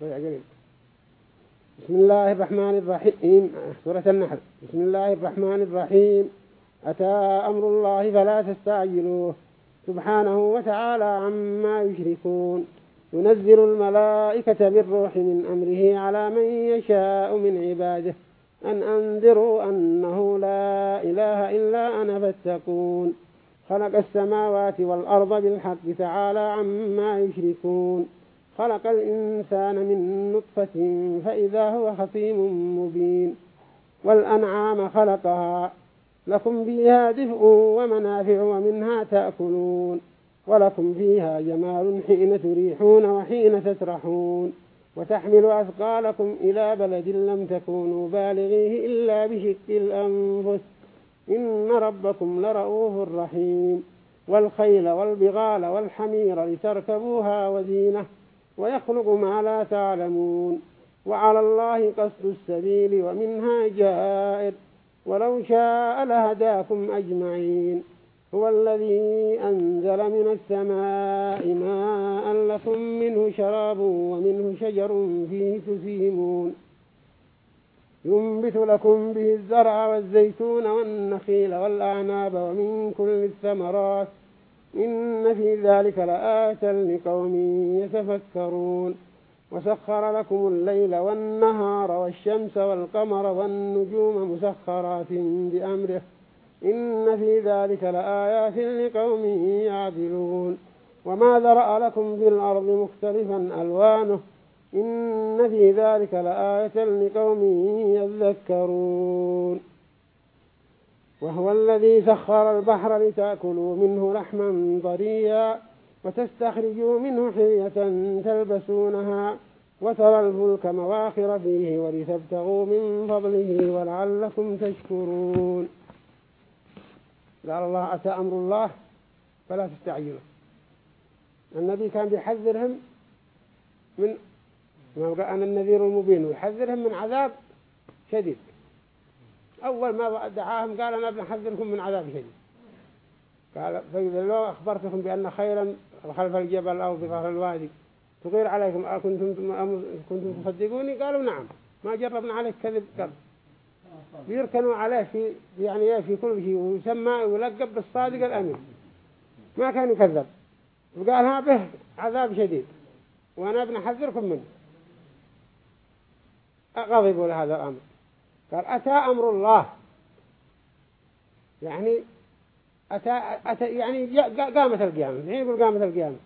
بسم الله الرحمن الرحيم سورة النحل بسم الله الرحمن الرحيم أتى أمر الله فلا تستعجلوه سبحانه وتعالى عما يشركون ينزل الملائكة بالروح من أمره على من يشاء من عباده أن أنذروا أنه لا إله إلا أنا فاتقون خلق السماوات والأرض بالحق تعالى عما يشركون خلق الإنسان من نطفة فإذا هو خصيم مبين والأنعام خلقها لكم فيها دفء ومنافع ومنها تأكلون ولكم فيها جمال حين تريحون وحين تسرحون وتحمل أثقالكم إلى بلد لم تكونوا بالغيه إلا بشك الأنفس إن ربكم لرؤوف رحيم والخيل والبغال والحمير لتركبوها وزينة ويخلق ما لا تعلمون وعلى الله قصد السبيل ومنها جائر ولو شاء لهداكم أجمعين. هو الذي أنزل من السماء ماء لكم منه شراب ومنه شجر فيه تسيمون ينبت لكم به الزرع والزيتون والنخيل والأعناب ومن كل الثمرات إن في ذلك لآية لقوم يتفكرون. وسخر لكم الليل والنهار والشمس والقمر والنجوم مسخرات بأمره. إن في ذلك لآيات لقوم يعدلون. وما ذرأ لكم في الأرض مختلفا ألوانه. إن في ذلك لآية لقوم يذكرون. وهو الذي سخر البحر لتأكلوا منه لحما ضريا وتستخرجوا منه حلية تلبسونها وترى الفلك مواخر فيه ولتبتغوا من فضله ولعلكم تشكرون. قال الله أتى أمر الله؟ فلا تستعجلوا. النبي كان بيحذرهم من ما قال النذير المبين ويحذرهم من عذاب شديد. أول ما دعاهم قال أنا بنحذركم من عذاب شديد. قال فإذا لو أخبرتكم بأن خيرا خلف الجبل أو بظهر الوادي تغير عليكم كنتم كنتم تصدقوني؟ قالوا نعم. ما جربنا عليك كذب قبل. يركنوا عليه في يعني في كل شيء ويسمى ويلقب بالصادق الأمين. ما كان يكذب. وقال ها به عذاب شديد. وأنا بنحذركم منه. غضبوا لهذا الأمر. قال أتى أمر الله. يعني أتى, أتى يعني قامت القيامة. الحين يقول قامت القيامة.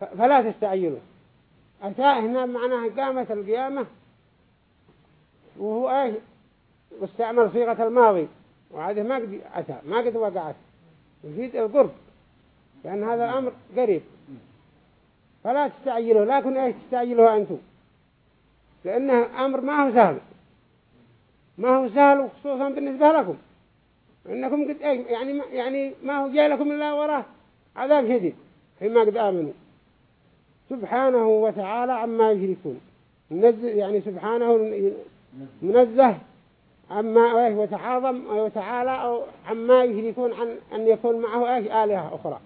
فلا تستعجلوا. أتى هنا معناها قامت القيامة وهو إيش؟ واستعمل صيغة الماضي. وعاده ما قد أتى ما قد وقعت. يفيد القرب لأن هذا الأمر قريب. فلا تستعجلوا لكن إيش تستعجلوا أنتم؟ لأنه أمر ما هو سهل. ما هو سهل وخصوصا بالنسبة لكم. إنكم قد يعني يعني ما هو جاي لكم إلا وراه عذاب شديد. حينما قد آمنوا. سبحانه وتعالى عما يشركون. يعني سبحانه منزه عما إيش وتعاظم وتعالى أو عما يشركون عن أن يكون معه إيش؟ آلهة أخرى.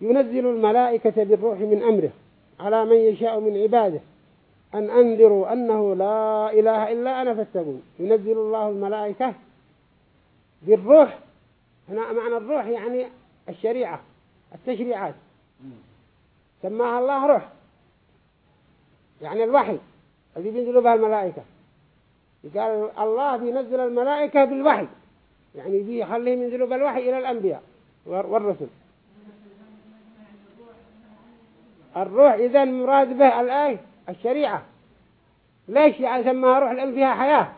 ينزل الملائكة بالروح من أمره على من يشاء من عباده. أن أنذروا أنه لا إله إلا أنا فاتقون. ينزل الله الملائكة بالروح. هنا معنى الروح يعني الشريعة التشريعات. سماها الله روح. يعني الوحي الذي بينزلوا بها الملائكة. قال الله بينزل الملائكة بالوحي. يعني بيخليهم ينزلوا بالوحي إلى الأنبياء والرسل. الروح إذا مراد به الآية. الشريعة. ليش يعني سماها روح لأن فيها حياة؟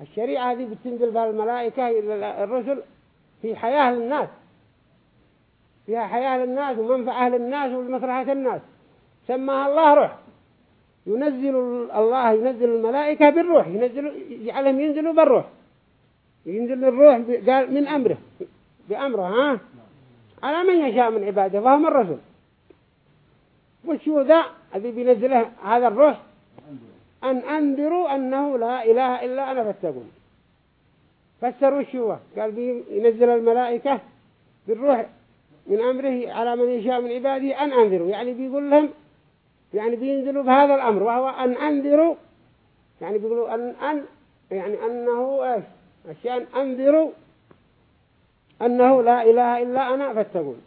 الشريعة هذه بتنزل بها الملائكة الرسل في حياة للناس. فيها حياة للناس ومنفعة للناس ومصلحة الناس. سماها الله روح. ينزل الله ينزل الملائكة بالروح. ينزل يجعلهم ينزلوا بالروح. ينزل الروح قال من أمره. بأمره ها؟ على من يشاء من عباده فهم الرسل. وشو ذا؟ الذي بينزله هذا الروح أن أنذروا أنه لا إله إلا أنا فاتقون. فسروا شو قال بينزل الملائكة بالروح من أمره على من يشاء من عباده أن أنذروا. يعني بيقول لهم يعني بينزلوا بهذا الأمر وهو أن أنذروا. يعني بيقولوا أن, أن يعني أنه إيش؟ عشان أنذروا أنه لا إله إلا أنا فاتقون.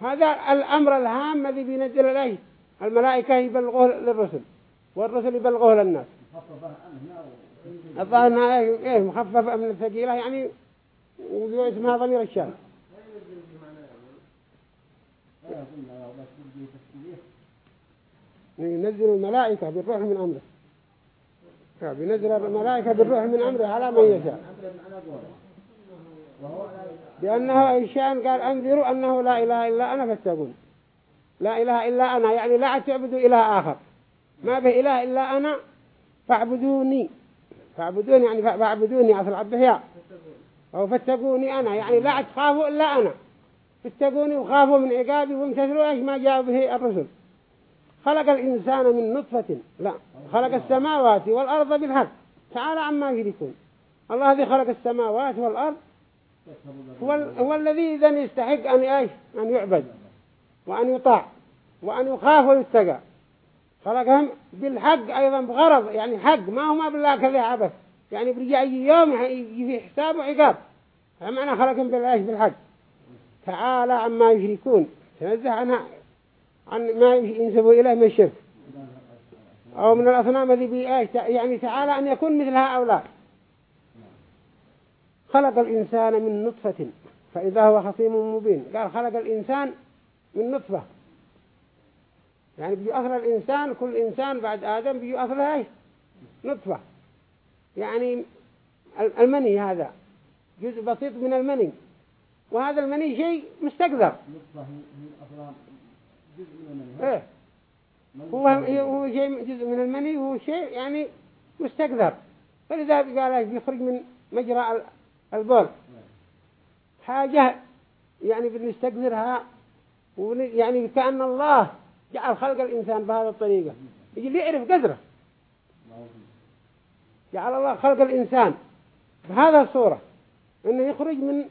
هذا الأمر الهام الذي بينزل إليه. الملائكة يبلغوه للرسل والرسل يبلغوه للناس. الظاهر إنها إيه مخففة من الثقيلة يعني واسمها ضمير الشام ينزل الملائكة بالروح من أمره. بينزل الملائكة بالروح من أمره على من يشاء. بأنه إيشان قال أنذروا أنه لا إله إلا أنا فاتقون. لا إله إلا أنا يعني لا تعبدوا إله آخر. ما به إله إلا أنا فاعبدوني. فاعبدوني يعني فاعبدوني أصل عبدها أو فاتقوني أنا يعني لا تخافوا إلا أنا. فاتقوني وخافوا من عقابي وامتثلوا إيش ما جاء به الرسل. خلق الإنسان من نطفة لا خلق السماوات والأرض بالحق. تعالى عما يشركون. الله الذي خلق السماوات والأرض. هو, هو الذي إذن يستحق أن أن يعبد. وأن يطاع وأن يخاف ويتقى خلقهم بالحق أيضا بغرض يعني حق. ما هو ما بالله كذا عبث. يعني برجع يوم يجي حساب وعقاب. معنى خلقهم بالعيش بالحق؟ تعالى عما يشركون. تنزه عنها عن ما ينسبوا إليه من الشرك. أو من الأصنام الذي بيئاش يعني تعالى أن يكون مثلها أو لا خلق الإنسان من نطفة. فإذا هو خصيم مبين. قال خلق الإنسان من نطفة. يعني بيجي أثر الإنسان كل إنسان بعد آدم بيجي أثرها إيش؟ نطفة. يعني المني هذا جزء بسيط من المني. وهذا المني شيء مستقذر نطفة من أفرام جزء من المني إيه. هو هو شيء جزء من المني وهو شيء يعني مستقذر فلذا قال بيخرج من مجرى البول. حاجة يعني بنستقذرها يعني كأن الله جعل خلق الإنسان بهذه الطريقة. يجي يعرف قدره. جعل الله خلق الإنسان بهذا الصورة. إنه يخرج من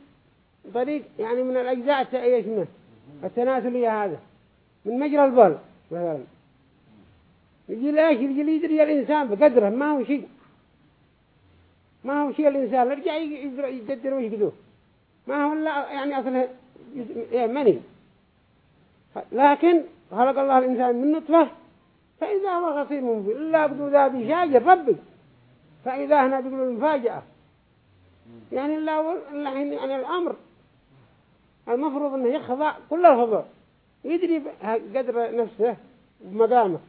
طريق يعني من الأجزاء إيش التناسلية هذا. من مجرى البول مثلا. يجي ليش يجي يدري الإنسان بقدره. ما هو شيء. ما هو شيء الإنسان. يرجع يقدر ويقدوه ما هو لا يعني أصله مني. لكن خلق الله الإنسان من نطفة فإذا هو غصير مبين إلا بدو ذا بشاجر ربي. فإذا هنا بيقولوا المفاجأة. يعني الله يعني الأمر. المفروض أنه يخضع كل الخضوع. يدري قدر نفسه ومقامه.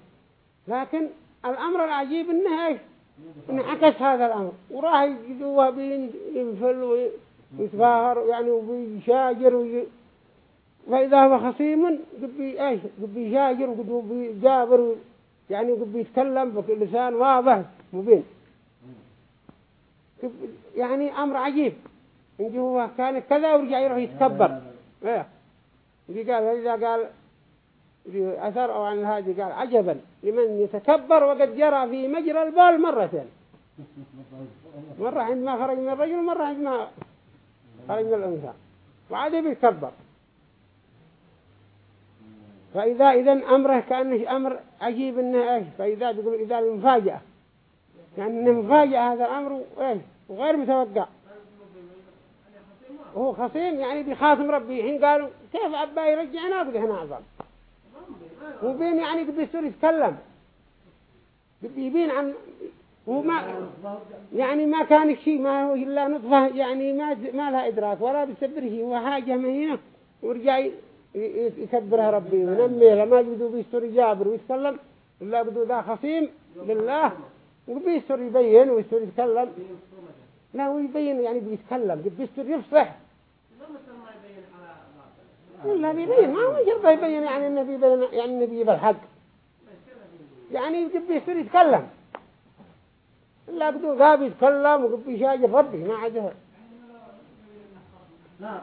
لكن الأمر العجيب أنه إيش؟ انعكس هذا الأمر. وراه يجدوه بينفل ويتفاهر يعني وبيشاجر وي... فإذا هو خصيم قبي إيش قبي شاجر وقبي جابر يعني قبي يتكلم بلسان واضح مبين. يعني أمر عجيب. إنه هو كان كذا ورجع يروح يتكبر. إيه. قال إذا قال أثر أو عن هذه قال عجبا. لمن يتكبر وقد جرى في مجرى البال مرتين. مرة عندما خرج من الرجل ومرة عندما خرج من الأنثى وعاد بيتكبر. فإذا إذا أمره كأنه أمر عجيب إنه إيش؟ فإذا بيقول إذا المفاجأة يعني مفاجأة هذا الأمر إيش وغير متوقع. هو خصيم يعني بيخاصم ربي. حين قالوا كيف أبا يرجعنا؟ بقى هنا عظم وبين يعني قد يصير يتكلم. قد يبين عن وما يعني ما كان شيء ما هو إلا نطفة يعني ما ما لها إدراك ولا بيسبره هو حاجة مهينة ورجع يكبرها ربي. ونميه لما بدو بيستر جابر ويتكلم إلا بدو ذا خصيم لله وبيستر يبين ويستر يتكلم. لا هو يبين يعني بيتكلم بيستر يفصح. إلا بيبين ما هو يرضى يبين يعني النبي بين يعني النبي بالحق يعني يجب يصير يتكلم. إلا بدو ذهب يتكلم وقب يشاجر ربي ما عده لا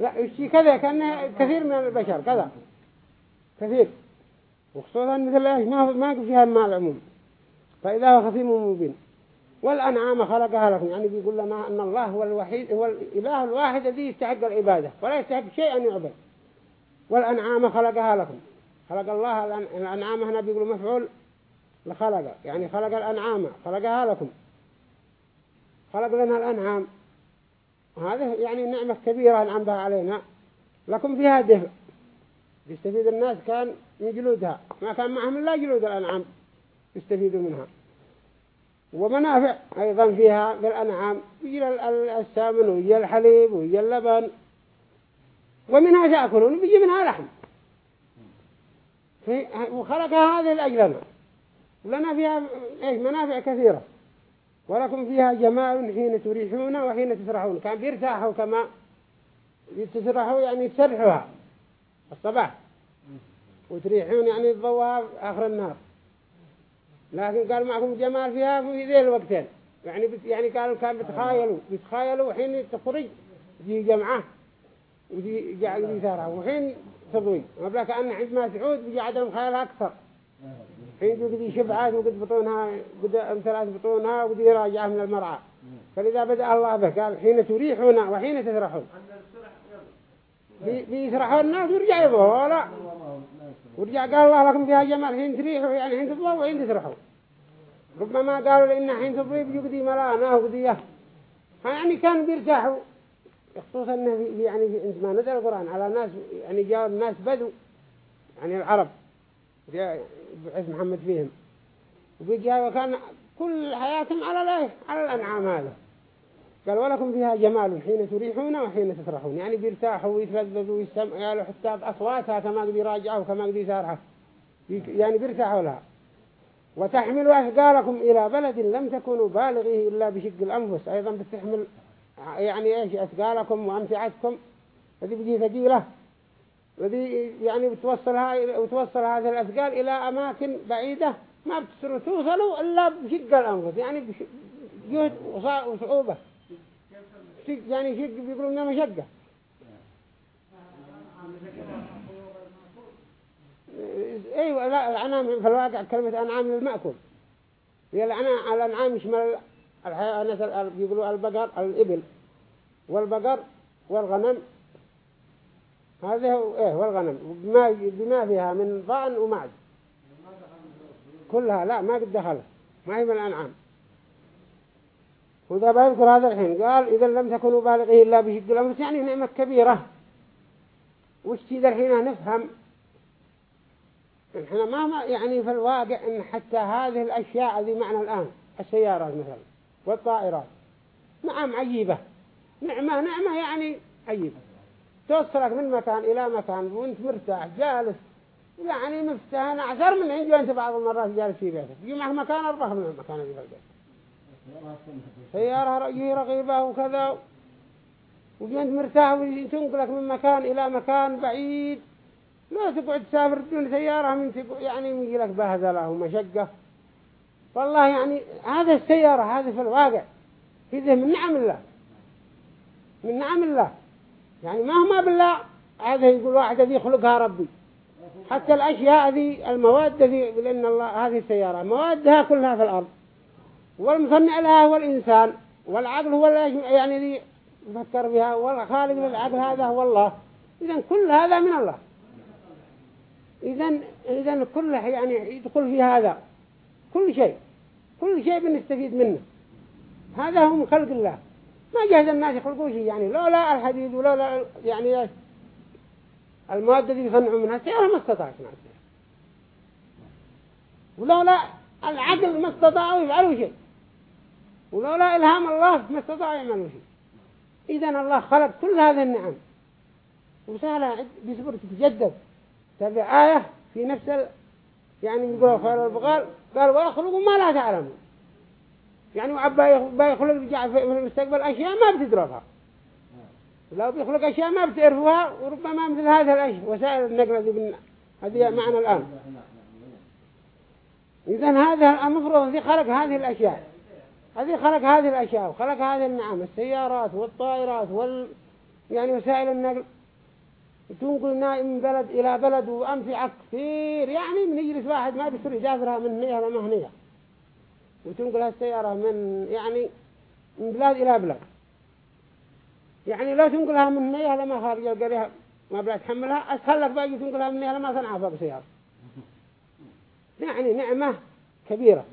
الشيء كذا كان كثير من البشر كذا. كثير. وخصوصا مثل إيش ما ما فيها مع العموم فإذا هو خصيم مبين. والأنعام خلقها لكم. يعني بيقول لنا أن الله هو الوحيد هو الإله الواحد الذي يستحق العبادة ولا يستحق شيء أن يعبد. والأنعام خلقها لكم. خلق الله الأنعام هنا بيقولوا مفعول لخلق يعني خلق الأنعام خلقها لكم. خلق لنا الأنعام. وهذا يعني نعمة كبيرة أنعم بها علينا. لكم فيها دفء يستفيد الناس كان من جلودها. ما كان معهم إلا جلود الأنعام يستفيدوا منها. ومنافع أيضا فيها بالأنعام يجي السامن ويجي الحليب ويجي اللبن. ومنها تأكلون ويجي منها لحم. وخلقها هذه الأجلنا. لنا فيها منافع كثيرة. ولكم فيها جمال حين تريحون وحين تسرحون. كان بيرتاحوا كما يتسرحوا يعني تسرحوها الصباح. وتريحون يعني الضوء آخر النهار. لكن قال معكم جمال فيها في ذي الوقتين. يعني يعني قالوا كان بتخايلوا. بتخايلوا وحين تخرج. يجي جمعة. ويجي قاعد يسارها وحين تضوي بلا كأن عندما تعود بيجي عدم خيالها أكثر. حين تجي شبعات وقد بطونها قد أمثلات بطونها وقد يراجعها من المرعى. فلذا بدأ الله به قال حين تريحون وحين تسرحون. بيسرحوا الناس ويرجع يضوه ولا ورجع قال الله لكم فيها جمال حين تريحوا يعني حين تضووا وحين تسرحوا. ربما قالوا لإن حين تضيب يقضي ملانا وقضيه يعني كانوا بيرتاحوا. خصوصا انه يعني عندما نزل القرآن على ناس يعني جاء الناس بدو يعني العرب. بعث محمد فيهم. وبيجا وكان كل حياتهم على الايه على الأنعام هذا. قال ولكم فيها جمال حين تريحون وحين تسرحون. يعني بيرتاحوا ويتلذذوا ويستمعوا حتى بأصواتها كما قد يراجعوا كما قد يسارحوا يعني بيرتاحوا لها. وتحملوا أثقالكم إلى بلد لم تكونوا بالغيه إلا بشق الأنفس. أيضا بتحمل يعني إيش؟ أثقالكم وأمتعتكم. هذه بيجي ثقيلة وذي يعني بتوصلها وتوصل هذه الأثقال إلى أماكن بعيدة ما بتصيروا توصلوا إلا بشق الأنفس. يعني بجهد وصعوبة. يعني شق بيقولوا إنها مشقة. أيوه لا الأنعام في الواقع كلمة أنعام للمأكل هي الأنعام يشمل الحيوانات بيقولوا البقر الإبل والبقر والغنم هذا هو إيه والغنم. بما بما فيها من ضأن ومعد. كلها لا ما قد دخل ما هي من الأنعام. وذا بيذكر هذا الحين قال إذا لم تكونوا بالغيه إلا بشد الأنفس يعني نعمة كبيرة. وش تيجي الحين نفهم؟ إحنا ما يعني في الواقع إن حتى هذه الأشياء ذي معنا الآن. السيارات مثلا والطائرات. نعم عجيبة. نعمة نعمة يعني عجيبة. توصلك من مكان إلى مكان وانت مرتاح جالس. يعني مفتاح اعثر من عندي وانت بعض المرات جالس في بيتك. يجي معك مكان اربخ من المكان اللي في البيت سيارة رقيبة وكذا. وانت مرتاح وتنقلك من مكان إلى مكان بعيد. لا تقعد تسافر بدون سيارة من يعني يجي لك بهذلة ومشقة. والله يعني هذا السيارة هذا في الواقع. هذا من نعم الله. من نعم الله. يعني مهما بالله هذا يقول واحد ذي يخلقها ربي. حتى الأشياء ذي المواد ذي لأن الله هذه السيارة موادها كلها في الأرض. والمصنع لها هو الإنسان والعقل هو يعني ذي يفكر بها والخالق للعقل هذا هو الله. إذا كل هذا من الله. إذا إذا كل يعني يدخل في هذا. كل شيء. كل شيء بنستفيد منه. هذا هو خلق الله. ما جهد الناس يخلقوا شيء يعني لولا الحديد ولولا يعني المواد التي يصنعوا منها سيارة ما استطاعت ولولا العقل ما استطاعوا يفعلوا شيء. ولولا إلهام الله ما استطاعوا يعملوا شيء. إذا الله خلق كل هذه النعم. وسهلة بيصبر تتجدد. تبع آية في نفس ال... يعني يقول خير البغال قال ويخلقوا ما لا تعلمون. يعني وعبا بيخلق في المستقبل أشياء ما بتدركها لو بيخلق أشياء ما بتعرفوها وربما مثل هذا الأشياء وسائل النقل هذه هذه معنا الآن. إذا هذا المفروض ذي خلق هذه الأشياء. هذه خلق هذه الأشياء وخلق هذه النعم السيارات والطائرات وال يعني وسائل النقل. تنقل من بلد إلى بلد وأمتعة كثير يعني من يجلس واحد ما بيصير يجافرها من هنية لما هنية وتنقل هالسيارة من يعني من بلاد إلى بلاد. يعني لو تنقلها من نيها لما خارج القرية ما بلا تحملها. أسهل لك باقي تنقلها من نيها لما صنعها فوق سيارة يعني نعمة كبيرة.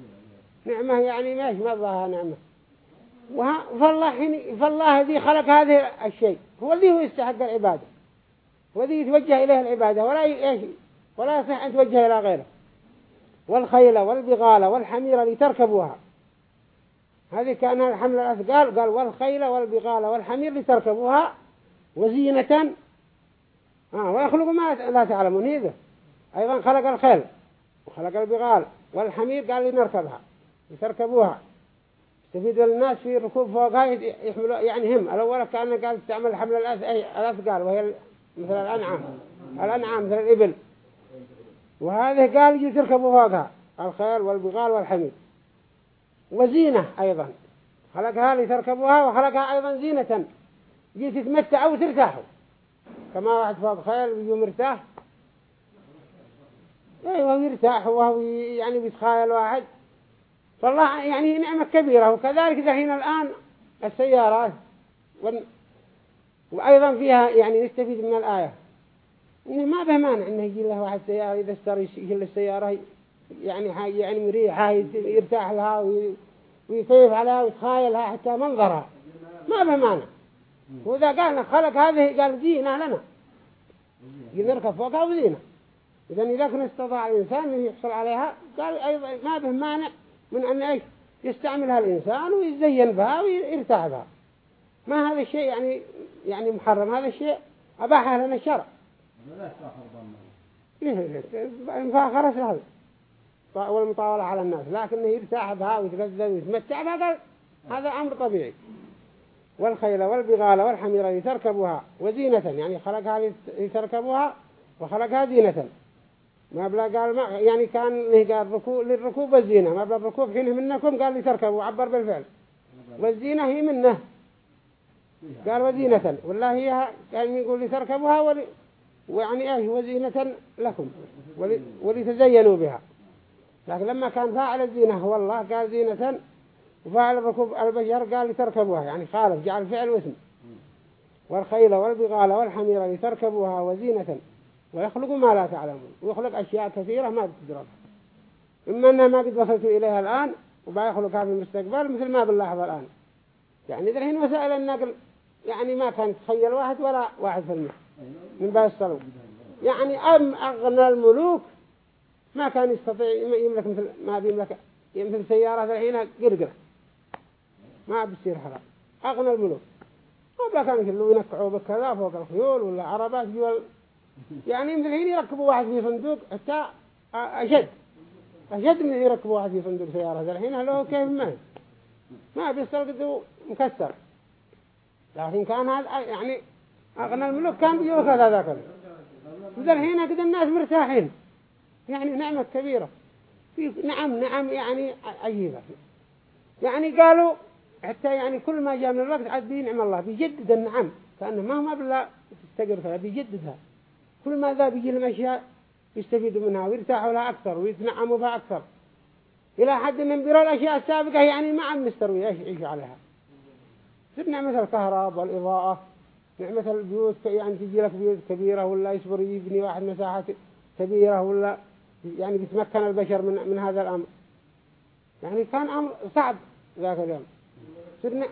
نعمة يعني ماش ما الله نعمة. فالله, حين فالله الذي خلق هذه الشيء هو الذي هو يستحق العبادة. هو الذي يتوجه إليه العبادة ولا ولا يصح أن توجه إلى غيره. والخيل والبغال والحمير لتركبوها. هذه كان الحمل الأثقال قال والخيل والبغال والحمير لتركبوها وزينة. آه ويخلق ما لا تعلمون هذا أيضا خلق الخيل وخلق البغال والحمير قال لنركبها لتركبوها. تفيد الناس في ركوب فوقها يحملوا يعني هم. الأول كان قال تعمل حمل الأثقال وهي مثل الأنعام. الأنعام مثل الإبل. وهذه قال تركبوا فوقها الخيل والبغال والحمير وزينة أيضا. خلقها لتركبوها وخلقها أيضا زينة. يجي تتمتعوا وترتاحوا كما واحد فوق خيل ويجي مرتاح أيوه يرتاح وهو يعني بيتخيل واحد. فالله يعني نعمة كبيرة. وكذلك دحين الآن السيارات وأيضا فيها يعني نستفيد من الآية. إنه ما به مانع إنه يجي له واحد سيارة إذا اشترى يجي له السيارة يعني حاجة يعني مريحة يرتاح لها ويكيف عليها ويتخايلها حتى منظرها. ما به مانع. وإذا قال خلق هذه قال زينة لنا. نركب فوقها وزينة إذا إذا كان استطاع الإنسان أن يحصل عليها قال أيضا ما به مانع من أن إيش؟ يستعملها الإنسان ويزين بها ويرتاح بها. ما هذا الشيء يعني يعني محرم. هذا الشيء أباحه لنا الشرع. فاخر سهل والمطاولة على الناس. لكنه يرتاح بها ويتلذذ ويتمتع بها هذا أمر طبيعي. والخيل والبغال والحمير لتركبوها وزينة. يعني خلقها لتركبوها وخلقها زينة. ما بلا قال ما يعني كان قال ركوب للركوب والزينة. ما بلا الركوب حينه منكم قال لتركبوا. عبر بالفعل. والزينة هي منه. قال وزينة. والله هي كان يقول لتركبوها ويعني إيه وزينة لكم. ولتزينوا بها. لكن لما كان فاعل الزينة هو الله قال زينة وفاعل الركوب البشر قال لتركبوها. يعني خالف جعل فعل واسم. والخيل والبغال والحمير لتركبوها وزينة. ويخلق ما لا تعلمون. ويخلق أشياء كثيرة ما تدرك إما أنها ما قد وصلت إليها الآن وبيخلقها في المستقبل مثل ما بنلاحظ الآن. يعني الحين وسائل النقل يعني ما كان تخيل واحد ولا واحد في المئة. من باب الصلو يعني أم أغنى الملوك ما كان يستطيع يملك مثل ما بيملك مثل سيارة الحين قرقرة. ما بيصير حرام أغنى الملوك. ما كان يقولوا ينكعوا بكذا فوق الخيول ولا عربات جوال. يعني مثل الحين يركبوا واحد في صندوق حتى أشد. أشد من يركبوا واحد في صندوق سيارة. الحين هلو كيف ما. ما بيستلقدوا مكسر. لكن كان هذا يعني أغنى الملوك كان بيوخذ هذا كله. وذا الحين كده الناس مرتاحين. يعني نعمة كبيرة. في نعم نعم يعني عجيبة. يعني قالوا حتى يعني كل ما جاء من الوقت عاد بينعم الله بيجدد النعم. كأنه مهما بالله تستقر فيها بيجددها. كل ما ذا بيجي لهم أشياء يستفيدوا منها ويرتاحوا لها أكثر ويتنعموا بها أكثر. إلى حد من بيروا الأشياء السابقة يعني ما عم مستروي يعيشوا عليها نعمة الكهرباء والإضاءة نعمة البيوت يعني تجي لك بيوت كبيرة ولا يصبر يبني واحد مساحة كبيرة ولا يعني بيتمكن البشر من من هذا الأمر. يعني كان أمر صعب ذاك اليوم. صرنا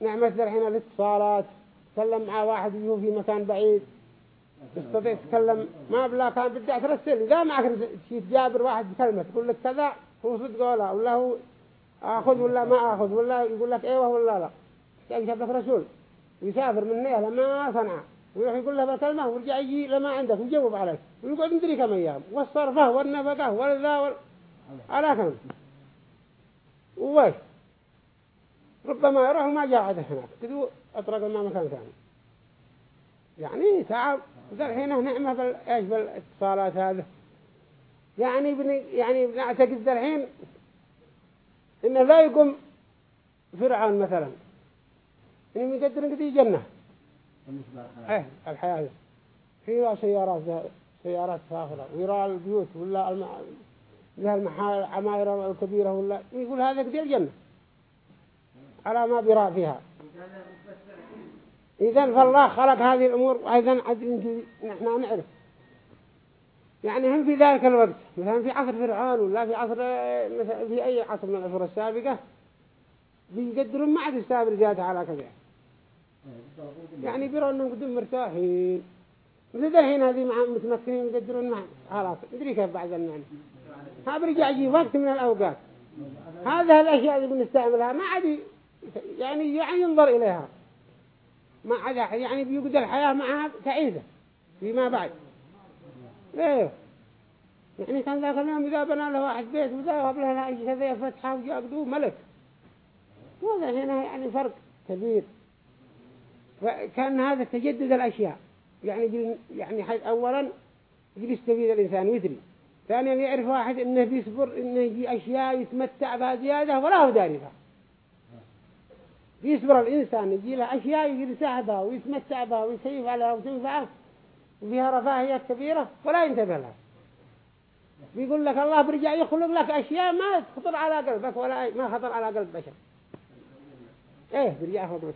نعمة الحين الاتصالات. تكلم مع واحد يجوا في مكان بعيد. تستطيع تتكلم ما بلا كان بدي ترسل إذا معك تجابر واحد بكلمة تقول لك كذا هو صدق ولا ولا هو أخذ ولا ما أخذ؟ ولا يقول لك إيوه ولا لا؟ يجيب لك رسول. ويسافر من نيه لما صنع. ويروح يقول له بالكلمة ورجع يجي لما عندك ويجاوب عليك. ويقعد مدري كم أيام. والصرفة والنفقة والذا وال... على كم؟ ووش ربما يروح وما جاء عده هناك. كذو أطرق ما مكان ثاني. يعني تعب. ذا الحين نعمة بال... إيش بالاتصالات هذا يعني بن... يعني بنعتقد ذا الحين إنه لا يقوم فرعون مثلا. إنه يقدر قد جنة. إيه الحياة. في سيارات سيارات فاخرة ويرى البيوت ولا الم... لها المحال عماير الكبيرة ولا يقول هذا قد الجنة. على ما بيرى فيها. إذا فالله خلق هذه الأمور وأيضا نحن نعرف. يعني هم في ذلك الوقت. مثلا في عصر فرعون ولا في عصر في أي عصر من العصور السابقة بيقدرون ما عاد يستابر زيادة على كذا. يعني بيرون أنهم قدام مرتاحين. مثل الحين هذه مع متمكنين يقدرون مع خلاص مدري كيف بعد يعني ها برجع يجي وقت من الأوقات. هذه الأشياء اللي بنستعملها ما عاد يعني يعني ينظر إليها. ما عاد يعني بيقدر الحياة معها سعيدة فيما بعد. إيه يعني كان ذاك اليوم إذا بنى له واحد بيت وذهب له كذا فتحة وجاء ملك. وهذا هنا يعني فرق كبير. فكان هذا تجدد الأشياء. يعني يعني أولا يستفيد الإنسان ويدري. ثانيا يعرف واحد إنه بيصبر إنه يجي أشياء يتمتع بها زيادة ولا هو داري بها. بيصبر الإنسان يجي له أشياء يرتاح بها ويتمتع بها ويسيف عليها وتنفعه وفيها رفاهية كبيرة ولا ينتبه لها. بيقول لك الله برجع يخلق لك أشياء ما تخطر على قلبك ولا ما خطر على قلب بشر. إيه برجع يخلق لك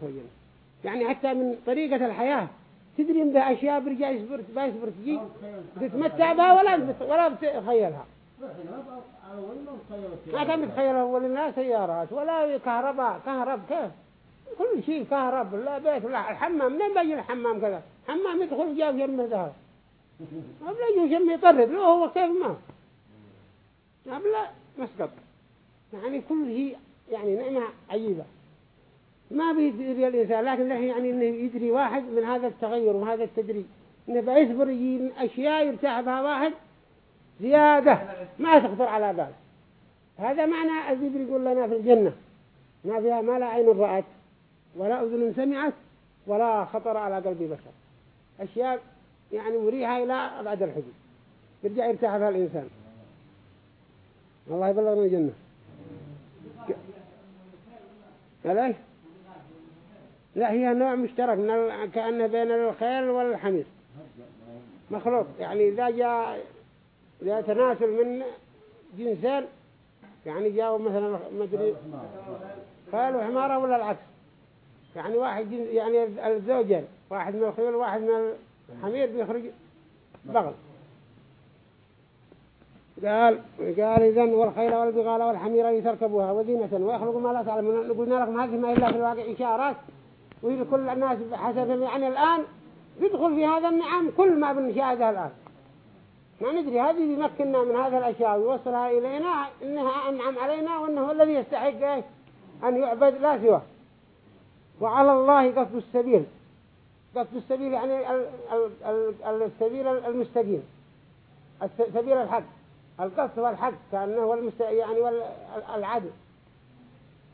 يعني حتى من طريقة الحياة. تدري إن ده أشياء برجع يصبر يصبر تجي؟ تتمتع بها ولا ولا بتخيلها. ما كان بتخيل أول لا سيارات ولا كهرباء. كهرب كيف؟ كل شيء كهرب. لا بيت ولا الحمام. منين بيجي الحمام كذا؟ حمام يدخل جاب جنب ذهب ما يجي يطرد. له هو كيف ما؟ ما بلا مسقط يعني كل شيء يعني نعمة عجيبة. ما بيدري الإنسان لكن له يعني إنه يدري واحد من هذا التغير وهذا التدريج. إنه بيصبر يجي أشياء يرتاح بها واحد زيادة ما تخطر على بال. هذا معنى الذي يقول لنا في الجنة ما فيها ما لا عين رأت ولا أذن سمعت ولا خطر على قلب بشر. أشياء يعني مريحة إلى أبعد الحدود. يرجع يرتاح فيها الإنسان. الله يبلغنا الجنة. ليش لا هي نوع مشترك من بين الخيل والحمير. مخلوق. يعني إذا جاء إذا تناسل من جنسين يعني جاءوا مثلا مدري خيل وحمارة ولا العكس. يعني واحد يعني الزوجين واحد من الخيول وواحد من الحمير بيخرج بغل. قال قال إذن والخيل والبغال والحمير يتركبوها وزينة. ويخلق ما لا تعلمون. قلنا لكم هذه ما إلا في الواقع إشارات وكل الناس حسب يعني الآن يدخل في هذا النعم كل ما بنشاهده الآن. ما ندري هذه يمكننا من هذه الأشياء ويوصلها إلينا إنها أنعم علينا وإنه الذي يستحق أن يعبد لا سواه. وعلى الله قصد السبيل. قصد السبيل يعني السبيل المستقيم. سبيل الحق. القصد والحق كأنه. يعني والعدل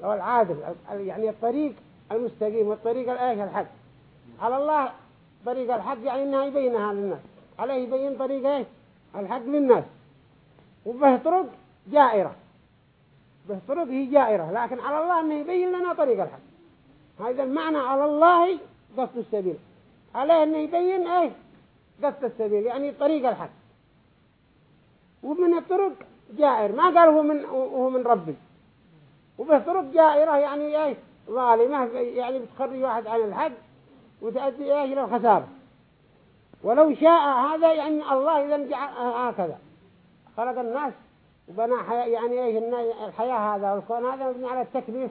أو العادل يعني الطريق المستقيم والطريق الآية الحق على الله طريق الحق يعني إنها يبينها للناس. عليه يبين طريق إيه الحق للناس. وبه طرق جائرة. به طرق هي جائرة. لكن على الله أنه يبين لنا طريق الحق هذا المعنى على الله قصد السبيل. عليه أنه يبين إيه قصد السبيل يعني طريق الحق ومن الطرق جائر. ما قال هو من هو من ربي. وبه طرق جائرة يعني إيه ظالمة يعني بتخرج واحد عن الحق وتؤدي إيه إلى الخسارة. ولو شاء هذا يعني الله إذا جعل هكذا. خلق الناس وبنى حياة يعني إيه الحياة هذا والكون هذا مبني على التكليف.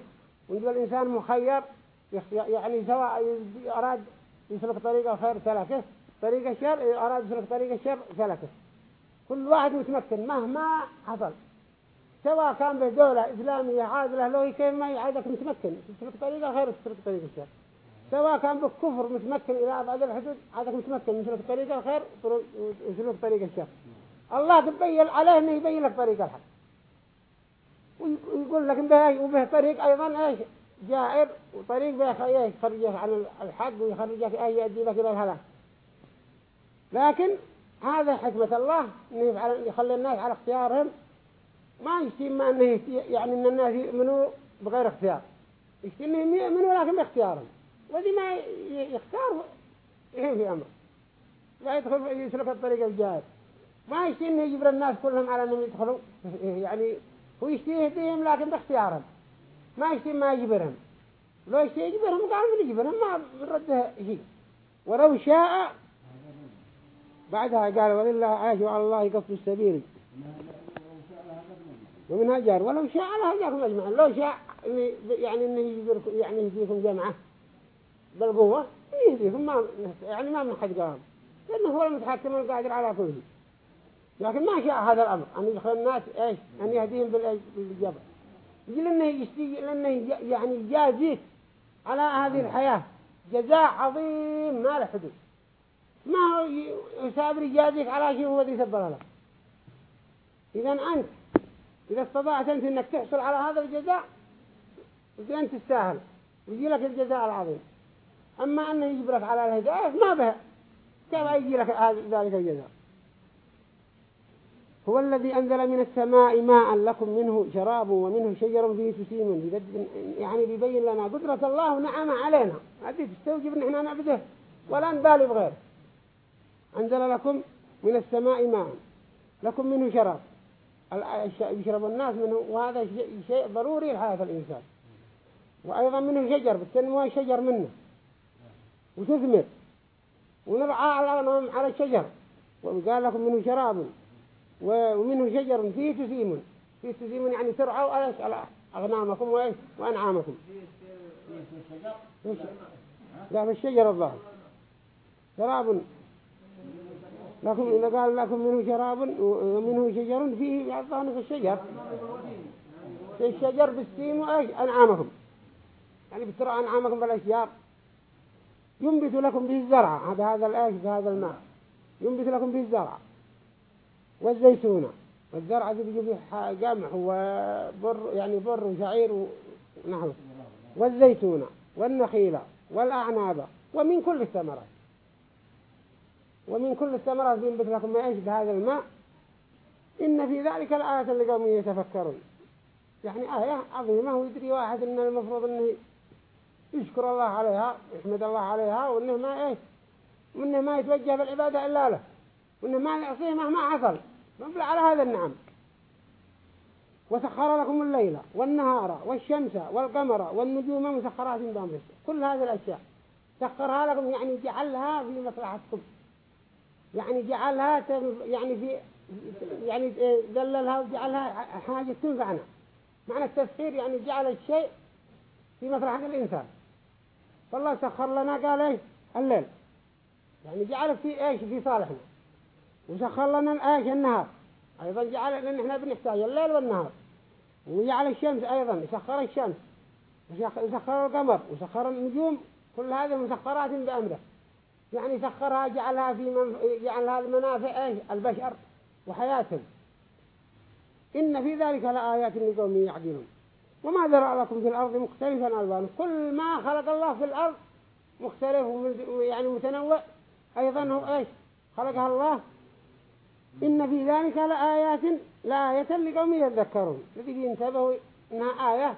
ويقول الإنسان مخير يعني سواء أراد يسلك طريق الخير سلكه طريق الشر أراد يسلك طريق الشر سلكه. كل واحد متمكن مهما حصل. سواء كان به دولة إسلامية عادلة لو كيف ما يعادك متمكن. تسلك طريق الخير تسلك طريق الشر سواء كان بكفر متمكن إلى أبعد الحدود عادك متمكن. يسلك طريق الخير ويسلك طريق الشر الله تبين عليه إنه يبين لك طريق الحق. ويقول لك به وبه طريق أيضا إيش؟ جائر وطريق به يخرجك عن الحق ويخرجك اي يؤدي بك إلى الهلاك. لكن هذا حكمة الله يخلي الناس على اختيارهم. ما يشتي ما إنه يعني إن الناس يؤمنوا بغير اختيار. يشتي إنهم يؤمنوا لكن باختيارهم. وذي ما يختار يحين في أمر. لا يدخل يسلك الطريق الجائر ما يشتي إنه يجبر الناس كلهم على أنهم يدخلوا. يعني هو يشتي لكن باختيارهم. ما يشتي ما يجبرهم. لو يشتي يجبرهم قال من يجبرهم؟ ما رده شيء ولو شاء بعدها قال ولله عاش وعلى الله قصد السبيل. ومن هجر. ولو شاء لهجاكم أجمعين. لو شاء يعني إنه يجبركم يعني يهديكم جمعة بالقوة يهديكم ما يعني ما من حد قام. لأنه هو المتحكم القادر على كل شيء. لكن ما شاء هذا الأمر. أن يدخل الناس إيش؟ أن يهديهم بالجبر. يجي لأنه يشتي لأنه يعني يجازيك على هذه الحياة. جزاء عظيم ما له حدود. ما هو يسابر يجازيك على شيء هو ذي سبر لك إذا أنت إذا استطعت أنت أنك تحصل على هذا الجزاء أنت تستاهل. ويجي لك الجزاء العظيم. أما أنه يجبرك على الهداية ما به كيف يجي لك ذلك الجزاء؟ هو الذي أنزل من السماء ماء لكم منه شراب ومنه شجر فيه تسيم يعني بيبين لنا قدرة الله ونعمة علينا. هذه تستوجب أن إحنا نعبده ولا نبالي بغير. أنزل لكم من السماء ماء لكم منه شراب. يشرب الناس منه وهذا شيء ضروري لحياة الإنسان. وأيضا منه شجر بالتنمو شجر منه. وتثمر. ونرعى على الشجر. وقال لكم منه شراب. ومنه شجر فيه تسيم فيه تسيم يعني ترعوا على أغنامكم وأنعامكم. لا في الشجر الظاهر. شراب. لكم إذا قال لكم منه شراب ومنه شجر فيه في الشجر. في الشجر بالسيم وإيش؟ أنعامكم. يعني بترعى أنعامكم بالأشجار. ينبت لكم به الزرع. هذا هذا الآيش؟ بهذا الماء. ينبت لكم به الزرع. والزيتون. والزرع بيجي به قمح وبر يعني بر وشعير ونحو والزيتون. والنخيل. والأعناب. ومن كل الثمرات. ومن كل الثمرات بينبت لكم ما يشبه هذا الماء إن في ذلك الآية اللي قوم يتفكرون. يعني آية عظيمة ويدري واحد إن المفروض إنه يشكر الله عليها يحمد الله عليها وإنه ما إيش وإنه ما يتوجه بالعبادة إلا له وإنه ما يعصيه مهما حصل. مبلع على هذا النعم. وسخر لكم الليل والنهار والشمس والقمر والنجوم مسخرات بأمره كل هذه الأشياء سخرها لكم يعني جعلها في مصلحتكم. يعني جعلها يعني في يعني ذللها وجعلها حاجة تنفعنا معنى التسخير يعني جعل الشيء في مصلحة الإنسان. فالله سخر لنا قال إيش؟ الليل. يعني جعل في إيش؟ في صالحنا. وسخر لنا الآيش النهار. أيضا جعل لأن إحنا بنحتاج الليل والنهار. وجعل الشمس أيضا. سخر الشمس. وسخر القمر. وسخر النجوم. كل هذه مسخرات بأمره. يعني سخرها جعلها في من... جعل هذه المنافع البشر وحياتهم. إن في ذلك لآيات لقوم يعقلون وما ذرأ لكم في الأرض مختلفا ألوان كل ما خلق الله في الأرض مختلف يعني متنوع. أيضا هو إيش؟ خلقها الله. إن في ذلك لآيات لآية لقوم يذكرون. الذي ينتبهوا إنها آية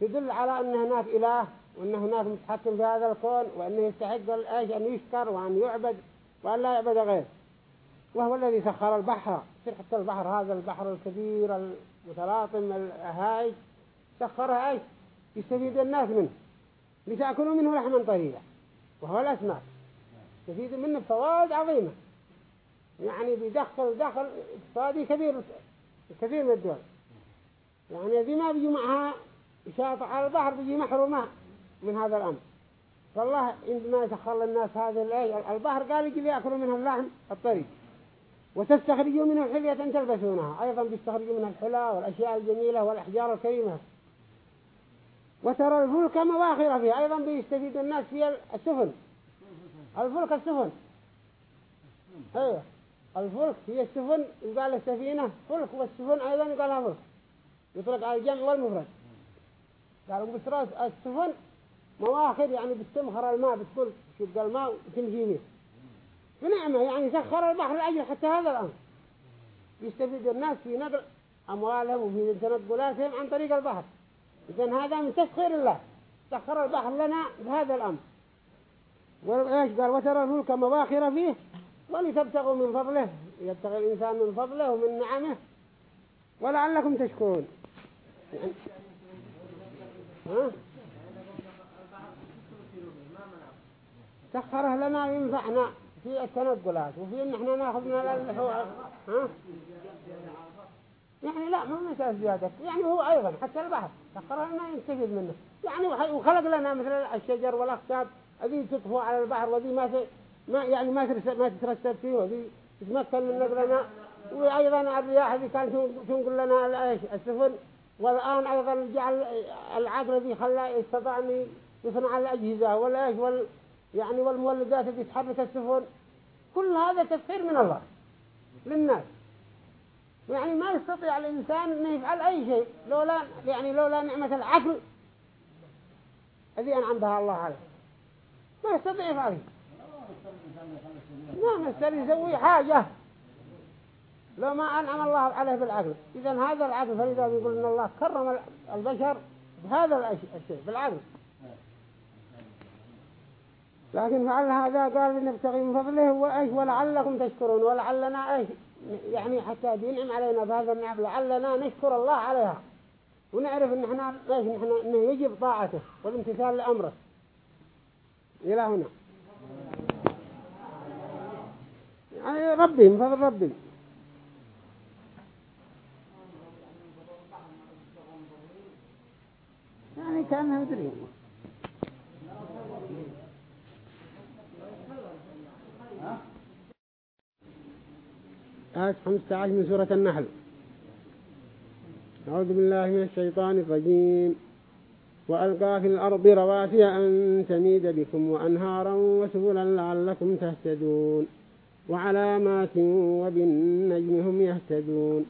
تدل على أن هناك إله وأن هناك متحكم في هذا الكون وأنه يستحق الآيش أن يشكر وأن يعبد وأن لا يعبد غير وهو الذي سخر البحر. سرحة البحر هذا البحر الكبير المتلاطم الهائج سخرها إيش؟ يستفيد الناس منه. لتأكلوا منه لحما طريا وهو الأسماك. يستفيد منه فوائد عظيمة. يعني بيدخل دخل اقتصادي كبير كثير من الدول. يعني ذي ما بيجي معها شاطئ على البحر بيجي محرومة. من هذا الأمر. فالله عندما يسخر للناس هذه البحر قال يجي يأكلوا منها اللحم الطريق وتستخرجوا منه حلية تلبسونها أيضا بيستخرجوا منها الحلا والأشياء الجميلة والأحجار الكريمة. وترى الفلك مواخر فيها أيضا بيستفيد الناس في السفن. الفلك السفن. أيوه. الفلك هي السفن يقال السفينة فلك والسفن أيضا يقالها فلك. يطلق على الجمع والمفرد. قالوا بسراس السفن مواخر يعني بتمخر الماء بتقول شق الماء وتمشي فيه بنعمة يعني سخر البحر لأجل حتى هذا الأمر. يستفيد الناس في نقل أموالهم وفي تنقلاتهم عن طريق البحر. إذن هذا من تسخير الله. سخر البحر لنا بهذا الأمر. وإيش قال؟ وترى الفلك مواخر فيه ولتبتغوا من فضله. يبتغي الإنسان من فضله ومن نعمه. ولعلكم تشكرون. ها؟ سخره لنا ينفعنا في التنقلات وفي إن إحنا ناخذ من ها؟ يعني لا مو مسألة زيادة يعني هو أيضا حتى البحر سخره لنا يستفيد منه. يعني وخلق لنا مثل الشجر والأخشاب هذه تطفو على البحر وذي ما ما يعني ما ما تترسب فيه وذي تتمكن من نقلنا وأيضا الرياح هذه كانت تنقل لنا السفن. والآن أيضا جعل العقل الذي خلى أن يصنع الأجهزة والإيش وال يعني والمولدات التي تحرك السفن كل هذا تسخير من الله للناس. يعني ما يستطيع الإنسان أن يفعل أي شيء لولا يعني لولا نعمة العقل الذي أنعم بها الله عليه. ما يستطيع يفعله ما يستطيع يسوي حاجة. لو ما أنعم الله عليه بالعقل. إذا هذا العقل فلذا يقول إن الله كرم البشر بهذا الشيء بالعقل. لكن فعل هذا قال نبتغي من فضله وإيش ولعلكم تشكرون ولعلنا إيش؟ يعني حتى بينعم علينا بهذا النعم لعلنا نشكر الله عليها. ونعرف إن إحنا إيش؟ نحن إنه يجب طاعته والامتثال لأمره. إلى هنا. يعني ربي من فضل ربي. يعني كأنه يدري. آية 15 من سورة النحل. أعوذ بالله من الشيطان الرجيم. وألقى في الأرض رواسي أن تميد بكم وأنهارا وسبلا لعلكم تهتدون. وعلامات وبالنجم هم يهتدون.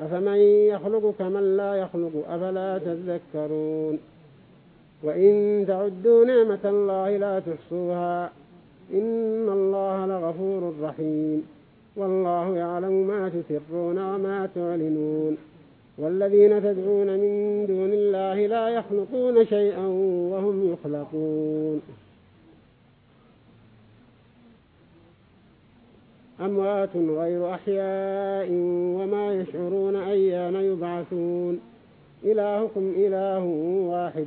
أفمن يخلق كمن لا يخلق أفلا تذكرون؟ وإن تعدوا نعمة الله لا تحصوها. إن الله لغفور رحيم. والله يعلم ما تسرون وما تعلنون. والذين تدعون من دون الله لا يخلقون شيئا وهم يخلقون. أموات غير أحياء وما يشعرون أيان يبعثون. إلهكم إله واحد.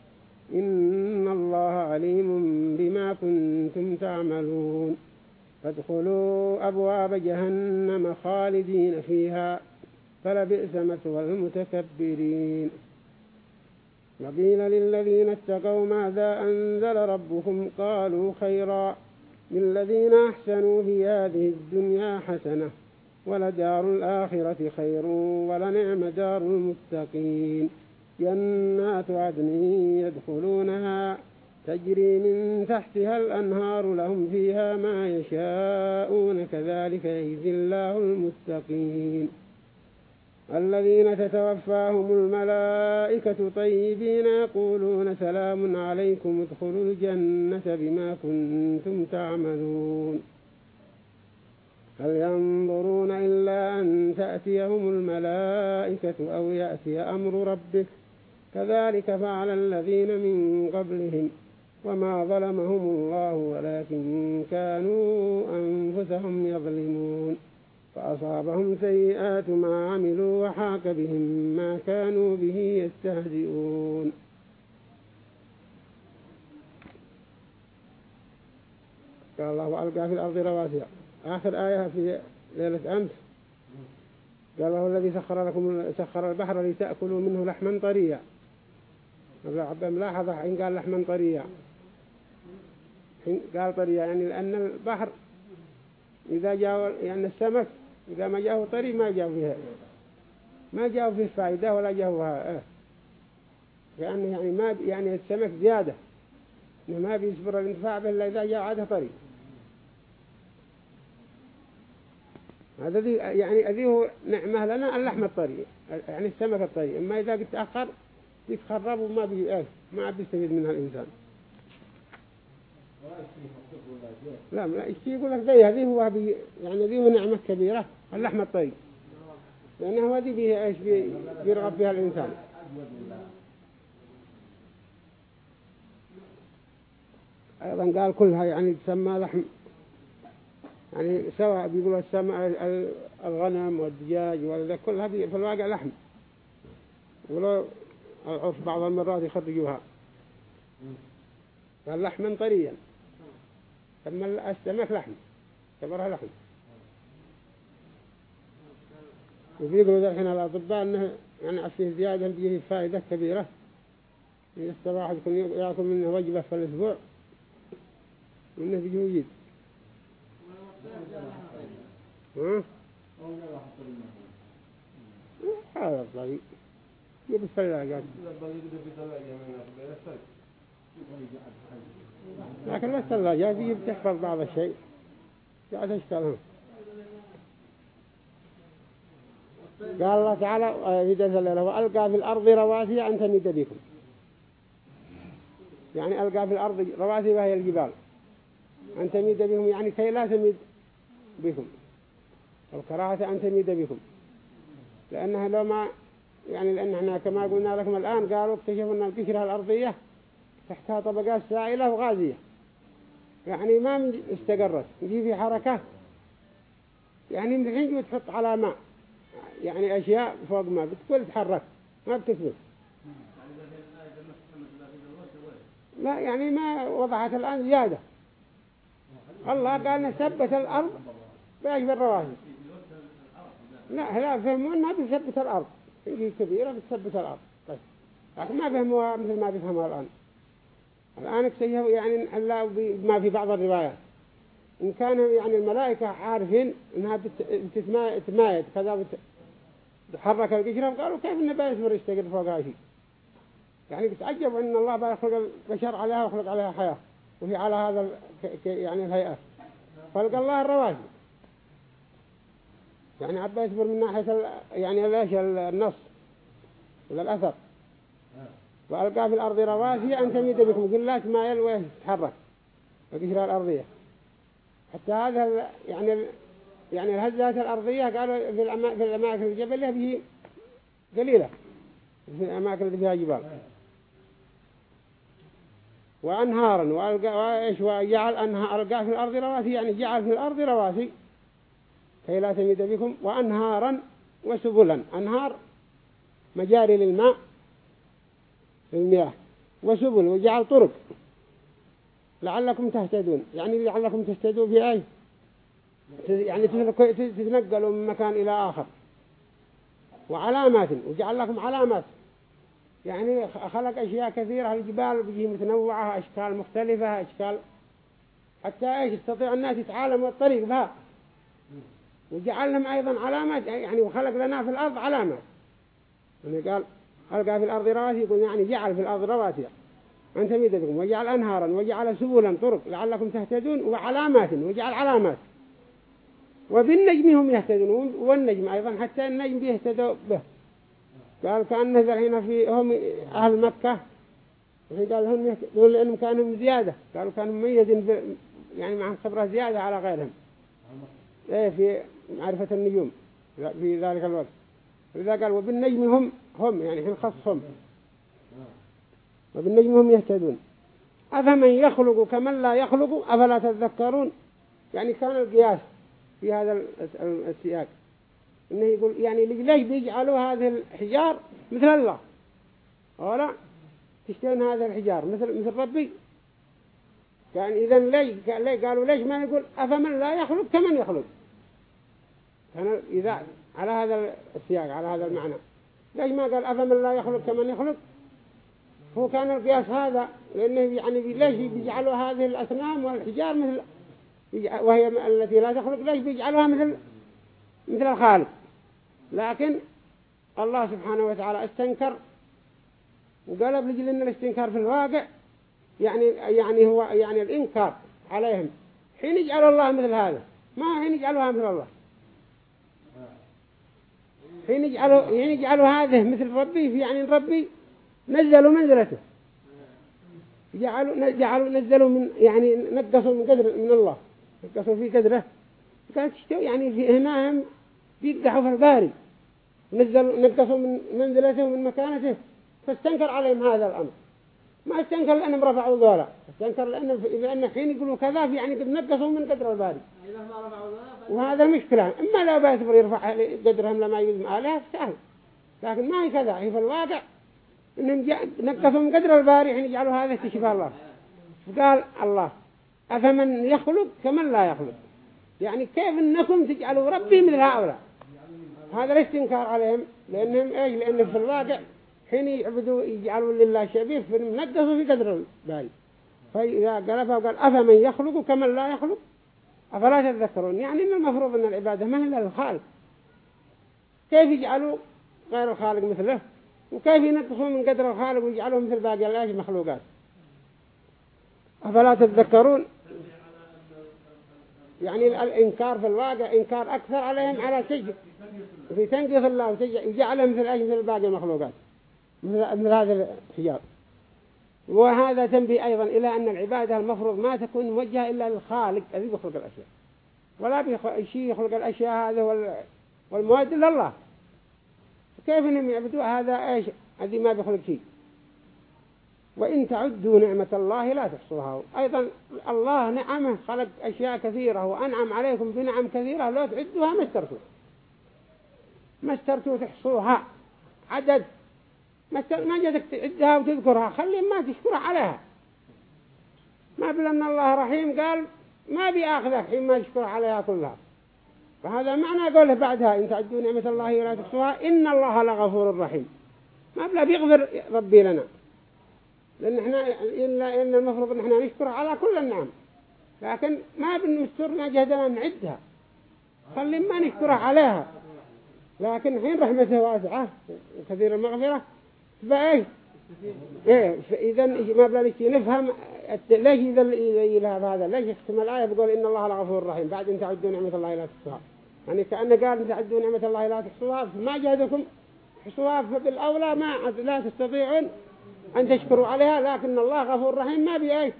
إن الله عليم بما كنتم تعملون. فادخلوا أبواب جهنم خالدين فيها فلبئس مثوى المتكبرين. وقيل للذين اتقوا ماذا أنزل ربكم قالوا خيرا. للذين أحسنوا في هذه الدنيا حسنة ولدار الآخرة خير ولنعم دار المتقين. جنات عدن يدخلونها تجري من تحتها الأنهار لهم فيها ما يشاءون كذلك يجزي الله المتقين الذين تتوفاهم الملائكة طيبين يقولون سلام عليكم ادخلوا الجنة بما كنتم تعملون. هل ينظرون إلا أن تأتيهم الملائكة أو يأتي أمر ربك؟ كذلك فعل الذين من قبلهم وما ظلمهم الله ولكن كانوا أنفسهم يظلمون فأصابهم سيئات ما عملوا وحاك بهم ما كانوا به يستهزئون. قال الله وألقى في الأرض رواسي. آخر آية في ليلة أمس. قال الله الذي سخر لكم سخر البحر لتأكلوا منه لحما طريا. ملاحظة حين قال لحما طريا حين قال طريا يعني لأن البحر إذا جاء يعني السمك إذا ما جاءه طري ما جاء فيها ما جاء فيه فائدة ولا جاء فيها إيه. لأنه يعني ما يعني السمك زيادة. إنه ما بيصبر الانتفاع به إلا إذا جاء عاده طري. هذا يعني ذي هو نعمة لنا اللحم الطري يعني السمك الطري. أما إذا تأخر يتخرب وما بي إيه ما بيستفيد منها الإنسان. لا لا يشتي يقول لك ذي هذه هو بي يعني ذي نعمة كبيرة اللحم الطري لأنه هذه بيه إيش بي بيرغب فيها الإنسان. أيضا قال كلها يعني تسمى لحم يعني سواء بيقولوا السماء الغنم والدجاج ولا كلها في الواقع لحم. يقولوا العرف بعض المرات يخرجوها. قال لحما طريا. ثم السمك لحم. تبرها لحم. وبيقولوا الحين الأطباء أنه يعني فيه زيادة فيه فائدة كبيرة. واحد يكون يأكل منه وجبة في الأسبوع وإنه بيجي هذا الطريق لكن الثلاجات يجب تحفظ بعض الشيء قاعد اشتغلهم قال الله تعالى في درس الليلة وألقى في الأرض رواسي أن تميد بكم. يعني ألقى في الأرض رواسي وهي الجبال. أن تميد بهم يعني كي لا تميد بكم. الكراهة أن تميد بكم. لأنها لو ما يعني لأن إحنا كما قلنا لكم الآن قالوا اكتشفوا أن القشرة الأرضية تحتها طبقات سائلة وغازية. يعني ما استقرت يجي في حركة يعني من الحين تحط على ماء. يعني أشياء فوق ما بتقول تحرك ما بتثبت. لا يعني ما وضعت الآن زيادة. الله قال نثبت الأرض بأجب الرواسي لا لا فهموا أنها بتثبت الأرض. كبيرة بتثبت الأرض. طيب. لكن ما فهموا مثل ما بيفهموا الآن. الآن اكتشفوا يعني ما في بعض الروايات. إن كانوا يعني الملائكة عارفين إنها بتتمايد كذا بتحرك القشرة قالوا كيف النبي يصبر يستقر فوقها شيء يعني بتعجب أن الله بيخلق البشر عليها ويخلق عليها حياة وهي على هذا يعني الهيئة. خلق الله الرواسي. يعني عبا يصبر من ناحية يعني ليش النص ولا الأثر. وألقى في الأرض رواسي أن تميد بكم قلات ما يلوي تتحرك القشرة الأرضية. حتى هذا يعني يعني الهزات الأرضية قالوا في الأماكن في الأماكن الجبلية به قليلة. في الأماكن اللي فيها جبال. وأنهارا وألقى وإيش؟ وجعل أنهار ألقى في الأرض رواسي يعني جعل في الأرض رواسي. كي لا تميد بكم وأنهارا وسبلا. أنهار مجاري للماء المياه وسبل وجعل طرق. لعلكم تهتدون. يعني لعلكم تهتدوا في أي؟ يعني تتنقلوا من مكان إلى آخر. وعلامات وجعل لكم علامات. يعني خلق أشياء كثيرة الجبال بيجي متنوعة أشكال مختلفة أشكال. حتى إيش يستطيع الناس يتعالموا الطريق بها. وجعل لهم أيضا علامات يعني وخلق لنا في الأرض علامات. يعني قال ألقى في الأرض رواسي يقول يعني جعل في الأرض رواسي. أن تميد بكم وجعل أنهارا وجعل سبلا طرق لعلكم تهتدون وعلامات وجعل علامات. وبالنجم هم يهتدون والنجم أيضا حتى النجم بيهتدوا به. قال كأن هنا في هم أهل مكة. قال هم يقول لأنهم كانوا زيادة. قالوا كانوا مميزين يعني معهم خبرة زيادة على غيرهم. إيه في معرفة النجوم في ذلك الوقت لذا قال وبالنجم هم هم يعني حين خصهم وبالنجم هم يهتدون. أفمن يخلق كمن لا يخلق أفلا تذكرون؟ يعني كان القياس في هذا السياق. إنه يقول يعني ليش بيجعلوا هذه الحجار مثل الله. ولا تشترون هذا الحجار مثل مثل ربي. يعني إذا ليش قالوا ليش ما يقول؟ أفمن لا يخلق كمن يخلق. كان إذا على هذا السياق على هذا المعنى. ليش ما قال أفمن لا يخلق كمن يخلق؟ هو كان القياس هذا لأنه يعني ليش بيجعلوا هذه الأصنام والحجار مثل وهي التي لا تخلق ليش بيجعلوها مثل مثل الخالق؟ لكن الله سبحانه وتعالى استنكر وقال بلجل ان الاستنكار في الواقع يعني يعني هو يعني الإنكار عليهم. حين يجعل الله مثل هذا ما حين يجعلها مثل الله؟ حين يجعلوا حين يجعلوا هذه مثل ربي في يعني ربي نزلوا منزلته. جعلوا جعلوا نزلوا من يعني نقصوا من قدر من الله. نقصوا في قدره. قالت يعني في هنا هم بيقدحوا في الباري. نزلوا نقصوا من منزلته ومن مكانته. فاستنكر عليهم هذا الأمر. ما استنكر لأنهم رفعوا ذولا استنكر لأنهم لأن حين يقولوا كذا يعني قد نقصوا من قدر الباري. وهذا المشكلة إما لا بيعتبر يرفع قدرهم لما يجوز عليها سهل. لكن ما هي كذا. هي في الواقع إنهم نقصوا من قدر الباري حين يجعلوا هذا استشفاء الله. فقال الله أفمن يخلق كمن لا يخلق؟ يعني كيف إنكم تجعلوا ربي مثل هؤلاء؟ هذا الاستنكار عليهم لأنهم إيش؟ لأنهم في الواقع حين يعبدوا يجعلوا لله شبيه فنقصوا في قدر الباري فإذا قال قال أفمن يخلق كمن لا يخلق؟ أفلا تذكرون؟ يعني إن المفروض أن العبادة ما هي للخالق. كيف يجعلوا غير الخالق مثله؟ وكيف ينقصوا من قدر الخالق ويجعلوه مثل باقي المخلوقات أفلا تتذكرون يعني الإنكار في الواقع إنكار أكثر عليهم على سجد في تنقص الله ويجعلهم مثل أجل مثل باقي المخلوقات. مثل هذا الحجاب. وهذا تنبي أيضا إلى أن العبادة المفروض ما تكون موجهة إلا للخالق الذي يخلق الأشياء. ولا شيء يخلق الأشياء هذا والمواد لله كيف إنهم يعبدوا هذا إيش؟ الذي ما بيخلق شيء. وإن تعدوا نعمة الله لا تحصوها. أيضا الله نعمه خلق أشياء كثيرة وأنعم عليكم بنعم كثيرة. لو تعدوها ما استرتوا ما استرتوا تحصوها. عدد. ما جدك تعدها وتذكرها خلي ما تشكر عليها. ما بل أن الله رحيم قال ما بيأخذك حين ما تشكر عليها كلها فهذا معنى قوله بعدها إن تعدوا نعمة الله ولا تحصوها إن الله لغفور رحيم. ما بلا بيغفر ربي لنا. لأن إحنا إلا إن المفروض أن إحنا نشكر على كل النعم. لكن ما بنمسترنا جهدنا نعدها. خلي ما نشكره عليها. لكن حين رحمته واسعة وكثير المغفرة فايش إيه فإذا ما بلا نشي نفهم ليش إذا إذا هذا ليش يختم الآية بيقول إن الله لغفور رحيم بعد إن تعدوا نعمة الله لا تحصوها. يعني كانه قال إن تعدوا نعمة الله لا تحصوها فما جهدكم تحصوها فبالاولى ما لا تستطيعون أن تشكروا عليها لكن الله غفور رحيم ما بي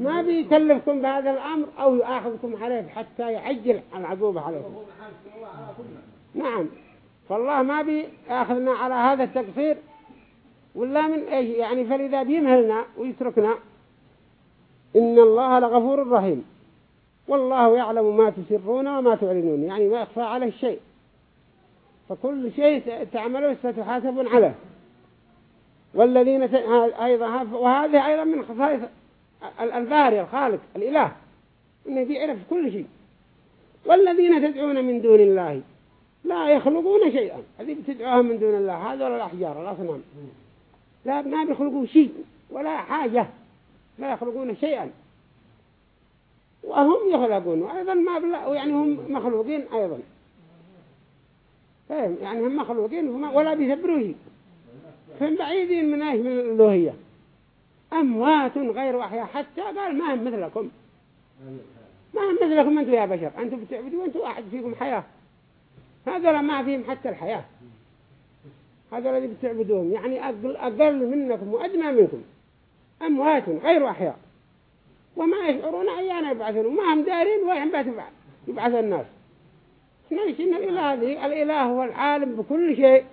ما بيكلفكم بهذا الأمر أو يأخذكم عليه حتى يعجل العقوبة عليكم. نعم. فالله ما بيأخذنا على هذا التقصير. ولا من إيش يعني فلذا بيمهلنا ويتركنا. إن الله لغفور رحيم. والله يعلم ما تسرون وما تعلنون. يعني ما يخفى عليه شيء. فكل شيء تعمله ستحاسبون عليه. والذين أيضا وهذه أيضا من خصائص الباري الخالق الإله. إنه بيعرف كل شيء. والذين تدعون من دون الله لا يخلقون شيئا. هذه بتدعوهم من دون الله. هذول الأحجار الأصنام. لا ما بيخلقوا شيء ولا حاجة لا يخلقون شيئا. وهم يخلقون وأيضا ما بلا يعني هم مخلوقين أيضا. فهم يعني هم مخلوقين ولا بيثبروا شيء. فهم بعيدين من إيش من الالوهيه أموات غير احياء حتى قال ما هم مثلكم. ما هم مثلكم أنتم يا بشر. أنتم بتعبدوا وأنتم واحد فيكم حياة. هذول ما فيهم حتى الحياة. هذول اللي بتعبدوهم يعني أقل, أقل منكم وأدنى منكم. أموات غير أحياء. وما يشعرون أيانا يبعثون. وما هم دارين وين يبعث الناس. نعيش إن الإله هذه. الإله هو العالم بكل شيء.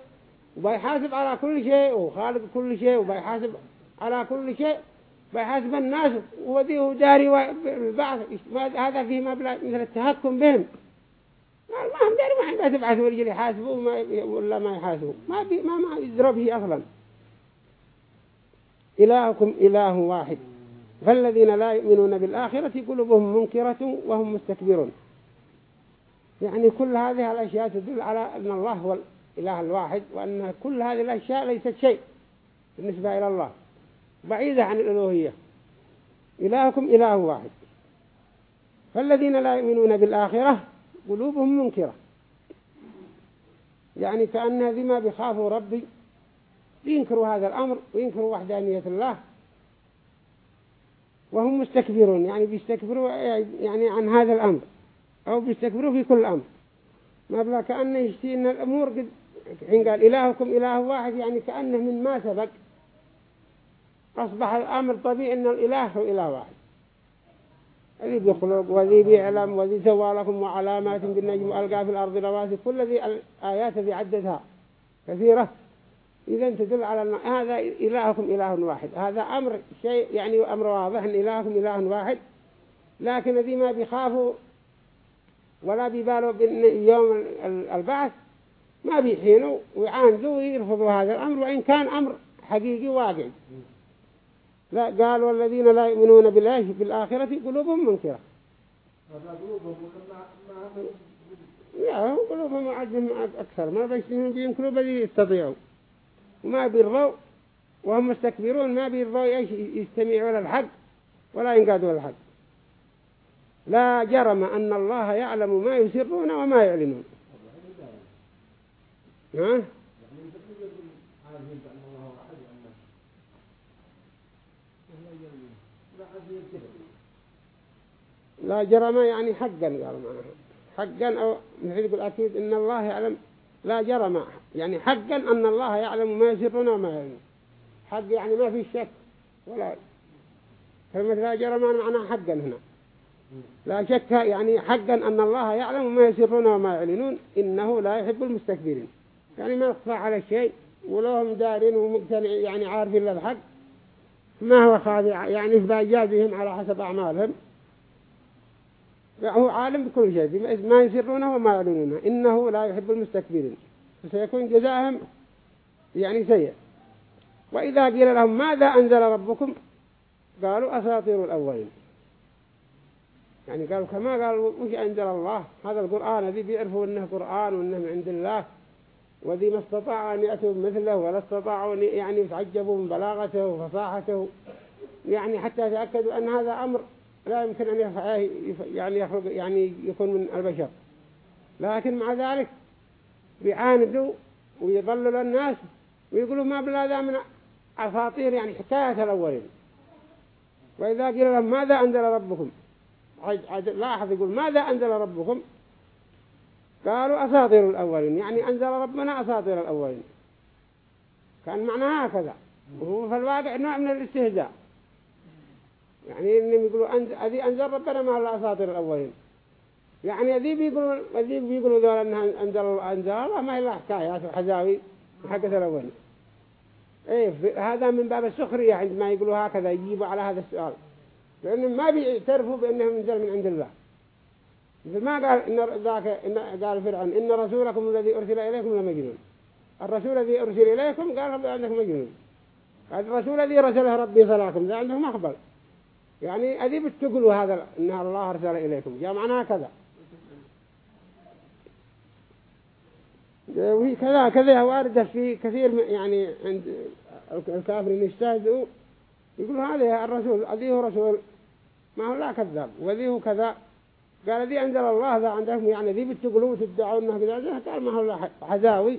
وبيحاسب على كل شيء. وخالق كل شيء. وبيحاسب على كل شيء. بحسب الناس. وذيه داري بالبعث هذا فيه مبلغ مثل التهكم بهم. ما هم داري ما عندها تبعث ورجل يحاسبوا ولا ما يحاسبوا ما بي ما ما يضرب هي أصلا. إلهكم إله واحد. فالذين لا يؤمنون بالآخرة قلوبهم منكرة وهم مستكبرون. يعني كل هذه الأشياء تدل على أن الله هو الإله الواحد وأن كل هذه الأشياء ليست شيء بالنسبة إلى الله. بعيدة عن الألوهية. إلهكم إله واحد. فالذين لا يؤمنون بالآخرة قلوبهم منكرة. يعني كأن ذي ما بيخافوا ربي بينكروا هذا الأمر وينكروا وحدانية الله. وهم مستكبرون يعني بيستكبروا يعني عن هذا الأمر أو بيستكبروا في كل أمر. ما بلا كأنه يشتي إن الأمور قد حين قال إلهكم إله واحد يعني كأنه من ما سبق. أصبح الأمر طبيعي أن الإله هو إله واحد. الذي بيخلق وذي بيعلم وذي سوى لكم وعلامات بالنجم وألقى في الأرض رواسي كل ذي الآيات التي عدتها كثيرة. إذا تدل على أن هذا إلهكم إله واحد. هذا أمر شيء يعني أمر واضح أن إلهكم إله واحد. لكن الذي ما بيخافوا ولا بيبالوا يوم البعث ما بيحينوا ويعاندوا ويرفضوا هذا الأمر وإن كان أمر حقيقي واقعي لا قال والذين لا يؤمنون بالله بالآخرة قلوبهم منكرة. لا قلوبهم عدهم أكثر. ما بيشتهون بيمكنوا بذي يستطيعوا وما بيرضوا وهم مستكبرون. ما بيرضوا يستمعوا للحق ولا ينقادوا للحق. لا جرم أن الله يعلم ما يسرون وما يعلنون. ها؟ لا جرم يعني حقا قال معناها حقا أو مثل يقول أكيد إن الله يعلم. لا جرم يعني حقا أن الله يعلم ما يسرون وما يعلم. حق يعني ما في شك ولا كلمة لا جرم معناها حقا هنا. لا شك يعني حقا أن الله يعلم ما يسرون وما يعلنون. إنه لا يحب المستكبرين. يعني ما يخفى على شيء ولهم دارين ومقتنع يعني عارفين للحق ما هو خاضع يعني بإجازهم على حسب أعمالهم. هو عالم بكل شيء. ما يسرونه وما يعلنونه. إنه لا يحب المستكبرين. فسيكون جزاهم يعني سيء. وإذا قيل لهم ماذا أنزل ربكم؟ قالوا أساطير الأولين. يعني قالوا كما قالوا وش أنزل الله؟ هذا القرآن الذي بيعرفوا أنه قرآن وأنه من عند الله. وذي ما استطاع أن يأتوا مثله ولا استطاعوا يعني يتعجبوا من بلاغته وفصاحته. يعني حتى يتأكدوا أن هذا أمر لا يمكن أن يعني يخلق يعني يكون من البشر. لكن مع ذلك بيعاندوا ويضللوا الناس ويقولوا ما بلا ذا من أساطير يعني حكاية الأولين وإذا قيل لهم ماذا أنزل ربكم؟ لاحظ يقول ماذا أنزل ربكم؟ قالوا أساطير الأولين. يعني أنزل ربنا أساطير الأولين. كان معناها هكذا. وهو في الواقع نوع من الاستهزاء. يعني إنهم يقولوا أنزل, أذي أنزل ربنا ما هو أساطير الأولين. يعني أذي بيقولوا أذي بيقولوا ذول أنها أنزل أنزل الله ما إلا حكايات وحزاوي حقة الأولين. إيه هذا من باب السخرية عندما يقولوا هكذا يجيبوا على هذا السؤال. لأنهم ما بيعترفوا بأنهم نزل من عند الله. مثل ما قال إن ذاك إن قال فرعون إن رسولكم الذي أرسل إليكم لمجنون. الرسول الذي أرسل إليكم قال ربي عندكم مجنون. الرسول الذي رسله ربي صلاكم ذا عندهم أخبر يعني أذي بتقولوا هذا إن الله أرسل إليكم. جاء معناها كذا. وهي كذا كذا واردة في كثير يعني عند الكافرين يستهزئوا يقول هذا الرسول أذيه رسول ما هو لا كذاب. وذيه كذا. قال ذي أنزل الله ذا عندهم يعني ذي بتقولوا وتدعوا أنه كذا قال ما هو حزاوي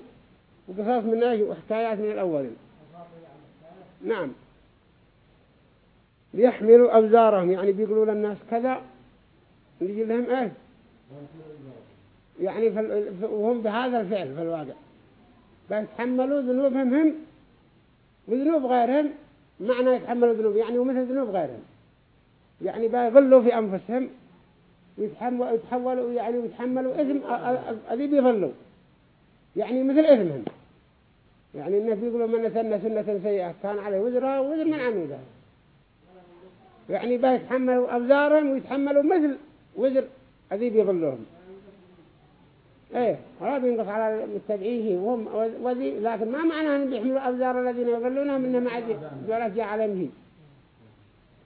وقصص من إيش وحكايات من الأولين. نعم. ليحملوا أوزارهم يعني بيقولوا للناس كذا يجي لهم إيه؟ يعني وهم بهذا الفعل في الواقع. بيتحملوا ذنوبهم هم وذنوب غيرهم معنى يتحملوا ذنوب. يعني ومثل ذنوب غيرهم. يعني بيظلوا في أنفسهم ويتحولوا يعني ويتحملوا إثم الذي بيظلوا يعني مثل إثمهم. يعني الناس بيقولوا من سنة سنة سيئة كان عليه وزرها ووزر من عميدها يعني بيتحملوا أوزارهم ويتحملوا مثل وزر الذي بيظلهم. إيه ولا بينقص على متبعيه وهم وذي لكن ما معنى أن بيحملوا أوزار الذين يظلونهم إنه ما عاد دولة جاء عليهم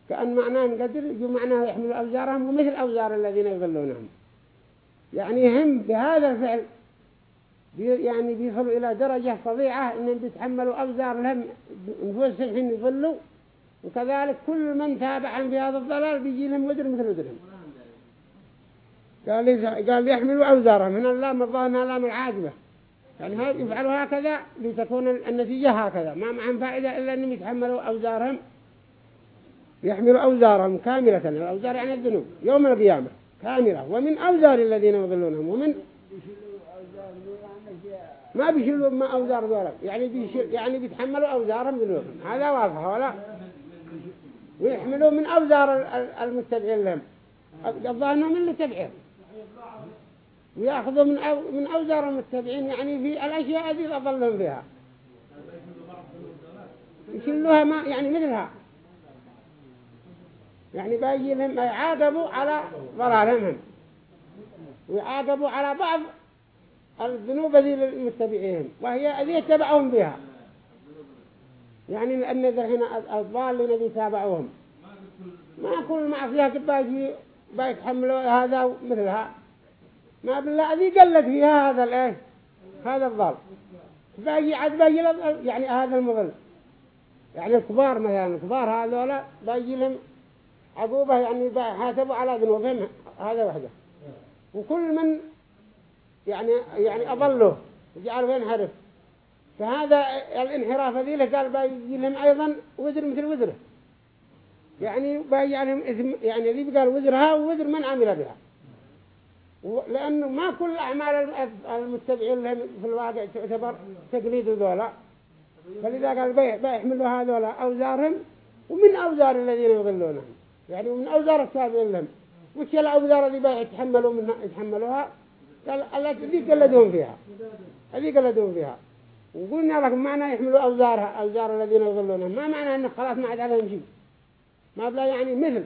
كأن معناه قدر يجوا معناه يحملوا أوزارهم ومثل أوزار الذين يظلونهم. يعني هم بهذا الفعل يعني بيصلوا إلى درجة فظيعة إنهم بيتحملوا أوزار لهم نفوسهم حين يظلوا وكذلك كل من تابعهم في هذا الضلال بيجي لهم ودر مثل ودرهم قال قال يحملوا أوزارهم. من اللام الظاهر لام العاقبة يعني يفعلوا هكذا لتكون النتيجة هكذا. ما معهم فائدة إلا أنهم يتحملوا أوزارهم. يحملوا أوزارهم كاملة. الأوزار يعني الذنوب. يوم القيامة. كاملة. ومن أوزار الذين يضلونهم. ومن ما بيشيلوا ما أوزار ذولا يعني بيشيل يعني بيتحملوا أوزارهم ذنوبهم. هذا واضح ولا؟ ويحملوا من أوزار المتبعين لهم. الظاهر من اللي تبعهم ويأخذوا من من أوزار المتبعين يعني في الأشياء التي أضلهم فيها يشيلوها ما يعني مثلها. يعني باجي لهم يعاقبوا على ضلالهم ويعاقبوا على بعض الذنوب ذي للمتبعين وهي ذي تبعهم بها. يعني أن هنا الضال الذي تابعوهم. ما كل معصية باجي بيتحملوا هذا مثلها ما بالله ذي قلت فيها هذا الايه هذا الضال. باجي عاد باجي يعني هذا المظل يعني الكبار مثلا الكبار هذولا باجي لهم عقوبة يعني حاسبوا على ذنوبهم هذا وحده. وكل من يعني يعني أضله جعله ينحرف. فهذا الانحراف له قال باجي لهم أيضا وزر مثل وزره. يعني باجي عليهم إثم يعني ذي قال وزرها ووزر من عمل بها. لأنه ما كل أعمال المتبعين لهم في الواقع تعتبر تقليد ذولا. فلذا قال بيحملوا هذولا أوزارهم ومن أوزار الذين يضلونهم. يعني ومن أوزار التابعين لهم. وش الأوزار اللي بيتحملوا منها يتحملوها؟ قال التي قلدون فيها. هذه قلدون فيها. وقلنا لكم معنى يحملوا أوزارها أوزار الذين يضلونهم ما معنى أنه خلاص ما عاد عليهم شيء؟ ما بلا يعني مثل.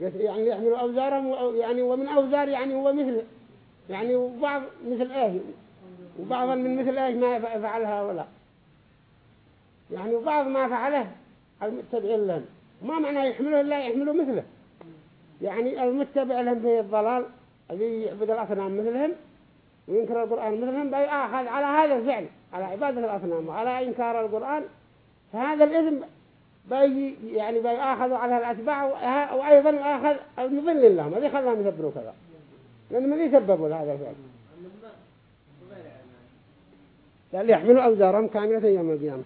يعني يحملوا أوزارهم يعني ومن أوزار يعني هو مثل. يعني وبعض مثل إيه وبعض من مثل إيه ما فعلها ولا. يعني وبعض ما فعله المتبعين لهم. ما معنى يحملوا إلا يحملوا مثله. يعني المتبع لهم في الضلال الذي يعبد الأصنام مثلهم وينكر القرآن مثلهم بيأخذ على هذا الفعل على عبادة الأصنام وعلى إنكار القرآن فهذا الإذن بيجي يعني بيأخذوا على الأتباع وأيضا أخذ المضل لهم هذه خلاهم يسبروا كذا. لأنهم ما يسببوا لهذا الفعل. قال يحملوا أوزارهم كاملة يوم القيامة.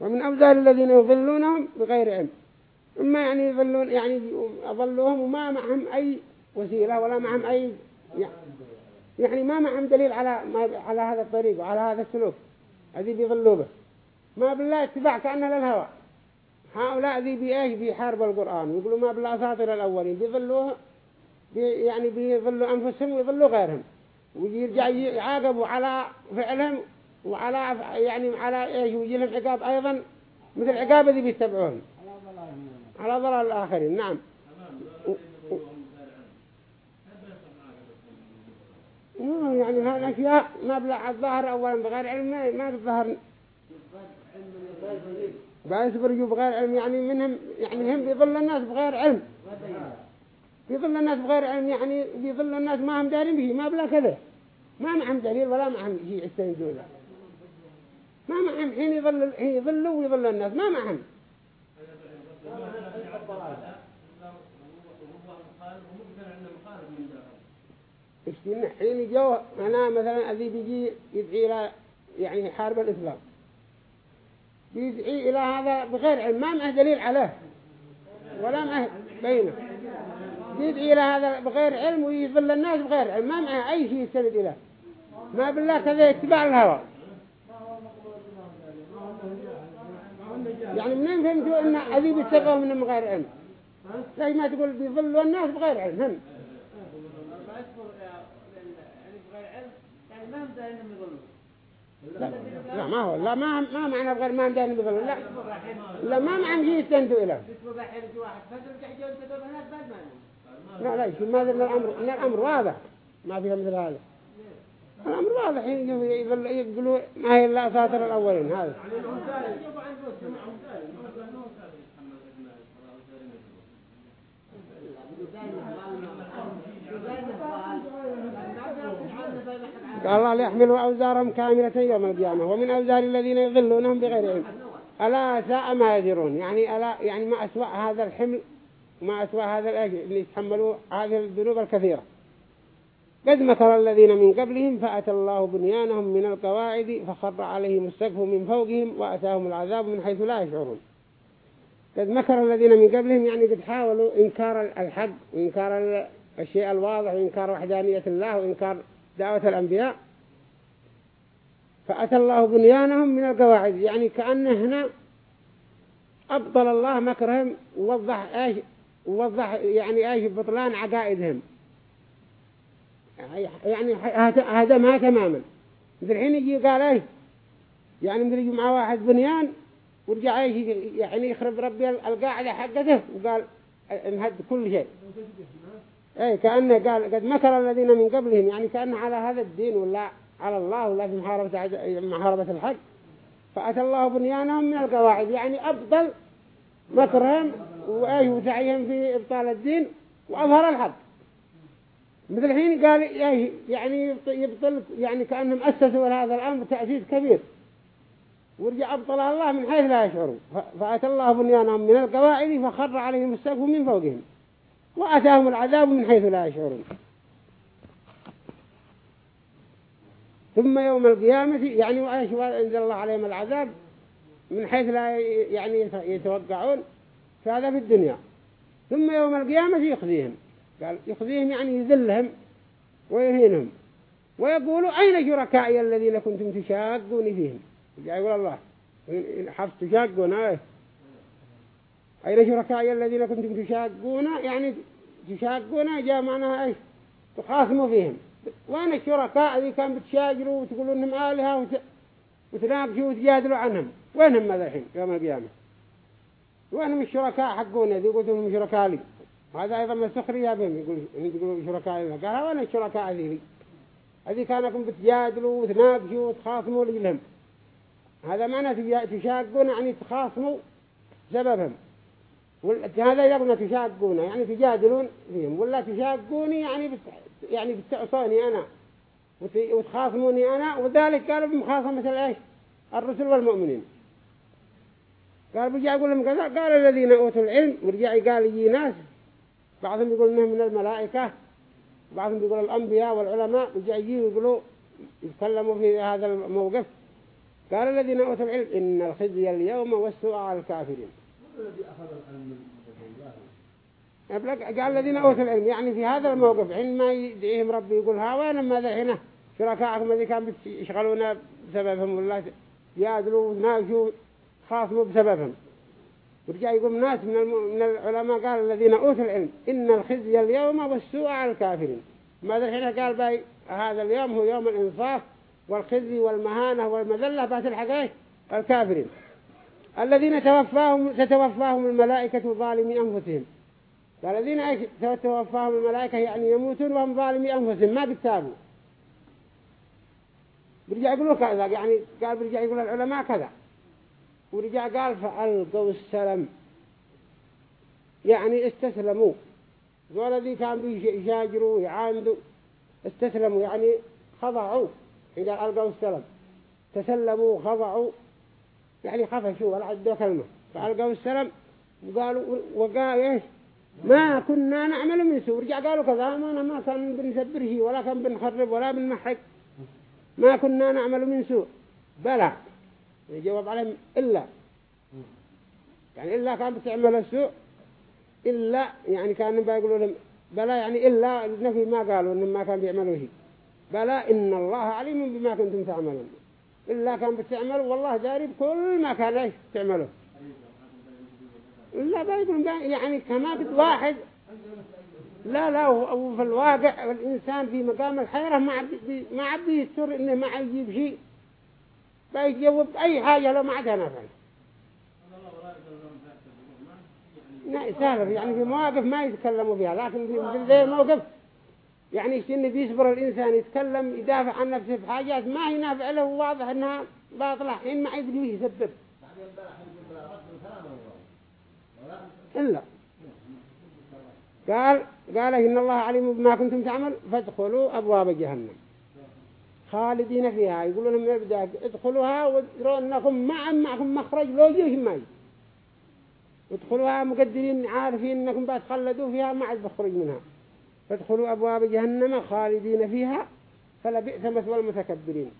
ومن أوزار الذين يضلونهم بغير علم. إما يعني يضلون يعني أضلوهم وما معهم أي وسيلة ولا معهم أي يعني ما معهم دليل على ما على هذا الطريق وعلى هذا السلوك. الذي بيضلوا به ما بالله اتباع كأنه للهوى. هؤلاء ذي بإيش بيحارب القرآن. يقولوا ما بالأساطير الأولين. بيظلوه بي يعني بيظلوا أنفسهم ويظلوا غيرهم. ويرجع يعاقبوا على فعلهم وعلى يعني على إيش؟ ويجي لهم عقاب أيضا مثل عقاب ذي بيتبعوهم على ضلال الآخرين. نعم. يعني هذه الأشياء ما بلع الظهر أولا بغير علم ما الظهر بيصبروا بغير علم؟ يعني منهم يعني هم بيضل الناس بغير علم. بيضل الناس بغير علم يعني بيضل الناس ما هم دارين به ما بلا كذا. ما معهم دليل ولا معهم شيء يستندون له. ما معهم حين يضل حين يضلوا ويضلوا الناس ما معهم. إيش حين جو أنا مثلا أذي بيجي يدعي إلى يعني حارب الإسلام. يدعي إلى هذا بغير علم ما معه دليل عليه ولا معه بينه. يدعي إلى هذا بغير علم ويضل الناس بغير علم ما معه أي شيء يستند إليه. ما بالله كذا اتباع الهوى. يعني منين فهمتوا أن عذيب يتبعوا من غير علم؟ ليش ما تقول بيضلوا الناس بغير علم هم يعني ما هم دائما يضلوا لا, لا ما هو لا ما ما معنى غير ما عندنا بظل لا لا ما معنى شيء يستندوا إلى. لا لا شو ما ذا الأمر إن الأمر واضح. ما فيها مثل هذا. الأمر واضح يقولوا ما هي إلا ساتر الأولين هذا. قال الله ليحملوا أوزارهم كاملة يوم القيامة. ومن أوزار الذين يضلونهم بغير علم. ألا ساء ما يدرون يعني ألا يعني ما أسوأ هذا الحمل وما أسوأ هذا الأجل اللي يتحملوا هذه الذنوب الكثيرة. قد مكر الذين من قبلهم فأتى الله بنيانهم من القواعد فخر عليهم السقف من فوقهم وأتاهم العذاب من حيث لا يشعرون. قد مكر الذين من قبلهم يعني قد حاولوا إنكار الحق وإنكار الشيء الواضح وإنكار وحدانية الله وإنكار دعوة الأنبياء فأتى الله بنيانهم من القواعد. يعني كأنه هنا أبطل الله مكرهم ووضح إيش ووضح يعني إيش بطلان عقائدهم. يعني ما تماما. مثل الحين يجي قال إيش؟ يعني مثل يجي مع واحد بنيان ورجع إيش يعني يخرب ربي القاعدة حقته وقال انهد كل شيء. اي كأنه قال قد مكر الذين من قبلهم. يعني كأنه على هذا الدين ولا على الله ولا في محاربة محاربة الحق. فأتى الله بنيانهم من القواعد. يعني أفضل مكرهم وإيش وسعيهم في إبطال الدين وأظهر الحق. مثل الحين قال يعني يبطل يعني كأنهم أسسوا هذا الأمر تأسيس كبير. ورجع أبطلها الله من حيث لا يشعرون. فأتى الله بنيانهم من القواعد فخر عليهم السقف من فوقهم. وأتاهم العذاب من حيث لا يشعرون. ثم يوم القيامة يعني وإيش أنزل الله عليهم العذاب من حيث لا يعني يتوقعون فهذا في الدنيا. ثم يوم القيامة يخزيهم. قال يخزيهم يعني يذلهم ويهينهم. ويقولوا أين شركائي الذين كنتم تشاقون فيهم؟ يقول الله حفظ تشاقون إيه أين شركائي الذين كنتم تشاقون يعني تشاقون جاء معناها إيش؟ تخاصموا فيهم. وين الشركاء اللي كان بتشاجروا وتقولوا إنهم آلهة وت... وتناقشوا وتجادلوا عنهم. وينهم ماذا الحين؟ يوم القيامة. وينهم الشركاء حقونا ذي قلت إنهم شركاء لي. هذا أيضا من سخرية بهم يقول يقولوا شركاء لي. قال وين الشركاء ذي هذه كانكم بتجادلوا وتناقشوا وتخاصموا لهم. هذا معنى تشاقون يعني تخاصموا سببهم. هذا يقولون تشاقون يعني تجادلون فيهم ولا تشاقوني يعني بت... يعني بتعصوني أنا وتخاصموني أنا وذلك قالوا بمخاصمة إيش؟ الرسل والمؤمنين. قال بجاء يقول لهم كذا قال الذين أوتوا العلم ورجع قال يجي ناس بعضهم يقول إنهم من الملائكة بعضهم يقول الأنبياء والعلماء ورجع يجي يقولوا يتكلموا في هذا الموقف. قال الذين أوتوا العلم إن الخزي اليوم والسوء على الكافرين. قال الذين أوتوا العلم. يعني في هذا الموقف عندما يدعيهم ربي يقول ها وين ماذا هنا؟ شركائكم الذي كان يشغلون بسببهم ولا يادلوا وناقشوا خاصموا بسببهم. ورجع يقول ناس من, من العلماء قال الذين أوتوا العلم إن الخزي اليوم والسوء على الكافرين. ماذا هنا قال باي هذا اليوم هو يوم الإنصاف والخزي والمهانة والمذلة بات الحقائق الكافرين. الذين توفاهم تتوفاهم الملائكة ظالمي أنفسهم. الذين توفاهم الملائكة يعني يموتون وهم ظالمي أنفسهم. ما بيتابوا برجع يقولوا كذا. يعني قال برجع يقول العلماء كذا. ورجع قال فألقوا السلام يعني استسلموا. ذول الذي كان بيشاجروا ويعاندوا استسلموا. يعني خضعوا. قال ألقوا السلام تسلموا خضعوا. يعني خفشوا ولا عدوا كلمة فألقوا السلام وقالوا وقال إيش؟ ما كنا نعمل من سوء. رجع قالوا كذا ما ما كان بنسبره ولا كان بنخرب ولا بنمحق. ما كنا نعمل من سوء. بلى. يجاوب عليهم إلا. يعني إلا كان بتعمل السوء. إلا يعني كانوا بيقولوا لهم بلى يعني إلا نفي ما قالوا إنهم ما كان شيء. بلى إن الله عليم بما كنتم تعملون. إلا كان بتعملوا والله داري بكل ما كان إيش تعملوا لا بيقول يعني كما قد واحد. لا لا وفي الواقع الإنسان في مقام الحيرة ما عبد ما عبد يستر إنه ما يجيب شيء. بيجاوب أي حاجة لو ما عندها نفع سهل يعني في مواقف ما يتكلموا فيها لكن في موقف يعني شن بيصبر الإنسان يتكلم يدافع عن نفسه في حاجات ما هي نافع له واضح أنها باطلة حين ما يدري يسبب. إلا. قال قال إن الله عليم بما كنتم تعمل فادخلوا أبواب جهنم. خالدين فيها. يقولون لهم يبدأ ادخلوها وادروا أنكم ما معكم مخرج لو جيه ما ادخلوها مقدرين عارفين أنكم بتخلدوا فيها ما عاد بخرج منها. فادخلوا أبواب جهنم خالدين فيها فلا بئس مثوى المتكبرين.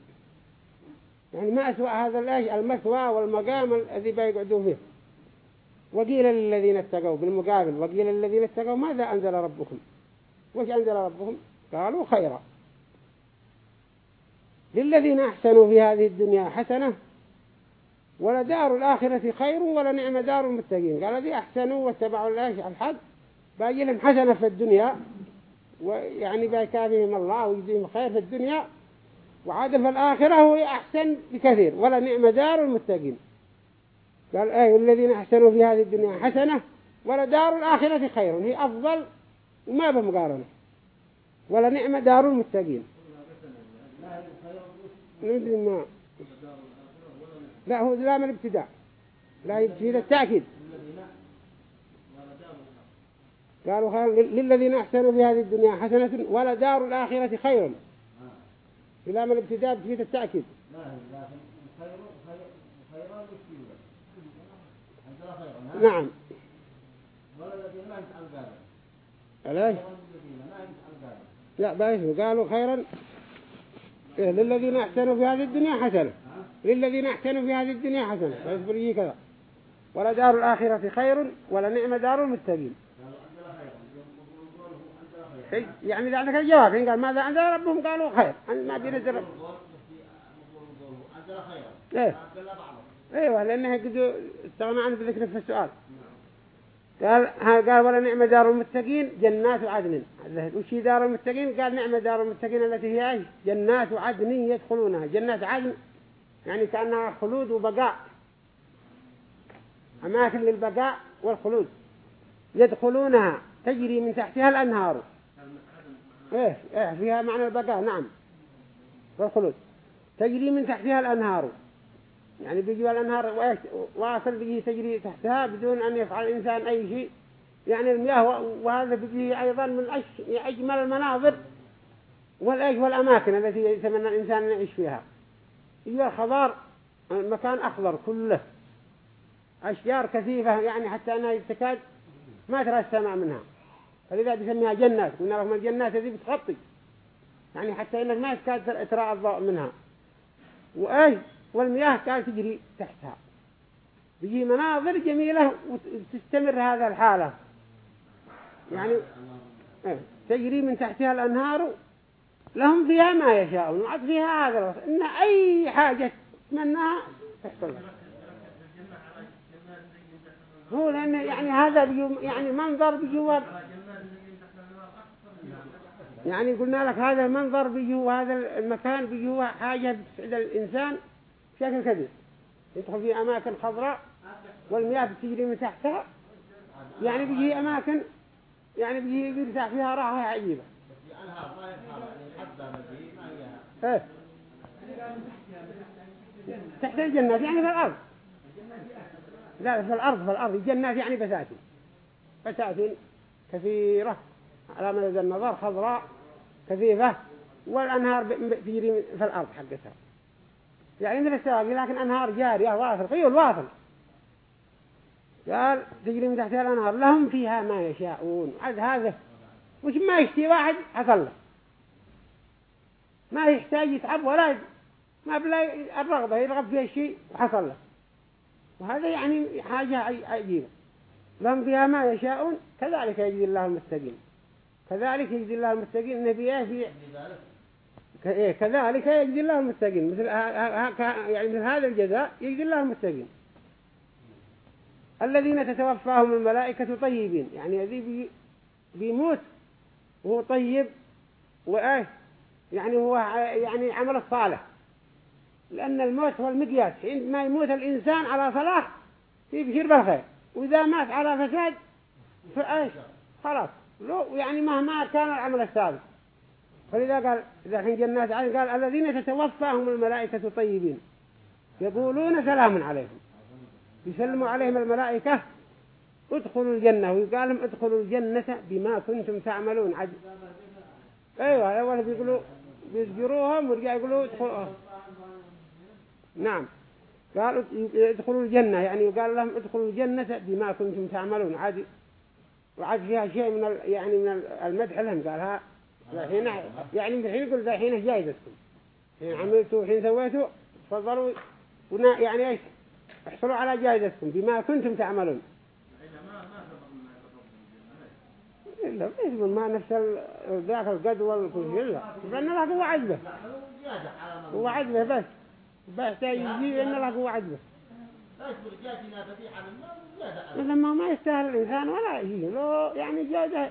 يعني ما أسوأ هذا المثوى والمقام الذي بيقعدوا فيه. وقيل للذين اتقوا بالمقابل وقيل للذين اتقوا ماذا أنزل ربكم؟ وش أنزل ربكم؟ قالوا خيرا. للذين أحسنوا في هذه الدنيا حسنة ولدار الآخرة خير ولنعم دار المتقين. قال الذي أحسنوا واتبعوا الحق. باقي لهم حسنة في الدنيا ويعني بيكافيهم الله ويجزيهم خير في الدنيا وعاد في الآخرة هو أحسن بكثير ولنعم دار المتقين. قال إيه الذين أحسنوا في هذه الدنيا حسنة ولا دار الآخرة خير هي أفضل وما بمقارنة ولا نعمة دار المتقين. ما. لا هو لا من ابتداء. لا يبتدي التأكيد. قالوا خير للذين أحسنوا في هذه الدنيا حسنة ولا دار الآخرة خير. لا من الابتداء بتفيد التأكيد. نعم. علاش لا بأيش؟ قالوا خيرا. إيه للذين أحسنوا في هذه الدنيا حسنة. للذين أحسنوا في هذه الدنيا حسنة. فاصبر يجي كذا. ولا دار الآخرة خير ولا نعم دار المتقين. يعني إذا عندك الجواب قال ماذا عند ربهم؟ قالوا خير. ما بينزل إيه. إيوه لأنه قد استغنى عنه بذكر في السؤال. قال قال ولا نعم دار المتقين جنات عدن. وش دار المتقين؟ قال نعم دار المتقين التي هي إيش؟ جنات عدن يدخلونها. جنات عدن يعني كأنها خلود وبقاء. أماكن للبقاء والخلود. يدخلونها تجري من تحتها الأنهار. إيه إيه فيها معنى البقاء نعم. والخلود تجري من تحتها الأنهار. يعني بيجي الأنهار واصل بيجي تجري تحتها بدون أن يفعل الإنسان أي شيء. يعني المياه وهذا بيجي أيضا من أجمل المناظر والأيش؟ والأماكن التي يتمنى الإنسان أن يعيش فيها. يجي الخضار المكان أخضر كله. أشجار كثيفة يعني حتى أنها تكاد ما ترى السماء منها. فلذا بيسميها جنات. من رغم الجنات هذه بتغطي. يعني حتى إنك ما تكاد ترى الضوء منها. وايش والمياه كانت تجري تحتها. بيجي مناظر جميلة وتستمر هذا الحالة. يعني إيه، تجري من تحتها الأنهار. لهم فيها ما يشاءون. وعد فيها هذا الوصف. إن أي حاجة تتمناها تحصل. هو لأن يعني هذا يعني منظر بجوار يعني قلنا لك هذا المنظر بيجوا هذا المكان بيجوا حاجة بتسعد الإنسان بشكل كبير. يدخل في أماكن خضراء والمياه بتجري من تحتها. يعني بيجي أماكن يعني بيجي يرتاح فيها راحة عجيبة. إيه. تحت الجنات يعني في الأرض. لا في الأرض في الأرض. الجنات يعني بساتين. بساتين كثيرة على مدى النظر خضراء. كثيفة والأنهار بتجري في الأرض حقتها. يعني مثل السواقي لكن أنهار جارية واصل خيول واصل. قال تجري من تحتها الأنهار لهم فيها ما يشاءون. عد هذا وش ما يشتي واحد حصل له. ما يحتاج يتعب ولا ما بلا الرغبة يرغب فيها شيء وحصل له. وهذا يعني حاجة عجيبة. لهم فيها ما يشاءون كذلك يجزي الله المستقيم. كذلك يجزي الله المستقيم نبيه في إيه، كذلك يجزي الله المستقيم مثل يعني مثل هذا الجزاء يجزي الله المستقيم الذين تتوفاهم الملائكة طيبين. يعني هذه بيموت وهو طيب وإيه يعني هو يعني عمل الصالح لأن الموت هو المقياس. عندما يموت الإنسان على صلاح يبشر بالخير. وإذا مات على فساد فأيش؟ خلاص. يعني مهما كان العمل السابق. فلذا قال إذا حين جنات عين قال الذين تتوفاهم الملائكة طيبين. يقولون سلام عليهم. يسلموا عليهم الملائكة ادخلوا الجنة. ويقال لهم ادخلوا الجنة بما كنتم تعملون. عد... أيوه أول بيقولوا بيسجروهم ورجع يقولوا ادخلوا نعم. قالوا ادخلوا الجنة. يعني يقال لهم ادخلوا الجنة بما كنتم تعملون. عادي. وعاد فيها شيء من. يعني من المدح لهم قالها الحين يعني الحين يقول الحين جايزتكم. حين عملتوا حين سويتوا تفضلوا يعني إيش؟ احصلوا على جائزتكم بما كنتم تعملون. إلا بيسمون ما نفس ذاك القد والكل إلا. لأن له هو عجبه هو عجبه بس. بس يجي إن له هو عجبه لما ما يستاهل الإنسان ولا يجي لو يعني جوده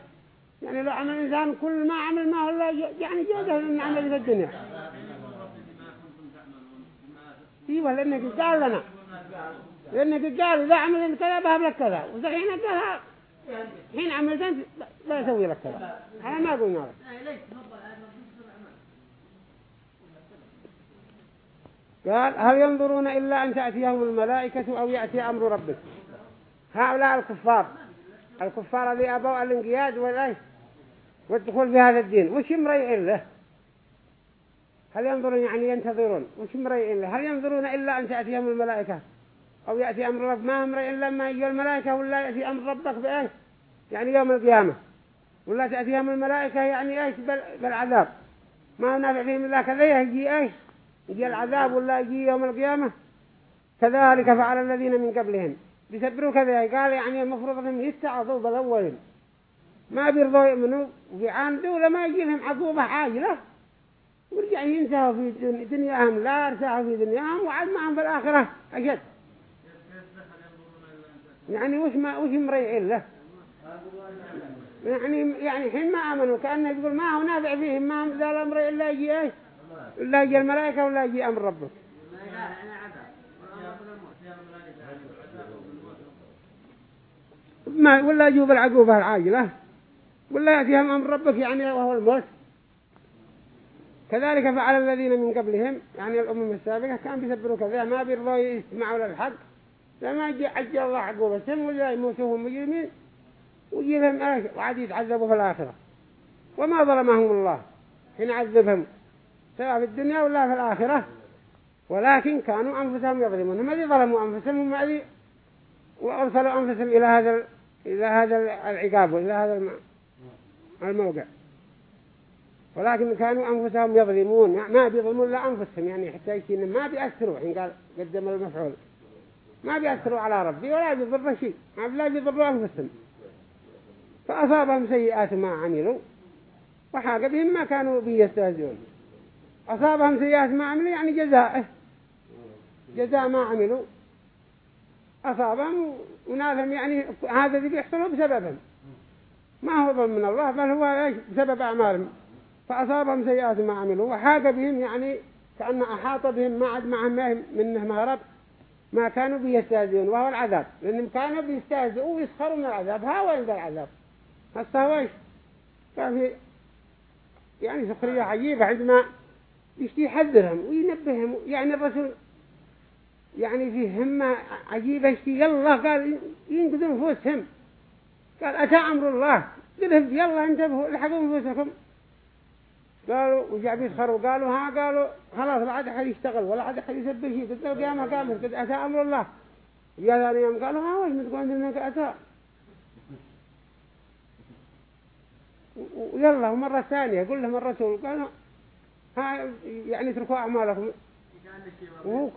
يعني لو عمل الإنسان كل ما عمل ما هو يعني جوده من عمل في الدنيا أيوه لانك قال لنا لانك قال اذا عمل كذا بهب لك كذا واذا حين قالها حين عملت انت لا يسوي لك كذا أنا ما قلنا لك قال هل ينظرون إلا أن تأتيهم الملائكة أو يأتي أمر ربك؟ هؤلاء الكفار. الكفار الذي أبوا الانقياد والعيش والدخول في هذا الدين. وش مريعين له؟ هل ينظرون يعني ينتظرون؟ وش مريئين له؟ هل ينظرون إلا أن تأتيهم الملائكة أو يأتي أمر رب؟ ما هم مريئين لما يجي الملائكة ولا يأتي أمر ربك بإيش؟ يعني يوم القيامة. ولا تأتيهم الملائكة يعني إيش؟ بالعذاب. ما نافع فيهم إلا كذا يجي إيش؟ يجي العذاب ولا يجي يوم القيامة؟ كذلك فعل الذين من قبلهم. بيسبروا كذا. قال يعني المفروض أنهم يستعظوا بالأولين ما بيرضوا يؤمنوا؟ ويعاندوا لما يجي لهم عقوبة عاجلة. ورجع ينتهوا في دنياهم. لا ارتاحوا في دنياهم وعد معهم في الآخرة. أجد يعني وش ما وش مريعين له يعني يعني حين ما آمنوا كأنه يقول ما هو نافع فيهم. ما ذا الأمر إلا يجي إيش؟ إلا يجي الملائكة ولا يجي أمر ربه ما ولا يجوب العقوبة العاجلة. ولا يأتيهم أمر ربك يعني وهو الموت كذلك فعل الذين من قبلهم يعني الأمم السابقة كان بيسبروا كذا ما بيرضوا يسمعوا للحق. لما يجي عجل الله عقوبتهم ولا يموتوهم مجرمين ويجي لهم إيش وعاد يتعذبوا في الآخرة. وما ظلمهم الله حين عذبهم. سواء في الدنيا ولا في الآخرة. ولكن كانوا أنفسهم يظلمون. هم الذي ظلموا أنفسهم هم الذي وأرسلوا أنفسهم إلى هذا إلى هذا العقاب وإلى هذا الموقع. ولكن كانوا أنفسهم يظلمون. ما بيظلمون لا أنفسهم. يعني حتى يشين ما بيأثروا. حين قال قدم المفعول. ما بيأثروا على ربي ولا بيضر شيء. ما بلا بيضروا أنفسهم. فأصابهم سيئات ما عملوا. وحاق بهم ما كانوا بيستهزئون أصابهم سيئات ما عملوا يعني جزاءه. جزاء ما عملوا. أصابهم ونالهم يعني هذا اللي بيحصلوا بسببهم ما هو ظلم من الله بل هو بسبب أعمالهم. فأصابهم سيئات ما عملوا. وحاق بهم يعني كأن أحاط بهم ما عد معهم منه مهرب ما كانوا بيستهزئون وهو العذاب. لأنهم كانوا بيستهزئوا ويسخروا من العذاب. ها وين ذا العذاب؟ هسه هو إيش؟ في يعني سخرية عجيبة عندما يشتي يحذرهم وينبههم. يعني الرسول يعني في همة عجيبة يشتي يلا قال ينقذوا نفوسهم قال أتى أمر الله؟ قلهم يلا انتبهوا لحقوا نفوسكم قالوا وجاء بيسخروا قالوا ها قالوا خلاص لا عاد أحد يشتغل ولا عاد أحد يسبح شيء. قد القيامة قامت قد أتى أمر الله. جاء ثاني يوم قالوا ها وش متقول إنك أتى؟ ويلا مرة ثانية قل لهم الرسول قالوا يعني اتركوا أعمالكم.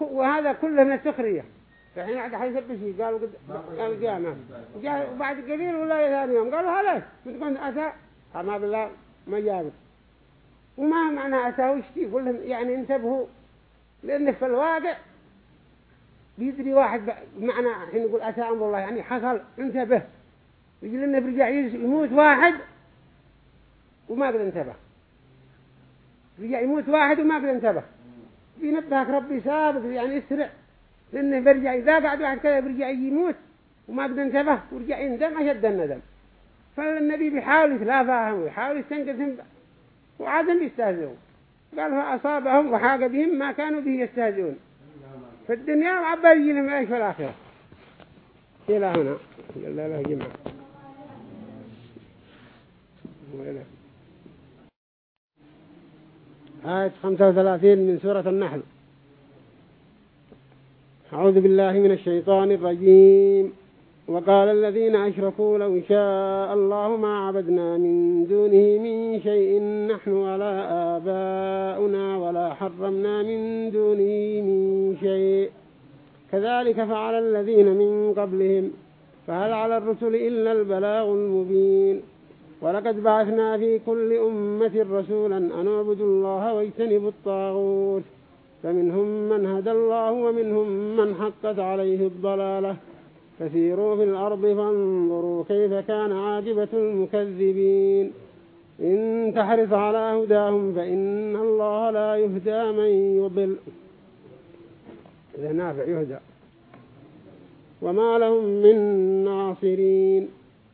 وهذا كله من السخرية. فحين عاد حيث شيء قالوا قد القيامة جاء بعد قليل ولا ثاني يوم قالوا هلا متقول أتى؟ ما بالله ما جابت. وما معنى أتاه يشتي يقول لهم؟ يعني انتبهوا لأنه في الواقع بيدري واحد معنى حين يقول أتى أمر الله يعني حصل انتبه. يجي لنا برجع يموت واحد وما قد انتبه. يموت واحد وما قد انتبه. بينبهك ربي سابق يعني يسرع لأنه برجع إذا قعد واحد كذا برجع يموت وما قد انتبه ورجع يندم أشد الندم. فالنبي بيحاول يتلافاهم ويحاول يستنقذهم وعادهم يستهزئون قال فأصابهم وحاق بهم ما كانوا به يستهزئون. في الدنيا وعبا يجي لهم إيش في الآخرة. إلى هنا. قال له جمع. آية 35 من سورة النحل. أعوذ بالله من الشيطان الرجيم. وقال الذين أشركوا لو شاء الله ما عبدنا من دونه من شيء نحن ولا آباؤنا ولا حرمنا من دونه من شيء. كذلك فعل الذين من قبلهم. فهل على الرسل إلا البلاغ المبين. ولقد بعثنا في كل أمة رسولا أن اعبدوا الله واجتنبوا الطاغوت. فمنهم من هدى الله ومنهم من حقت عليه الضلالة. فسيروا في الأرض فانظروا كيف كان عاقبة المكذبين. إن تحرص على هداهم فإن الله لا يهدى من يضل. إذا نافع يهدى. وما لهم من ناصرين.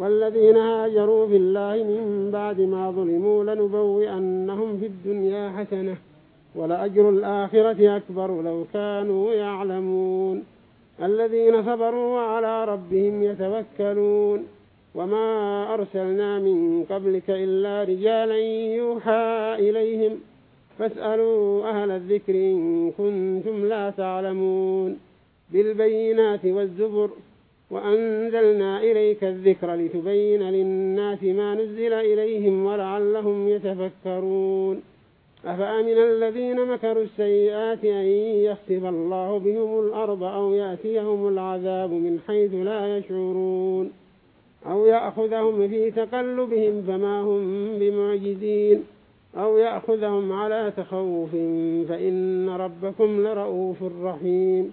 والذين هاجروا في الله من بعد ما ظلموا لنبوئنهم في الدنيا حسنة ولأجر الآخرة أكبر لو كانوا يعلمون. الذين صبروا وعلى ربهم يتوكلون. وما أرسلنا من قبلك إلا رجالا يوحى إليهم. فاسألوا أهل الذكر إن كنتم لا تعلمون. بالبينات والزبر وأنزلنا إليك الذكر لتبين للناس ما نزل إليهم ولعلهم يتفكرون. أفأمن الذين مكروا السيئات أن يخسف الله بهم الأرض أو يأتيهم العذاب من حيث لا يشعرون أو يأخذهم في تقلبهم فما هم بمعجزين أو يأخذهم على تخوف فإن ربكم لرؤوف رحيم.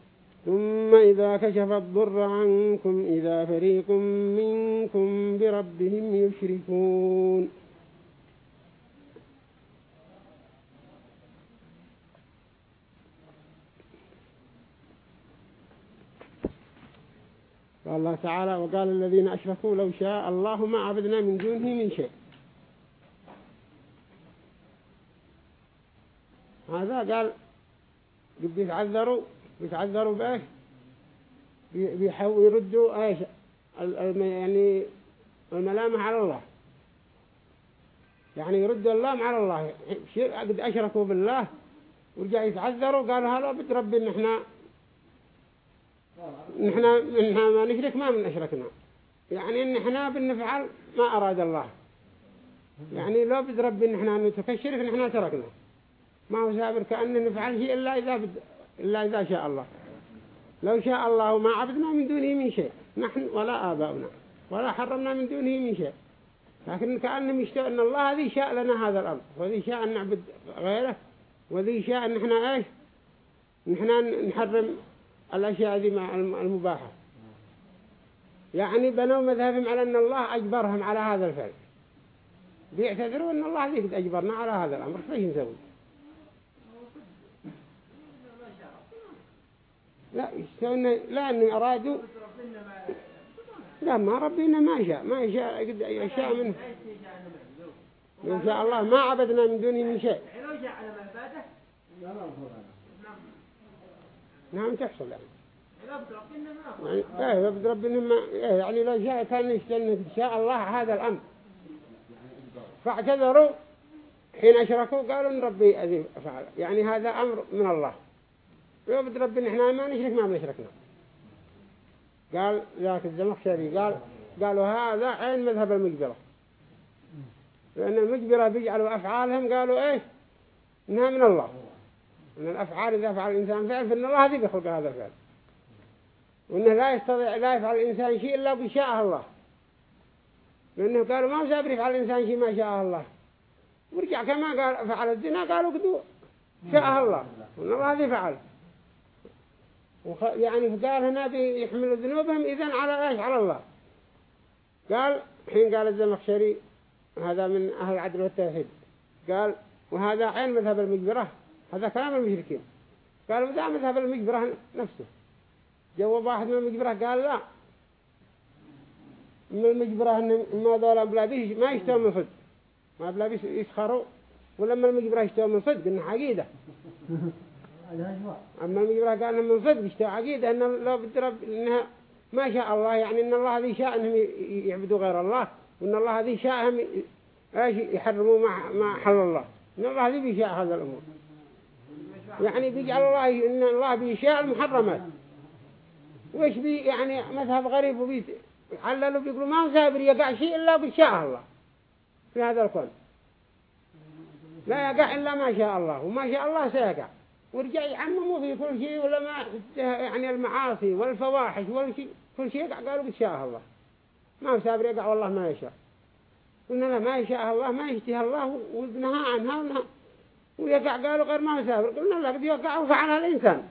ثم إذا كشف الضر عنكم إذا فريق منكم بربهم يشركون. قال الله تعالى وقال الذين أشركوا لو شاء الله ما عبدنا من دونه من شيء. هذا قال قد يتعذروا. يتعذروا بإيش بيحاولوا يردوا إيش يعني الملامة على الله. يعني يردوا اللام على الله. قد أشركوا بالله ورجع يتعذروا قالوا هذا بد ربي إن إحنا نحن منها ما نشرك ما من أشركنا. يعني إن إحنا بنفعل ما أراد الله. يعني لو بد ربي إن إحنا نتكشرك إن إحنا تركنا. ما هو سابر كأن نفعل شيء إلا إذا بد إلا إذا شاء الله. لو شاء الله ما عبدنا من دونه من شيء. نحن ولا آباؤنا. ولا حرمنا من دونه من شيء. لكن كأنهم يشتاء أن الله ذي شاء لنا هذا الأرض وذي شاء أن نعبد غيره. وذي شاء أن إحنا إيش؟ نحن نحرم الأشياء ذي المباحة. يعني بنوا مذهبهم على أن الله أجبرهم على هذا الفعل. بيعتذروا أن الله ذي أجبرنا على هذا الأمر. فيه نسوي؟ لا يستوون لا أن أرادوا. لا ما ربنا ما شاء ما يشاء قد يشاء منه إن شاء الله ما عبدنا من دونه من شيء. نعم تحصل يعني. يعني رب ربنا ما إيه يعني لو شاء كان يشتغل إن شاء الله هذا الأمر. فاعتذروا حين أشركوا قالوا ربي أذي فعل يعني هذا أمر من الله. يعبد ربنا إحنا ما نشرك ما بنشركنا. قال ذاك الزمخشري قال قالوا هذا عين مذهب المجبرة. لأن المجبرة بيجعلوا أفعالهم قالوا إيش إنها من الله. إن الأفعال إذا فعل الإنسان فعل فإن الله هذي بيخلق هذا الفعل. وإنه لا يستطيع لا يفعل الإنسان شيء إلا بشاء الله. لأنه قالوا ما سابر يفعل الإنسان شيء ما شاء الله. ورجع كما قال فعل الزنا قالوا قدوا شاء الله. وإن الله هذي فعل. يعني قال هنا بيحملوا ذنوبهم إذن على إيش على الله. قال حين قال الزمخشري هذا من أهل العدل والتوحيد. قال وهذا عين مذهب المجبرة. هذا كلام المشركين. قال وذا مذهب المجبرة نفسه. جواب واحد من المجبرة قال لا. من المجبرة إن ما ذولا بلابيش ما يشتوا من صدق. ما بلابيش يسخروا. ولما المجبرة يشتوا من صدق إنه عقيدة. أما المجبرة قال من صدق يشتوا عقيدة إنه لو بدرب إنها ما شاء الله يعني إن الله هذه شاء إنهم يعبدوا غير الله وإن الله هذه شاءهم إيش يحرموا ما ما حل الله. إن الله هذه بيشاء هذا الأمور. يعني بيجعل الله إن الله بيشاء المحرمات. وإيش بي يعني مذهب غريب وبيت عللوا بيقولوا ما مسافر يقع شيء إلا بشاء الله. في هذا الكون. لا يقع إلا ما شاء الله وما شاء الله سيقع. ورجع يعمموا في كل شيء ولا ما يعني المعاصي والفواحش والشيء كل شيء قالوا بشاء الله. ما مسافر يقع والله ما يشاء. قلنا لا ما يشاء الله ما يشتهى الله ونهى عنها ونهى ويقع قالوا غير ما مسافر قلنا لا قد يقع وفعلها الإنسان.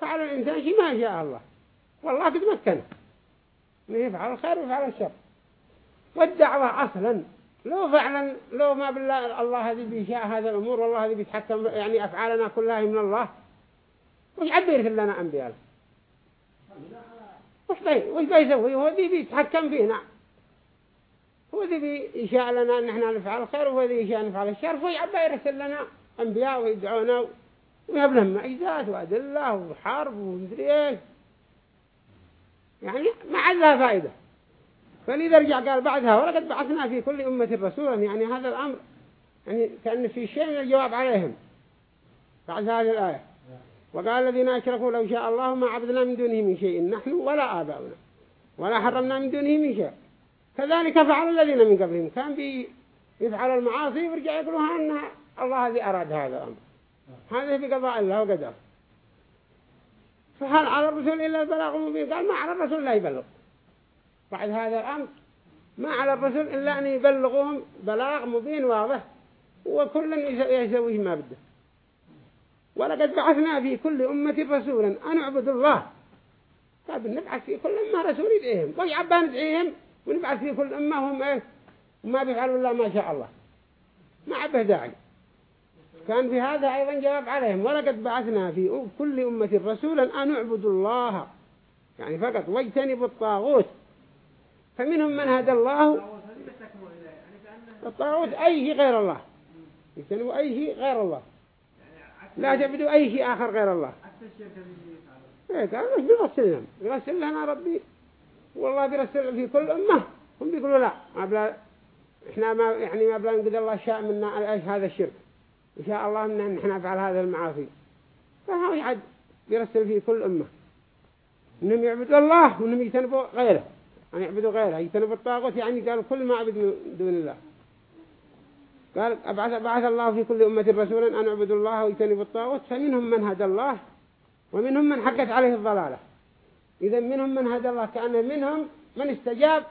فعل الإنسان شيء ما شاء الله. والله قد مكنه يفعل الخير ويفعل الشر. والدعوة أصلا لو فعلا لو ما بالله الله هذي بيشاء هذا الأمور والله هذي بيتحكم يعني أفعالنا كلها من الله. وش عبير لنا أنبياء؟ وش بي وش بيسوي؟ هو ذي بيتحكم فينا. هو ذي بيشاء لنا أن إحنا نفعل الخير وهو ذي يشاء نفعل الشر. فهو عبير لنا أنبياء ويدعونا ويهب لهم معجزات وأدلة وحرب ومدري إيش. يعني ما عاد لها فائدة. فلذا رجع قال بعدها ولقد بعثنا في كل أمة رسولا. يعني هذا الأمر يعني كأن في شيء من الجواب عليهم. بعد هذه الآية. وقال الذين أشركوا لو شاء الله ما عبدنا من دونه من شيء. نحن ولا آباؤنا. ولا حرمنا من دونه من شيء. كذلك فعل الذين من قبلهم. كان يفعل المعاصي ويرجع يقولوا أن الله الذي أراد هذا الأمر. هذا في قضاء الله وقدر فهل على الرسول إلا البلاغ المبين؟ قال ما على الرسول لا يبلغ. بعد هذا الأمر ما على الرسول إلا أن يبلغهم بلاغ مبين واضح وكل يسويه ما بده. ولقد بعثنا في كل أمة رسولا أن اعبدوا الله. قال نبعث في كل أمة رسول يدعيهم. ويعبا ندعيهم ونبعث في كل أمة هم إيه وما بيفعلوا إلا ما شاء الله. ما عبه داعي. كان في هذا أيضا جواب عليهم. ولقد بعثنا في كل أمة رسولا أن اعبدوا الله. يعني فقط واجتنبوا الطاغوت. فمنهم من هدى الله الطاغوت أي شيء غير الله؟ يجتنبوا أي شيء غير الله؟ لا تعبدوا أي شيء آخر غير الله؟ إيه قال مش بيرسل لهم؟ بيرسل لنا ربي؟ والله بيرسل في كل أمة هم بيقولوا لا. ما بلا إحنا ما يعني ما بلا نقدر الله شاء منا إيش هذا الشرك؟ إن شاء الله أن نحن نفعل هذا المعاصي. فهو يعد يرسل في كل أمة. إنهم يعبدوا الله وإنهم يتنبوا غيره. يعني يعبدوا غيره يتنبوا الطاغوت يعني قال كل ما عبد دون الله. قال أبعث, بعث الله في كل أمة رسولا أن اعبدوا الله ويتنبوا الطاغوت فمنهم من هدى الله ومنهم من حقت عليه الضلالة. إذا منهم من هدى الله كأنه منهم من استجاب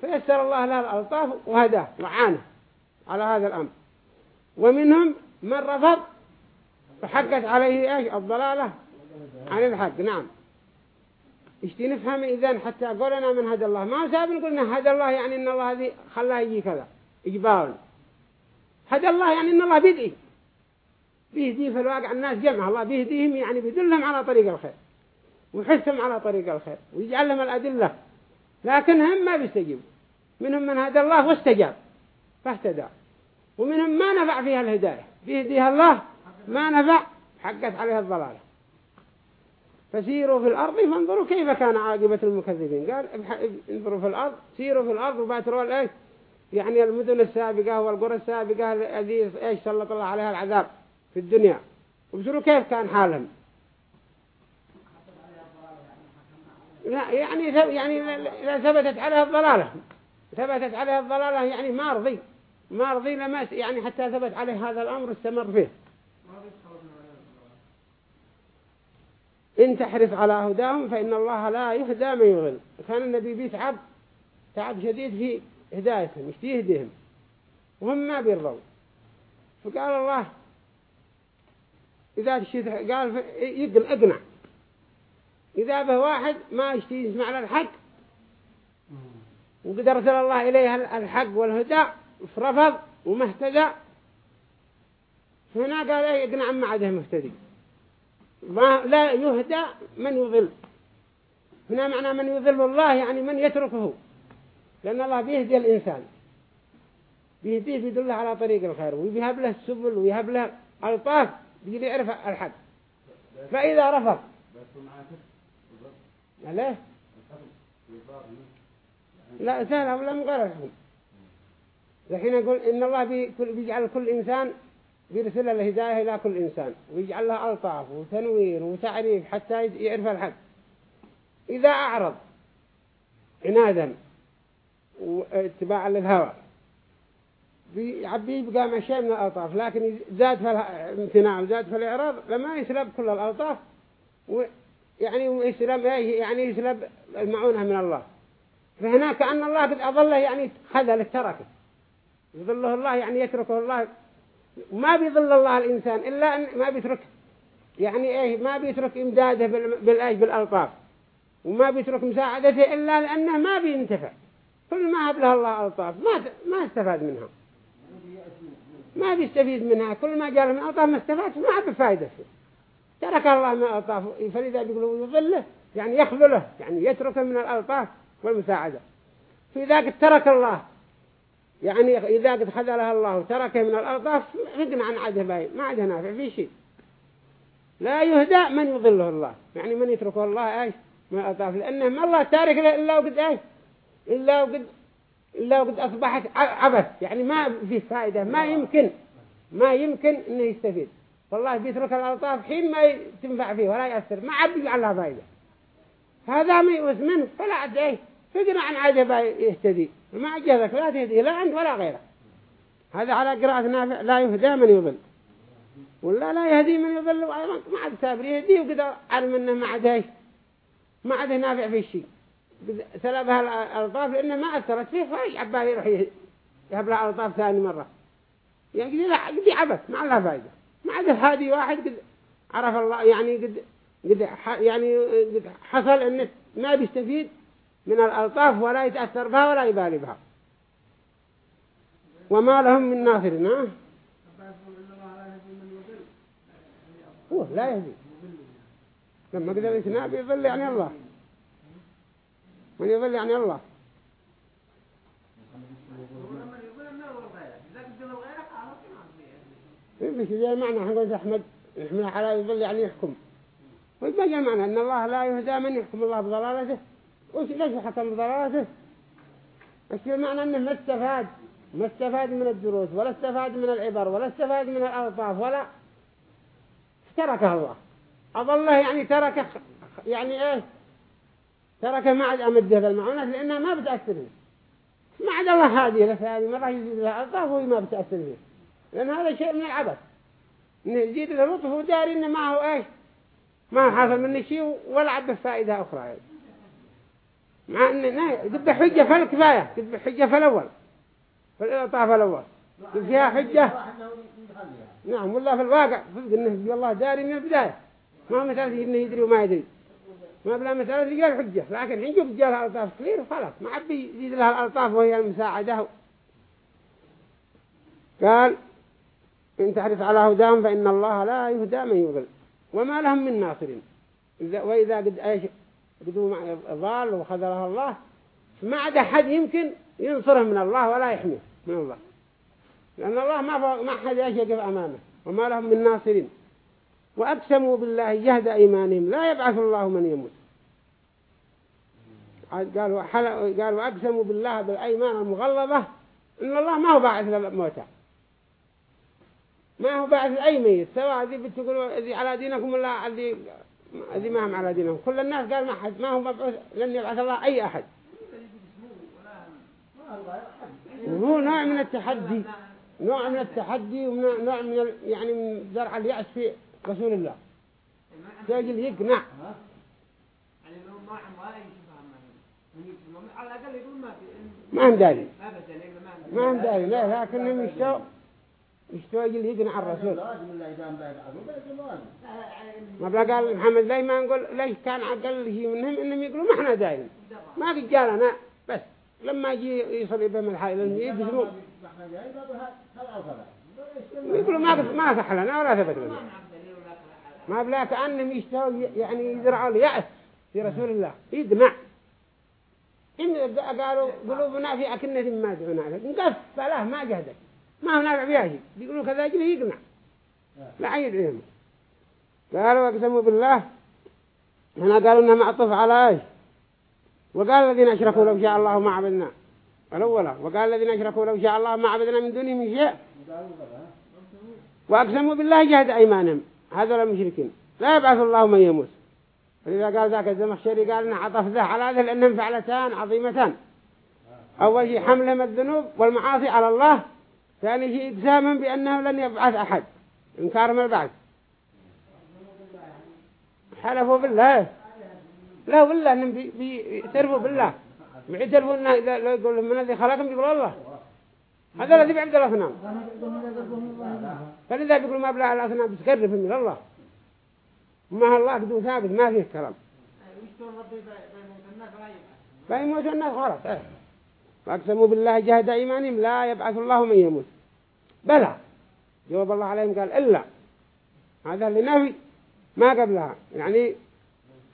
فيسر الله له الألطاف وهداه وعانه على هذا الأمر. ومنهم من رفض فحقت عليه إيش؟ الضلالة عن الحق. نعم. اشتي نفهم إذن حتى قولنا من هدى الله. ما سابن قلنا هدى الله يعني إن الله هذه خلاه يجي كذا إجبار هدى الله يعني إن الله بيدئي بيهدي في الواقع الناس جمع. الله بيهديهم يعني بيدلهم على طريق الخير ويحثهم على طريق الخير ويجعل لهم الأدلة. لكن هم ما بيستجيبوا. منهم من هدى الله واستجاب فاهتدى. ومنهم ما نفع فيها الهداية. بيهديها الله ما نفع حقت عليها الضلالة. فسيروا في الأرض فانظروا كيف كان عاقبة المكذبين. قال انظروا في الأرض سيروا في الأرض وباتروا الإيش يعني المدن السابقة والقرى السابقة الذي إيش سلط الله عليها العذاب في الدنيا. وبصروا كيف كان حالهم. لا يعني يعني إذا ثبتت عليها الضلالة. ثبتت عليها الضلالة يعني ما رضي ما رضي لما يعني حتى ثبت عليه هذا الأمر استمر فيه. إن تحرص على هداهم فإن الله لا يهدى من يضل. كان النبي بيتعب تعب شديد في هدايتهم مش يهديهم وهم ما بيرضوا. فقال الله إذا تشيت قال يقل أقنع. إذا به واحد ما يشتي يسمع الحق وقد أرسل الله إليه الحق والهدى فرفض وما اهتدى. هنا قال إيه اقنع ما عده مهتدي. ما لا يهدى من يضل. هنا معنى من يضل الله يعني من يتركه. لأن الله بيهدي الإنسان. بيهديه بيدله على طريق الخير ويهب له السبل ويهب له ألطاف بيجي يعرف الحق فإذا رفض. ليه لا سهل ولا مغير الحكم لحين يقول إن الله بيجعل كل إنسان بيرسل الهداية إلى كل إنسان ويجعل له ألطاف وتنوير وتعريف حتى يعرف الحق. إذا أعرض عنادا واتباعا للهوى بيعبي يبقى مع شيء من الألطاف لكن زاد في الامتناع وزاد في الإعراض لما يسلب كل الألطاف ويعني ويسلب يعني يسلب المعونة من الله. فهنا كأن الله قد أظله يعني خذل تركه يظله الله يعني يتركه الله ما بيظل الله الإنسان إلا أن ما بيترك يعني إيه؟ ما بيترك إمداده بالأيش؟ بالألطاف. وما بيترك مساعدته إلا لأنه ما بينتفع. كل ما هب له الله ألطاف ما ما استفاد منها. ما بيستفيد منها. كل ما جاء من ألطاف ما استفاد ما بفائدة ترك الله من الألطاف. فلذا بيقولوا يظله يعني يخذله يعني يتركه من الألطاف والمساعدة. فإذا قد ترك الله. يعني إذا قد خذلها الله وتركه من الألطاف غنى عن عده ما عده نافع في شيء. لا يهدى من يضله الله. يعني من يتركه الله إيش؟ من الألطاف لأنه ما الله تارك له إلا وقد إيش؟ إلا وقد إلا وقد أصبحت عبث. يعني ما في فائدة ما يمكن ما يمكن إنه يستفيد. والله بيترك الألطاف حين ما تنفع فيه ولا يأثر. ما يجعل لها فائدة. هذا ما يؤث منه. فلا عد إيه فقنا عن عجب يهتدي. وما عجبك لا تهدي لا عند ولا غيره هذا على قراءة نافع لا يهدى من يضل. ولا لا يهدي من يضل ما عاد سابر يهدي وقد علم إنه ما عاد إيش ما عاد نافع في الشيء سلبها الألطاف لأنه ما أثرت فيه فيعباه يروح يهب لها ألطاف ثاني مرة. يعني قد عبث ما لها فائدة ما عاد هادي واحد قد عرف الله يعني قد قد يعني قد حصل إنه ما بيستفيد. من الألطاف ولا يتأثر بها ولا يبالي بها. وما لهم من هو لا يهدي. لما قدر يسنع بيظل يعني الله. من يظل يعني الله. مش زي معنى حنقول أحمد؟ يحمل على يظل يعني يحكم. ويبقى معنى أن الله لا يهدى من يحكم الله بضلالته. وش ليش حكم بضلالته إيش معنى إنه ما استفاد ما استفاد من الدروس ولا استفاد من العبر ولا استفاد من الألطاف ولا تركه الله. أظله يعني ترك يعني إيه؟ ترك ما عاد أمده بالمعونات لأنها ما بتأثر فيه. ما عاد الله هذه لك هذه مرة يزيد لها ألطاف وهي ما بتأثر فيه. لأن هذا شيء من العبث. إنه يزيد له لطف وداري إنه ما هو إيش؟ ما حصل منه شيء ولا عبه فائدة أخرى. يعني. مع ان قد حجة فالكفاية قد حجة فالأول فالإطاف الأول فيها حجة؟ نعم والله في الواقع صدق إنه الله داري من البداية. ما مسألة إنه يدري وما يدري. ما بلا مسألة رجال حجة. لكن حين جب جالها ألطاف كثير خلاص ما عبي يزيد لها الألطاف وهي المساعدة. قال إن تحرص على هداهم فإن الله لا يهدى من يضل. وما لهم من ناصرين. وإذا قد قدوا ضال وخذلها الله ما عاد أحد يمكن ينصره من الله ولا يحميه من الله. لأن الله ما ما حد يقف أمامه وما لهم من ناصرين. وأقسموا بالله جهد إيمانهم لا يبعث الله من يموت. قالوا قالوا أقسموا بالله بالأيمان المغلظة إن الله ما هو باعث للموتى. ما هو باعث أي ميت سواء ذي بتقولوا ذي على دينكم ولا ذي ذي ما هم على دينهم. كل الناس قال ما حد ما هو مبعوث لن يبعث الله أي أحد. وهو نوع من التحدي. نوع من التحدي ونوع من يعني من زرع اليأس في رسول الله. تاجل يقنع. ما هم داري ما هم داري لا لكنهم يشتوا يشتوا يجي يقنع الرسول. ما بلا قال محمد ليه ما نقول ليش كان عقل شيء منهم إنهم يقولوا ما إحنا دايرين. ما قد جالنا بس لما يجي يصل بهم الحائل يقسموا يقولوا ما ما صح لنا ولا ثبت لنا ما بلا كأنهم يشتوا يعني يزرعوا اليأس في رسول الله. يقنع إن قالوا قلوبنا في أكنة ما دعونا نقف فلا ما جهدك. ما هو نافع فيها شيء. بيقولوا كذا يجري يقنع لا يدعيهم قالوا أقسموا بالله. هنا قالوا إنها معطوف على إيش؟ وقال الذين أشركوا لو شاء الله ما عبدنا. الأولى وقال الذين أشركوا لو شاء الله ما عبدنا من دونه من شيء. وأقسموا بالله جهد أيمانهم. هذول المشركين لا يبعث الله من يموت. فإذا قال ذاك الزمخشري قال إن عطف ذا على ذا لأنهم فعلتان عظيمتان. أول شيء حملهم الذنوب والمعاصي على الله. ثاني شيء إجزاما بأنه لن يبعث أحد. إنكار من البعث حلفوا بالله. لا بالله إنهم بيعترفوا بالله. بيعترفوا اذا لو يقول من الذي خلقهم؟ بيقول الله. هذا الذي بعد الأصنام. فلذا بيقولوا ما بلا الأصنام؟ بتقرب من الله. ما الله قدو ثابت ما فيه كلام. فيموت الناس خلاص فاقسموا بالله جهد إيمانهم لا يبعث الله من يموت. بلى. جواب الله عليهم قال إلا. هذا اللي نفي. ما قبلها. يعني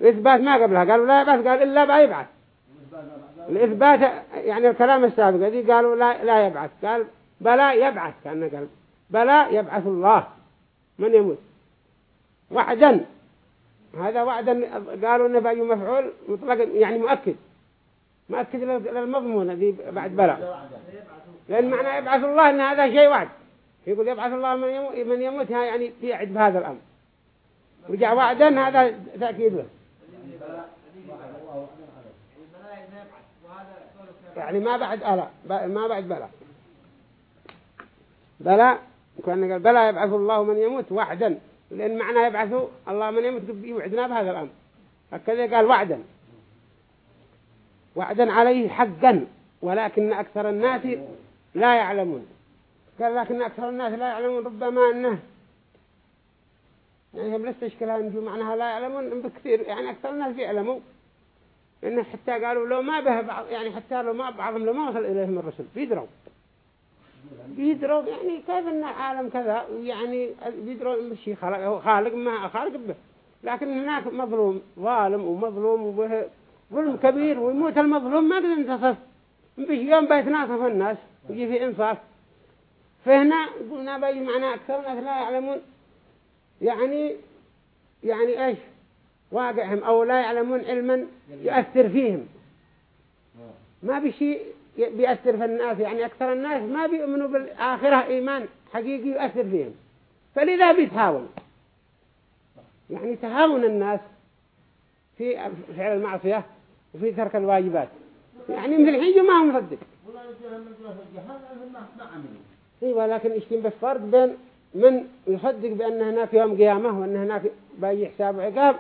الإثبات ما قبلها. قالوا لا يبعث. قال إلا بيبعث الإثبات يعني الكلام السابق الذي قالوا لا لا يبعث. قال بلا يبعث. كأنه قال بلا يبعث الله من يموت. وعدا. هذا وعدا. قالوا إنه باقي مفعول مطلق يعني مؤكد. مؤكد للمضمون الذي بعد بلا لأن معنى يبعث الله أن هذا شيء وعد يقول يبعث الله من يموت, من يموت يعني يعد بهذا الأمر. رجع وعدا هذا تأكيد له. يعني ما بعد ألا ما بعد بلا بلا كان قال بلا يبعث الله من يموت وعدا. لأن معنى يبعث الله من يموت يوعدنا بهذا الأمر. هكذا قال وعدا. وعدا عليه حقا ولكن أكثر الناس لا يعلمون. قال لكن أكثر الناس لا يعلمون ربما أنه يعني هم لست إشكالها نجو معناها لا يعلمون بكثير يعني أكثر الناس يعلموا إنه حتى قالوا لو ما به بعض يعني حتى لو ما بعضهم لو ما وصل إليهم الرسل بيدروا. بيدروا يعني كيف إن العالم كذا؟ يعني بيدروا شيء خالق خالق ما خالق به. لكن هناك مظلوم ظالم ومظلوم وبه. ظلم كبير ويموت المظلوم ما قد انتصف بيش يوم بيتناصف الناس ويجي في إنصاف. فهنا قلنا بيجي معنا أكثر؟ الناس لا يعلمون. يعني يعني إيش؟ واقعهم أو لا يعلمون علما يؤثر فيهم. ما بشيء بيأثر في الناس. يعني أكثر الناس ما بيؤمنوا بالآخرة إيمان حقيقي يؤثر فيهم. فلذا بيتهاون يعني تهاون الناس في فعل المعصية وفي ترك الواجبات. يعني مثل الحين ما هم مصدق. أيوه لكن اشتم بالفرق بين من يصدق بأن هناك يوم قيامة وأن هناك باقي حساب عقاب.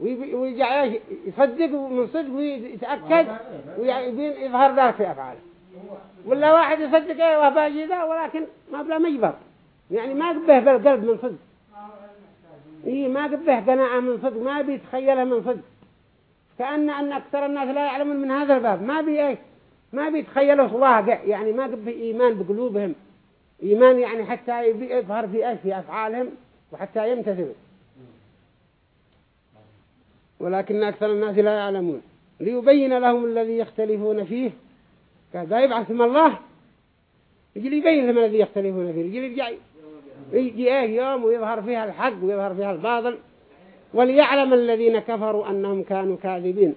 ويجع يصدق من صدق ويتأكد ويبين يظهر ذلك في أفعاله. ولا واحد يصدق إيه باقي ذا ولكن ما بلا مجبر يعني ما قبه بالقلب من صدق. إيه ما قبه قناعة من صدق ما بيتخيلها من صدق. كأن أن أكثر الناس لا يعلمون من هذا الباب. ما بي إيه ما بيتخيلوا واقع يعني ما قبه إيمان بقلوبهم. إيمان يعني حتى يظهر في إيش؟ في أفعالهم وحتى يمتثلوا. ولكن أكثر الناس لا يعلمون. ليبين لهم الذي يختلفون فيه. قال يبعثهم الله. يجي يبين لهم الذي يختلفون فيه. يجي يجي إيه يوم ويظهر فيها الحق ويظهر فيها الباطل. وليعلم الذين كفروا أنهم كانوا كاذبين.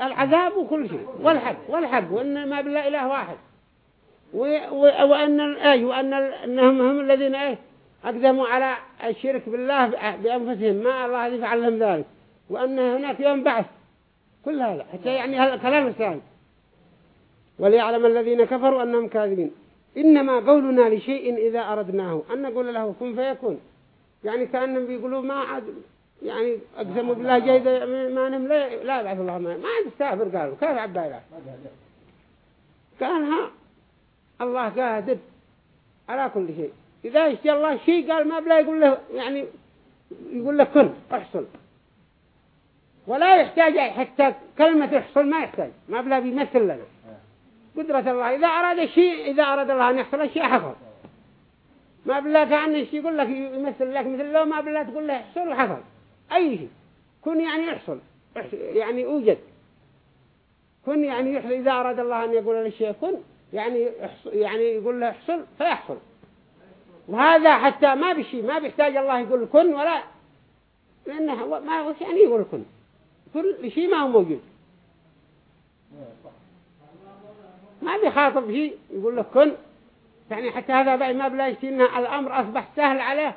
العذاب وكل شيء. والحق والحق وأن ما بالله إله واحد. وأن أي وأن أنهم هم الذين أيه أقدموا على الشرك بالله بأنفسهم. ما الله يفعل لهم ذلك. وأن هناك يوم بعث. كل هذا. حتى يعني هذا الكلام الثاني. وليعلم الذين كفروا أنهم كاذبين. إنما قولنا لشيء إذا أردناه. أن نقول له كن فيكون. يعني كأنهم بيقولوا ما عاد يعني أقسموا بالله جيدة ما نم لا لا يبعث الله ما ما يستغفر قالوا كيف عبايلا كان ها الله قادر على كل شيء. إذا يشتي الله شيء قال ما بلا يقول له يعني يقول له كن احصل. ولا يحتاج حتى كلمة احصل ما يحتاج. ما بلا بيمثل لنا. قدرة الله. إذا أراد شيء إذا أراد الله أن يحصل شيء حصل ما بلا كأن الشيء يقول لك يمثل لك مثل لو ما بلا تقول له احصل وحصل. أي شيء. كن يعني يحصل يعني أوجد. كن يعني يحصل إذا أراد الله أن يقول للشيء كن يعني يعني يقول له احصل فيحصل. وهذا حتى ما بشي ما بيحتاج الله يقول كن ولا لأنه ما وش يعني يقول كن. كل شيء ما هو موجود. ما بيخاطب شيء يقول له كن. يعني حتى هذا ما بلا يشتينا الأمر أصبح سهل عليه.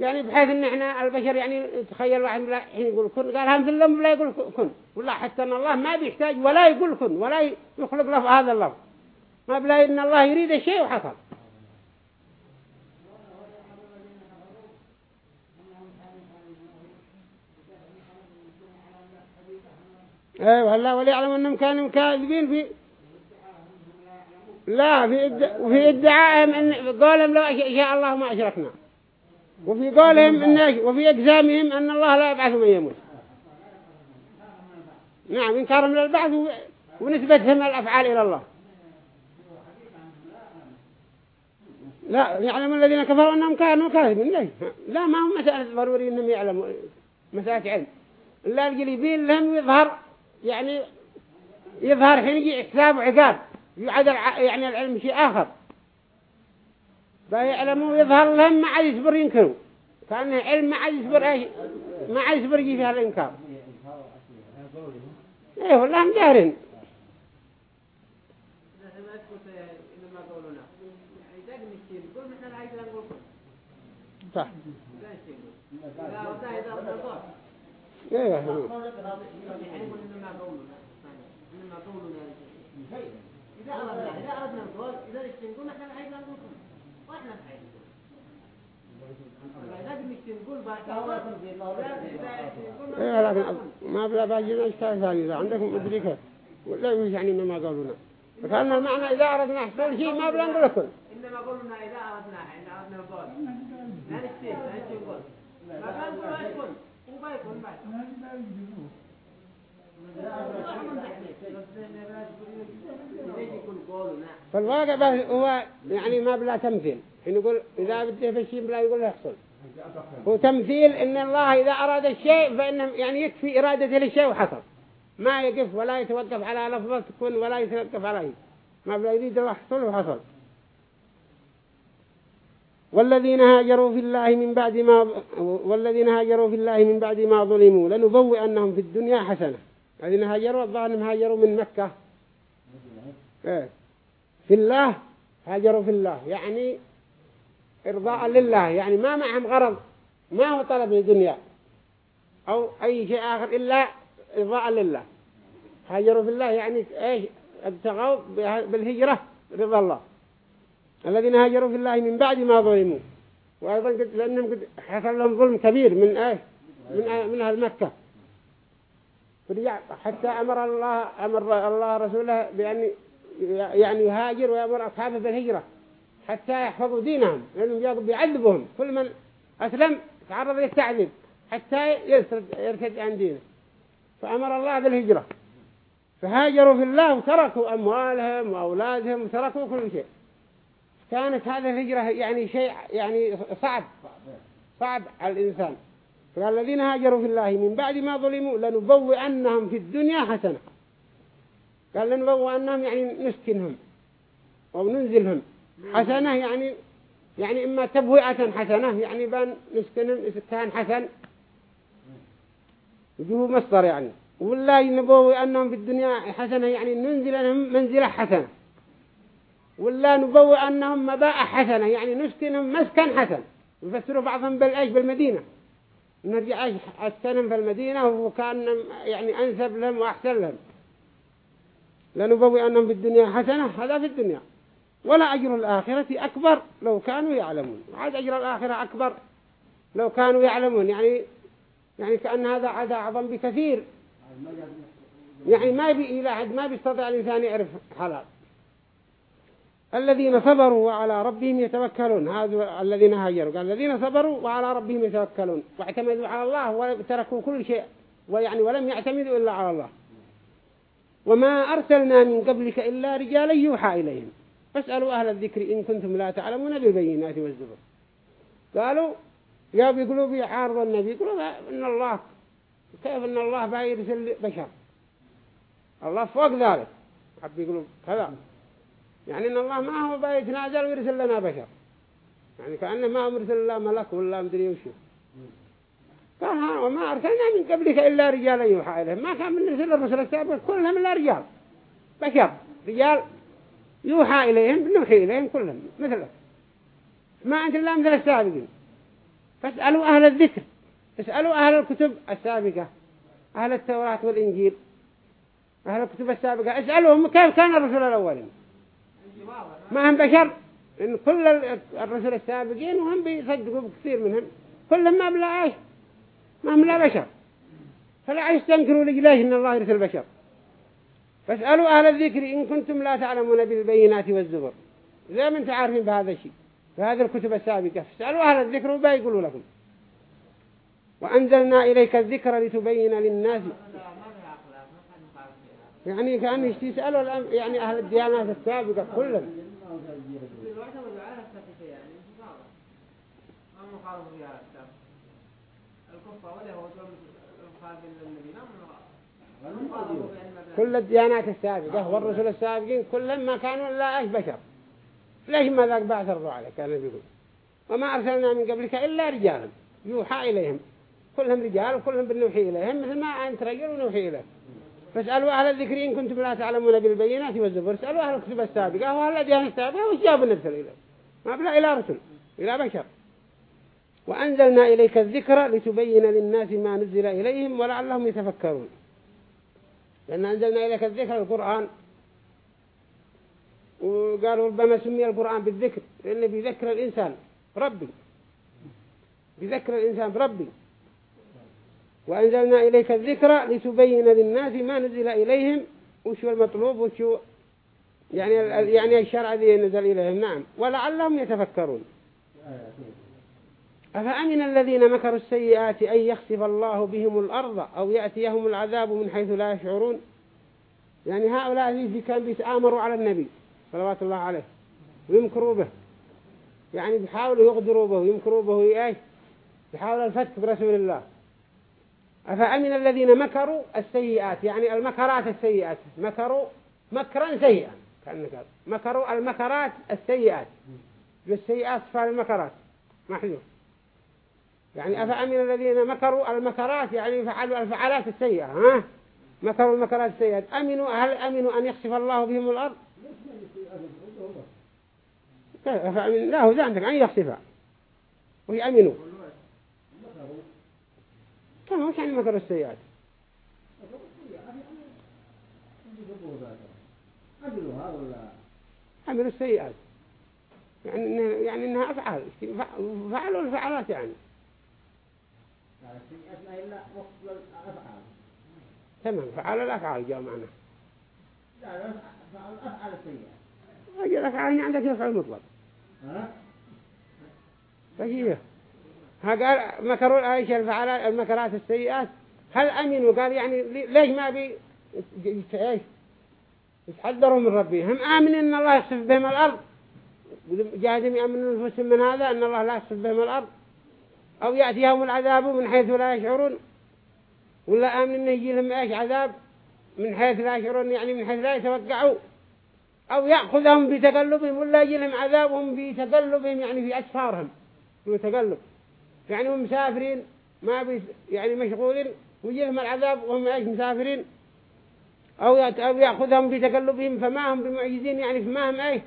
يعني بحيث إن إحنا البشر يعني تخيل واحد حين يقول كن قال هم ذلهم لا يقول كن. ولا حتى إن الله ما بيحتاج ولا يقول كن ولا يخلق له هذا اللفظ ما بلا إن الله يريد شيء وحصل. أيوه الله وليعلم أنهم كانوا كاذبين في لا. وفي ادعائهم ان قولهم لو شاء الله ما أشركنا. وفي قولهم إن وفي اجزامهم إن الله لا يبعث من يموت. نعم إنكارهم للبعث ونسبتهم الافعال إلى الله. لا يعلم الذين كفروا أنهم كانوا كاذبين. ليش؟ لا ما هم مسألة ضروري إنهم يعلموا. مسألة علم. إلا الجليبين لهم يظهر يعني يظهر حين يجي حساب وعقاب يعد يعني العلم شيء آخر. فيعلموا يظهر لهم ما عاد يصبر ينكروا. كأن علم ما عاد يصبر إيش ما عاد يصبر يجي فيها الإنكار. إيه والله مجارين صح. إيه. إذا أردنا إذا أردنا القول إذا نقول نحن الحين نقول وإحنا الحين إيه لكن ما بلا باجينا إشكال ثاني؟ إذا عندكم إدريكه ولا يعني إنما قولنا فكان المعنى إذا أردنا أحسن شيء ما بلا نقول لكم إنما قولنا إذا أردنا إذا أردنا القول لا نشتي لا القول ما كان قول يكون وبيكون بعد فالواقع هو يعني ما بلا تمثيل. حين يقول إذا بده في الشيء بلا يقول يحصل. هو تمثيل إن الله إذا أراد الشيء فإنه يعني يكفي إرادته للشيء وحصل. ما يقف ولا يتوقف على لفظة تكون ولا يتوقف عليه. ما بلا يريد يحصل وحصل. والذين هاجروا في الله من بعد ما والذين هاجروا في الله من بعد ما ظلموا لنبوئنهم في الدنيا حسنة. الذين هاجروا الظالم هاجروا من مكة. إيه. في الله هاجروا في الله. يعني إرضاء لله. يعني ما معهم غرض. ما هو طلب الدنيا. أو أي شيء آخر إلا إرضاء لله. هاجروا في الله يعني إيش ابتغوا بالهجرة رضا الله. الذين هاجروا في الله من بعد ما ظلموا. وأيضا لأنهم حصل لهم ظلم كبير من إيش من من أهل مكة. حتى أمر الله أمر الله رسوله بأن يعني يهاجر ويأمر أصحابه بالهجرة حتى يحفظوا دينهم لأنهم جاءوا بيعذبهم كل من أسلم تعرض للتعذيب حتى يرتد عن دينه. فأمر الله بالهجرة. فهاجروا في الله وتركوا أموالهم وأولادهم وتركوا كل شيء. كانت هذه الهجرة يعني شيء يعني صعب صعب على الإنسان. قال الذين هاجروا في الله من بعد ما ظلموا لنبوئنهم في الدنيا حسنة. قال لنبوئنهم يعني نسكنهم أو ننزلهم. حسنة يعني يعني إما تبوئة حسنة يعني بان نسكنهم إسكان حسن. يجوه مصدر يعني. ولا نبوئنهم في الدنيا حسنة يعني ننزلهم منزلة حسنة. ولا نبوئنهم مباء حسنة يعني نسكنهم مسكن حسن. يفسروا بعضهم بالأيش بالمدينة. نرجع أسكنهم في المدينة وكان يعني أنسب لهم وأحسن لهم. لنبوي أنهم في الدنيا حسنة هذا في الدنيا. ولا أجر الآخرة أكبر لو كانوا يعلمون. عاد أجر الآخرة أكبر لو كانوا يعلمون. يعني يعني كأن هذا عاد أعظم بكثير. يعني ما بي إلى حد ما بيستطيع الإنسان يعرف حلال. الذين صبروا وعلى ربهم يتوكلون. هذا الذين هاجروا. قال الذين صبروا وعلى ربهم يتوكلون. واعتمدوا على الله وتركوا كل شيء. ويعني ولم يعتمدوا إلا على الله. وما أرسلنا من قبلك إلا رجالا يوحى إليهم. فاسألوا أهل الذكر إن كنتم لا تعلمون بالبينات والزبر قالوا يا بيقولوا بيحارب النبي يقولوا إن الله كيف إن الله بيرسل بشر الله فوق ذلك. حب يقولوا كذا. يعني إن الله ما هو بيتنازل ويرسل لنا بشر. يعني كأنه ما مرسل الله ملك ولا مدري وشو قال وما أرسلنا من قبلك إلا رجالا يوحى إليهم. ما كان من رسل الرسل السابق كلهم إلا رجال. بشر رجال يوحى إليهم بنوحي إليهم كلهم مثلك. ما أنت إلا مثل السابقين. فاسألوا أهل الذكر اسألوا أهل الكتب السابقة أهل التوراة والإنجيل أهل الكتب السابقة اسألوهم كيف كان الرسل الأولين. ما هم بشر إن كل الرسل السابقين وهم بيصدقوا بكثير منهم. كلهم ما بلا عيش ما هم لا بشر. فلا يستنكروا لجلاش إن الله يرسل بشر. فاسألوا أهل الذكر إن كنتم لا تعلمون بالبينات والزبر. زي ما انت عارفين بهذا الشيء بهذه الكتب السابقة. فاسألوا أهل الذكر وما يقولوا لكم. وأنزلنا إليك الذكر لتبين للناس يعني كان يسألوا يعني أهل الديانات السابقة كلهم. كل الديانات السابقة والرسل السابقين كلهم ما كانوا إلا أيش بشر. ليش ما ذاك بعث عليك؟ كان يقول. وما أرسلنا من قبلك إلا رجالا. يوحى إليهم. كلهم رجال وكلهم بنوحي إليهم مثل ما أنت رجل ونوحي إليه فاسألوا أهل الذكر إن كنتم لا تعلمون بالبينات والزبر اسألوا أهل الكتب السابقة. وأهل الأديان السابقة؟ وش جابوا نرسل إليه ما بلا إلى رسل. إلى بشر. وأنزلنا إليك الذكر لتبين للناس ما نزل إليهم ولعلهم يتفكرون. لأن أنزلنا إليك الذكر القرآن. وقالوا ربما سمي القرآن بالذكر لأنه بيذكر الإنسان ربي. بيذكر الإنسان بربي وأنزلنا إليك الذكر لتبين للناس ما نزل إليهم وشو المطلوب وشو يعني يعني الشرع الذي نزل إليهم. نعم. ولعلهم يتفكرون. أفأمن الذين مكروا السيئات أن يخسف الله بهم الأرض أو يأتيهم العذاب من حيث لا يشعرون؟ يعني هؤلاء الذين كان بيتآمروا على النبي صلوات الله عليه ويمكروا به. يعني بيحاولوا يغدروا به ويمكروا به إيش بيحاولوا الفتك برسول الله. أفأمن الذين مكروا السيئات؟ يعني المكرات السيئات. مكروا مكرا سيئا كأنك مكروا المكرات السيئات. بالسيئات فعل المكرات. محذوف يعني أفأمن الذين مكروا المكرات؟ يعني فعلوا الفعالات السيئة ها؟ مكروا المكرات السيئة أمنوا هل أمنوا أن يخسف الله بهم الأرض؟ لا هو ذا عندك أن يخسفها ويأمنوا كان وش يعني مكر السيئات عملوا السيئات يعني إنها يعني إنها أفعال. فعلوا الفعلات يعني. تمام. فعل الأفعال جاء معنا. فعل الأفعال عندك يفعل مطلق ها؟ فهي ها قال مكروا إيش الفعالات المكرات السيئات. هل أمنوا؟ قال يعني ليش ما بي إيش يتحذروا من ربهم هم آمنين أن الله يخسف بهم الأرض. جاهدهم يأمنوا نفسهم من هذا أن الله لا يخسف بهم الأرض. أو يأتيهم العذاب من حيث لا يشعرون. ولا آمن أن يجي لهم إيش عذاب؟ من حيث لا يشعرون يعني من حيث لا يتوقعوا أو يأخذهم بتقلبهم ولا يجي لهم عذابهم بتقلبهم يعني في أسفارهم. تقلب. يعني هم مسافرين ما بي يعني مشغولين ويجي لهم العذاب وهم إيش مسافرين. أو يأخذهم بتقلبهم فما هم بمعجزين يعني فما هم إيش؟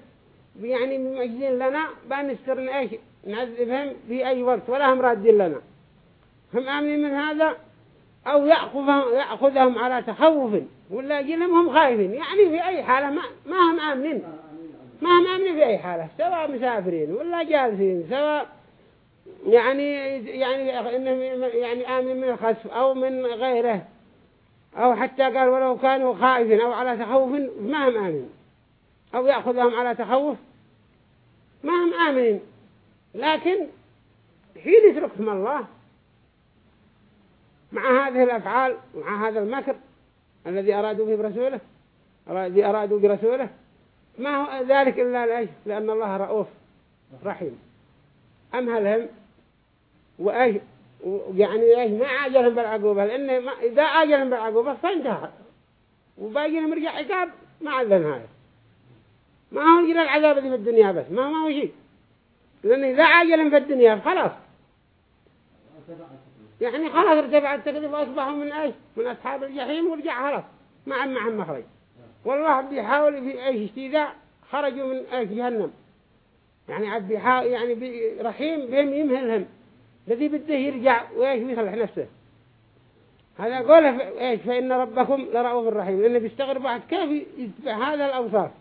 يعني بمعجزين لنا بنستر إيش؟ نعذبهم في أي وقت ولا هم رادين لنا. هم آمنين من هذا؟ أو يأخذهم, يأخذهم على تخوف ولا يجيهم هم خايفين. يعني في أي حالة ما, ما هم آمنين. ما هم آمنين في أي حالة سواء مسافرين ولا جالسين سواء يعني يعني إنهم يعني آمن من الخسف أو من غيره أو حتى قال ولو كانوا خائفين أو على تخوف ما هم آمنين. أو يأخذهم على تخوف ما هم آمنين. لكن حين يتركهم الله مع هذه الأفعال ومع هذا المكر الذي أرادوا به برسوله الذي أرادوا برسوله ما هو ذلك إلا لأيش لأن الله رؤوف رحيم. أمهلهم وأيش يعني إيش ما عاجلهم بالعقوبة لأن ما إذا عاجلهم بالعقوبة فانتهى. وباقي لهم رجع عقاب ما عندنا هذا. ما هو يجرى العذاب في الدنيا بس ما ما هو شيء. لأن إذا عاجلهم في الدنيا خلاص. يعني خلاص ارتفع التكذيب وأصبحوا من إيش؟ من أصحاب الجحيم ورجع خلاص. ما عم معهم مخرج. والله بيحاول في إيش؟ استيذاء خرجوا من إيش؟ جهنم. يعني بيحاول يعني رحيم بهم يمهلهم. الذي بده يرجع وإيش ويصلح نفسه؟ هذا قوله إيش؟ فإن ربكم لرؤوف الرحيم لأنه بيستغرب واحد كيف يتبع هذا الأوصاف؟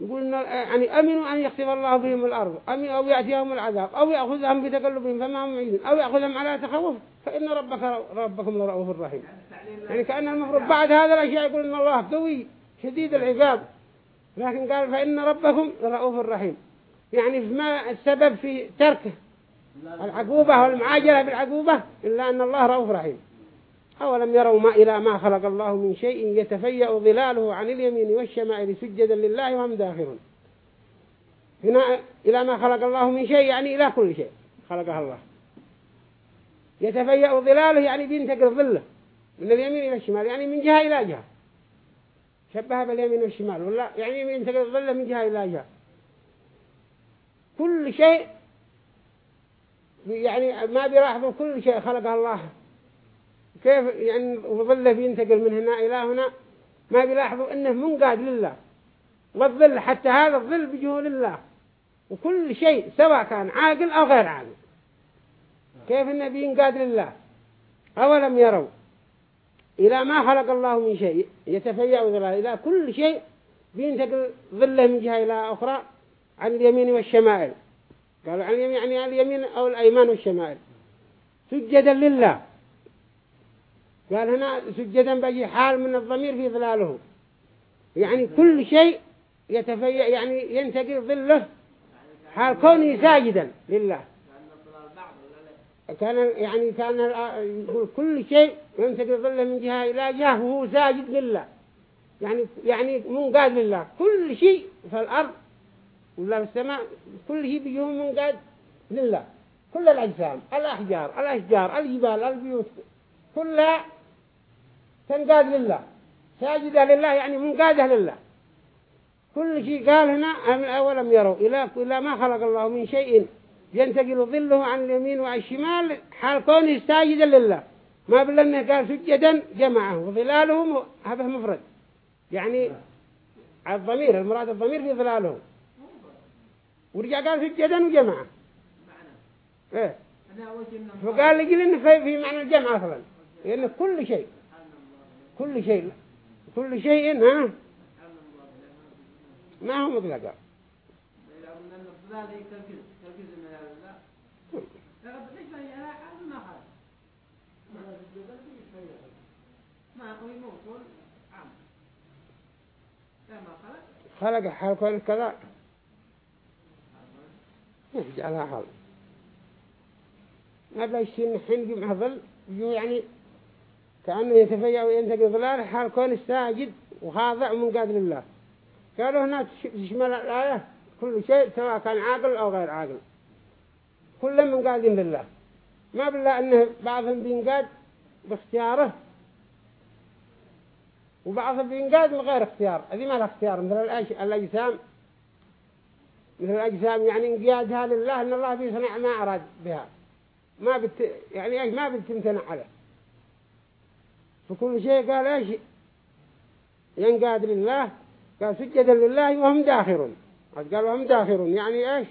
يقول إن يعني أمنوا أن يخسف الله بهم الأرض أو يأتيهم العذاب أو يأخذهم بتقلبهم فما هم معيدين أو يأخذهم على تخوف فإن ربك ربكم لرؤوف الرحيم يعني كأن المفروض بعد هذا الأشياء يقول إن الله قوي شديد العذاب لكن قال فإن ربكم لرؤوف الرحيم يعني ما السبب في تركه؟ العقوبة والمعاجلة بالعقوبة إلا أن الله رؤوف رحيم. أولم يروا ما إلى ما خلق الله من شيء يتفيأ ظلاله عن اليمين والشمائل سجدا لله وهم داخرون هنا إلى ما خلق الله من شيء يعني إلى كل شيء خلقها الله. يتفيأ ظلاله يعني بينتقل ظله من اليمين إلى الشمال يعني من جهة إلى جهة. شبهها باليمين والشمال ولا يعني ينتقل ظله من جهة إلى جهة. كل شيء يعني ما بيلاحظوا كل شيء خلقه الله. كيف يعني وظله بينتقل من هنا إلى هنا؟ ما بيلاحظوا إنه منقاد لله. والظل حتى هذا الظل بيجيه لله. وكل شيء سواء كان عاقل أو غير عاقل. كيف إنه بينقاد لله؟ أولم يروا إلى ما خلق الله من شيء يتفيأ ظله إلى كل شيء بينتقل ظله من جهة إلى أخرى عن اليمين والشمائل. قالوا عن اليمين يعني عن اليمين أو الأيمان والشمائل. سجدا لله. قال هنا سجدا بجي حال من الضمير في ظلاله. يعني كل شيء يتفيأ يعني ينتقل ظله. حال كونه ساجدا لله. كان يعني كان يقول كل شيء ينتقل ظله من جهة إلى جهة وهو ساجد لله. يعني يعني منقاد لله. كل شيء في الأرض ولا السماء كل شيء بيجيه منقاد لله. كل الأجسام الأحجار الأشجار الجبال البيوت كلها تنقاد لله. ساجدة لله يعني منقادة لله. كل شيء قال هنا من أولم يروا إلى إلى ما خلق الله من شيء ينتقل ظله عن اليمين وعن الشمال. حال كونه ساجدا لله. ما بل قال سجدا جمعه وظلالهم هذا مفرد. يعني الضمير المراد الضمير في ظلالهم ورجع قال سجدا وجمعه إيه. فقال لي إنه في معنى الجمع أصلا. لأن كل شيء. كل شيء. كل شيء ها؟ ما هو مطلقا خلق حال كذا. يجعلها حال ما بلا يشتين حين يجي معه ظل يجوا يعني كأنه يتفيأ وينتقي ظلال حال كون الساجد وخاضع ومنقاد لله. قالوا هنا تشمل الآية كل شيء سواء كان عاقل أو غير عاقل. كلهم منقادين لله. ما بالله أنه بعضهم بينقاد باختياره وبعضهم بينقاد من غير اختيار. هذه ما لها اختيار. مثل الأجسام مثل الأجسام يعني انقيادها لله أن الله بيصنع ما أراد بها. ما بت يعني ما بتمتنع عليه. فكل شيء قال إيش؟ ينقاد لله. قال سجدا لله وهم داخرون. قال وهم داخرون يعني إيش؟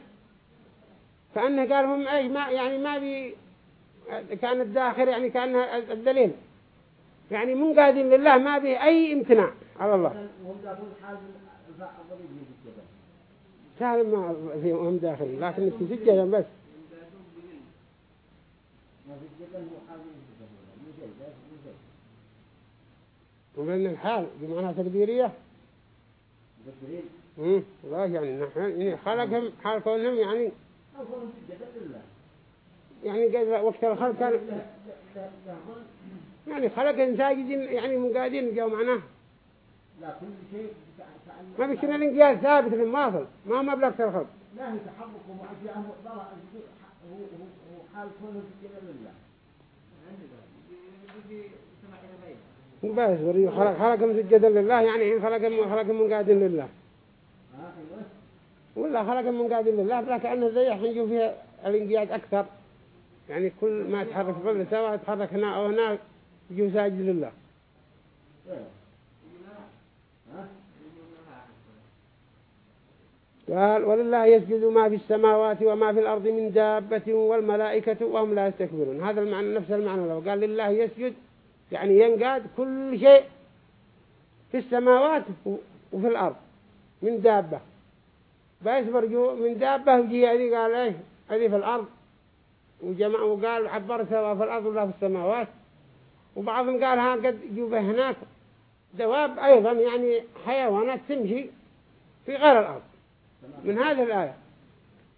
كأنه قال هم إيش؟ ما يعني ما بي كان الداخر يعني كان الدليل. يعني من قادين لله ما به أي امتناع على الله. سهل ما فيهم داخل لكن سجدا بس. ومن الحال بمعنى تقديرية امم لا يعني نحن خلقهم حال كونهم يعني يعني قال وقت الخلق كان يعني خلق ساجدين يعني مقادين جو معناه. لا كل شيء ما بيشنا الانقياد ثابت المواصل ما هو مبلغ الخلق لا هي تحرك ومعجزة هو حال كونه في لله بس وري خلق خلق مسجدا لله يعني حين خلق خلق من قاد لله. ولا خلق من قاد لله بلا كأنه زي حين يجوا فيها الانقياد أكثر. يعني كل ما يتحرك ظل سواء يتحرك هنا أو هنا يجوا ساجد لله. قال ولله يسجد ما في السماوات وما في الأرض من دابة والملائكة وهم لا يستكبرون. هذا المعنى نفس المعنى لو قال لله يسجد يعني ينقاد كل شيء في السماوات وفي الأرض من دابة. بيصبر جو من دابة وجي هذه قال إيه؟ هذه في الأرض. وجمع وقال عبر سواء في الأرض ولا في السماوات. وبعضهم قال ها قد جوبه هناك دواب أيضا يعني حيوانات تمشي في غير الأرض. من هذه الآية.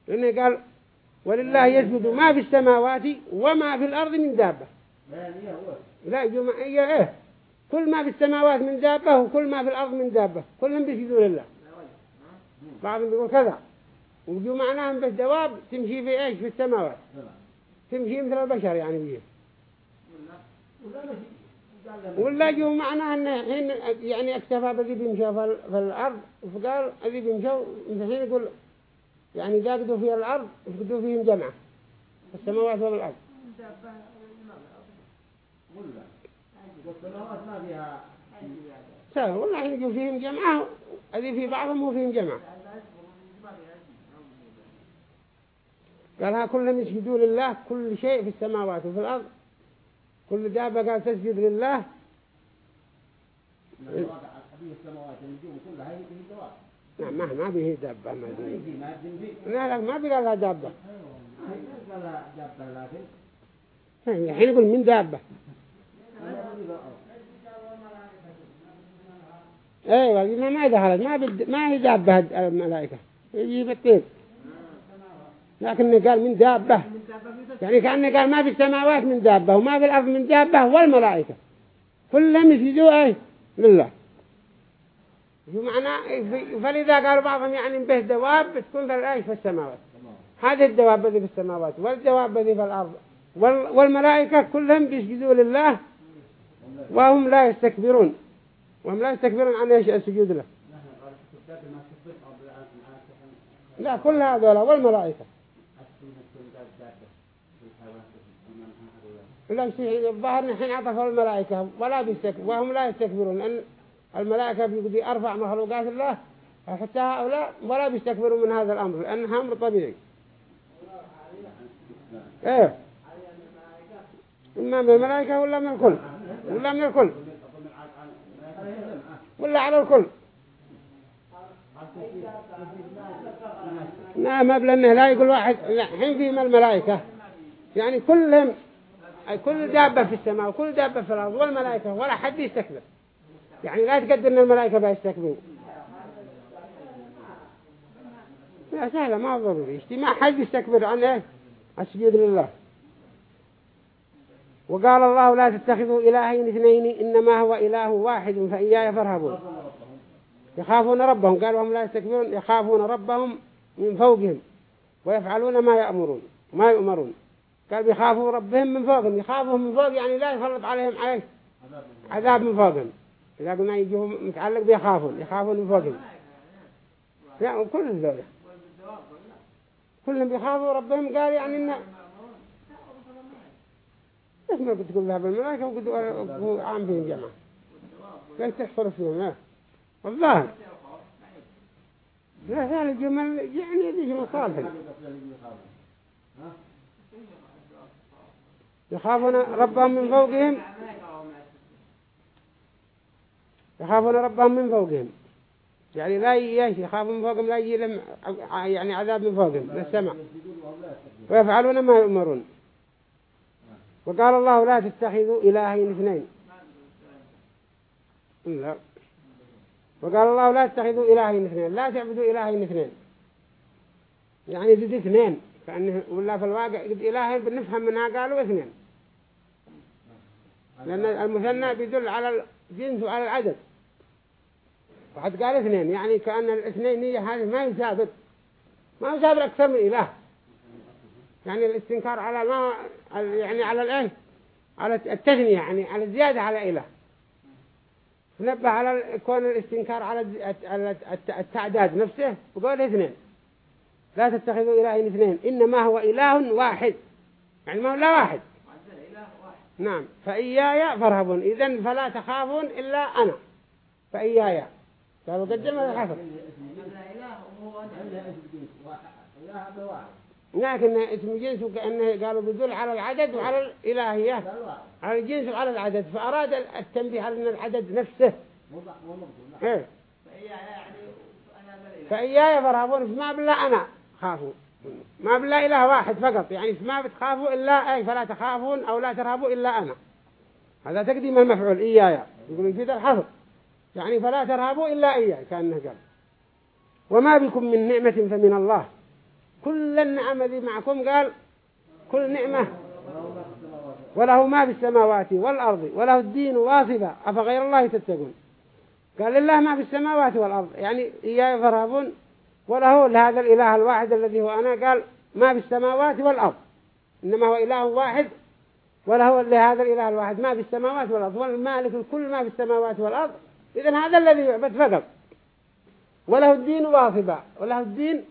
لأنه قال ولله يسجد ما في السماوات وما في الأرض من دابة. لا جمعية إيه كل ما في السماوات من دابة وكل ما في الأرض من دابة. كلهم بيسجدوا لله. بعضهم بيقول كذا. وجو معناهم بس دواب تمشي في إيش؟ في السماوات. تمشي مثل البشر يعني بيه ولا جو معناه انه حين يعني أكتفى بذي بيمشى في الأرض فقال ذي بيمشوا مثل حين يقول يعني ذاقدوا في الأرض فقدوا فيهم جمعة السماوات والأرض. والسماوات ما فيها سهل والله حين يقول فيهم جمعة هذه في بعضهم هو فيهم جمعة. قالها كلهم يسجدوا لله كل شيء في السماوات وفي الأرض. كل دابة قال تسجد لله. نعم ما ما به دابة ما به لا لا ما بقى لها دابة. الحين يقول من دابة. أيوه ما دخلت ما بد ما هي دابة الملائكة. يجيب الطيب لكن قال من دابة. يعني كأنه قال ما في السماوات من دابة وما في الأرض من دابة والملائكة. كلهم يسجدوا إيه؟ لله. بمعنى فلذا قال بعضهم يعني به دواب تكون في في السماوات. هذه الدواب الذي في السماوات والدواب الذي في الأرض. والملائكة كلهم بيسجدوا لله وهم لا يستكبرون. وهم لا يستكبرون عن إيش؟ السجود له. لا كل هذول والملائكة. لا شيء الظاهر نحن عطفوا الملائكة ولا بيستكبر وهم لا يستكبرون لأن الملائكة بيقضي أرفع مخلوقات الله حتى هؤلاء ولا بيستكبروا من هذا الأمر لأنها أمر طبيعي. إيه. إما من الملائكة ولا من الكل ولا من الكل. ولا على الكل. نعم لأنه لا يقول واحد حين فيهم الملائكة يعني كلهم كل دابة في السماء وكل دابة في الأرض والملائكة ولا حد يستكبر. يعني لا تقدر أن الملائكة بيستكبروا لا سهلة ما ضروري. ما حد يستكبر عن إيه؟ السجود لله وقال الله لا تتخذوا إلهين اثنين إنما هو إله واحد فإياي فارهبون. يخافون ربهم. قالوا هم لا يستكبرون. يخافون ربهم من فوقهم ويفعلون ما يأمرون ما يؤمرون. قال بيخافوا ربهم من فوقهم. يخافوا من فوق يعني لا يفرط عليهم عليه عذاب من فوقهم. إذا قلنا يجيهم متعلق بيخافون. يخافون من فوقهم. يعني كل ذولا كلهم بيخافوا ربهم. قال يعني إن بس ما قلت تقول ذهب الملائكة عام فيهم جماعة؟ قال تحصل فيهم؟ لا. والظاهر لا لا الجمل يعني يجي مصالح يخافون ربهم من فوقهم. يخافون ربهم من فوقهم. يعني لا يجي يخافون من فوقهم لا يجي لهم يعني عذاب من فوقهم من السماء. ويفعلون ما يؤمرون. وقال الله لا تتخذوا إلهين اثنين. لا. وقال الله لا تتخذوا إلهين اثنين. لا تعبدوا إلهين اثنين. يعني زد اثنين. كأنه ولا في الواقع قد إلهين بنفهم منها قالوا اثنين. لأن المثنى بيدل على الجنس وعلى العدد. وحد قال اثنين يعني كأن الاثنين هذه ما يسابق ما يسابق أكثر من إله. يعني الاستنكار على ما يعني على الإيه؟ على التثنية يعني على الزيادة على إله. نبه على كون الاستنكار على التعداد نفسه وقال اثنين. لا تتخذوا إلهين اثنين إنما هو إله واحد. يعني ما هو لا واحد. نعم. فإيايا فارهبون. إذن فلا تخافون إلا أنا. فإياي. قالوا قدم الحفظ لكن اسم جنس وكأنه قالوا بدل على العدد وعلى الإلهية. على الجنس وعلى العدد. فأراد التنبيه على أن العدد نفسه. إيه. فإياي فرهبون فما بالله أنا. خافوا. ما بالله إله واحد فقط. يعني ما بتخافوا إلا أي فلا تخافون أو لا ترهبوا إلا أنا. هذا تقديم المفعول إياي. يقولون في الحفظ يعني فلا ترهبوا إلا إياي كأنه قال. وما بكم من نعمة فمن الله. كل النعم ذي معكم قال كل نعمة. وله ما في السماوات والأرض وله الدين واصفا. أفغير الله تتقون؟ قال لله ما في السماوات والأرض. يعني إياه فرهبون وله لهذا الإله الواحد الذي هو أنا قال ما في السماوات والأرض. إنما هو إله واحد وله لهذا الإله الواحد ما في السماوات والأرض. والمالك كل ما في السماوات والأرض. إذن هذا الذي يعبد فقط وله الدين واصبا. وله الدين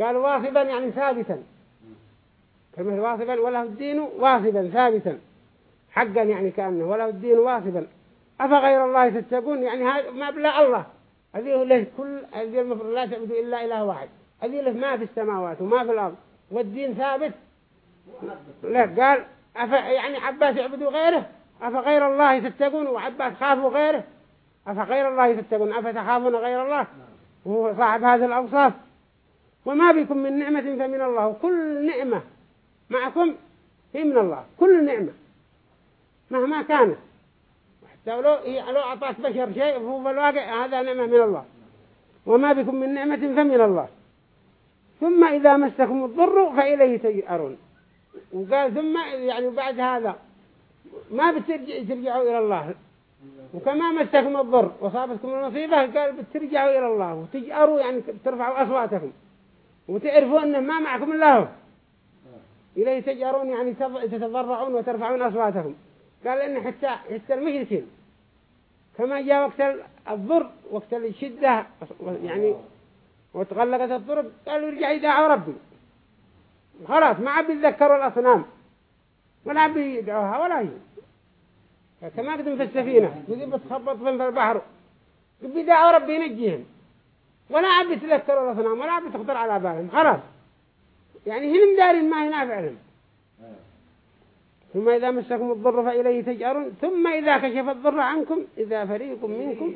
قال واصبا يعني ثابتا. كلمة واصبا وله الدين واصبا ثابتا. حقا يعني كأنه. وله الدين واصبا. أفغير الله تتقون؟ يعني هذا ما بلا الله. هذه له كل هذه المفروض لا تعبد إلا إله واحد. هذه له ما في السماوات وما في الأرض. والدين ثابت. لا قال أف يعني عباس يعبدوا غيره؟ أفغير الله تتقون وعباس خافوا غيره؟ أفغير الله تتقون؟ أفتخافون غير الله؟ وهو صاحب هذه الأوصاف. وما بكم من نعمة فمن الله. كل نعمة معكم هي من الله. كل نعمة. مهما كانت. حتى لو لو أعطاك بشر شيء فهو في الواقع هذا نعمة من الله. وما بكم من نعمة فمن الله. ثم إذا مسكم الضر فإليه تجأرون. وقال ثم يعني بعد هذا ما بترجعوا إلى الله. وكما مسكم الضر وصابتكم المصيبة قال بترجعوا إلى الله. وتجأروا يعني ترفعوا أصواتكم. وتعرفوا أنه ما معكم الله إليه تجأرون يعني تتضرعون وترفعون أصواتهم. قال إن حتى حتى المشركين. كما جاء وقت الضر وقت الشدة يعني وتغلقت الضرب قالوا يرجع يدعوا ربي. خلاص ما عبي يتذكروا الأصنام. ولا عبي يدعوها ولا هي. كما قدم في السفينة يجي بتخبط في البحر. بيدعوا ربي ينجيهم. ولا عبي يتذكروا الأصنام ولا عبي تخطر على بالهم. خلاص. يعني هن مدارين ما هنا فعلهم ثم إذا مسكم الضر فإليه تجأرون ثم إذا كشف الضر عنكم إذا فريق منكم.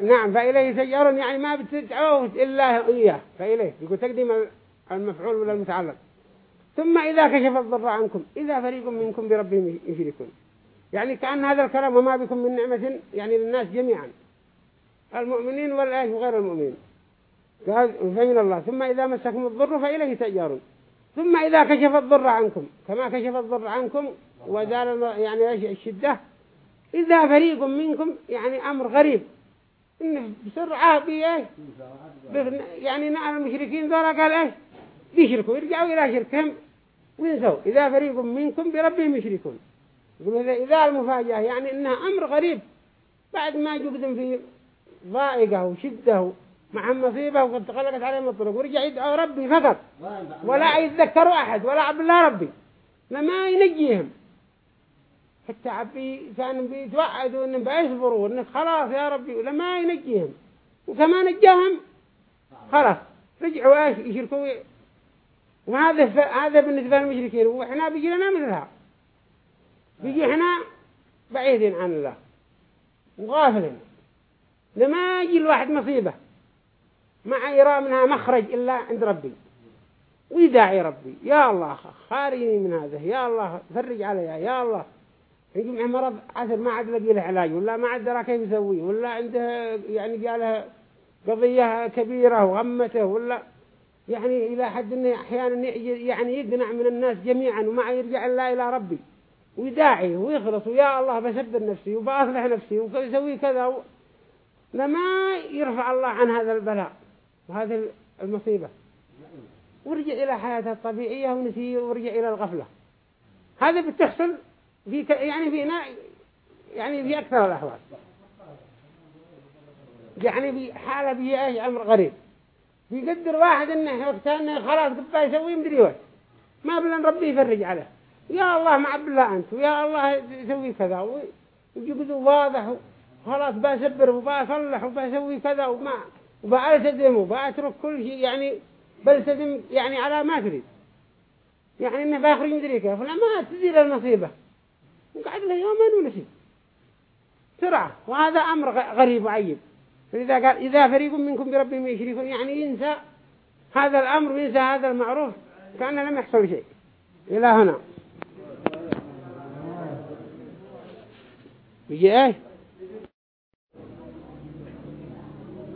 نعم فإليه تجأرون يعني ما بتدعوه إلا إياه فإليه يقول تقديم المفعول ولا المتعلق. ثم إذا كشف الضر عنكم إذا فريق منكم بربهم يشركون. يعني كأن هذا الكلام وما بكم من نعمة يعني للناس جميعا المؤمنين والآيش وغير المؤمنين. قال فمن الله. ثم إذا مسكم الضر فإليه تأجرون. ثم إذا كشف الضر عنكم كما كشف الضر عنكم وزال يعني الشدة. إذا فريق منكم يعني أمر غريب. إنه بسرعة بإيه يعني نعم المشركين ذولا قال إيه بيشركوا. يرجعوا إلى شركهم وينسوا. إذا فريق منكم بربهم يشركون. يقول إذا المفاجأة يعني إنها أمر غريب. بعد ما يقدم في ضائقة وشدة مع مصيبة وقد تغلقت عليهم الطرق. ورجع يدعو ربي فقط. ولا يتذكروا أحد ولا عبد الله ربي. لما ينجيهم. حتى عبي كانوا بيتوعدوا إنهم بيصبروا إنك خلاص يا ربي. ولما ينجيهم. وكما نجاهم خلاص. رجعوا إيش؟ يشركوا وهذا هذا بالنسبة للمشركين. وإحنا بيجي لنا مثلها بيجي إحنا بعيدين عن الله. وغافلين لما يجي الواحد مصيبة. ما يرى منها مخرج إلا عند ربي. ويداعي ربي. يا الله خارجني من هذا. يا الله فرج عليها يا الله. يجي معه مرض عثر ما عاد لقي له علاج ولا ما عاد درى كيف يسويه ولا عنده يعني جاله قضية كبيرة وغمته ولا يعني إلى حد إنه أحيانا يعني يقنع من الناس جميعا وما يرجع إلا إلى ربي. ويداعي ويخلص ويا الله بسبر نفسي وبأصلح نفسي ويسوي كذا. لما يرفع الله عن هذا البلاء. وهذه المصيبة ورجع إلى حياته الطبيعية ونسي ورجع إلى الغفلة هذا بتحصل في. يعني في. يعني في أكثر الأحوال يعني في حالة بيئة أمر غريب بيقدر واحد إنه وقتها إنه خلاص قبا يسوي مدري وش ما بلن ربي يفرج عليه يا الله مع بالله أنت ويا الله يسوي كذا ويجبدوا واضح خلاص بسبر وبصلح وبسوي كذا وما وبألتزم وبأترك كل شيء يعني بلتزم يعني على ما تريد. يعني إنه باخر مدري كيف. ما تزيل المصيبة وقعد له يومين ونسي سرعة وهذا أمر غريب وعيب فإذا قال إذا فريق منكم بربهم يشركون يعني ينسى هذا الأمر وينسى هذا المعروف كأنه لم يحصل شيء. إلى هنا. بيجي إيه؟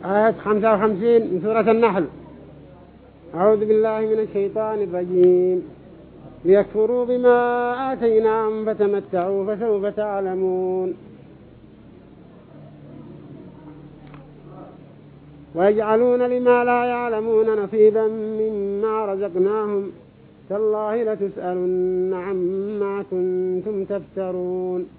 آية 55 من سورة النحل. أعوذ بالله من الشيطان الرجيم. ليكفروا بما آتيناهم فتمتعوا فسوف تعلمون. ويجعلون لما لا يعلمون نصيبا مما رزقناهم. تالله لتسألن عما كنتم تفترون.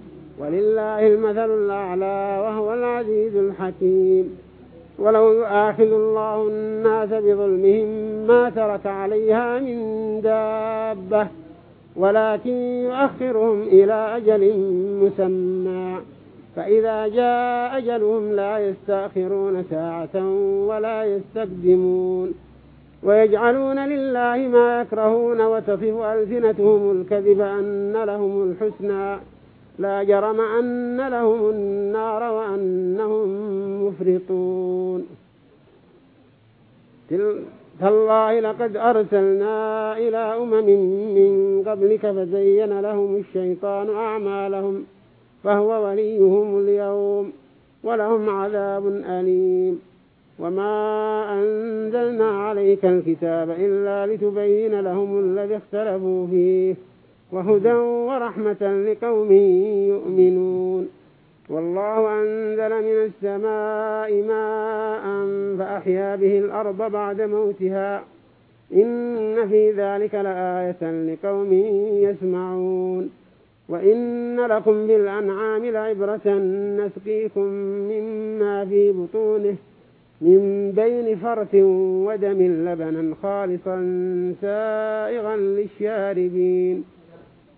ولله المثل الأعلى وهو العزيز الحكيم. ولو يؤاخذ الله الناس بظلمهم ما ترك عليها من دابة ولكن يؤخرهم إلى أجل مسمى. فإذا جاء أجلهم لا يستأخرون ساعة ولا يستقدمون. ويجعلون لله ما يكرهون وتصف ألسنتهم الكذب أن لهم الحسنى. لا جرم أن لهم النار وأنهم مفرطون. تالله لقد أرسلنا إلى أمم من قبلك فزين لهم الشيطان أعمالهم فهو وليهم اليوم ولهم عذاب أليم. وما أنزلنا عليك الكتاب إلا لتبين لهم الذي اختلفوا فيه. وهدى ورحمة لقوم يؤمنون. والله أنزل من السماء ماء فأحيا به الأرض بعد موتها. إن في ذلك لآية لقوم يسمعون. وإن لكم بالأنعام لعبرة نسقيكم مما في بطونه من بين فرث ودم لبنا خالصا سائغا للشاربين.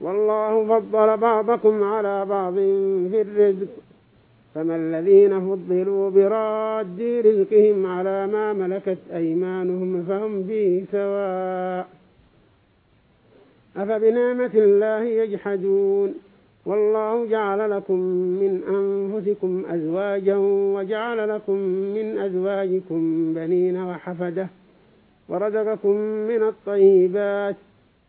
والله فضل بعضكم على بعض في الرزق. فما الذين فضلوا براد رزقهم على ما ملكت أيمانهم فهم به سواء. أفبنعمة الله يجحدون؟ والله جعل لكم من أنفسكم أزواجا وجعل لكم من أزواجكم بنين وحفدة. ورزقكم من الطيبات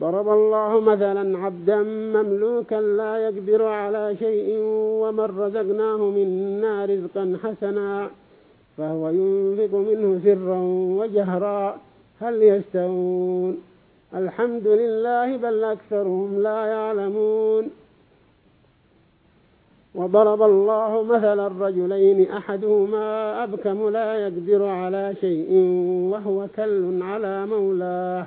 ضرب الله مثلا عبدا مملوكا لا يقدر على شيء ومن رزقناه منا رزقا حسنا فهو ينفق منه سرا وجهرا. هل يستوون؟ الحمد لله بل أكثرهم لا يعلمون. وضرب الله مثلا الرجلين أحدهما أبكم لا يقدر على شيء وهو كل على مولاه.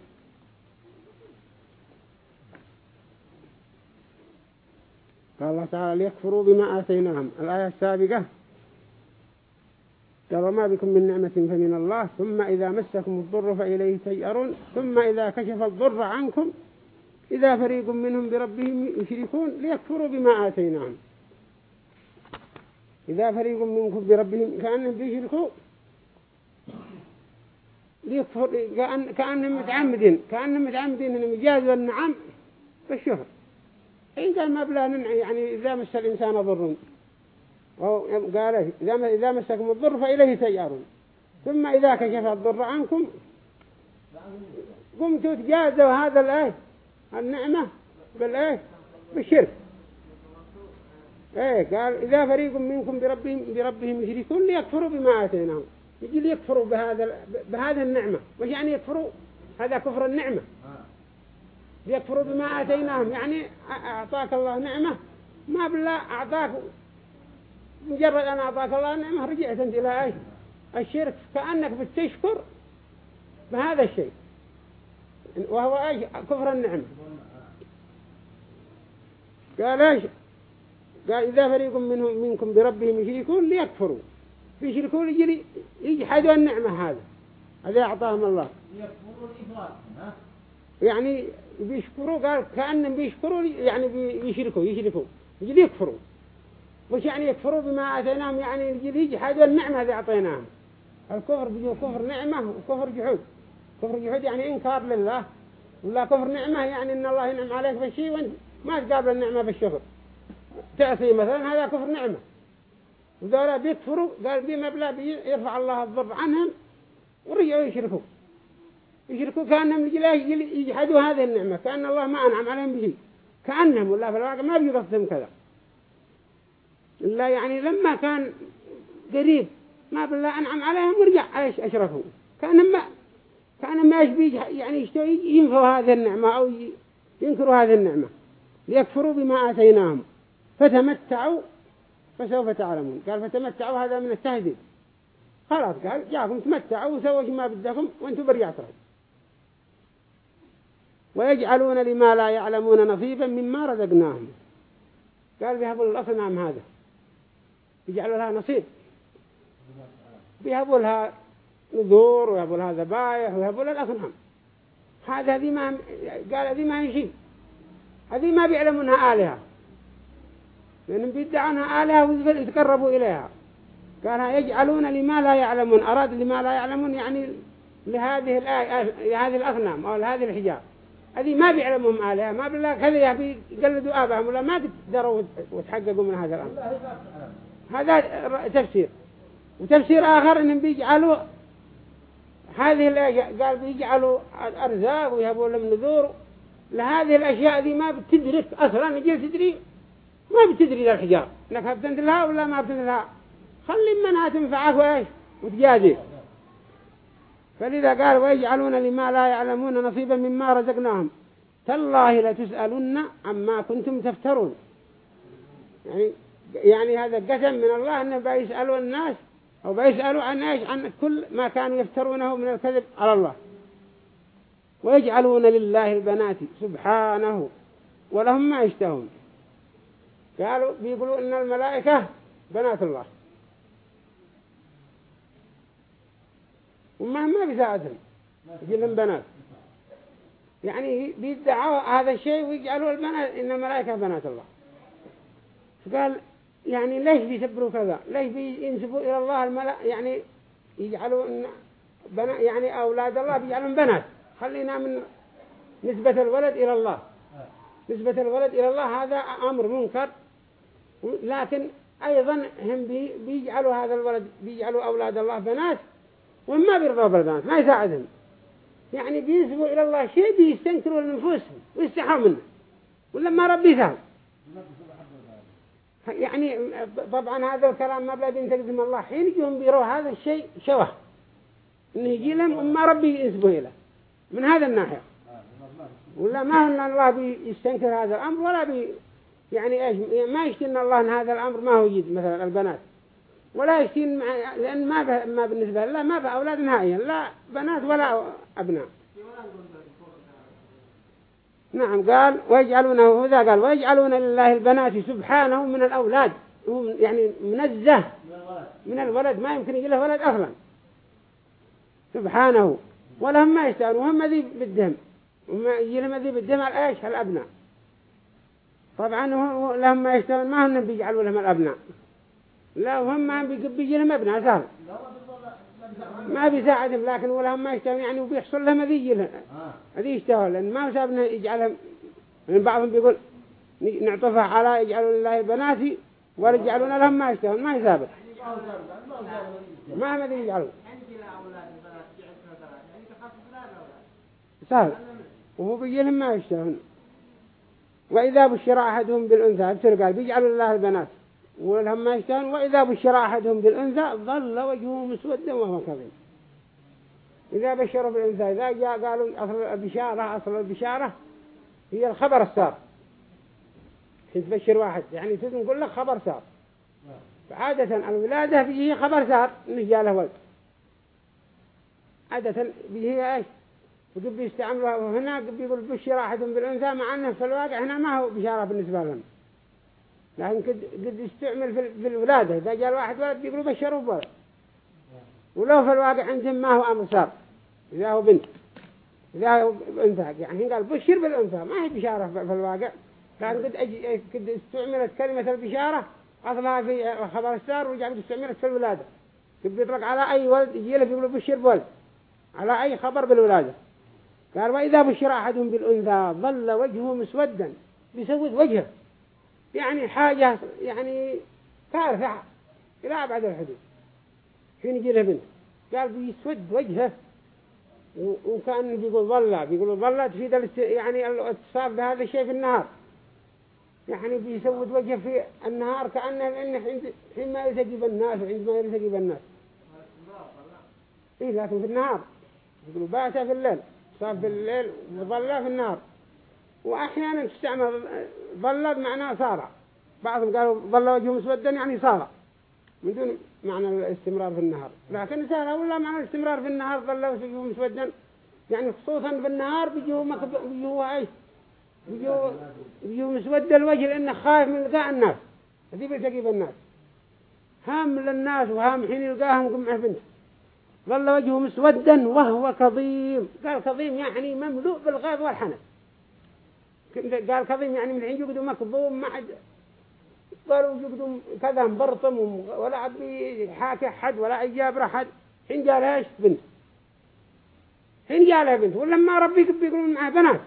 قال الله تعالى ليكفروا بما آتيناهم. الآية السابقة قال ما بكم من نعمة فمن الله ثم إذا مسكم الضر فإليه تجأرون ثم إذا كشف الضر عنكم إذا فريق منهم بربهم يشركون ليكفروا بما آتيناهم. إذا فريق منكم بربهم كأنهم بيشركوا ليكفر كأن كأنهم متعمدين كأنهم متعمدين أنهم يجازوا النعم بالشهر. إن قال ما بلا يعني إذا مس الإنسان ضر. قال إذا إذا مسكم الضر فإليه تجارون ثم إذا كشف الضر عنكم قمتوا تجازوا هذا الآية النعمة بالآية بالشرك. إيه قال إذا فريق منكم بربهم بربهم يشركون ليكفروا بما آتيناهم. يجي ليكفروا بهذا بهذا النعمة. وش يعني يكفروا؟ هذا كفر النعمة. ليكفروا بما آتيناهم. يعني أعطاك الله نعمة ما بالله أعطاك. مجرد أن أعطاك الله نعمة رجعت أنت إلى أي الشرك كأنك بتشكر بهذا الشيء. وهو أي كفر النعمة. قال إيش؟ قال إذا فريق منهم منكم بربهم يشركون ليكفروا. يشركون يجري يجحدوا النعمة هذا هذا أعطاهم الله. يعني بيشكروا قال كأنهم بيشكروا يعني بيشركوا يشركوا. يجي يكفروا. وش يعني يكفروا بما آتيناهم يعني يجي يجحدوا النعمة هذه أعطيناهم. الكفر بيجوا كفر نعمة وكفر جحود. كفر جحود يعني إنكار لله ولا كفر نعمة يعني إن الله ينعم عليك بالشيء وانت ما تقابل النعمة بالشكر تأتي مثلا هذا كفر نعمة. وذولا بيكفروا قال بما بلا بيرفع الله الضر عنهم ورجعوا يشركوا. يشركوا كأنهم يجحدوا هذه النعمة كأن الله ما أنعم عليهم بشيء كأنهم ولا في الواقع ما بيقصدهم كذا. إلا يعني لما كان قريب ما بالله أنعم عليهم ورجع إيش أشرفوا كأنهم ما كأنهم ما يعني ينفوا هذه النعمة أو ينكروا هذه النعمة. ليكفروا بما آتيناهم. فتمتعوا فسوف تعلمون. قال فتمتعوا هذا من التهديد خلاص قال جاكم تمتعوا وسووا ما بدكم وأنتم برجع ترون ويجعلون لما لا يعلمون نصيبا مما رزقناهم. قال بيهبوا الأصنام هذا. يجعلوا لها نصيب. بيهبوا لها نذور ويهبوا لها ذبايح ويهبوا لها الأصنام. هذا هذه ما قال هذه ما هي شيء هذه ما بيعلمونها آلهة. لأنهم بيدعونها آلهة ويتقربوا إليها. قال يجعلون لما لا يعلمون أراد لما لا يعلمون يعني لهذه لهذه الأصنام أو لهذه الحجاب. هذه ما بيعلمهم آلهة ما بالله كذا بيقلدوا آبائهم ولا ما قدروا وتحققوا من هذا الأمر. هذا تفسير. وتفسير آخر إنهم بيجعلوا هذه قال بيجعلوا أرزاق ويهبوا لهم نذور. لهذه الأشياء دي ما بتدرك أصلا يجي تدري. ما بتدري ذا الحجاب انك بتنزلها ولا ما بتنزلها خلي منها تنفعك وإيش؟ وتجازي فلذا قال ويجعلون لما لا يعلمون نصيبا مما رزقناهم. تالله لتسألن عما كنتم تفترون. يعني يعني هذا قسم من الله أنه بيسألوا الناس أو بيسألوا عن إيش؟ عن كل ما كانوا يفترونه من الكذب على الله. ويجعلون لله البنات سبحانه ولهم ما يشتهون. قالوا بيقولوا إن الملائكة بنات الله. وما ما بيساعدهم. يجي لهم بنات. يعني بيدعوا هذا الشيء ويجعلوا البنات إن الملائكة بنات الله. فقال يعني ليش بيسبروا كذا؟ ليش بينسبوا إلى الله الملأ يعني يجعلوا بنا يعني أولاد الله بيجعلون بنات. خلينا من نسبة الولد إلى الله. نسبة الولد إلى الله هذا أمر منكر. لكن أيضا هم بيجعلوا هذا الولد بيجعلوا أولاد الله بنات. وما بيرضوا بالبنات ما يساعدهم. يعني بينسبوا إلى الله شيء بيستنكروا لنفوسهم ويستحوا منه. ولا ما ربي سهل يعني طبعا هذا الكلام ما بلا من الله. حين يجيهم بيروا هذا الشيء شوه. إنه يجي لهم وما ربي ينسبوا إليه من هذا الناحية. ولا ما أن الله بيستنكر هذا الأمر ولا بي يعني إيش ما يشتي أن الله أن هذا الأمر ما هو يجد مثلا البنات. ولا يشتي لأن ما ما بالنسبة لا ما بأولاد نهائيا لا بنات ولا أبناء. نعم قال ويجعلونه هذا قال ويجعلون لله البنات سبحانه من الأولاد. يعني منزه من الولد ما يمكن يجي له ولد أصلا. سبحانه. ولهم ما يشتهون وهم ذي بدهم وما يجي لهم ذي بدهم إيش؟ الأبناء. طبعا لهم ما يشتهون ما هم بيجعلوا لهم الأبناء. لا وهم ما بيجي لهم أبناء سهل ما بيساعدهم لكن ولهم ما يشتهون يعني وبيحصل لهم ذي يجي لهم ذي يشتهون لأن ما سابنا يجعلهم من بعضهم بيقول نعطفها على يجعلوا لله بناتي ورجعلون لهم ما يشتهون ما يسابق ما هم ذي يجعلوا سهل وهو بيجيلهم ما يشتهون وإذا بشر أحدهم بالأنثى بسر قال بيجعلوا الله البنات. ولهم ما وإذا بشر أحدهم بالأنثى ظل وجهه مسودا وهو كظيم. إذا بشروا بالأنثى إذا جاء قالوا أصل البشارة أصل البشارة هي الخبر السار. تبشر واحد يعني تقول لك خبر سار. فعادة الولادة هي خبر سار إنه جاء له ولد عادة هي إيش؟ وقد بيستعملوها وهنا قد بيقول بشر أحدهم بالأنثى مع أنه في الواقع هنا ما هو بشارة بالنسبة لهم. لكن قد, قد يستعمل في الولادة. إذا جاء الواحد ولد بيقولوا بشروا بولد. ولو في الواقع عندهم ما هو أمر صار إذا هو بنت. إذا هو أنثى. يعني قال بشر بالأنثى. ما هي بشارة في الواقع. لكن قد, أجي قد استعملت كلمة البشارة. أصلها في خبر السار ورجع استعملت في الولادة. قد بيطلق على أي ولد يجي له بيقولوا بشر بولد. على أي خبر بالولادة. قال وإذا بشر أحدهم بالأنثى ظل وجهه مسودا. بيسود وجهه. يعني حاجة يعني كارثة إلى أبعد الحدود. حين يجي له بنت قال بيسود وجهه وكان بيقول ظل بيقول ظل تفيد يعني الاتصاف بهذا الشيء في النهار. يعني بيسود وجه في النهار كأنه عند حين ما يلتقي بالناس وعند ما يلتقي بالناس إيه لكن في النهار. يقولوا بات في الليل صار في الليل وظل في النهار. وأحيانا تستعمل ظل بمعنى صار بعضهم قالوا ظل وجهه مسودا يعني صار من دون معنى الاستمرار في النهار. لكن سهل ولا معنى الاستمرار في النهار؟ ظل وجهه مسودا يعني خصوصا في النهار بيجوا مكب... بيجوا إيش؟ بيجوا بيجوا مسود الوجه لأنه خايف من لقاء الناس. هذي بيلتقي بالناس هام للناس وهام حين يلقاهم قمعه بنت ظل وجهه مسودا وهو كظيم. قال كظيم يعني مملوء بالغيظ والحنف قال كظيم يعني من حين يقدوا مكظوم ما حد. قالوا يقدوا كذا مبرطم ولا عاد حاكي حد ولا اجاب أحد. حين قال إيش؟ بنت. حين جاء بنت؟ ولما ربيك بيقولون معه بنات.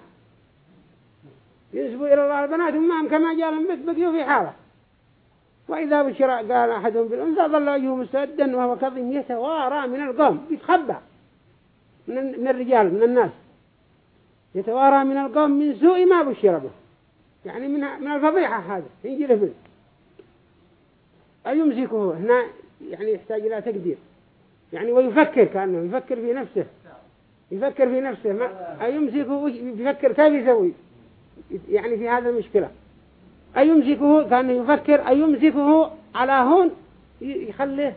ينسبوا إلى الله البنات هم كما جاء لهم بنت بقيوا في حالة وإذا بشر قال أحدهم بالأنثى ظل وجهه مسدا وهو كظيم يتوارى من القوم يتخبى من الرجال من الناس. يتوارى من القوم من سوء ما بشر به. يعني من من الفضيحة هذا يجي له بنت أيمسكه؟ هنا يعني يحتاج إلى تقدير. يعني ويفكر كأنه يفكر في نفسه. يفكر في نفسه. ما أيمسكه؟ يفكر كيف يسوي؟ يعني في هذا المشكلة. أيمسكه؟ كان يفكر. أيمسكه على هون يخليه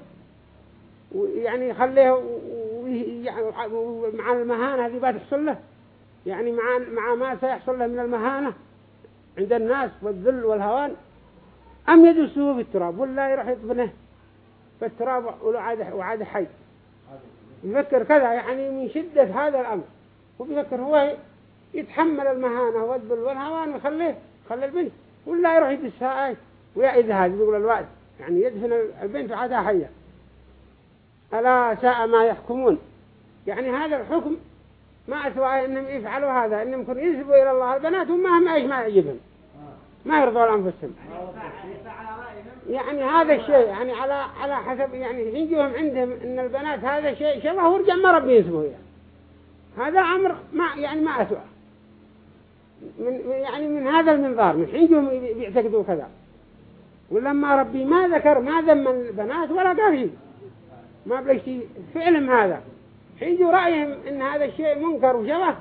يعني يخليه مع المهانة هذه بتحصل له. يعني مع مع ما سيحصل له من المهانة عند الناس والذل والهوان أم يدسوه في التراب ولا يروح يطبنه في التراب وعاد حي. يفكر كذا يعني من شدة هذا الأمر. وبيفكر هو يتحمل المهانة والذل والهوان ويخليه خلي البنت. ولا يروح يدسها ويعيد هذا يقول الوقت يعني يدفن البنت وعادها حية. ألا ساء ما يحكمون؟ يعني هذا الحكم ما أسوأ إنهم يفعلوا هذا إنهم يكونوا ينسبوا إلى الله البنات وما هم إيش ما يعجبهم. ما يرضوا لأنفسهم يعني هذا الشيء يعني على على حسب يعني يجيهم عندهم إن البنات هذا شيء شبه ورجع ما ربي يسبه يعني. هذا أمر ما يعني ما اسوء من يعني من هذا المنظار من حين يجيهم بيعتقدوا كذا. ولما ربي ما ذكر ما ذم البنات ولا قال ما بلا شيء فعلهم هذا. حين رأيهم إن هذا الشيء منكر وشبه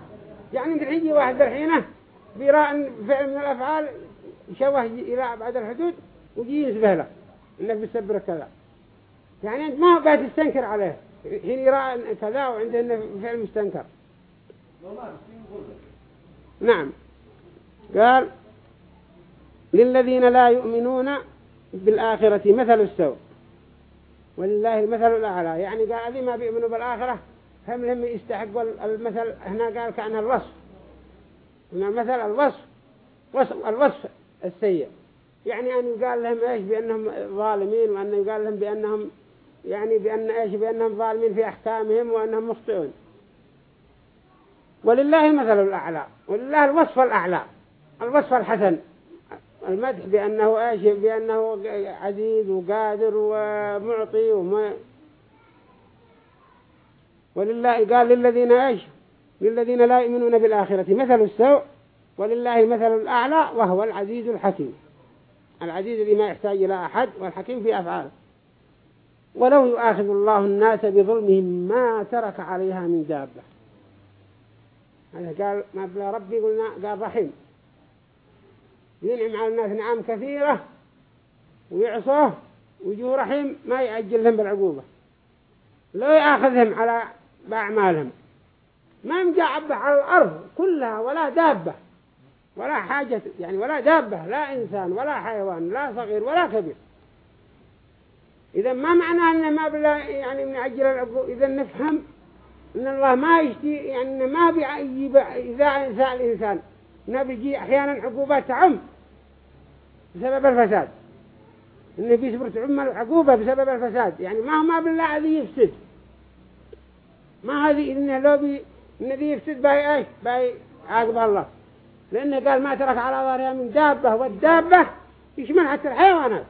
يعني حين واحد الحينه بيرى فعل من الأفعال شبه إلى بعد الحدود وجي ينسبه له إنك بتسبر كذا. يعني أنت ما هو قاعد تستنكر عليه حين يرى كذا وعنده إنه فعل مستنكر. نعم. قال للذين لا يؤمنون بالآخرة مثل السوء. ولله المثل الأعلى. يعني قال الذين ما بيؤمنوا بالآخرة هم لهم يستحقوا المثل هنا قال كأن الوصف. هنا المثل الوصف وصف الوصف السيء. يعني أن يقال لهم إيش؟ بأنهم ظالمين وأن يقال لهم بأنهم يعني بأن إيش؟ بأنهم ظالمين في أحكامهم وأنهم مخطئون. ولله المثل الأعلى ولله الوصف الأعلى الوصف الحسن. المدح بأنه إيش؟ بأنه عزيز وقادر ومعطي وما ولله قال للذين إيش؟ للذين لا يؤمنون بالآخرة. مثل السوء ولله المثل الأعلى وهو العزيز الحكيم. العزيز الذي ما يحتاج إلى أحد والحكيم في أفعاله. ولو يؤاخذ الله الناس بظلمهم ما ترك عليها من دابة. هذا قال ما بلا ربي قلنا قال رحيم ينعم على الناس نعم كثيرة ويعصوه ويجوا رحيم ما يأجل لهم بالعقوبة. لو يأخذهم على بأعمالهم. ما مجعب على الأرض كلها ولا دابة ولا حاجة يعني ولا دابة لا إنسان ولا حيوان لا صغير ولا كبير. إذا ما معنى أن ما بلا يعني من أجل إذا نفهم أن الله ما يشتي يعني ما بيجيب إذا إنسان الإنسان. إنه بيجي أحيانا عقوبات تعم بسبب الفساد. إنه بيصبر تعم العقوبة بسبب الفساد. يعني ما هو ما بالله هذه يفسد. ما هذه إنه لو بي إنه يفسد باي إيش باي عاقب الله. لأنه قال ما ترك على ظهرها من دابة والدابة يشمل حتى الحيوانات؟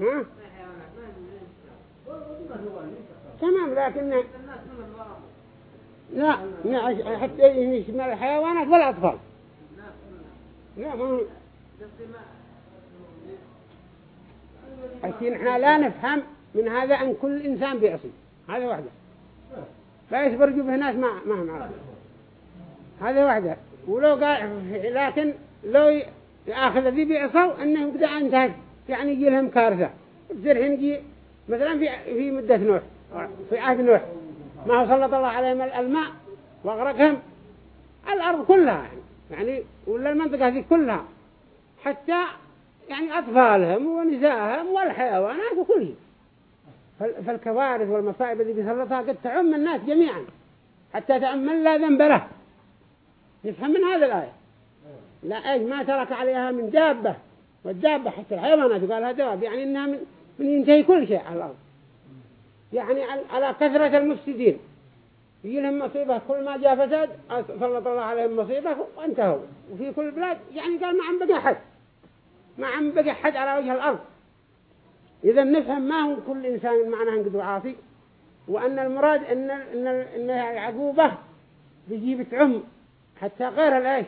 ها؟ تمام لكن لا حتى يشمل الحيوانات والأطفال لا ما لكن إحنا لا نفهم من هذا أن كل إنسان بيعصي. هذا واحدة لا يسبرجوا به ناس ما ما هم عارف هذا واحدة ولو قال لكن لو يأخذ ذي بيعصوا أنه قد انتهت يعني يجي لهم كارثة. بصير يجي مثلا في في مدة نوح. في عهد نوح. ما هو سلط الله عليهم الماء وأغرقهم. الأرض كلها يعني. ولا المنطقة هذه كلها. حتى يعني أطفالهم ونسائهم والحيوانات وكله فالكوارث والمصائب التي بيسلطها قد تعم الناس جميعا. حتى تعم من لا ذنب له. نفهم من هذا الآية؟ لا أي ما ترك عليها من دابة. والدابة حتى الحيوانات قالها دواب يعني إنها من, من ينتهي كل شيء على الأرض. يعني على كثرة المفسدين. يجي لهم مصيبة كل ما جاء فساد سلط الله عليهم مصيبة وانتهوا. وفي كل بلاد يعني قال ما عم بقى حد. ما عم بقى حد على وجه الأرض. إذا نفهم ما هو كل إنسان معناه انقذ عاصي وأن المراد إن إن إن العقوبة بيجيب تعم حتى غير الآية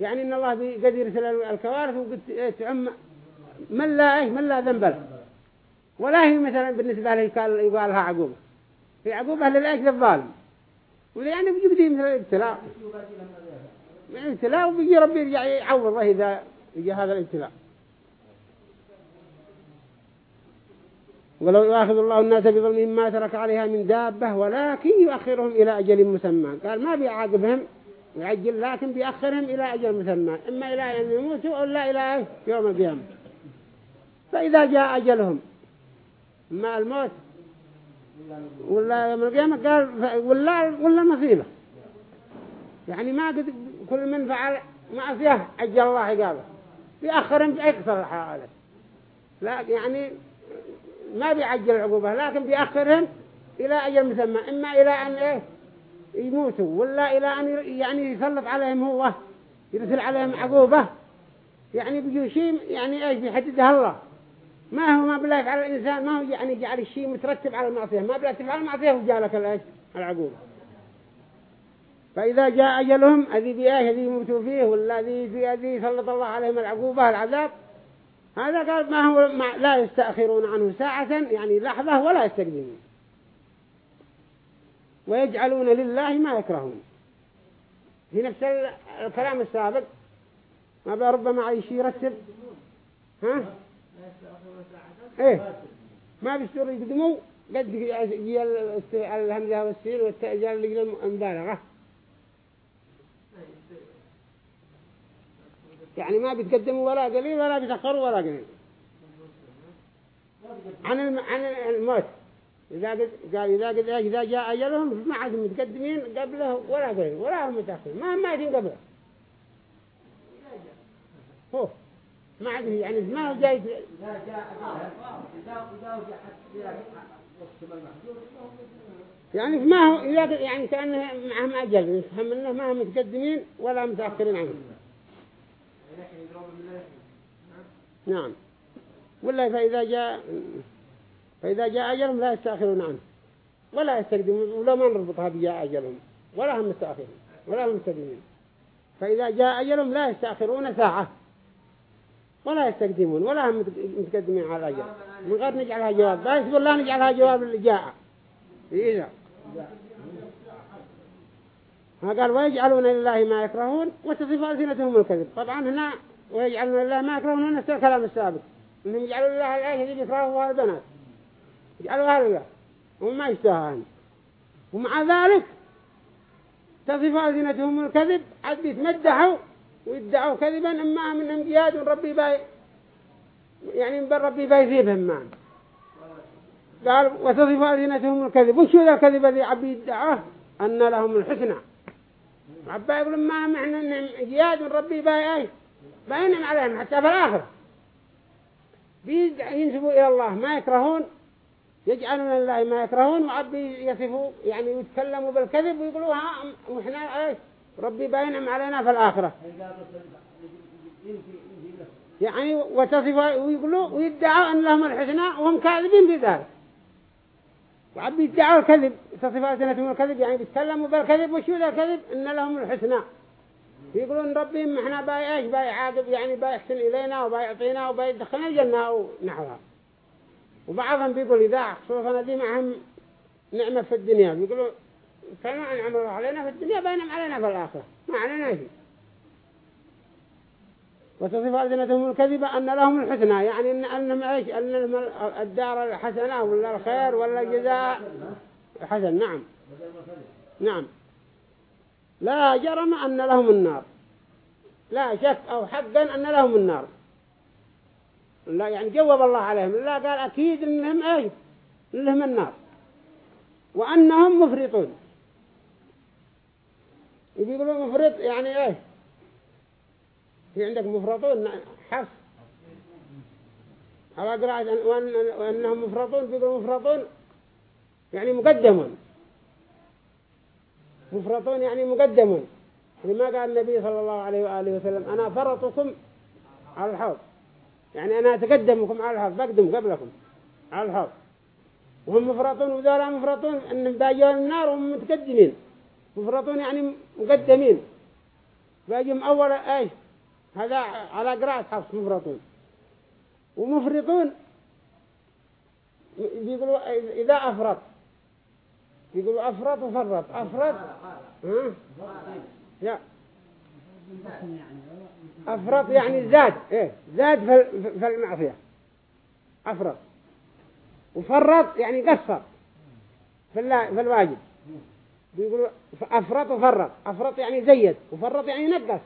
يعني إن الله قد يرسل الكوارث وقد تعم من لا إيه من لا ذنب له. ولا هي مثلا بالنسبة له يقال لها عقوبة. في عقوبة للأجل الظالم وإذا يعني بيجي بدي مثل الابتلاء الابتلاء وبيجي ربي يرجع يعوضه إذا يجي هذا الابتلاء. ولو يؤاخذ الله الناس بظلمهم ما ترك عليها من دابة ولكن يؤخرهم إلى أجل مسمى. قال ما بيعاقبهم يعجل لكن بيأخرهم إلى أجل مسمى. إما إلى أن يموتوا أو لا إلى يوم القيامة. فإذا جاء أجلهم ما الموت؟ ولا يوم القيامة؟ قال ولا ولا مصيبة. يعني ما قد كل من فعل معصية أجل الله عقابه بيأخرهم بأكثر الحالات لا يعني ما بيعجل العقوبة لكن بيأخرهم إلى أجل مسمى إما إلى أن إيه؟ يموتوا ولا إلى أن يعني يسلط عليهم هو يرسل عليهم عقوبة. يعني بيجوا شيء يعني إيش؟ بيحددها الله. ما هو ما بلا يفعل الإنسان ما هو يعني جعل الشيء مترتب على المعصية. ما بلا تفعل المعصية وجعلك الإيش العقوبة. فإذا جاء أجلهم الذي بإيه الذي يموتوا فيه والذي في الذي سلط الله عليهم العقوبة العذاب هذا قال ما هو ما لا يستأخرون عنه ساعة يعني لحظة ولا يستقدمون. ويجعلون لله ما يكرهون. في نفس الكلام السابق ما ربما عايش يرتب؟ ها؟ إيه. ما بيصير يقدموا؟ قد الهمزة والسين والتأجال اللي يعني ما بيتقدموا ولا قليل ولا بيتأخروا ولا قليل. عن. عن الموت. إذا قد قال إذا قد إذا جاء أجلهم ما عاد متقدمين قبله ولا قليل ولا هم متأخرين. ما هم ماتين قبله. هو ما عاد يعني ما هو جاي يعني ما هو إذا يعني كأنه معهم أجل نفهم إنه ما هم متقدمين ولا متأخرين عنهم نعم. ولا فإذا جاء فإذا جاء أجلهم لا يستأخرون عنه. ولا يستقدمون ولا ما نربطها بجاء أجلهم. ولا هم مستأخرين. ولا هم مستقدمين فإذا جاء أجلهم لا يستأخرون ساعة. ولا يستقدمون. ولا هم متقدمين على الأجل من غير نجعلها جواب. بس والله نجعلها جواب اللي جاء. إذا. قال ويجعلون لله ما يكرهون وتصف ألسنتهم الكذب. طبعا هنا ويجعلون لله ما يكرهون نفس الكلام السابق. انهم يجعلوا لله الآية اللي يكرهوها البنات يجعلوها لله وما يشتهى ومع ذلك تصف ألسنتهم الكذب. عد يتمدحوا ويدعوا كذبا. إما منهم جهاد ربي باي يعني من ربي بايثيبهم معا قال وتصف ألسنتهم الكذب. وشو ذا الكذب الذي عبي يدعوه؟ أن لهم الحسنى. عبا يقول ما معنى ان جهاد ربي باي أي. باينهم عليهم حتى في الآخر ينسبوا إلى الله ما يكرهون. يجعلون لله ما يكرهون وعبي يصفوا يعني يتكلموا بالكذب ويقولوا ها وإحنا إيش ربي باينهم علينا في الآخرة. يعني وتصفوا ويقولوا ويدعوا أن لهم الحسنى وهم كاذبين في ذلك. وعبي يدعوا الكذب تصفات سنتهم الكذب يعني بيتكلموا بالكذب وشو ذا الكذب إن لهم الحسنى. يقولون ربهم إحنا باي إيش؟ باي عاقب يعني باي يحسن إلينا وباي يعطينا وباي يدخلنا الجنة ونحوها وبعضهم بيقول إذا خصوصا دي معهم نعمة في الدنيا بيقولوا كما أنعم الله علينا في الدنيا بينعم علينا في الآخرة ما علينا شيء. وتصف ألسنتهم الكذبة أن لهم الحسنى يعني أن أنهم إيش؟ أن لهم الدار الحسنة ولا الخير ولا الجزاء حسن نعم. نعم. لا جرم أن لهم النار. لا شك أو حقا أن لهم النار. لا يعني جواب الله عليهم. لا قال أكيد أنهم إيش؟ لهم النار. وأنهم مفرطون. يقولوا مفرط يعني إيه في عندك مفرطون حرف على قراءة وأنهم مفرطون بيقولوا مفرطون يعني مقدمون. مفرطون يعني مقدمون. لما قال النبي صلى الله عليه وآله وسلم أنا فرطكم على الحوض. يعني أنا أتقدمكم على الحوض بقدم قبلكم على الحوض. وهم مفرطون وذولا مفرطون أنهم باجوا النار وهم متقدمين. مفرطون يعني مقدمين. باجهم أول إيش؟ هذا على قراءة حفص مفرطون ومفرطون بيقولوا إذا أفرط. يقولوا أفرط وفرط. أفرط؟ ها؟ لا. أفرط يعني زاد. إيه. زاد في المعصية. أفرط. وفرط يعني قصر. في في الواجب. بيقولوا أفرط وفرط. أفرط يعني زيد. وفرط يعني نقص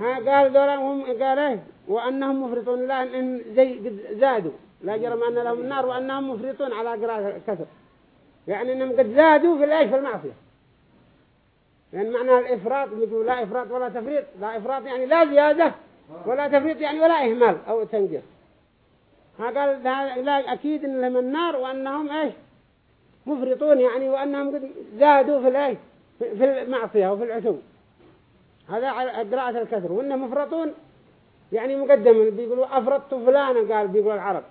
ها قال دولا هم قال وأنهم مفرطون. لا إن زي زادوا. لا جرم أن لهم النار وأنهم مفرطون على قراءة الكسر. يعني أنهم قد زادوا في الإيش في المعصية يعني معنى الإفراط بيقولوا لا إفراط ولا تفريط. لا إفراط يعني لا زيادة ولا تفريط يعني ولا إهمال أو تنجر ها قال لا أكيد إن لهم النار وأنهم إيش؟ مفرطون يعني وأنهم قد زادوا في الإيش في المعصية وفي العتو. هذا قراءة الكسر. وإنهم مفرطون. يعني مقدم. بيقولوا أفرطت فلانا قال بيقول العرب.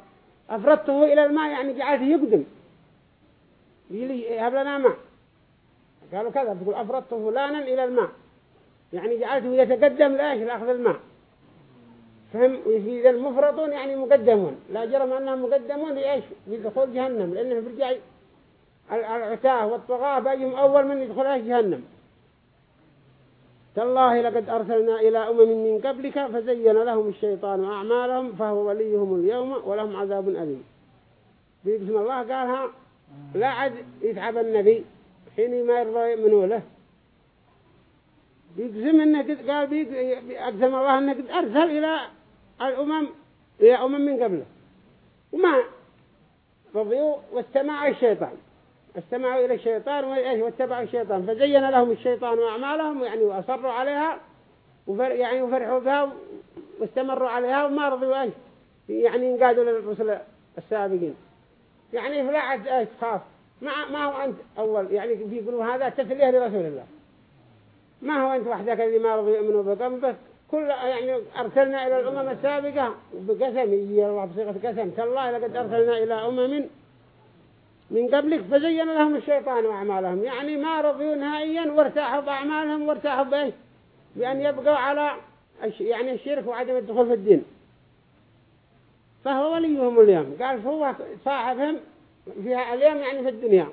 أفرطته إلى الماء يعني جعلته يقدم. يلي هب لنا ماء. قالوا كذا. بيقول أفرطت فلانا إلى الماء. يعني جعلته يتقدم لإيش؟ لأخذ الماء. فهم؟ في المفرطون يعني مقدمون. لا جرم أنهم مقدمون لإيش؟ لدخول جهنم. لأنه برجع العتاه والطغاة بيهم أول من يدخل جهنم. تالله لقد أرسلنا إلى أمم من قبلك فزين لهم الشيطان أعمالهم فهو وليهم اليوم ولهم عذاب أليم. بسم الله قالها لا عد يتعب النبي. حين ما يرضى يؤمنوا له. بيقسم انه قد قال بيقسم الله انه قد أرسل إلى الامم إلى أمم من قبله. وما رضيوا واستمع الشيطان. استمعوا إلى الشيطان واتبعوا الشيطان. فزين لهم الشيطان أعمالهم يعني وأصروا عليها وفر يعني وفرحوا بها واستمروا عليها وما رضوا إيش يعني انقادوا للرسل السابقين. يعني فلا عد إيش خاف ما ما هو أنت أول يعني بيقولوا هذا تسليه لرسول الله. ما هو أنت وحدك الذي ما رضوا يؤمنوا بقلبك كل يعني أرسلنا إلى الأمم السابقة بقسم الله بصيغة قسم. تالله لقد أرسلنا إلى أمم من قبلك فزين لهم الشيطان أعمالهم. يعني ما رضيوا نهائيا وارتاحوا بأعمالهم وارتاحوا بإيش؟ بأن يبقوا على يعني الشرك وعدم الدخول في الدين. فهو وليهم اليوم. قال فهو صاحبهم فيها اليوم يعني في الدنيا.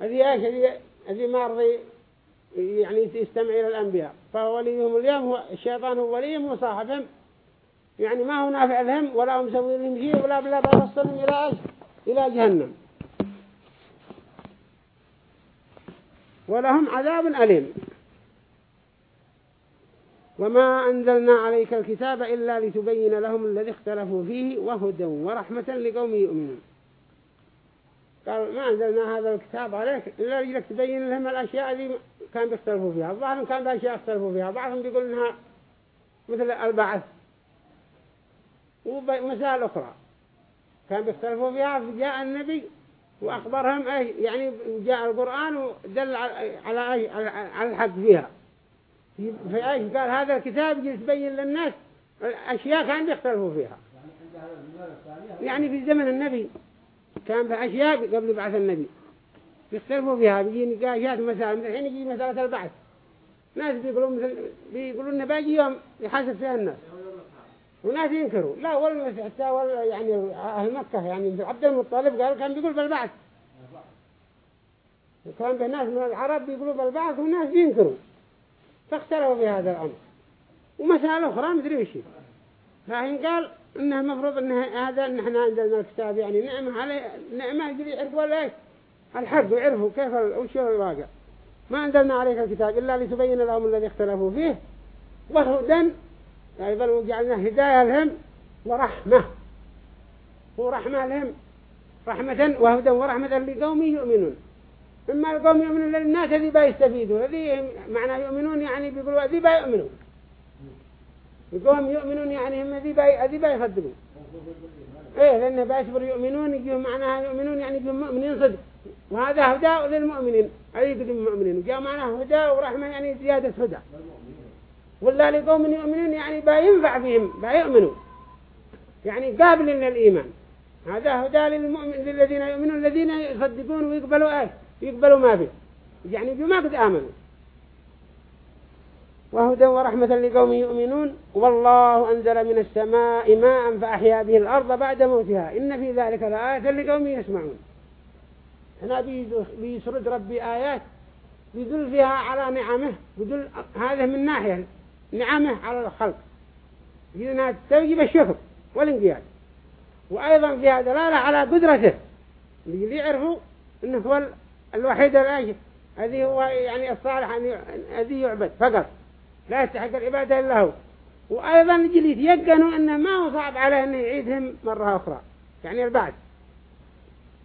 هذه إيش؟ هذه ما رضي يعني يستمع إلى الأنبياء. فهو وليهم اليوم هو الشيطان هو وليهم وصاحبهم. يعني ما هو نافع لهم ولا هم مسوي لهم شيء ولا بلا بيوصلهم إلى إلى جهنم. ولهم عذاب أليم. وما أنزلنا عليك الكتاب إلا لتبين لهم الذي اختلفوا فيه وهدى ورحمة لقوم يؤمنون. قال ما أنزلنا هذا الكتاب عليك إلا لك تبين لهم الأشياء اللي كان بيختلفوا فيها. بعضهم كان بأشياء يختلفوا فيها بعضهم بيقول إنها مثل البعث ومسائل أخرى. كان بيختلفوا فيها فجاء النبي وأخبرهم أي يعني جاء القرآن ودل على أي على الحق فيها. في أي قال هذا الكتاب يتبين للناس أشياء كان بيختلفوا فيها. يعني في زمن النبي كان في أشياء قبل بعث النبي بيختلفوا فيها. بيجي نقاشات مسائل الحين يجي مسألة البعث. ناس بيقولوا مثل بيقولوا إنه باجي يوم يحاسب فيها الناس. وناس ينكروا. لا ولا حتى ولا يعني أهل مكة. يعني عبد المطلب قال كان بيقول بالبعث. كان به ناس من العرب بيقولوا بالبعث وناس ينكروا. فاختلفوا في هذا الأمر. ومسألة أخرى مدري وش فهين قال إنه المفروض إنه هذا إن إحنا عندنا الكتاب يعني نعمة عليه نعمة يجري يعرفوا ولا الحق ويعرفوا كيف وش الواقع. ما أنزلنا عليك الكتاب إلا لتبين لهم الذي اختلفوا فيه. وهدى أيضا وجعلنا هداية لهم ورحمة. ورحمة لهم. رحمة وهدى ورحمة لقوم يؤمنون. إما القوم يؤمنون للناس الذي بيستفيدوا الذي معنى يؤمنون يعني بيقولوا الذي بيؤمنون يقوم يؤمنون يعني هم ذي باي ذي باي يصدقون. إيه لأنه بيصبر يؤمنون يجيهم معناها يؤمنون يعني يجيهم مؤمنين صدق. وهذا هدى للمؤمنين. أي يقدم المؤمنين جاء معناه هدى ورحمة يعني زيادة هدى. ولا لقوم يؤمنون يعني بينفع فيهم بيؤمنوا يعني قابل للإيمان هذا هدى للمؤمن للذين يؤمنون الذين يصدقون ويقبلوا إيه يقبلوا ما فيه. يعني بما قد آمنوا. وهدى ورحمة لقوم يؤمنون. والله أنزل من السماء ماء فأحيا به الأرض بعد موتها. إن في ذلك لآية لقوم يسمعون. هنا بيسرد ربي آيات بيدل فيها على نعمه بيدل هذا من ناحية نعمه على الخلق. إنها توجب الشكر والانقياد. وأيضا فيها دلالة على قدرته. اللي يعرفوا أنه هو الوحيد الأجل. هذه هو يعني الصالح الذي يعبد فقط. لا يستحق العبادة إلا هو. وأيضا يجي يتيقنوا أنه ما هو صعب عليه أنه يعيدهم مرة أخرى. يعني البعد.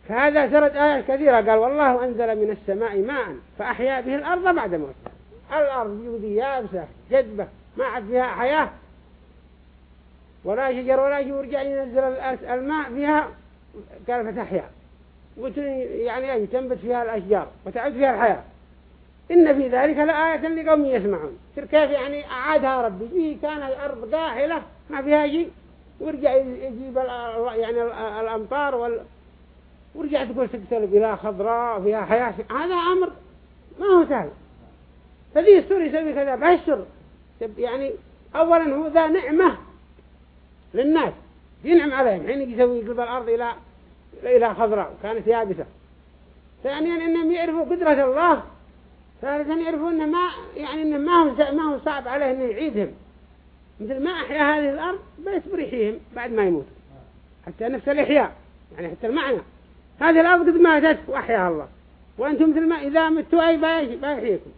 فهذا سرد آيات كثيرة. قال والله أنزل من السماء ماء فأحيا به الأرض بعد موتها. الأرض يودي يابسة جدبة ما عاد فيها حياة. ولا شجر ولا شيء ورجع ينزل الماء فيها قال فتحيا يعني تنبت فيها الأشجار وتعود فيها الحياة. إن في ذلك لآية لقوم يسمعون. كيف يعني أعادها ربي؟ فيه كان الأرض قاحلة ما فيها شيء. ورجع يجيب يعني الأمطار وال ورجع تقول تقتلب إلى خضراء فيها حياة. هذا أمر ما هو سهل. فذي السور يسوي كذا بهالسر يعني أولا هو ذا نعمة للناس. ينعم عليهم. حين يسوي يقلب الأرض إلى إلى خضراء وكانت يابسة. ثانيا إنهم يعرفوا قدرة الله. ثالثا يعرفوا إنه ما يعني إنه ما هو ما هو صعب عليه إنه يعيدهم. مثل ما أحيا هذه الأرض بيصبر يحييهم بعد ما يموت. حتى نفس الإحياء. يعني حتى المعنى. هذه الأرض قد ماتت وأحياها الله. وأنتم مثل ما إذا متوا أي بيحييكم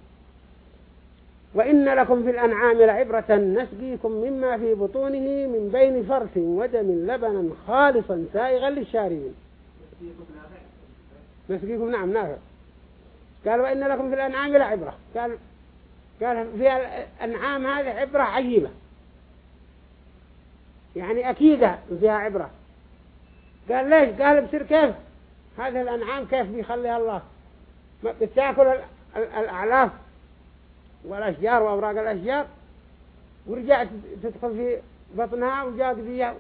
وإن لكم في الأنعام لعبرة نسقيكم مما في بطونه من بين فرث ودم لبنا خالصا سائغا للشاربين. نسقيكم نعم نافع. قال وإن لكم في الأنعام لعبرة. قال قال في الأنعام هذه عبرة عجيبة. يعني أكيدة فيها عبرة. قال ليش؟ قال بصير كيف؟ هذه الأنعام كيف بيخليها الله؟ بتاكل الأعلاف؟ والأشجار وأوراق الأشجار ورجعت تدخل في بطنها وجاء ذي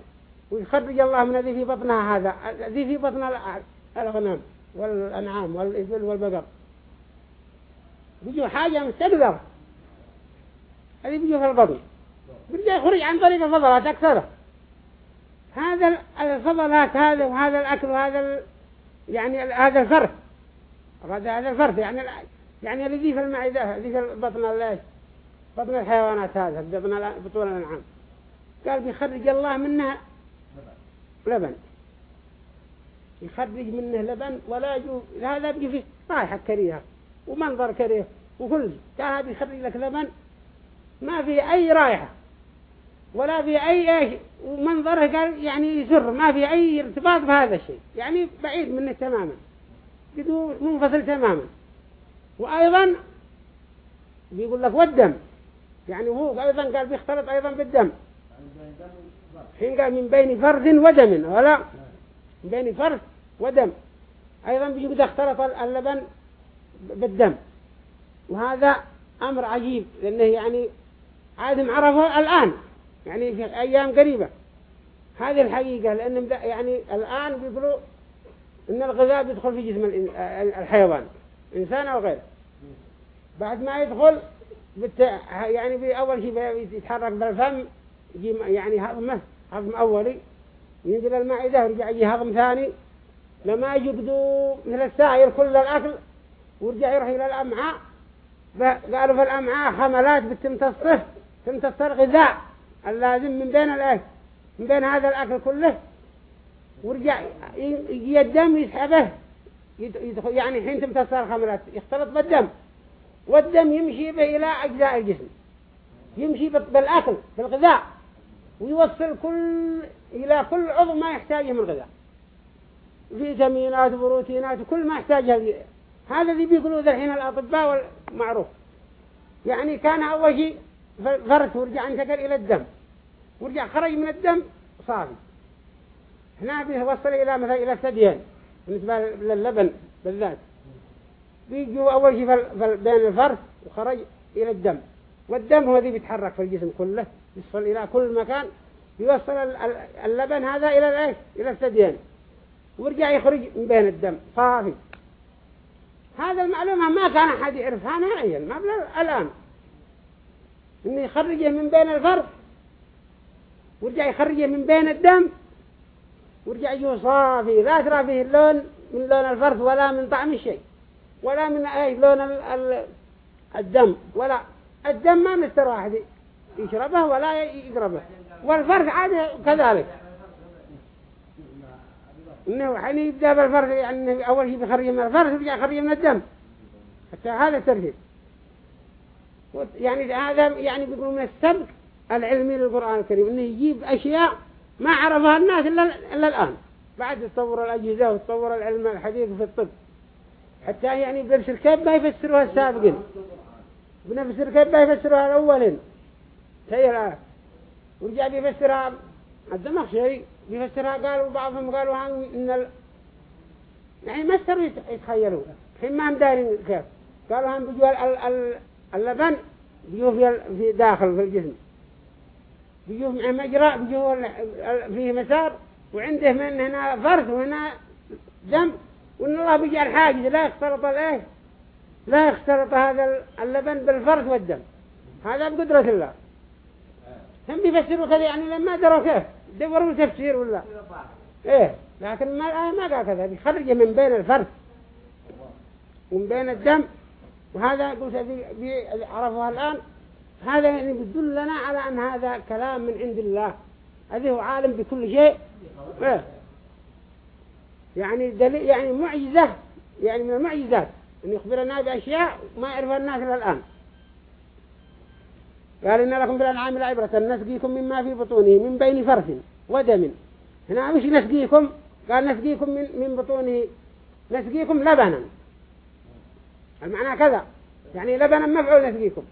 ويخرج الله من ذي في بطنها هذا ذي في بطن الغنم والأنعام والإبل والبقر. بيجوا حاجة مستقذرة هذه بيجوا في البطن. برجع يخرج عن طريق الفضلات أكثرها هذا الفضلات هذا وهذا الأكل وهذا يعني هذا الفرد هذا الفرد يعني يعني الذي في المعدة الذي في بطن الله بطن الحيوانات هذا بطن بطول الأنعام. قال بيخرج الله منها لبن. يخرج منه لبن ولا يجوز هذا بيجي فيه رايحة كريهة ومنظر كريه وكل قال هذا يخرج لك لبن ما في أي رايحة ولا في أي إيش ومنظره قال يعني يسر ما في أي ارتباط بهذا الشيء. يعني بعيد منه تماما. قدو منفصل تماما. وأيضا بيقول لك والدم. يعني هو أيضا قال بيختلط أيضا بالدم. حين قال من بين فرد ودم. ولا؟ من بين فرد ودم. أيضا بيجي اختلط اللبن بالدم. وهذا أمر عجيب لأنه يعني عادم عرفه الآن. يعني في أيام قريبة. هذه الحقيقة لأن يعني الآن بيقولوا إن الغذاء بيدخل في جسم الحيوان. إنسان أو غيره. بعد ما يدخل بت... يعني بأول شيء يتحرك بالفم يعني هضمه هضم أولي ينزل المعدة ويرجع يجي هضم ثاني. لما يجبدوا مثل السائر كل الأكل ورجع يروح إلى الأمعاء قالوا في الأمعاء حملات بتمتصه تمتص الغذاء اللازم من بين الأكل من بين هذا الأكل كله. ورجع يجي الدم يسحبه. يدخل يعني حين تمتص الخمرات. يختلط بالدم. والدم يمشي به إلى أجزاء الجسم. يمشي بالأكل بالغذاء. ويوصل كل إلى كل عضو ما يحتاجه من الغذاء فيتامينات وبروتينات وكل ما يحتاجها هذا اللي بيقولوا ذا الحين الأطباء والمعروف. يعني كان أول شيء فرث ورجع انتقل إلى الدم. ورجع خرج من الدم صافي. هنا بيوصل إلى مثلا إلى الثديين. بالنسبة للبن بالذات. بيجوا أول شيء بين الفرث وخرج إلى الدم. والدم هو ذي بيتحرك في الجسم كله يوصل إلى كل مكان يوصل اللبن هذا إلى الإيش؟ إلى الثديين. ورجع يخرج من بين الدم. صافي. هذا المعلومة ما كان أحد يعرفها نهائيا ما الآن. إنه يخرجه من بين الفرد ورجع يخرجه من بين الدم ورجع يجيه صافي لا ترى فيه اللون من لون الفرث ولا من طعم الشيء ولا من أي لون الدم ولا الدم ما مستر واحد يشربه ولا يقربه والفرث عاد كذلك. إنه حين يبدأ بالفرث يعني أول شيء بيخرج من الفرث ويرجع يخرج من الدم. حتى هذا الترتيب. يعني هذا يعني بيقولوا من السبق العلمي للقرآن الكريم إنه يجيب أشياء ما عرفها الناس إلا, إلا الآن. بعد تطور الأجهزة وتطور العلم الحديث في الطب. حتى يعني بنفس كيف ما يفسروها السابقين. بنفس كيف ما يفسروها الأولين. الآن. ورجع بيفسرها الدمخشري بيفسرها قالوا بعضهم قالوا إن ال... يعني ما استروا يتخيلوا. حين ما هم دارين كيف قالوا هم بيجوا اللبن بيجوا في داخل في الجسم. بيجوا مجرى بيجوا فيه مسار وعنده من هنا فرث وهنا دم وإن الله بيجعل حاجز لا يختلط الايه لا يختلط هذا اللبن بالفرث والدم. هذا بقدرة الله. هم بيفسروا كذا يعني لما دروا كيف؟ دوروا تفسير ولا؟ إيه لكن ما ما قال كذا بيخرج من بين الفرث ومن بين الدم. وهذا قلت عرفوها الآن. هذا يعني لنا على أن هذا كلام من عند الله. هذا هو عالم بكل شيء. إيه. يعني دليل يعني معجزة يعني من المعجزات. أن يخبرنا بأشياء ما يعرفها الناس إلى الآن. قال إن لكم بالأنعام العبرة نسقيكم مما في بطونه من بين فرث ودم. هنا مش نسقيكم؟ قال نسقيكم من, من بطونه نسقيكم لبنا. المعنى كذا. يعني لبنا مفعول نسقيكم.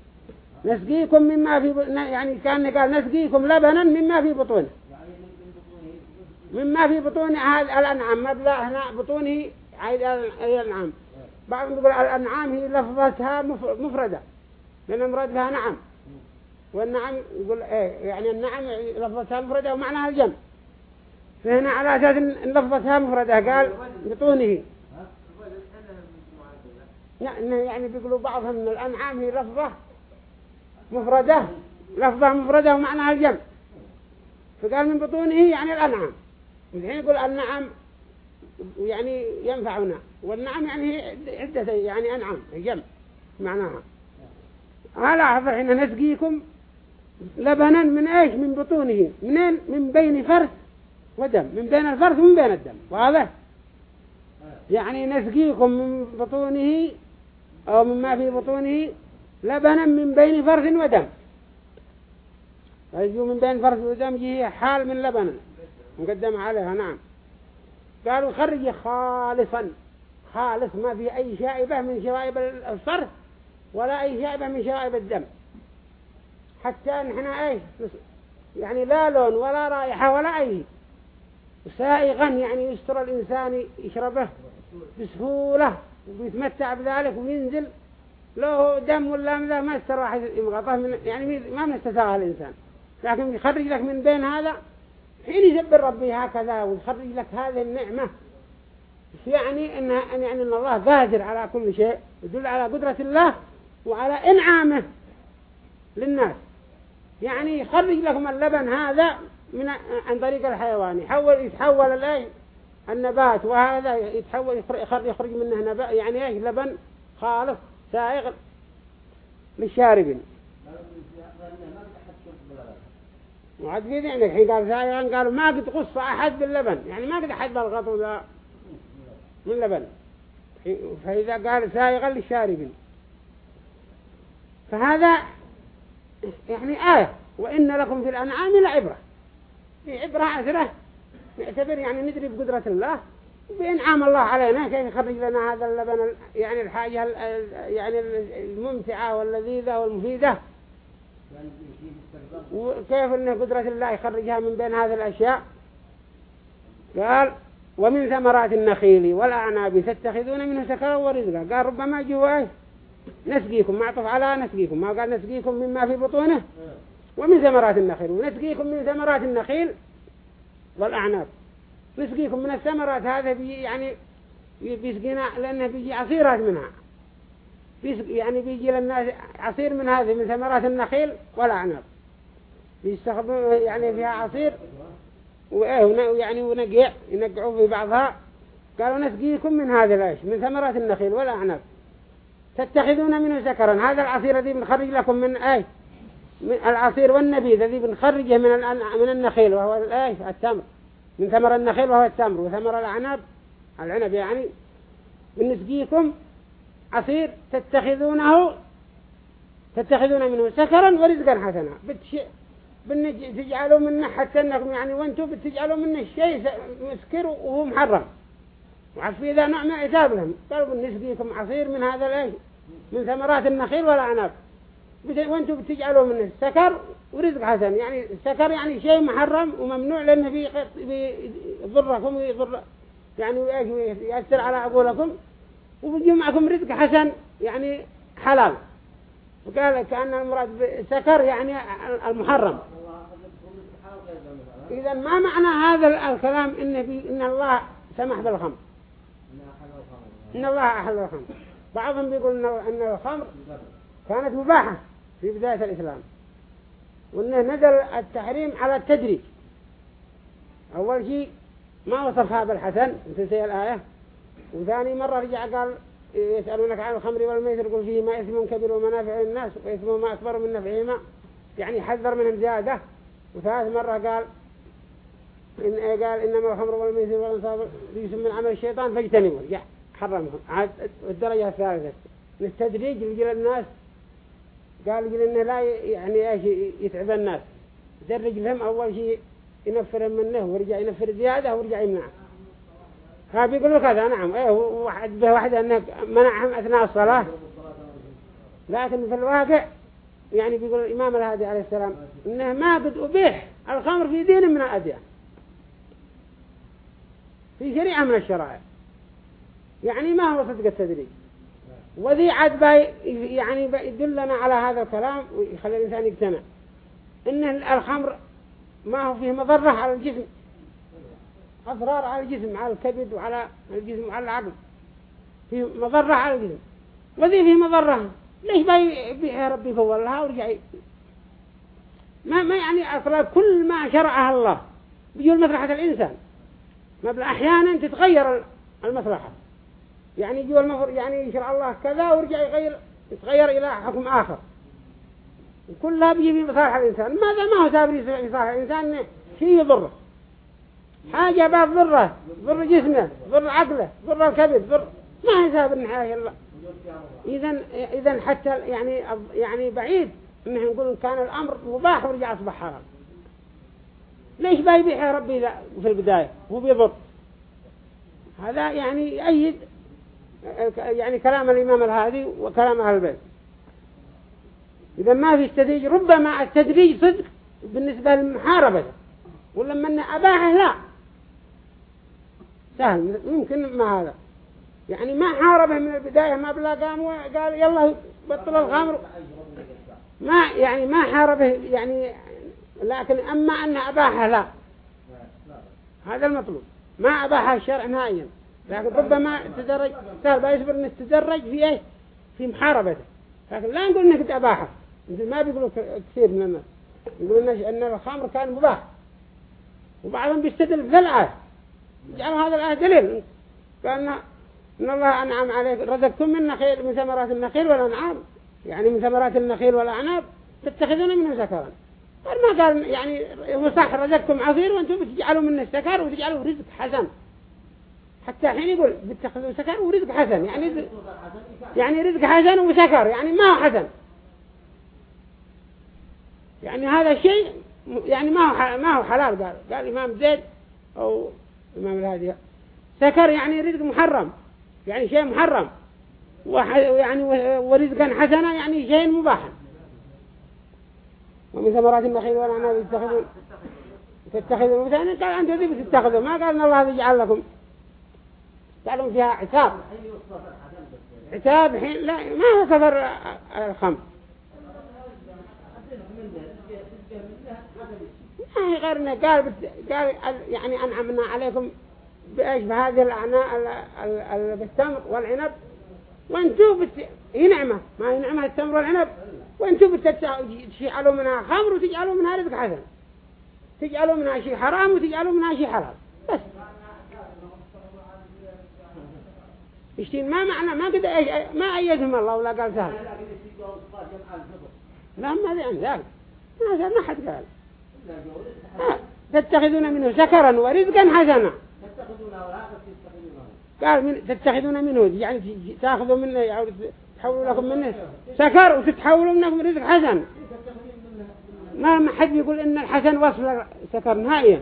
نسقيكم مما في يعني كان قال نسقيكم لبنا مما في بطونه. مما في بطون هذا الأنعام مبلغ هنا بطونه عيد الأنعام. بعضهم يقول الأنعام هي لفظتها مفردة. لأن المراد بها نعم. والنعم يقول إيه يعني النعم لفظتها مفردة ومعناها الجمع. فهنا على أساس إن لفظتها مفردة قال بطونه. يعني بيقولوا بعضهم من الأنعام هي لفظة مفردة لفظة مفردة ومعناها الجمع. فقال من بطونه يعني الأنعام. الحين يقول النعم يعني ينفعنا. والنعم يعني عدة يعني أنعام جمع معناها. هلا حين نسقيكم لبنا من إيش؟ من بطونه. منين؟ من بين فرث ودم. من بين الفرث ومن بين الدم. واضح؟ يعني نسقيكم من بطونه أو مما في بطونه لبنا من بين فرث ودم. يجوا من بين فرث ودم هي حال من لبن. مقدم عليها نعم. قالوا خرج خالصا. خالص ما في أي شائبة من شوائب الفرث ولا أي شائبة من شوائب الدم. حتى نحن إيش؟ يعني لا لون ولا رائحة ولا أي. سائغا يعني يستر الإنسان يشربه بسهولة ويتمتع بذلك وينزل له دم ولا مذا ما استراح يمغطه من يعني ما مستساغ الإنسان. لكن يخرج لك من بين هذا حين يزبر ربي هكذا ويخرج لك هذه النعمة يعني إن يعني إن الله قادر على كل شيء يدل على قدرة الله وعلى إنعامه للناس. يعني يخرج لكم اللبن هذا من عن طريق الحيوان. يحول يتحول الايه النبات وهذا يتحول يخرج, يخرج منه نبات. يعني إيش؟ لبن خالص. سائغ للشاربين وعد في ذهنك حين قال سائغا قالوا ما قد قص أحد باللبن. يعني ما قد أحد بالغطو ذا من لبن. فإذا قال سائغا للشاربين فهذا يعني آية. وإن لكم في الأنعام لعبرة. في عبرة عسرة نعتبر يعني ندري بقدرة الله. بإنعام الله علينا كيف يخرج لنا هذا اللبن يعني الحاجة يعني الممتعة واللذيذة والمفيدة؟ وكيف أن قدرة الله يخرجها من بين هذه الأشياء؟ قال ومن ثمرات النخيل والأعناب تتخذون منه سكرا ورزقا. قال ربما جوا نسقيكم معطف على نسقيكم. ما قال نسقيكم مما في بطونه. ومن ثمرات النخيل ونسقيكم من ثمرات النخيل والأعناب. نسقيكم من الثمرات هذا بيجي يعني بيسقينا لأنه بيجي عصيرات منها. يعني بيجي للناس عصير من هذه من ثمرات النخيل والأعناب بيستخدموا يعني فيها عصير وإيه يعني ونقع ينقعوا في بعضها. قالوا نسقيكم من هذا العيش من ثمرات النخيل والأعناب تتخذون منه سكرا. هذا العصير الذي بنخرج لكم من إيه؟ من العصير والنبيذ الذي بنخرجه من من النخيل وهو الايه التمر. من ثمر النخيل وهو التمر وثمر العنب. العنب يعني بنسقيكم عصير تتخذونه تتخذون منه سكرا ورزقا حسنا. بتش... بتجعلوا منه حتى انكم يعني وأنتم بتجعلوا منه شيء مسكر وهو محرم. وعف إذا نوع من عتاب لهم. قالوا نسقيكم عصير من هذا الايش من ثمرات النخيل والأعناب وأنتم بتجعلوا منه. السكر ورزق حسن. يعني السكر يعني شيء محرم وممنوع لأنه بيضركم ويضر يعني يأثر على عقولكم. وبيجي معكم رزق حسن يعني حلال. وقال كأن المراد بالسكر يعني المحرم. إذا ما معنى هذا الكلام إن, إن الله سمح بالخمر؟ إن الله أحل الخمر. بعضهم بيقول أن الخمر كانت مباحة. في بداية الإسلام. وأنه نزل التحريم على التدريج. أول شيء ما وصفها بالحسن تنسي الآية. وثاني مرة رجع قال يسألونك عن الخمر والميسر يقول فيه ما اسم كبير ومنافع للناس ما أكبر من نفعهما يعني حذر منهم زيادة. وثالث مرة قال إن قال إنما الخمر والميسر والأنصاب رجس من عمل الشيطان فاجتنبوا رجع حرمهم. عاد الدرجة الثالثة. للتدريج لجل الناس قال يقول إنه لا يعني إيش يتعب الناس. درج لهم أول شيء ينفر منه ورجع ينفر زيادة ورجع يمنعه. ها بيقولوا كذا نعم. إيه واحد به واحد انه منعهم أثناء الصلاة. لكن في الواقع يعني بيقول الإمام الهادي عليه السلام إنه ما قد أبيح الخمر في دين من الأديان. في شريعة من الشرائع. يعني ما هو صدق التدريج. وذي عاد يعني يدلنا على هذا الكلام ويخلي الإنسان يقتنع إن الخمر ما هو فيه مضرة على الجسم. أضرار على الجسم على الكبد وعلى الجسم وعلى العقل. فيه مضرة على الجسم. وذي فيه مضرة. ليش بيها ربي فولها ورجع ما ما يعني أصلا كل ما شرعها الله. بيجول مصلحة الإنسان. ما أحيانا تتغير المصلحة. يعني يجوا المفر يعني يشرع الله كذا ورجع يغير يتغير إلى حكم آخر. كلها بيجي في مصالح الإنسان. ماذا ما هو سابر في مصالح الإنسان؟ شيء يضره حاجة بعض ضره. ضر جسمه ضر عقله ضر الكبد ضر ما هي سابر نحاية الله. إذا إذا حتى يعني يعني بعيد إنه نقول كان الأمر مباح ورجع أصبح حرام. ليش بيبيح ربي؟ في البداية. هو بيضر. هذا يعني يأيد يعني كلام الإمام الهادي وكلام أهل البيت. إذا ما في تدريج ربما التدريج صدق بالنسبة للمحاربة. ولما أن أباحه لا. سهل يمكن ما هذا. يعني ما حاربه من البداية ما بلا قام وقال يلا بطل الخمر. ما يعني ما حاربه يعني لكن أما أن أباحه لا. هذا المطلوب. ما أباحه الشرع نهائيا. لكن ربما تدرج سهل بيصبر انك تدرج في إيه في محاربته. لكن لا نقول إنك تأباحه مثل ما بيقولوا كثير من الناس. يقولون إن الخمر كان مباح. وبعضهم بيستدل بذا الآية. جعلوا هذا الآية دليل. قال إن الله أنعم عليك. رزقتم من نخيل من ثمرات النخيل والأنعام. يعني من ثمرات النخيل والأعناب. تتخذون منه سكرا قال ما قال يعني هو صح رزقكم عصير وأنتم بتجعلوا منه السكر وتجعلوا رزق حسن. حتى حين يقول بتتخذوا سكر ورزق حسن يعني يعني رزق حسن وسكر يعني ما هو حسن. يعني هذا شيء م- يعني ما هو ما هو حلال قال قال الإمام زيد أو الإمام الهادي. سكر يعني رزق محرم يعني شيء محرم. وح- يعني و- ورزقا حسنا يعني شيء مباح. ومن ثمرات النخيل والأعناب يتخذون تتخذوا مثلا قال أنتم ذي بتتخذوا ما قال الله يجعل لكم تعلم فيها عتاب. عتاب حين لا ما هو سفر الخمر. ما هي غير إنه قال بت... قال ال- يعني أنعمنا عليكم بإيش؟ بهذه الأعناء ال... ال... ال... بالتمر والعنب. وانتوا بت... هي نعمة. ما هي نعمة التمر والعنب. وانتوا بتجعلوا منها خمر وتجعلوا منها رزق حسن. تجعلوا منها شيء حرام وتجعلوا منها شيء حلال. بس. يشتين. ما معنى ما قد. ما أيدهم الله ولا قال سهل. لا ما ذي عن ذلك. ما ما حد قال. آه، تتخذون منه سكرا ورزقا حسنا. قال من تتخذون منه يعني تاخذوا منه يعني تحولوا لكم منه سكر وتتحولوا منه رزق حسن. ما حد يقول إن الحسن وصل سكر نهائيا.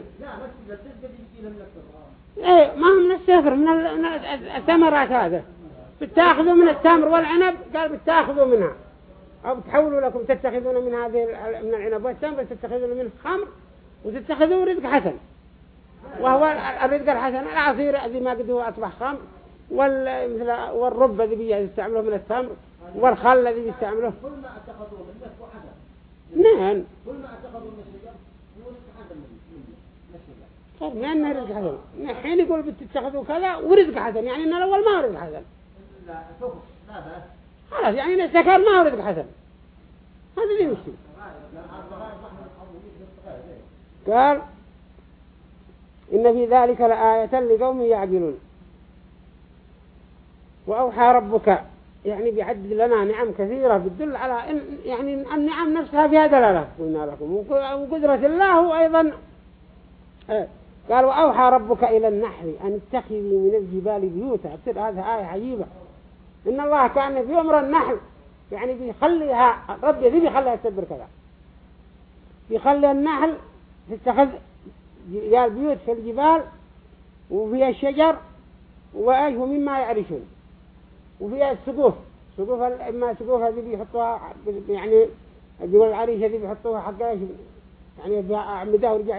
إيه ما هو من السكر من ال- من ال- الثمرات هذا. بتاخذوا من التمر والعنب؟ قال بتاخذوا منها. أو بتحولوا لكم تتخذون من هذه من العنب والتمر تتخذون منه خمر وتتخذون رزق حسن. وهو ال- الرزق الحسن العصير الذي ما قد هو أصبح خمر وال مثل والرب الذي بيستعمله من التمر والخل الذي بيستعمله كل ما أتخذوا من نفس وحدا نعم. كل ما أتخذوا من الشجر هو رزق حدا من من- من صار لأنه رزق حسن حين يقول بتتخذوا كذا ورزق حسن يعني إن الأول ما هو رزق حسن لا لا خلاص يعني السكر ما هو رزق حسن هذا اللي يمشي. قال إن في ذلك لآية لقوم يعقلون وأوحى ربك يعني بيعدد لنا نعم كثيرة بتدل على إن يعني النعم نفسها فيها دلالة قلنا لكم. وق- وقدرة الله وأيضا آه، قال وأوحى ربك إلى النحل أن اتخذي من الجبال بيوتا. بتصير هذا آية عجيبة. إن الله كان في أمر النحل يعني بيخليها ربي ذي بيخليها تدبر كذا. بيخلي النحل تتخذ يا البيوت في الجبال وفيها الشجر وإيش؟ ومما يعرشون. وفيها السقوف. سقوف إما سقوف هذه بيحطوها يعني الجبال العريش هذه بيحطوها حق إيش؟ يعني فيها أعمدة ورجع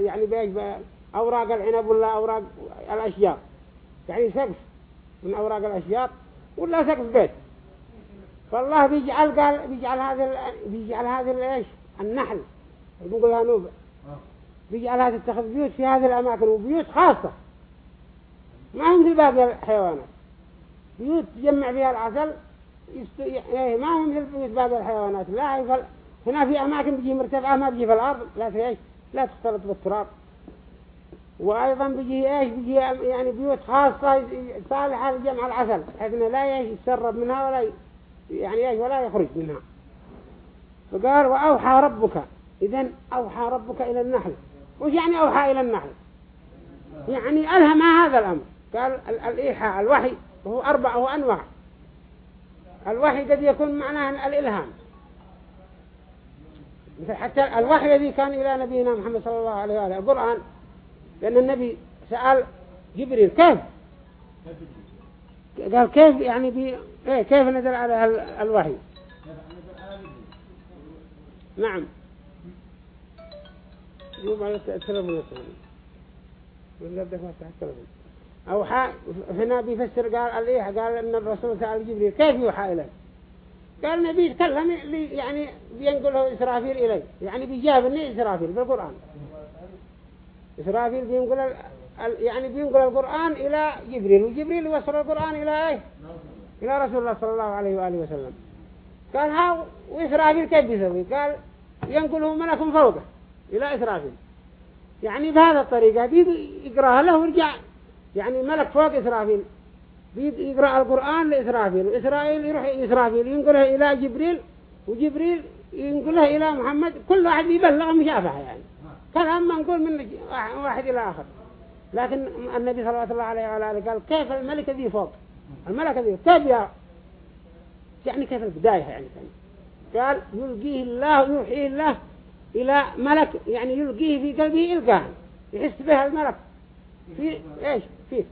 يعني بإيش؟ أوراق العنب ولا أوراق الأشجار. يعني سقف. من أوراق الأشجار ولا سقف بيت. فالله بيجعل قال بيجعل هذا بيجعل هذا الايش النحل. بنقولها نوبة. بيجعلها تتخذ بيوت في هذه الأماكن وبيوت خاصة. ما هي مثل باقي الحيوانات. بيوت تجمع فيها العسل يست... يعني ما هي مثل بيوت باقي الحيوانات. لا هي فل... هنا في أماكن بيجي مرتفعة ما بيجي في الأرض. لا في إيش؟ لا تختلط بالتراب. وأيضا بيجي إيش؟ بيجي يعني بيوت خاصة صالحة لجمع العسل إنه لا إيش يتسرب منها ولا. يعني إيش؟ ولا يخرج منها. فقال وأوحى ربك. إذن أوحى ربك إلى النحل. وش يعني أوحى إلى النحل؟ يعني ألهم هذا الأمر. قال ال- الإيحاء الوحي وهو أربع وأنواع الوحي قد يكون معناه الإلهام. مثل حتى الوحي الذي كان إلى نبينا محمد صلى الله عليه وآله. القرآن لأن النبي سأل جبريل كيف؟ قال كيف يعني بي إيه كيف نزل على ال- الوحي؟ نعم. يوم على التلفون ولا بدك ما التلفون. أوحى هنا بيفسر قال الإيه قال إن الرسول سأل جبريل كيف يوحى إليه قال النبي لي- يعني بينقله إسرافيل إليه يعني بيجابني إسرافيل بالقرآن. إسرافيل بينقل يعني بينقل القرآن إلى جبريل وجبريل يوصل القرآن إلى إيه إلى رسول الله صلى الله عليه وآله وسلم. قال ها وإسرافيل كيف بيسوي؟ قال ينقله ملك فوقه إلى إسرافيل. يعني بهذا الطريقة بيقرأها له ورجع يعني ملك فوق إسرافيل. بيقرأ القرآن لإسرافيل وإسرائيل يروح إسرافيل ينقله إلى جبريل وجبريل ينقله إلى محمد. كل واحد يبلغ مشافحة يعني. كلام ما نقول من واحد إلى آخر. لكن النبي صلى الله عليه وعلى آله قال كيف الملك ذي فوق؟ الملك ذي تابع يعني كيف البداية يعني؟ قال يلقيه الله يوحيه الله إلى ملك يعني يلقيه في قلبه إلقاه يحس به الملك. في إيش؟ فيه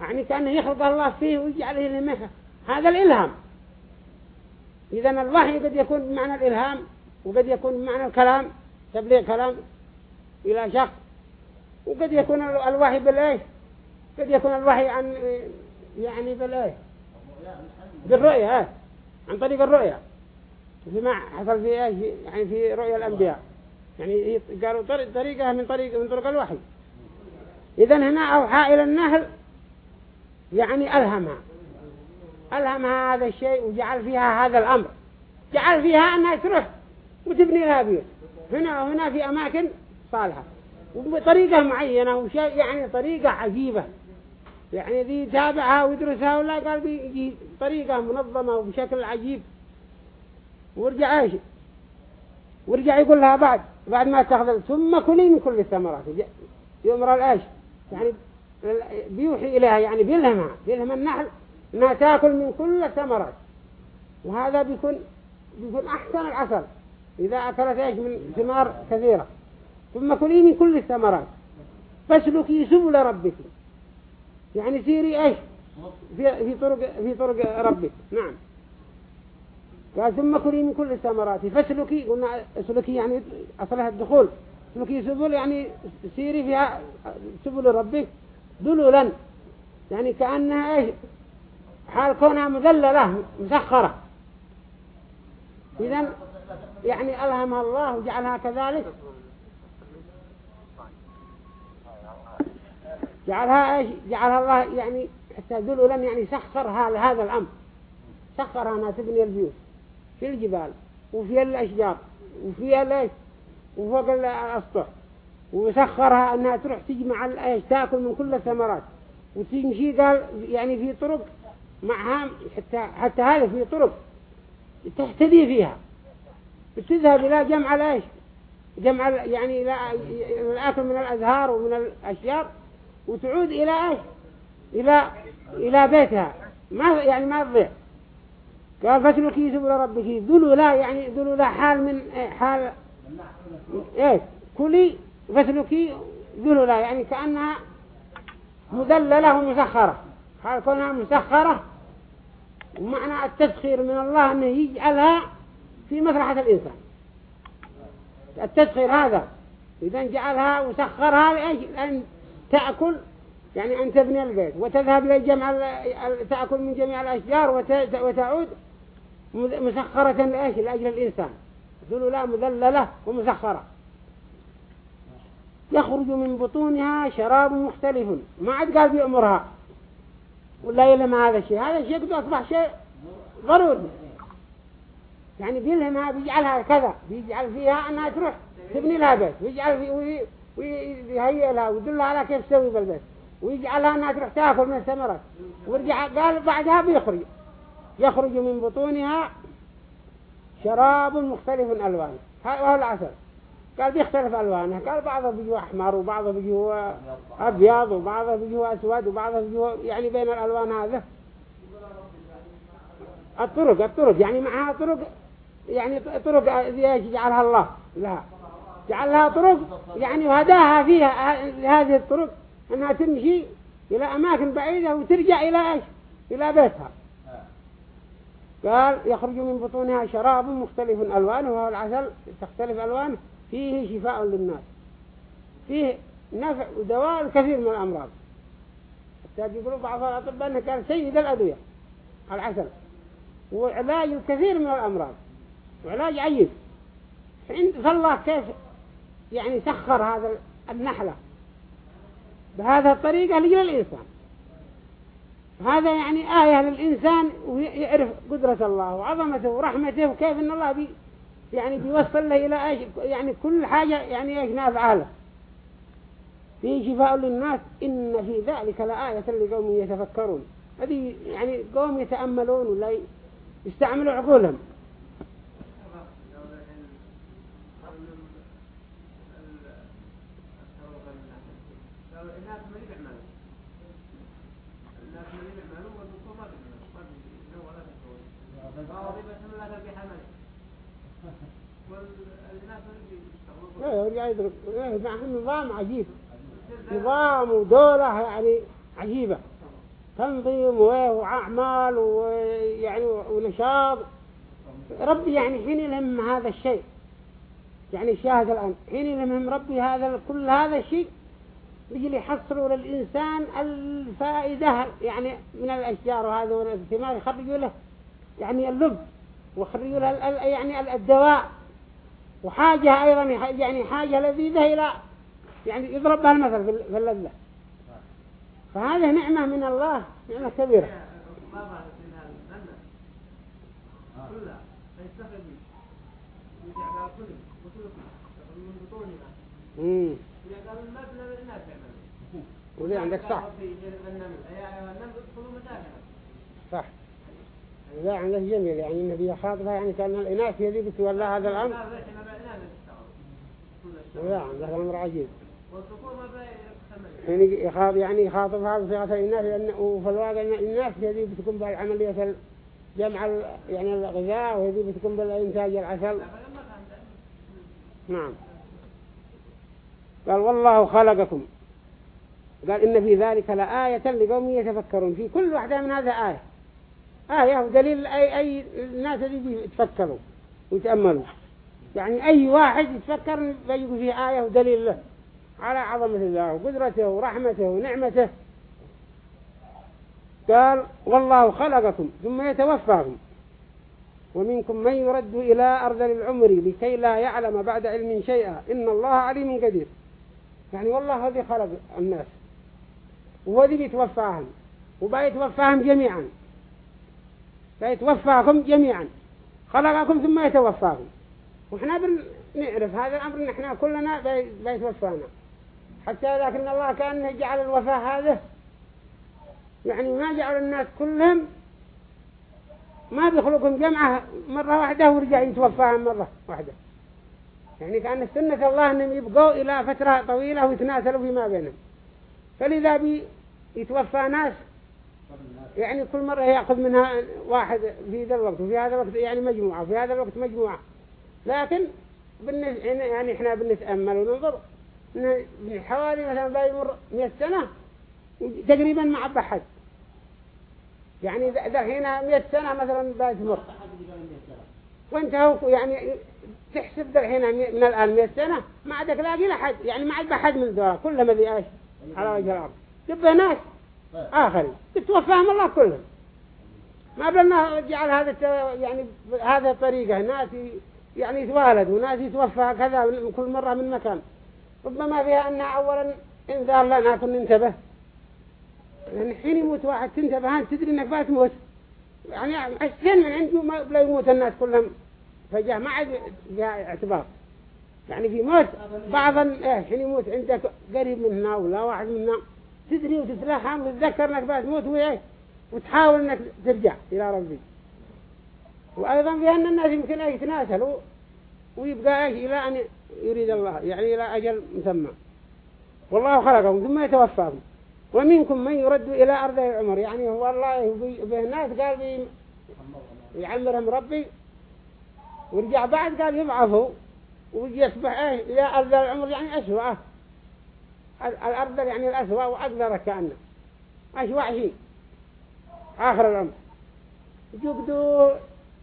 يعني كأنه يخلق الله فيه ويجعله لمحه هذا الإلهام. إذا الوحي قد يكون بمعنى الإلهام وقد يكون بمعنى الكلام تبليغ كلام. إلى شخص وقد يكون الوحي بالإيش؟ قد يكون الوحي عن يعني بالإيش؟ بالرؤية عن طريق الرؤية. ما حصل في إيش؟ يعني في رؤيا الأنبياء. يعني قالوا طريقة من طريق من طرق الوحي. إذا هنا أوحى إلى النهل يعني ألهمها. ألهمها هذا الشيء وجعل فيها هذا الأمر. جعل فيها أنها تروح وتبني لها بيوت هنا وهنا في أماكن صالحة. وبطريقة معينة وشيء يعني طريقة عجيبة. يعني ذي تابعها ويدرسها ولا قال بيجي طريقة منظمة وبشكل عجيب. ورجع إيش؟ ورجع يقول لها بعد بعد ما تأخذ ثم كلي من كل الثمرات. يؤمر الإيش؟ يعني بيوحي إليها يعني بيلهمها بيلهم النحل أنها تأكل من كل الثمرات. وهذا بيكون بيكون أحسن العسل. إذا أكلت إيش؟ من ثمار كثيرة. ثم كلي من كل الثمرات. فاسلكي سبل ربك. يعني سيري إيش؟ في في طرق في طرق ربك. نعم. قال ثم كلي من كل الثمرات. فاسلكي قلنا اسلكي يعني أصلها الدخول. اسلكي سبل يعني سيري فيها سبل ربك ذللا. يعني كأنها إيش؟ حال كونها مذللة مسخرة. إذن يعني ألهمها الله وجعلها كذلك. جعلها إيش؟ جعلها الله يعني حتى ذلولا يعني سخرها لهذا الأمر. سخرها أنها تبني البيوت. في الجبال وفي الأشجار وفي الإيش؟ وفوق الأسطح. وسخرها أنها تروح تجمع الايش تأكل من كل الثمرات. وتمشي قال يعني في طرق معها حتى حتى هذا في طرق تهتدي فيها. بتذهب إلى جمع الايش جمع يعني الأكل من الأزهار ومن الأشجار. وتعود إلى إيش إلى إلى بيتها. ما يعني ما تضيع قال فاتركي سبل ربك. ذلوا لا يعني ذلوا لا حال من حال إيه كلي فاتركي ذلوا لا يعني كأنها مذللة ومسخرة. حال كونها مسخرة ومعنى التسخير من الله أنه يجعلها في مصلحة الإنسان. التسخير هذا إذا جعلها وسخرها لأجل أن تأكل يعني أن تبني البيت وتذهب لجمع تأكل من جميع الأشجار وتعود مسخرة لأيش؟ لأجل الإنسان. ذللا مذللة ومسخرة. يخرج من بطونها شراب مختلف. ما عاد قال بأمرها ولا يلهم هذا الشيء. هذا الشيء قد أصبح شيء ضروري. يعني بيلهمها بيجعلها كذا. بيجعل فيها أنها تروح تبني لها بيت. ويجعل في ويهيئ لها ويدلها على كيف تسوي بالبيت. ويجعلها أنها تروح تأكل من الثمرات. ورجع قال بعدها بيخرج. يخرج من بطونها شراب مختلف ألوان هذا العسل. قال بيختلف ألوانه. قال بعضه بيجوا أحمر وبعضه بيجوا أبيض وبعضه بيجوا أسود وبعضه بيجوا يعني بين الألوان هذا. الطرق الطرق يعني معها طرق يعني طرق يجعلها الله لا جعلها طرق يعني وهداها فيها هذه الطرق أنها تمشي إلى أماكن بعيدة وترجع إلى إيش؟ إلى بيتها. قال يخرج من بطونها شراب مختلف ألوانه وهو العسل تختلف ألوانه فيه شفاء للناس. فيه نفع ودواء الكثير من الأمراض. حتى يقولوا بعض الأطباء أنه كان سيد الأدوية العسل. وعلاج الكثير من الأمراض. وعلاج عيب فالله كيف يعني سخر هذا النحلة بهذه الطريقة لجل الإنسان. هذا يعني آية للإنسان ويعرف قدرة الله وعظمته ورحمته وكيف إن الله بي يعني بيوصل له إلى إيش يعني كل حاجة يعني إيش نافعة له. في شفاء للناس إن في ذلك لآية لقوم يتفكرون. هذه يعني قوم يتأملون ولا يستعملوا عقولهم. لا يرجع يدرك. معهم نظام عجيب. نظام ودولة يعني عجيبة. تنظيم وأعمال ويعني ونشاط. ربي يعني حين يلهم هذا الشيء. يعني شاهد الآن. حين يلهم ربي هذا كل هذا الشيء يجي يحصلوا للإنسان الفائدة يعني من الأشجار وهذا والثمار يخرجوا له يعني اللب ويخرجوا له يعني الدواء. وحاجة أيضا يعني حاجة لذيذة إلى يعني يضرب بها المثل في اللذة. فهذه نعمة من الله نعمة كبيرة. امم ولي عندك صح؟ صح. لا عندك جميل. يعني النبي خاطبها يعني كان الإناث هي اللي بتولى هذا الأمر. لا عندك الأمر عجيب. يعني يخاطب يعني يخاطبها بصيغة الإناث لأن وفي الواقع الناس هذه بتكون بالعملية جمع يعني الغذاء وهذه بتكون بالإنتاج العسل. نعم. قال والله خلقكم. قال إن في ذلك لآية لقوم يتفكرون. في كل واحدة من هذا آية. آية ودليل أي, أي الناس اللي يتفكروا ويتأملوا. يعني أي واحد يتفكر بيقول فيه آية ودليل له على عظمة الله وقدرته ورحمته ونعمته. قال والله خلقكم ثم يتوفاكم ومنكم من يرد إلى أرض العمر لكي لا يعلم بعد علم شيئا. إن الله عليم قدير. يعني والله هذي خلق الناس. وهذي بيتوفاهم وبيتوفاهم جميعا. بيتوفاكم جميعا. خلقكم ثم يتوفاكم. وإحنا بنعرف هذا الأمر نحن كلنا بيتوفانا. حتى لكن الله كان جعل الوفاة هذا يعني ما جعل الناس كلهم ما بيخلقهم جمعة مرة واحدة ورجع يتوفاهم مرة واحدة. يعني كأن سنة الله أنهم يبقوا إلى فترة طويلة ويتناسلوا فيما بينهم. فلذا بي يتوفى ناس يعني كل مرة يأخذ منها واحد في ذا الوقت وفي هذا الوقت يعني مجموعة وفي هذا الوقت مجموعة. لكن يعني إحنا بنتأمل وننظر. من حوالي مثلا بيمر 100 سنة تقريبا ما عبى حد. يعني دحين 100 سنة مثلا بتمر وانت هو يعني تحسب دحين من الآن 100 سنة ما عاد تلاقي لحد. يعني ما عاد حد من دورة كلهم ذي إيش على وجه الأرض. تبقى ناس. آخرين تتوفاهم الله كلهم ما بلنا جعل هذا يعني هذا الطريقة ناس يعني يتوالد وناس يتوفى كذا كل مرة من مكان. ربما فيها أنها أولا إنذار لنا كن ننتبه. لأن حين يموت واحد تنتبه. أنت تدري أنك بتموت يعني عشتين من عنده ما بلا يموت الناس كلهم. فجاه ما عاد فيها اعتبار. يعني في موت بعضا إيه حين يموت عندك قريب مننا ولا واحد منا تدري وتتلحم وتتذكر أنك بتموت وإيه وتحاول أنك ترجع إلى ربي. وأيضا في أن الناس يمكن أن يتناسلوا ويبقى إيش؟ إلى أن يريد الله يعني إلى أجل مسمى. والله خلقهم ثم يتوفاهم. ومنكم من يرد إلى أرض العمر يعني هو الله به الناس قال يعمرهم ربي. ورجع بعد قال يضعفوا ويصبح إيه إلى أرض العمر يعني أسوأ. الأرض يعني الأسوأ وأقدر كأنه. أسوأ شيء آخر الأمر. يجبدوا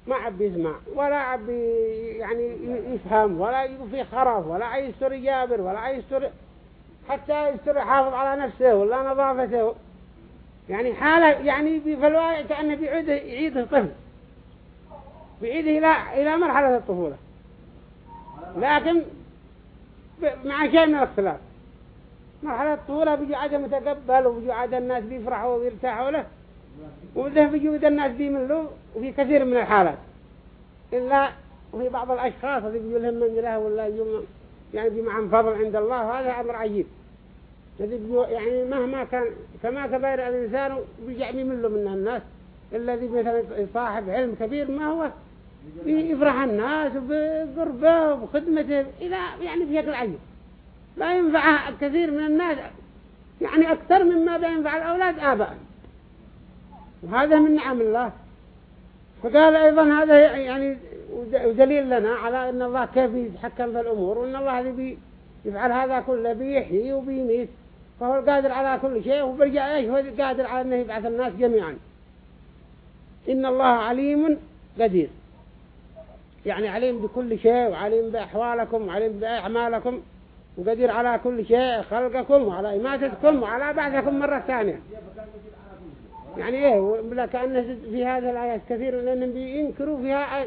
ما عب يسمع ولا عب يعني يفهم ولا يقول في خرف ولا يستر يجابر ولا يستر حتى يستر يحافظ على نفسه ولا نظافته. يعني حالة يعني في الواقع كأنه بيعيد يعيد طفل بيعيده إلى إلى مرحلة الطفولة. لكن مع شيء من الاختلاف. مرحلة الطفولة بيجي عادة متقبل وبيجي عادة الناس بيفرحوا ويرتاحوا له. وده في جود الناس له وفي كثير من الحالات. إلا وفي بعض الأشخاص اللي بيقول لهم من له ولا يوم يعني بمعهم فضل عند الله هذا أمر عجيب. يعني مهما كان كما كبير الإنسان بيجع من له من الناس. الذي مثلا صاحب علم كبير ما هو يفرح الناس وبقربه وبخدمته إلى يعني بشكل عجيب. لا ينفع كثير من الناس يعني أكثر مما بينفع الأولاد آباء. وهذا من نعم الله. فقال أيضا هذا يعني ودليل لنا على أن الله كيف يتحكم في الأمور وأن الله الذي يفعل هذا كله بيحيي وبيميت. فهو القادر على كل شيء وبرجع إيش؟ هو القادر على انه يبعث الناس جميعا. إن الله عليم قدير. يعني عليم بكل شيء وعليم بأحوالكم وعليم بأعمالكم. وقدير على كل شيء خلقكم وعلى إماتتكم وعلى بعثكم مرة ثانية. يعني إيه؟ كأنه في هذه الآيات كثير لأنهم بينكروا فيها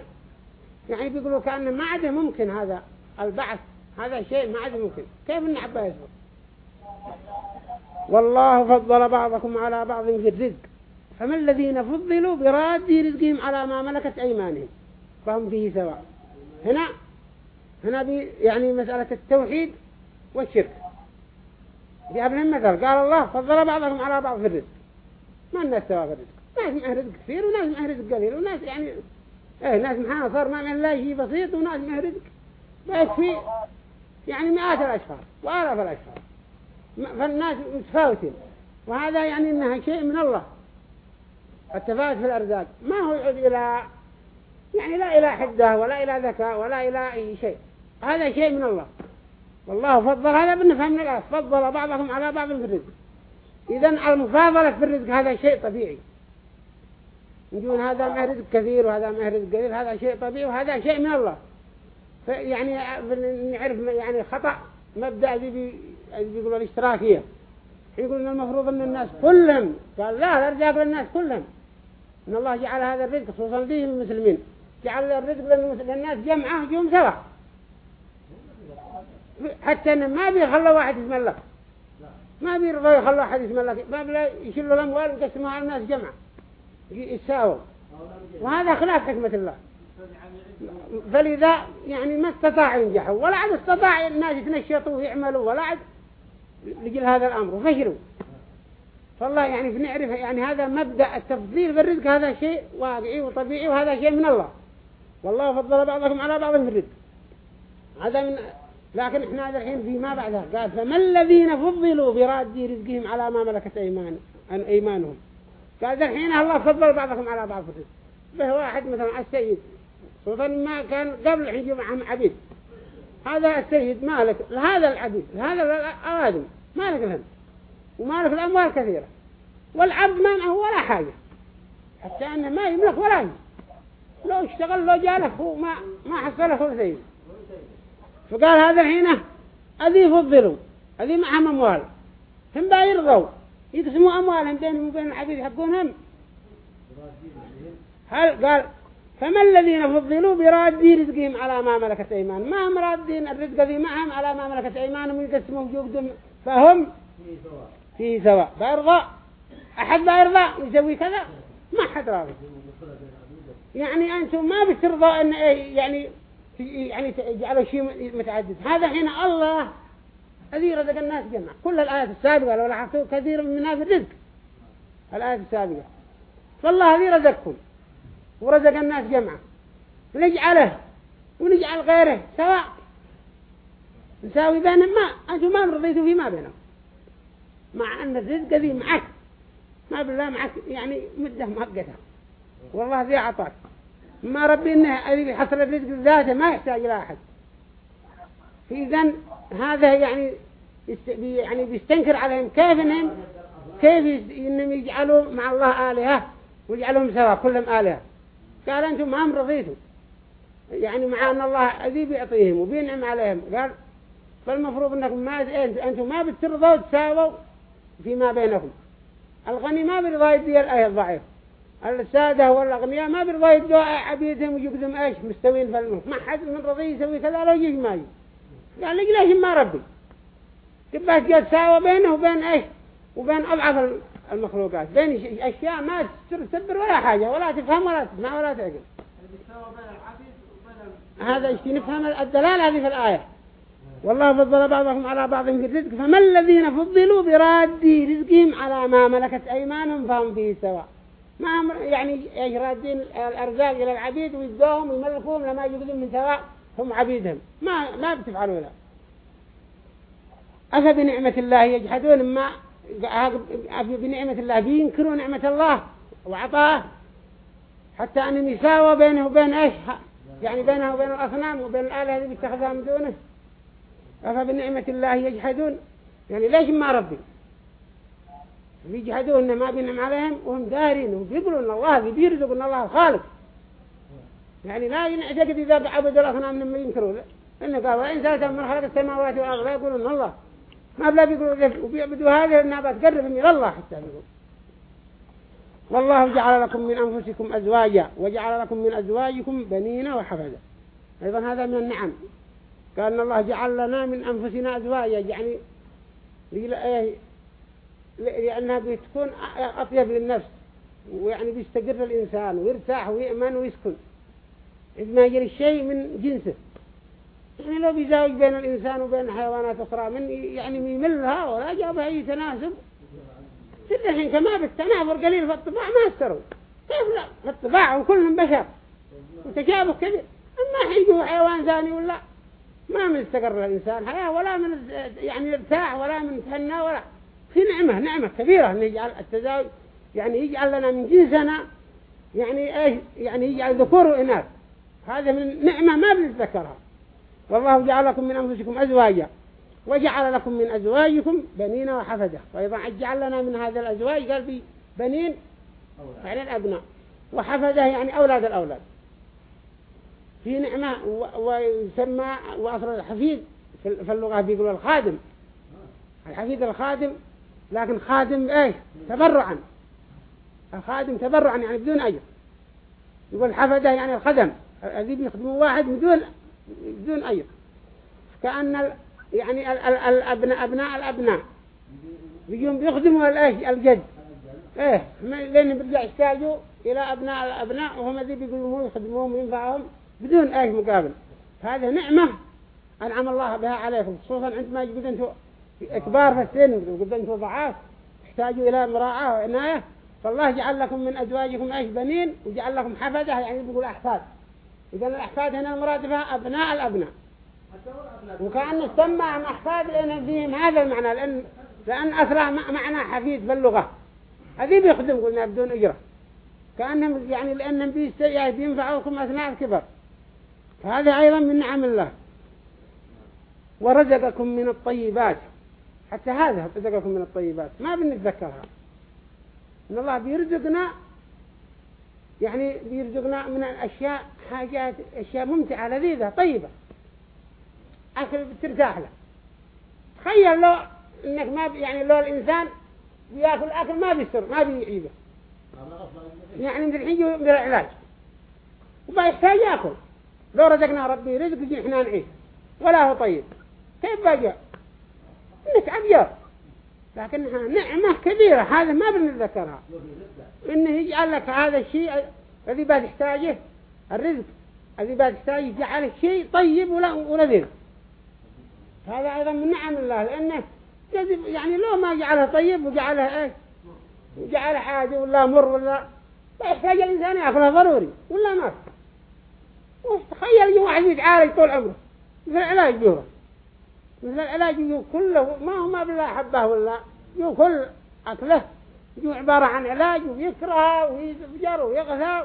يعني بيقولوا كأنه ما عاد ممكن هذا البعث. هذا شيء ما عاد ممكن. كيف النعبة يسبق والله فضل بعضكم على بعض في الرزق. فما الذين فضلوا براد رزقهم على ما ملكت أيمانهم؟ فهم فيه سواء. هنا هنا يعني مسألة التوحيد والشرك. جاب لهم مثل قال الله فضل بعضكم على بعض في الرزق. ما الناس سواء في الرزق؟ ناس معه رزق كثير وناس معه رزق قليل وناس يعني إيه ناس معها صار ما من لا شيء بسيط وناس معه رزق. يكفي يعني مئات الأشهر وآلاف الأشهر فالناس متفاوتين. وهذا يعني إنها شيء من الله. التفاوت في الأرزاق. ما هو يعود إلى يعني لا إلى حدة ولا إلى ذكاء ولا إلى أي شيء. هذا شيء من الله. والله فضل هذا بنفهم من الآية فضل بعضهم على بعض في الرزق. إذا المفاضلة في الرزق هذا شيء طبيعي. نقول هذا ما رزق كثير وهذا ما رزق قليل هذا شيء طبيعي وهذا شيء من الله. يعني نعرف يعني خطأ مبدأ ذي بيقولوا الاشتراكية. يقول إن المفروض أن الناس كلهم قال لا الرزاق للناس كلهم. إن الله جعل هذا الرزق خصوصا به المسلمين جعل الرزق للناس جمعة يوم سوا حتى إن ما بيخلوا واحد يتملك ما بيرضوا يخلوا واحد يتملك ما بلا يشيلوا الأموال ويقسموها على الناس جمعة يساووا وهذا خلاف حكمة الله. فلذا يعني ما استطاع ينجحوا. ولا عاد استطاع الناس يتنشطوا ويعملوا ولا عاد لجل هذا الأمر. وفشلوا فالله يعني بنعرف يعني هذا مبدأ التفضيل بالرزق. هذا شيء واقعي وطبيعي وهذا شيء من الله. والله فضل بعضكم على بعض في الرزق. هذا من لكن إحنا الحين في ما بعدها. قال فما الذين فضلوا براد رزقهم على ما ملكت أيمان أن أيمانهم. قال الحين الله فضل بعضكم على بعض. به واحد مثلا السيد. خصوصا ما كان قبل يجي معهم عبيد. هذا السيد مالك هذا العبيد هذا الأوادم مالك لهم ومالك الأموال كثيرة. والعبد ما معه ولا حاجة. حتى أنه ما يملك ولا شيء. لو اشتغل لو جاله ما ما حصله سيد فقال هذا الحين أذي فضلوا أذي معهم أموال. هم بايرضوا يقسموا أموالهم بينهم وبين العبيد حقونهم هل قال فما الذين فضلوا برادي رزقهم على ما ملكت أيمان ما هم رادين الرزق ذي معهم على ما ملكت أيمانهم يقسموا جهدهم فهم؟ في سواء. بيرضى أحد بيرضى يسوي كذا؟ ما حد راضي. يعني أنتم ما بترضى أن يعني يعني تجعلوا شيء متعدد. هذا هنا الله الذي رزق الناس جمع كل الآيات السابقة لو لاحظتوا كثير من الناس الرزق الآيات السابقة. فالله الذي رزقكم ورزق الناس جمعة نجعله ونجعل غيره سواء. نساوي بينهم ما. أنتم ما رضيتوا فيما بينهم. مع أن الرزق ذي معك. ما بالله معك. يعني مدة مؤقتة. والله ذي عطاك. ما ربي إنه الذي حصل الرزق ذاته ما يحتاج إلى أحد. إذن هذا يعني يعني بيستنكر عليهم كيف إنهم كيف إنهم يجعلوا مع الله آلهة ويجعلهم سوا كلهم آلهة. قال أنتم ما هم يعني مع أن الله أذي بيعطيهم وبينعم عليهم. قال فالمفروض أنكم ما أنتم ما بترضوا تساووا فيما بينكم. الغني ما برضى يدي الأيه الضعيف السادة والأغنياء ما برضى يدوا عبيدهم ويقدم إيش؟ مستوين في الملك ما حد من رضي يسوي كذا لو يجي ماي قال ليش ما ربي؟ تبقى تساوى بينه وبين إيش؟ وبين أضعف المخلوقات. بين أشياء ما تستبر ولا حاجة ولا تفهم ولا تسمع ولا تعقل. هذا إيش؟ نفهم الدلالة هذه في الآية. والله فضل بعضهم على بعض في الرزق فما الذين فضلوا براد رزقهم على ما ملكت أيمانهم فهم فيه سواء. ما يعني إيش رادين الأرزاق إلى العبيد ويدوهم ويملكوهم لما يجدون من سواء هم عبيدهم. ما ما بتفعلوا لا. أفبنعمة الله يجحدون ما أفبنعمة الله بينكروا نعمة الله وعطاه. حتى أنهم يساووا بينه وبين إيش؟ يعني بينه وبين الأصنام وبين الآلهة اللي بيتخذها من دونه. أفبنعمة الله يجحدون. يعني ليش ما ربي؟ بيجحدون إن ما بينعم عليهم وهم دارين وبيقولوا إن الله بيرزق إن الله الخالق يعني لا ينعتقد إذا عبدوا الأصنام لما ينكروا. إنه قال وإن سألتهم من خلق السماوات والأرض لا يقولون الله. ما بلا بيقولوا وبيعبدوا هذه إنها بتقربهم إلى الله حتى بيقول والله جعل لكم من أنفسكم أزواجا وجعل لكم من أزواجكم بنين وحفدا أيضا هذا من النعم. قال إن الله جعل لنا من أنفسنا أزواجا يعني لأنها بتكون أطيب للنفس ويعني بيستقر الإنسان ويرتاح ويأمن ويسكن. إذ ما يجري الشيء من جنسه. يعني لو بيزاوج بين الإنسان وبين حيوانات أخرى من يعني يملها ولا جابها أي تناسب؟ الحين كما بالتنافر قليل في الطباع ما استروا كيف لا؟ في الطباع وكلهم بشر وتشابه كبير. أما حيجوا حيوان ثاني ولا ما من استقر الإنسان حياة ولا من يعني ارتاح ولا من تهنى ولا. في نعمة نعمة كبيرة. أن يجعل التزاوج يعني يجعل لنا من جنسنا يعني إيش؟ يعني يجعل ذكور وإناث. هذا من نعمة ما بنتذكرها والله جعل لكم من أنفسكم أزواجا. وجعل لكم من أزواجكم بنين وحفدة. وأيضا جعل لنا من هذا الأزواج قال في بنين يعني الأبناء. وحفدة يعني أولاد الأولاد. في نعمة ويسمى وأصل الحفيد في في اللغة بيقولوا الخادم. الحفيد الخادم لكن خادم إيش تبرعا. الخادم تبرعا يعني بدون أجر. يقول حفدة يعني الخدم. الذي بيخدموا واحد بدون بدون أجر. كأن يعني ال ال الأبناء أبناء الأبناء. بيجون بيخدموا الإيش الجد. إيه؟ لأن بيرجع يحتاجوا إلى أبناء الأبناء وهم الذي بيقولوا يخدموهم وينفعهم بدون إيش مقابل. هذا نعمة أنعم الله بها عليكم خصوصا عندما يجب أنتم كبار في السن أنتم ضعاف تحتاجوا إلى مراعاة وعناية فالله جعل لكم من أزواجكم إيش بنين وجعل لكم حفدة يعني بيقول أحفاد. إذا الأحفاد هنا المراد بها أبناء الأبناء. وكأن السماء أحفاد لأن فيهم هذا المعنى لأن لأن م- معنى حفيد باللغة. هذه بيخدم قلنا بدون أجرة. كأنهم يعني لأنهم يعني بينفعوكم أثناء الكبر. فهذا أيضا من نعم الله. ورزقكم من الطيبات. حتى هذا رزقكم من الطيبات. ما بنتذكرها إن الله بيرزقنا يعني بيرزقنا من الأشياء حاجات أشياء ممتعة لذيذة طيبة. أكل بترتاح له. تخيل لو إنك ما يعني لو الإنسان بيأكل أكل ما بيستر ما بيعيبه يعني من الحين من العلاج. وما يحتاج يأكل. لو رزقنا ربي رزق يجي إحنا نعيش. ولا هو طيب. كيف بقى؟ نتعب يا لكنها نعمة كبيرة هذا ما بنتذكرها إنه يجعل لك هذا الشيء الذي بعد يحتاجه الرزق الذي بعد يحتاجه يجعله شيء طيب ولذيذ هذا أيضا من نعم الله يجب يعني لو ما جعله طيب وجعله إيش؟ وجعله حاجة ولا مر ولا لا يحتاج الإنسان يأكله ضروري ولا ما تخيل واحد يتعالج طول عمره مثل العلاج بيهره مثل العلاج يجي كله ما هو ما بالله حبه ولا يجي كل أكله. يجي عبارة عن علاج ويكره ويفجر ويغثى.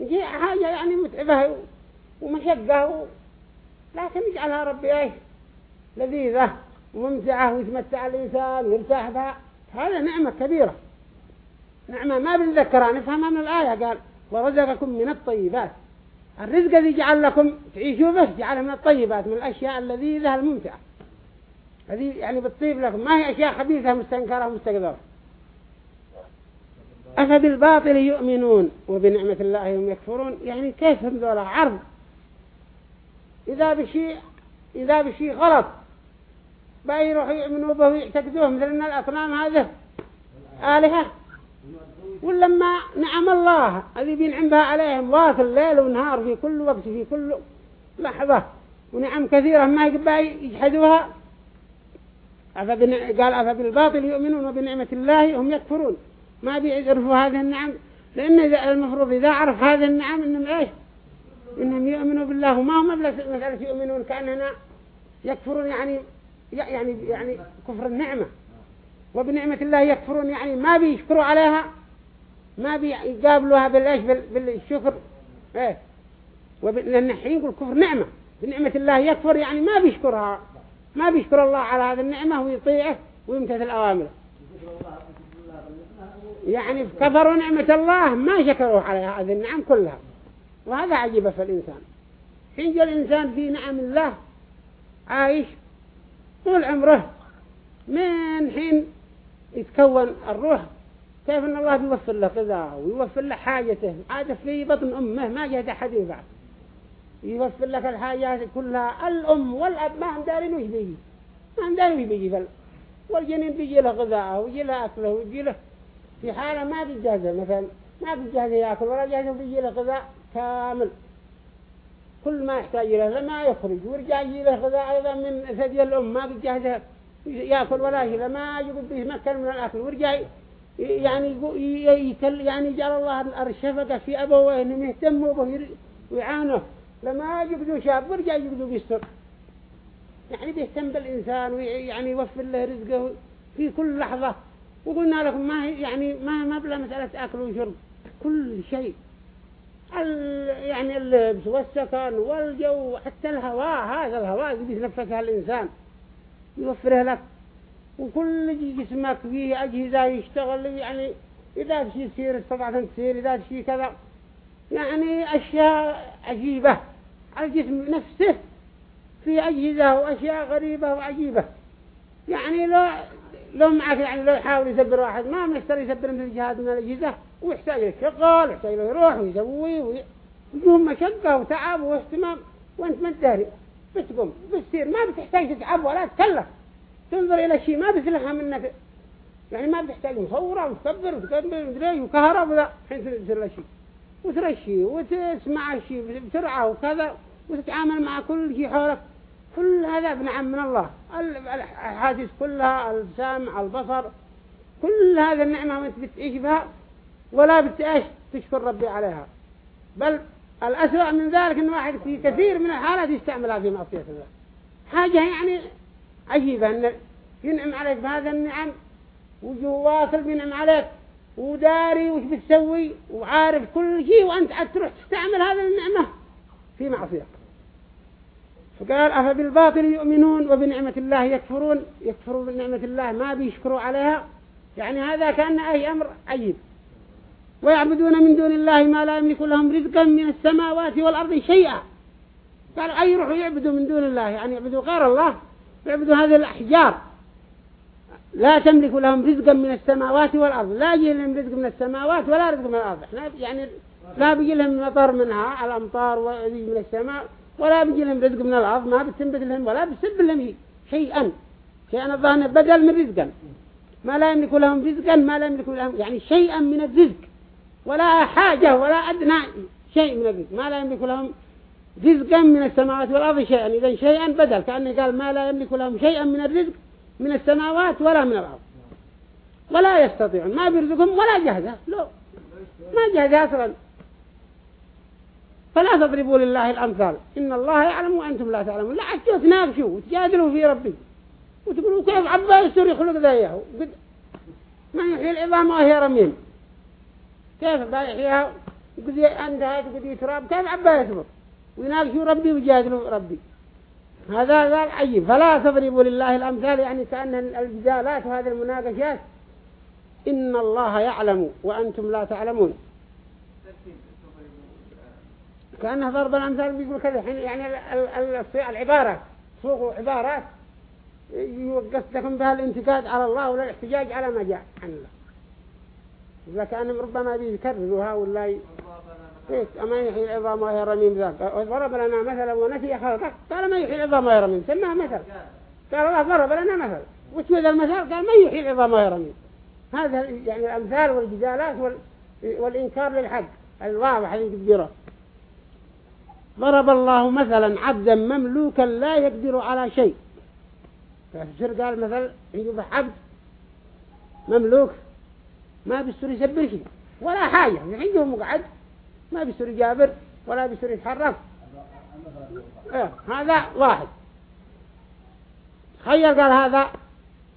يجي حاجة يعني متعبة ومشقة. لكن يجعلها ربي إيش؟ لذيذة وممتعة ويتمتع الإنسان ويرتاح بها. هذا نعمة كبيرة. نعمة ما بنذكرها نفهمها من الآية قال ورزقكم من الطيبات. الرزق الذي جعل لكم تعيشوا به جعله من الطيبات من الأشياء اللذيذة الممتعة. هذه يعني بتطيب لكم. ما هي أشياء خبيثة مستنكرة مستقذرة. أفبالباطل يؤمنون وبنعمة الله هم يكفرون؟ يعني كيف هم ذولا عرض؟ إذا بشيء إذا بشيء غلط بقى يروحوا يؤمنوا به ويعتقدوه مثل أن الأصنام هذا آلهة. ولما نعم الله. الذي بينعم بها عليهم واصل ليل ونهار في كل وقت في كل لحظة. ونعم كثيرة ما يقبع يجحدوها. قال أفبالباطل يؤمنون وبنعمة الله هم يكفرون. ما بيعرفوا هذه النعم. لأن المفروض إذا عرف هذه النعم إنهم إيش؟ إنهم يؤمنوا بالله. وما هم مسألة يؤمنون كأننا يكفرون يعني يعني يعني كفر النعمة. وبنعمة الله يكفرون يعني ما بيشكروا عليها. ما بيقابلوها بالإيش؟ بالشكر. إيه. لأن حين يقول كفر نعمة. بنعمة الله يكفر يعني ما بيشكرها. ما بيشكر الله على هذه النعمة ويطيعه ويمتثل أوامره. يعني كفروا نعمة الله ما شكروا عليها هذه النعم كلها. وهذا عجيب في الإنسان. حين جاء الإنسان في نعم الله عايش طول عمره من حين يتكون الروح كيف إن الله بيوفر له غذاءه ويوفر له حاجته؟ عادة في بطن أمه ما جهد احد ينفع يوفر لك الحاجات كلها الأم والأب ما هم دارين وش بيجي؟ ما هم دارين وش بيجي؟ فل والجنين بيجي له غذاءه ويجي له أكله ويجي له. في حالة ما بيجهزه مثلا ما بيجهزه يأكل ولا جهزه بيجي له غذاء كامل. كل ما يحتاج له لما يخرج ويرجع يجي له غذاء أيضا من ثدي الأم ما بيجهزه يأكل ولا شيء لما به مكان من الأكل ويرجع يعني يكل يعني جعل الله الشفقة في أبوه إنهم يهتموا به ويعانوا لما يجبدوا شاب ورجع يجبدوا بيستر يعني بيهتم بالإنسان ويعني يوفر له رزقه في كل لحظة. وقلنا لكم ما يعني ما ما بلا مسألة أكل وشرب كل شيء. يعني اللبس والسكن والجو حتى الهواء هذا الهواء اللي بيتنفسها الإنسان. يوفره لك. وكل جسمك فيه أجهزة يشتغل يعني إذا تشي يصير استطعت تصير إذا تشي كذا. يعني أشياء عجيبة. الجسم نفسه في أجهزة وأشياء غريبة وعجيبة. يعني لو لو معك يعني لو يحاول يسبر واحد ما مستر يسبر مثل جهاد من الأجهزة ويحتاج له شغال ويحتاج له يروح ويسوي ويجوم مشقة وتعب واهتمام وأنت ما تداري بتقوم بتصير ما بتحتاج تتعب ولا تكلف تنظر إلى شيء ما بتلها منك يعني ما بتحتاج مصورة وتكبر وتكبر ومدري وكهرب ولا حين تصير شيء. وترشي وتسمع شيء بسرعة وكذا وتتعامل مع كل شيء حولك. كل هذا بنعم من الله. الحادث كلها السامع البصر كل هذا النعمة أنت بتعيش بها ولا بتعيش تشكر ربي عليها. بل الأسوأ من ذلك أن واحد في كثير من الحالات يستعملها في معصية الله حاجة يعني عجيبة أن ينعم عليك بهذا النعم وجواصل بينعم عليك وداري وش بتسوي وعارف كل شيء وأنت تروح تستعمل هذا النعمة في معصية فقال أفبالباطل يؤمنون وبنعمة الله يكفرون؟ يكفرون بنعمة الله ما بيشكروا عليها. يعني هذا كأن أي أمر عجيب. ويعبدون من دون الله ما لا يملك لهم رزقا من السماوات والأرض شيئا. قالوا أي يروحوا يعبدوا من دون الله؟ يعني يعبدوا غير الله؟ يعبدوا هذه الأحجار. لا تملك لهم رزقا من السماوات والأرض. لا يجي لهم رزق من السماوات ولا رزق من الأرض. إحنا يعني لا بيجي لهم مطر منها الأمطار من السماء ولا بيجي لهم رزق من الأرض. ما بتنبت لهم ولا بتسب لهم شيئا. شيئا الظاهر بدل من رزقا. ما لا يملك لهم رزقا ما لا يملك لهم يعني شيئا من الرزق. ولا حاجة ولا أدنى شيء من الرزق. ما لا يملك لهم رزقا من السماوات والأرض شيئا. إذا شيئا بدل كأنه قال ما لا يملك لهم شيئا من الرزق من السماوات ولا من الأرض. ولا يستطيعون ما بيرزقهم ولا جهده لا. ما جهده أصلا. فلا تضربوا لله الأمثال. إن الله يعلم وأنتم لا تعلمون. لا عشتوا تناقشوا وتجادلوا في ربي. وتقولوا كيف عبا يستر يخلق ذيه ما يحيي العظام وهي رميم. كيف يحييها؟ قد عندها قد تراب كيف عبا يصبر؟ ويناقشوا ربي ويجادلوا ربي. هذا قال عجيب فلا تضربوا لله الأمثال يعني كأن الجدالات وهذه المناقشات. إن الله يعلم وأنتم لا تعلمون. كأنه ضرب الأمثال بيقول كذا. يعني العبارة. سوق عبارات يقصدكم بها الانتقاد على الله ولا الاحتجاج على ما جاء عن الله. إذا كان ربما بيكررها ولا إيه أما يحيي العظام وهي رميم ذاك؟ ضرب لنا مثلا ونسي خلقه قال ما يحيي العظام وهي رميم؟ سماه مثل. قال الله ضرب لنا مثل. وش هذا المثل؟ قال ما يحيي العظام وهي رميم؟ هذا يعني الأمثال والجدالات وال... والإنكار للحق الواضح اللي يقدره ضرب الله مثلا عبدا مملوكا لا يقدر على شيء. فالسر قال مثل يجب عبد مملوك ما بيستر يسبر شيء. ولا حاجة. عنده مقعد ما بيستر يجابر ولا بيستر يتحرك. إيه هذا واحد. تخيل قال هذا.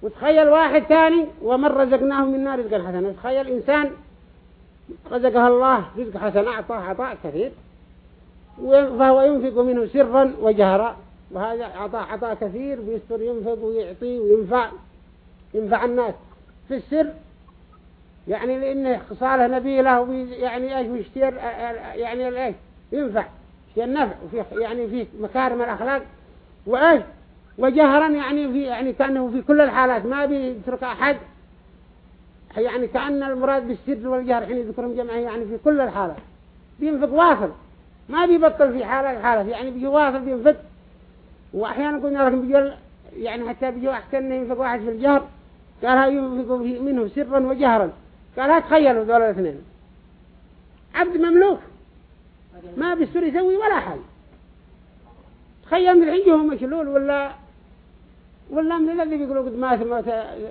وتخيل واحد ثاني ومن رزقناه منا رزقا حسنا. تخيل إنسان رزقه الله رزق حسن أعطاه عطاء كثير. فهو ينفق منه سرا وجهرا وهذا عطاء عطاء كثير بيستر ينفق ويعطي وينفع ينفع الناس. في السر يعني لأنه خصاله نبيله يعني إيش ويشتير يعني إيش ينفع. في النفع وفي يعني في مكارم الأخلاق. وإيش؟ وجهرا يعني في يعني كأنه في كل الحالات ما بيترك أحد. يعني كأن المراد بالسر والجهر حين يذكرهم جمعه يعني في كل الحالات. بينفق واصل. ما بيبطل في حالة حالة يعني بيجي واصل بينفق. وأحيانا قلنا لكم بيجي يعني حتى بيجي أحسن ينفق واحد في الجهر قالها ينفق منه سرا وجهرا. قالها تخيلوا دول الاثنين. عبد مملوك. ما بيستر يسوي ولا حاجة تخيل من هو مشلول ولا ولا من الذي بيقولوا قد مات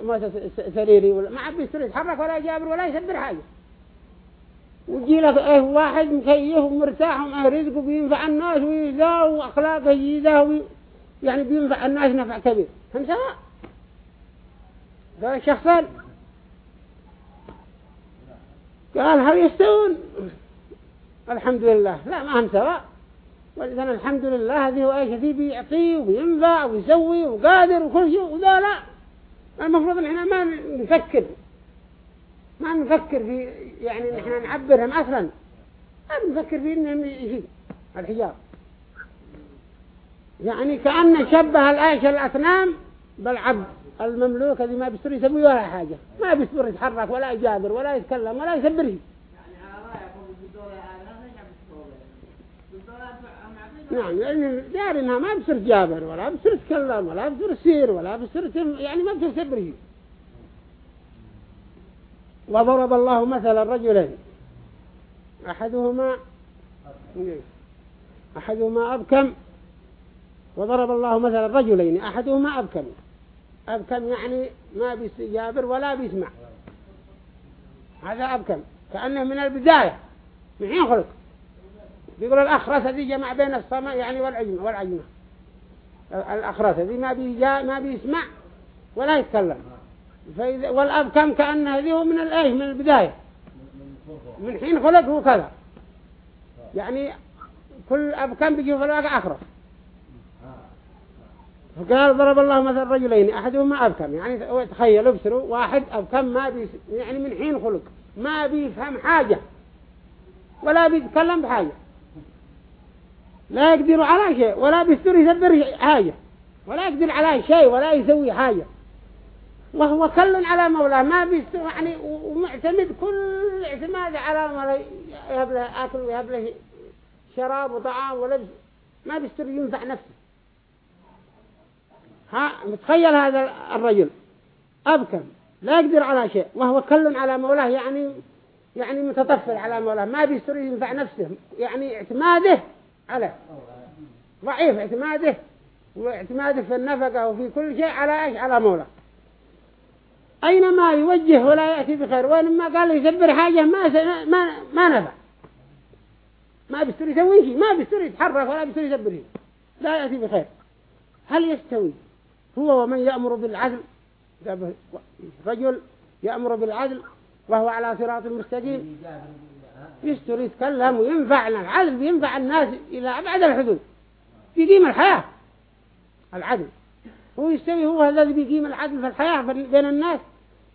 مات سريري ولا ما عاد بيستر يتحرك ولا يجابر ولا يسبر حاجة. ويجي لك إيه واحد مكيف ومرتاح ومعه رزق وبينفع الناس ويزا واخلاقه يزا يعني بينفع الناس نفع كبير. هم سواء. ذا شخصان قال هل يستوون؟ الحمد لله. لا ما هم سواء. ولذا الحمد لله هذه هو إيش ذي بيعطي وبينفع ويسوي وقادر وكل شيء وذا لا. المفروض إن إحنا ما نفكر. ما نفكر في يعني نحن نعبرهم أصلا. ما نفكر في إنهم يجي الحجاب. يعني كأن شبه الآيش الأصنام بالعبد. المملوك الذي ما بيستر يسوي ولا حاجة. ما بيستر يتحرك ولا يجابر ولا يتكلم ولا يسبره نعم لأن دار إنها ما بصير جابر ولا بصير تكلم ولا بصير سير ولا بصير يعني ما بصير سبره وضرب الله مثلا رجلين. أحدهما أحدهما أبكم. وضرب الله مثلا رجلين أحدهما أبكم. أبكم يعني ما بيستجابر ولا بيسمع. هذا أبكم. كأنه من البداية من حين خلق. بيقول الأخرس هذه جمع بين الصماء يعني والعجمة والعجمة الأخرس هذه ما بيجا ما بيسمع ولا يتكلم. فإذا والأب كم كأن هذه هو من الأيه من البداية. من حين خلق هو كذا. يعني كل أب كم بيجي في الواقع أخرس. فقال ضرب الله مثل رجلين أحدهما أبكم. يعني تخيلوا ابصروا واحد أبكم ما بي يعني من حين خلق. ما بيفهم حاجة ولا بيتكلم بحاجة. لا يقدر على شيء ولا بيستر يسبر حاجة ولا يقدر على شيء ولا يسوي حاجة. وهو كل على مولاه ما بيستر يعني ومعتمد كل اعتماد على مولاه يهب له أكل ويهب له شراب وطعام ولبس. ما بيستر ينفع نفسه. ها متخيل هذا الرجل. أبكم لا يقدر على شيء وهو كل على مولاه يعني يعني متطفل على مولاه ما بيستر ينفع نفسه يعني اعتماده عليه ضعيف اعتماده واعتماده في النفقة وفي كل شيء على إيش؟ على مولاه. أينما يوجه ولا يأتي بخير وإنما قال يسبر حاجة ما ما ما نفع. ما بيستر يسوي شيء ما بيستر يتحرك ولا بيستر شيء لا يأتي بخير. هل يستوي؟ هو ومن يأمر بالعدل. رجل يأمر بالعدل وهو على صراط مستقيم. يستر يتكلم وينفعنا العدل بينفع الناس إلى أبعد الحدود. يقيم الحياة. العدل. هو يستوي هو الذي بيقيم العدل في الحياة بين الناس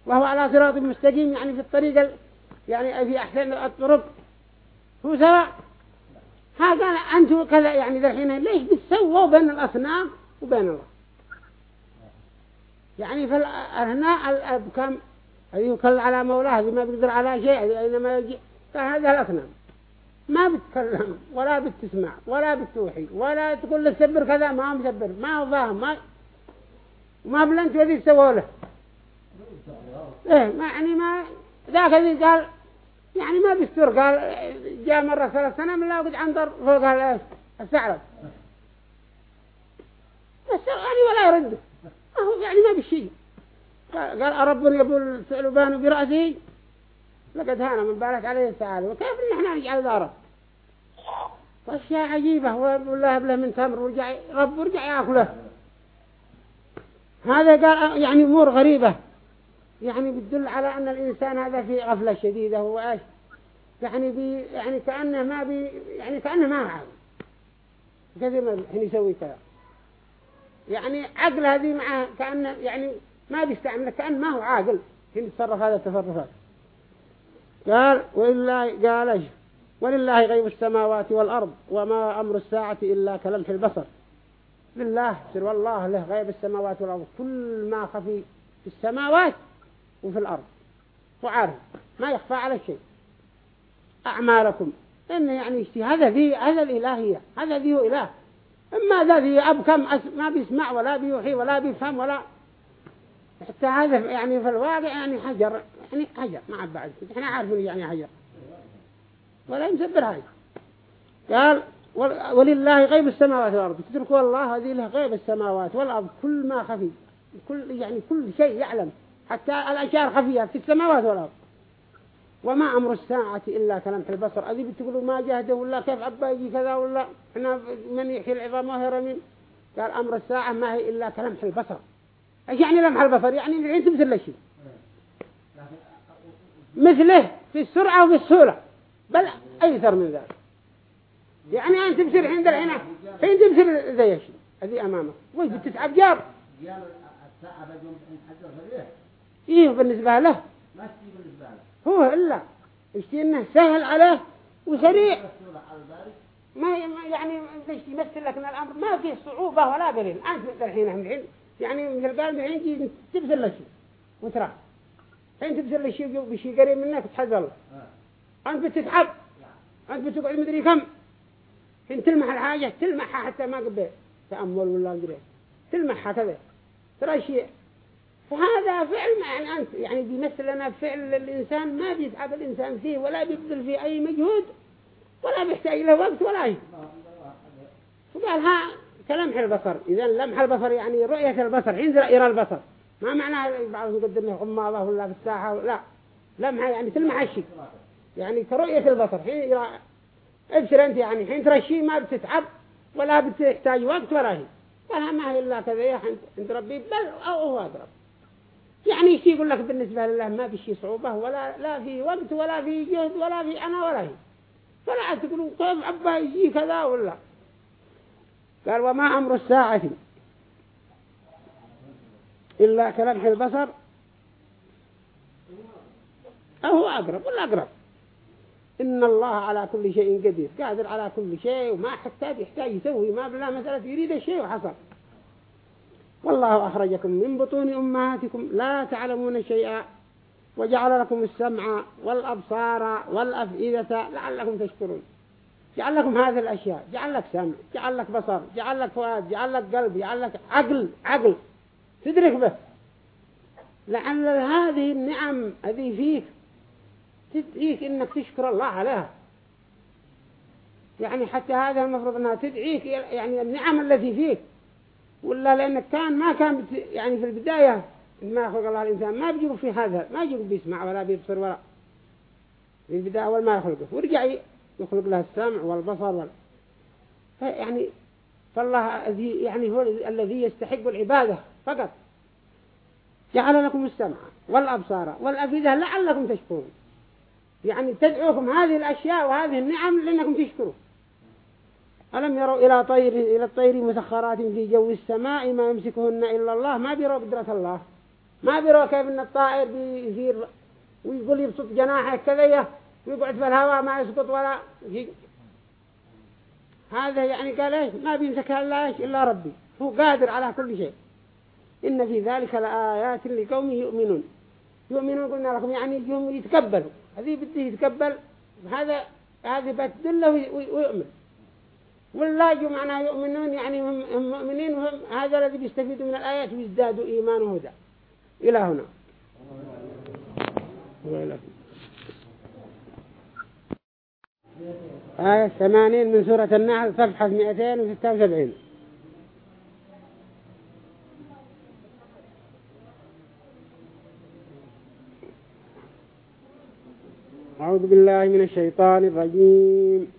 وهو على صراط مستقيم يعني في الطريق يعني في أحسن الطرق. هو سواء. هذا أنتم كذا يعني ذا الحين ليش بتسووا بين الأصنام وبين الله؟ يعني في هنا الأب كم؟ يكل على مولاه ما بيقدر على شيء أينما يجي. فهذا الأصنام ما بتكلم ولا بتسمع ولا بتوحي ولا تقول له سبر كذا ما هو مسبر ما هو فاهم ما ما بلنت وذي سووا له. إيه ما يعني ما ذاك اللي قال يعني ما بيستر قال جاء مرة ثلاث سنة من لا وقد عنظر فوق هذا الثعلب بس يعني ولا يرد هو يعني ما بشيء قال أرب يبول الثعلبان برأسه لقد هانا من بالك عليه الثعالب وكيف ان إحنا نجعل داره واشياء عجيبة. والله بله من تمر ورجع رب ورجع ياكله هذا قال يعني أمور غريبة. يعني بتدل على أن الإنسان هذا في غفلة شديدة. هو إيش؟ يعني بي يعني كأنه ما بي يعني كأنه ما عاقل كذا ما يسوي كذا. يعني عقل هذه معه كأنه يعني ما بيستعمل كأنه ما هو عاقل. حين يتصرف هذا التصرفات قال ولله قال إيش؟ ولله غيب السماوات والأرض وما أمر الساعة إلا كلمح البصر. لله سر والله له غيب السماوات والأرض كل ما خفي في السماوات وفي الأرض. وعارف ما يخفى على شيء. أعمالكم إن يعني هذا ذي هذا الإلهية هذا ذي إله. إما ذا ذي أبكم ما بيسمع ولا بيوحي ولا بيفهم ولا حتى هذا يعني في الواقع يعني حجر. يعني حجر ما عاد بعد. إحنا عارفين يعني حجر. ولا يمسبر هاي. قال ولله غيب السماوات والأرض. تتركوا الله هذه له غيب السماوات والأرض. كل ما خفي. كل يعني كل شيء يعلم. حتى الأشياء خفية في السماوات والأرض. وما أمر الساعة إلا كلمح البصر. أذي بتقولوا ما جهده ولا كيف عبا يجي كذا ولا إحنا من يحيي العظام وهي رمين قال أمر الساعة ما هي إلا كلمح البصر. إيش يعني لمح البصر؟ يعني الحين تمثل شيء. مثله في السرعة وفي السهولة. بل أيسر من ذلك. يعني أنت تبصر عند الحين حين تبصر زي شيء هذه أمامك. وش بتتعب جار؟ إيه بالنسبة له. هو إلا يشتي إنه سهل عليه وسريع. ما يعني ليش يمثل لك ان الأمر ما فيه صعوبة ولا قليل أنت الحين الحين يعني مثل قال الحين تجي تبذل له شيء وترى الحين تبذل له شيء بشيء قريب منك تحذر أنت بتتعب. أنت بتقعد مدري كم. حين تلمح الحاجة تلمحها حتى ما قبل. تأمل ولا مدري تلمحها كذا ترى شيء فهذا فعل يعني أنت. يعني بيمثل لنا فعل الإنسان ما بيتعب الإنسان فيه ولا بيبذل فيه أي مجهود ولا بيحتاج له وقت ولا شيء فقال ها كلمح البصر. إذا لمح البصر يعني رؤية البصر حين يرى البصر. ما معناه بعضهم يقدر له غماضة ولا في الساحة؟ لا. لمحة يعني تلمح الشيء. يعني كرؤية البصر حين يرى ابشر أنت يعني حين ترى الشيء ما بتتعب ولا بتحتاج وقت ولا شيء ولا ما هي إلا كذا يا عند ربي بل أو هو أضرب يعني شيء يقول لك بالنسبة لله ما بشي صعوبة ولا لا في وقت ولا في جهد ولا في أنا ولا هي. فلا تقولوا كيف عبا يجي كذا ولا. قال وما أمر الساعة إلا كلمح البصر. أهو أقرب ولا أقرب؟ إن الله على كل شيء قدير قادر على كل شيء وما حتى يحتاج يسوي ما بلا مسألة يريد الشيء وحصل. والله أخرجكم من بطون أمهاتكم لا تعلمون شيئا وجعل لكم السمع والأبصار والأفئدة لعلكم تشكرون. جعل لكم هذه الأشياء جعل لك سمع جعل لك بصر جعل لك فؤاد جعل لك قلب جعل لك عقل عقل. تدرك به لعل هذه النعم هذه فيك تدعيك إنك تشكر الله عليها. يعني حتى هذا المفروض أنها تدعيك يعني النعم التي فيك. ولا لانك كان ما كان يعني في البداية ما خلق الله الإنسان ما بيجيب في هذا ما بيجيب بيسمع ولا بيبصر ولا. في البداية أول ما يخلقه ورجع يخلق له السمع والبصر وال... يعني فالله يعني هو الذي يستحق العبادة فقط. جعل لكم السمع والأبصار والأفئدة لعلكم تشكرون. يعني تدعوكم هذه الأشياء وهذه النعم لأنكم تشكروا ألم يروا إلى طير إلى الطير مسخرات في جو السماء ما يمسكهن إلا الله؟ ما بيروا قدرة الله. ما بيروا كيف أن الطائر بيصير ويقول يبسط جناحه كذا ويقعد في الهواء ما يسقط ولا هذا يعني قال إيش؟ ما بيمسكها إلا إيش؟ إلا ربي. هو قادر على كل شيء. إن في ذلك لآيات لقوم يؤمنون. يؤمنون قلنا لكم يعني يوم يتقبلوا. هذه بده يتقبل. هذا هذه بتدله ويؤمن. والله معناه يؤمنون يعني هم مؤمنين وهم هذا الذي بيستفيدوا من الآيات ويزدادوا إيمان وهدى إلى هنا. آية ثمانين من سورة النحل صفحة 276 أعوذ بالله من الشيطان الرجيم.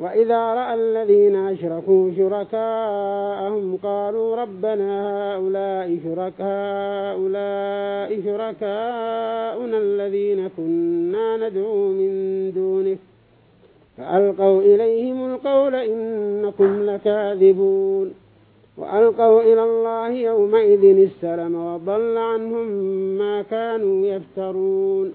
وإذا رأى الذين أشركوا شركاءهم قالوا ربنا هؤلاء شركاء شركاؤنا الذين كنا ندعو من دونك فألقوا إليهم القول إنكم لكاذبون. وألقوا إلى الله يومئذ السلم وضل عنهم ما كانوا يفترون.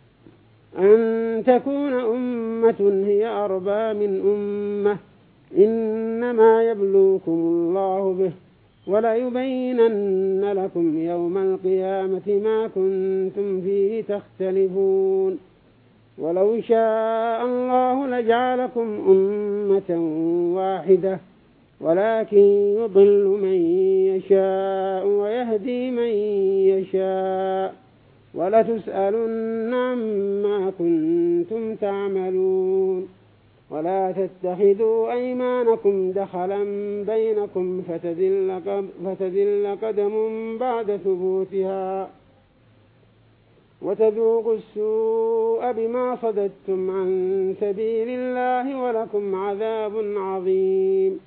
أن تكون أمة هي أربى من أمة. إنما يبلوكم الله به وليبينن لكم يوم القيامة ما كنتم فيه تختلفون. ولو شاء الله لجعلكم أمة واحدة ولكن يضل من يشاء ويهدي من يشاء. ولتسألن عما كنتم تعملون. ولا تتخذوا أيمانكم دخلا بينكم فتذل قدم بعد ثبوتها. وتذوقوا السوء بما صددتم عن سبيل الله ولكم عذاب عظيم.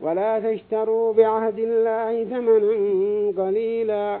ولا تشتروا بعهد الله ثمنا قليلا.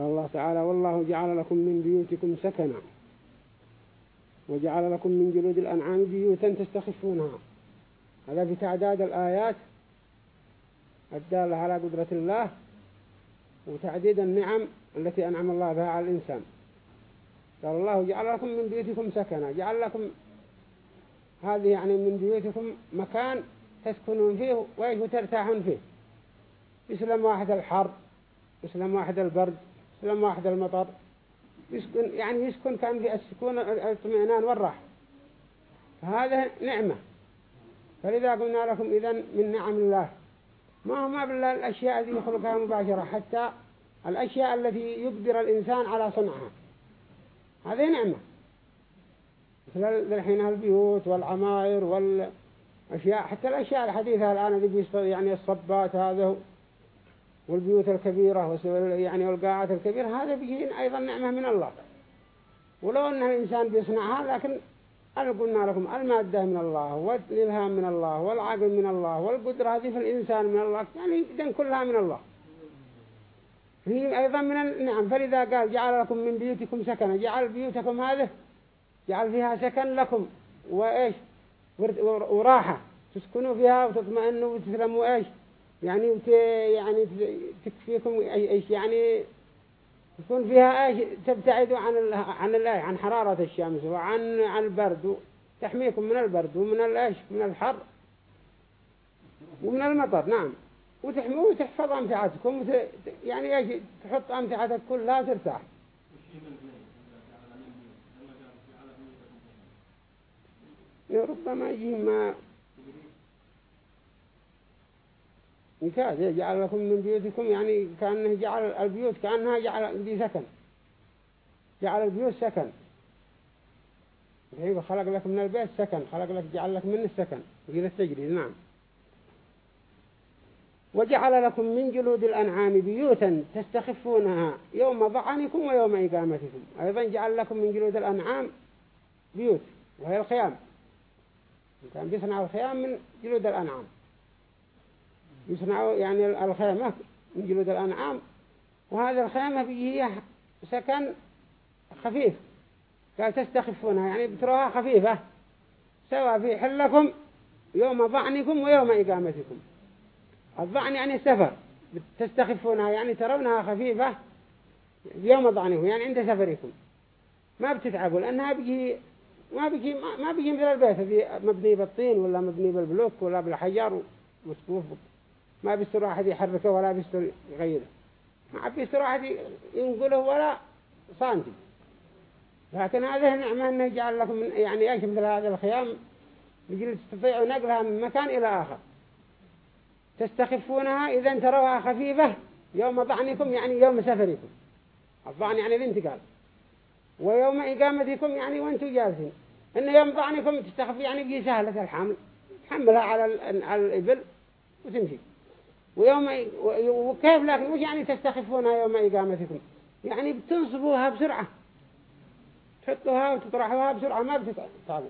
قال الله تعالى والله جعل لكم من بيوتكم سكنا وجعل لكم من جلود الأنعام بيوتا تستخفونها. هذا في تعداد الآيات الدالة على قدرة الله وتعديد النعم التي أنعم الله بها على الإنسان. قال الله جعل لكم من بيوتكم سكنا. جعل لكم هذه يعني من بيوتكم مكان تسكنون فيه وترتاحون فيه. يسلم واحد الحر يسلم واحد البرد يسلم واحد المطر يسكن يعني يسكن كأن في السكون الاطمئنان والراحة. هذا نعمة. فلذا قلنا لكم إذا من نعم الله. ما ما بالله الأشياء التي يخلقها مباشرة حتى الأشياء التي يقدر الإنسان على صنعها. هذه نعمة. مثل الحين البيوت والعماير والأشياء حتى الأشياء الحديثة الآن يعني الصبات هذا والبيوت الكبيرة يعني والقاعات الكبيرة هذا بيجي أيضا نعمة من الله. ولو أن الإنسان بيصنعها لكن أنا قلنا لكم المادة من الله والإلهام من الله والعقل من الله والقدرة هذه في الإنسان من الله يعني إذن كلها من الله. هي أيضا من النعم فلذا قال جعل لكم من بيوتكم سكنا جعل بيوتكم هذه جعل فيها سكن لكم. وإيش؟ وراحة. تسكنوا فيها وتطمئنوا وتسلموا إيش؟ يعني وت يعني تكفيكم إيش يعني يكون فيها إيش تبتعدوا عن. عن ال... عن حرارة الشمس وعن عن البرد. تحميكم من البرد ومن الايش من الحر ومن المطر. نعم. وتحموا وتحفظ أمتعتكم وت... يعني إيش تحط أمتعتك كلها ترتاح ربما يجي ما مثال جعل لكم من بيوتكم يعني كأنه جعل البيوت كأنها جعل دي سكن. جعل البيوت سكن. الحين خلق لك من البيت سكن. خلق لك جعل لك من السكن. وإذا التجري نعم. وجعل لكم من جلود الأنعام بيوتا تستخفونها يوم ضعنكم ويوم إقامتكم. أيضا جعل لكم من جلود الأنعام بيوت وهي الخيام. كان بيصنع الخيام من جلود الأنعام. يصنعوا يعني الخيمة من جلود الأنعام. وهذا الخيمة هي سكن خفيف قال تستخفونها يعني بتروها خفيفة. سواء في حلكم يوم ضعنكم ويوم إقامتكم. الضعن يعني السفر تستخفونها يعني ترونها خفيفة يوم ضعنكم يعني عند سفركم. ما بتتعبوا لأنها بيجي ما بيجي ما بيجي مثل البيت مبني بالطين ولا مبني بالبلوك ولا بالحجر ومسقوف ما بيستر واحد يحركه ولا بيستر يغيره. ما بيستر واحد ينقله ولا صانتي. لكن هذه نعمة أنه جعل لكم من يعني إيش مثل هذا الخيام يجي تستطيعوا نقلها من مكان إلى آخر. تستخفونها إذا تروها خفيفة يوم ضعنكم يعني يوم سفركم. الضعن يعني الانتقال. ويوم إقامتكم يعني وأنتم جالسين. إن يوم ضعنكم تستخف يعني بيجي سهلة الحمل. تحملها على الإبل وتمشي. ويوم وكيف لكن وش يعني تستخفونها يوم إقامتكم؟ يعني بتنصبوها بسرعة. تحطوها وتطرحوها بسرعة ما بتتعبوا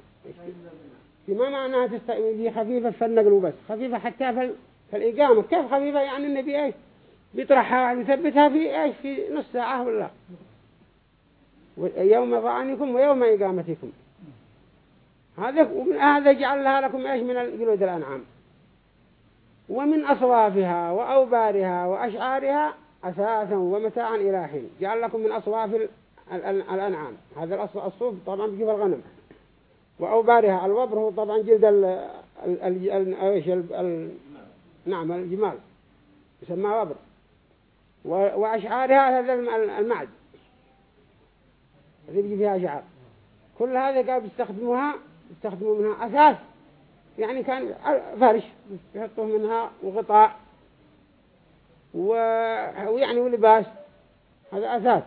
ما معناها تستخفي خفيفة في النقل وبس. خفيفة حتى في, في الإقامة. كيف خفيفة؟ يعني النبي إيش؟ بيطرحها ويثبتها في إيش؟ في نص ساعة ولا؟ يوم ضعنكم ويوم إقامتكم. هذا هذا جعل لها لكم إيش؟ من الجلود الأنعام. ومن أصوافها وأوبارها وأشعارها أساسا ومتاعا إلى حين. جعل لكم من أصواف الأنعام. هذا الصوف طبعا بيجيب الغنم. وأوبارها الوبر هو طبعا جلد ال ال ال ال نعم الجمال. يسمى وبر. وأشعارها هذا المعد. هذه بيجي فيها أشعار. كل هذا قال بيستخدموها بيستخدموا منها أساس يعني كان فرش يحطوه منها وغطاء ويعني ولباس هذا أساس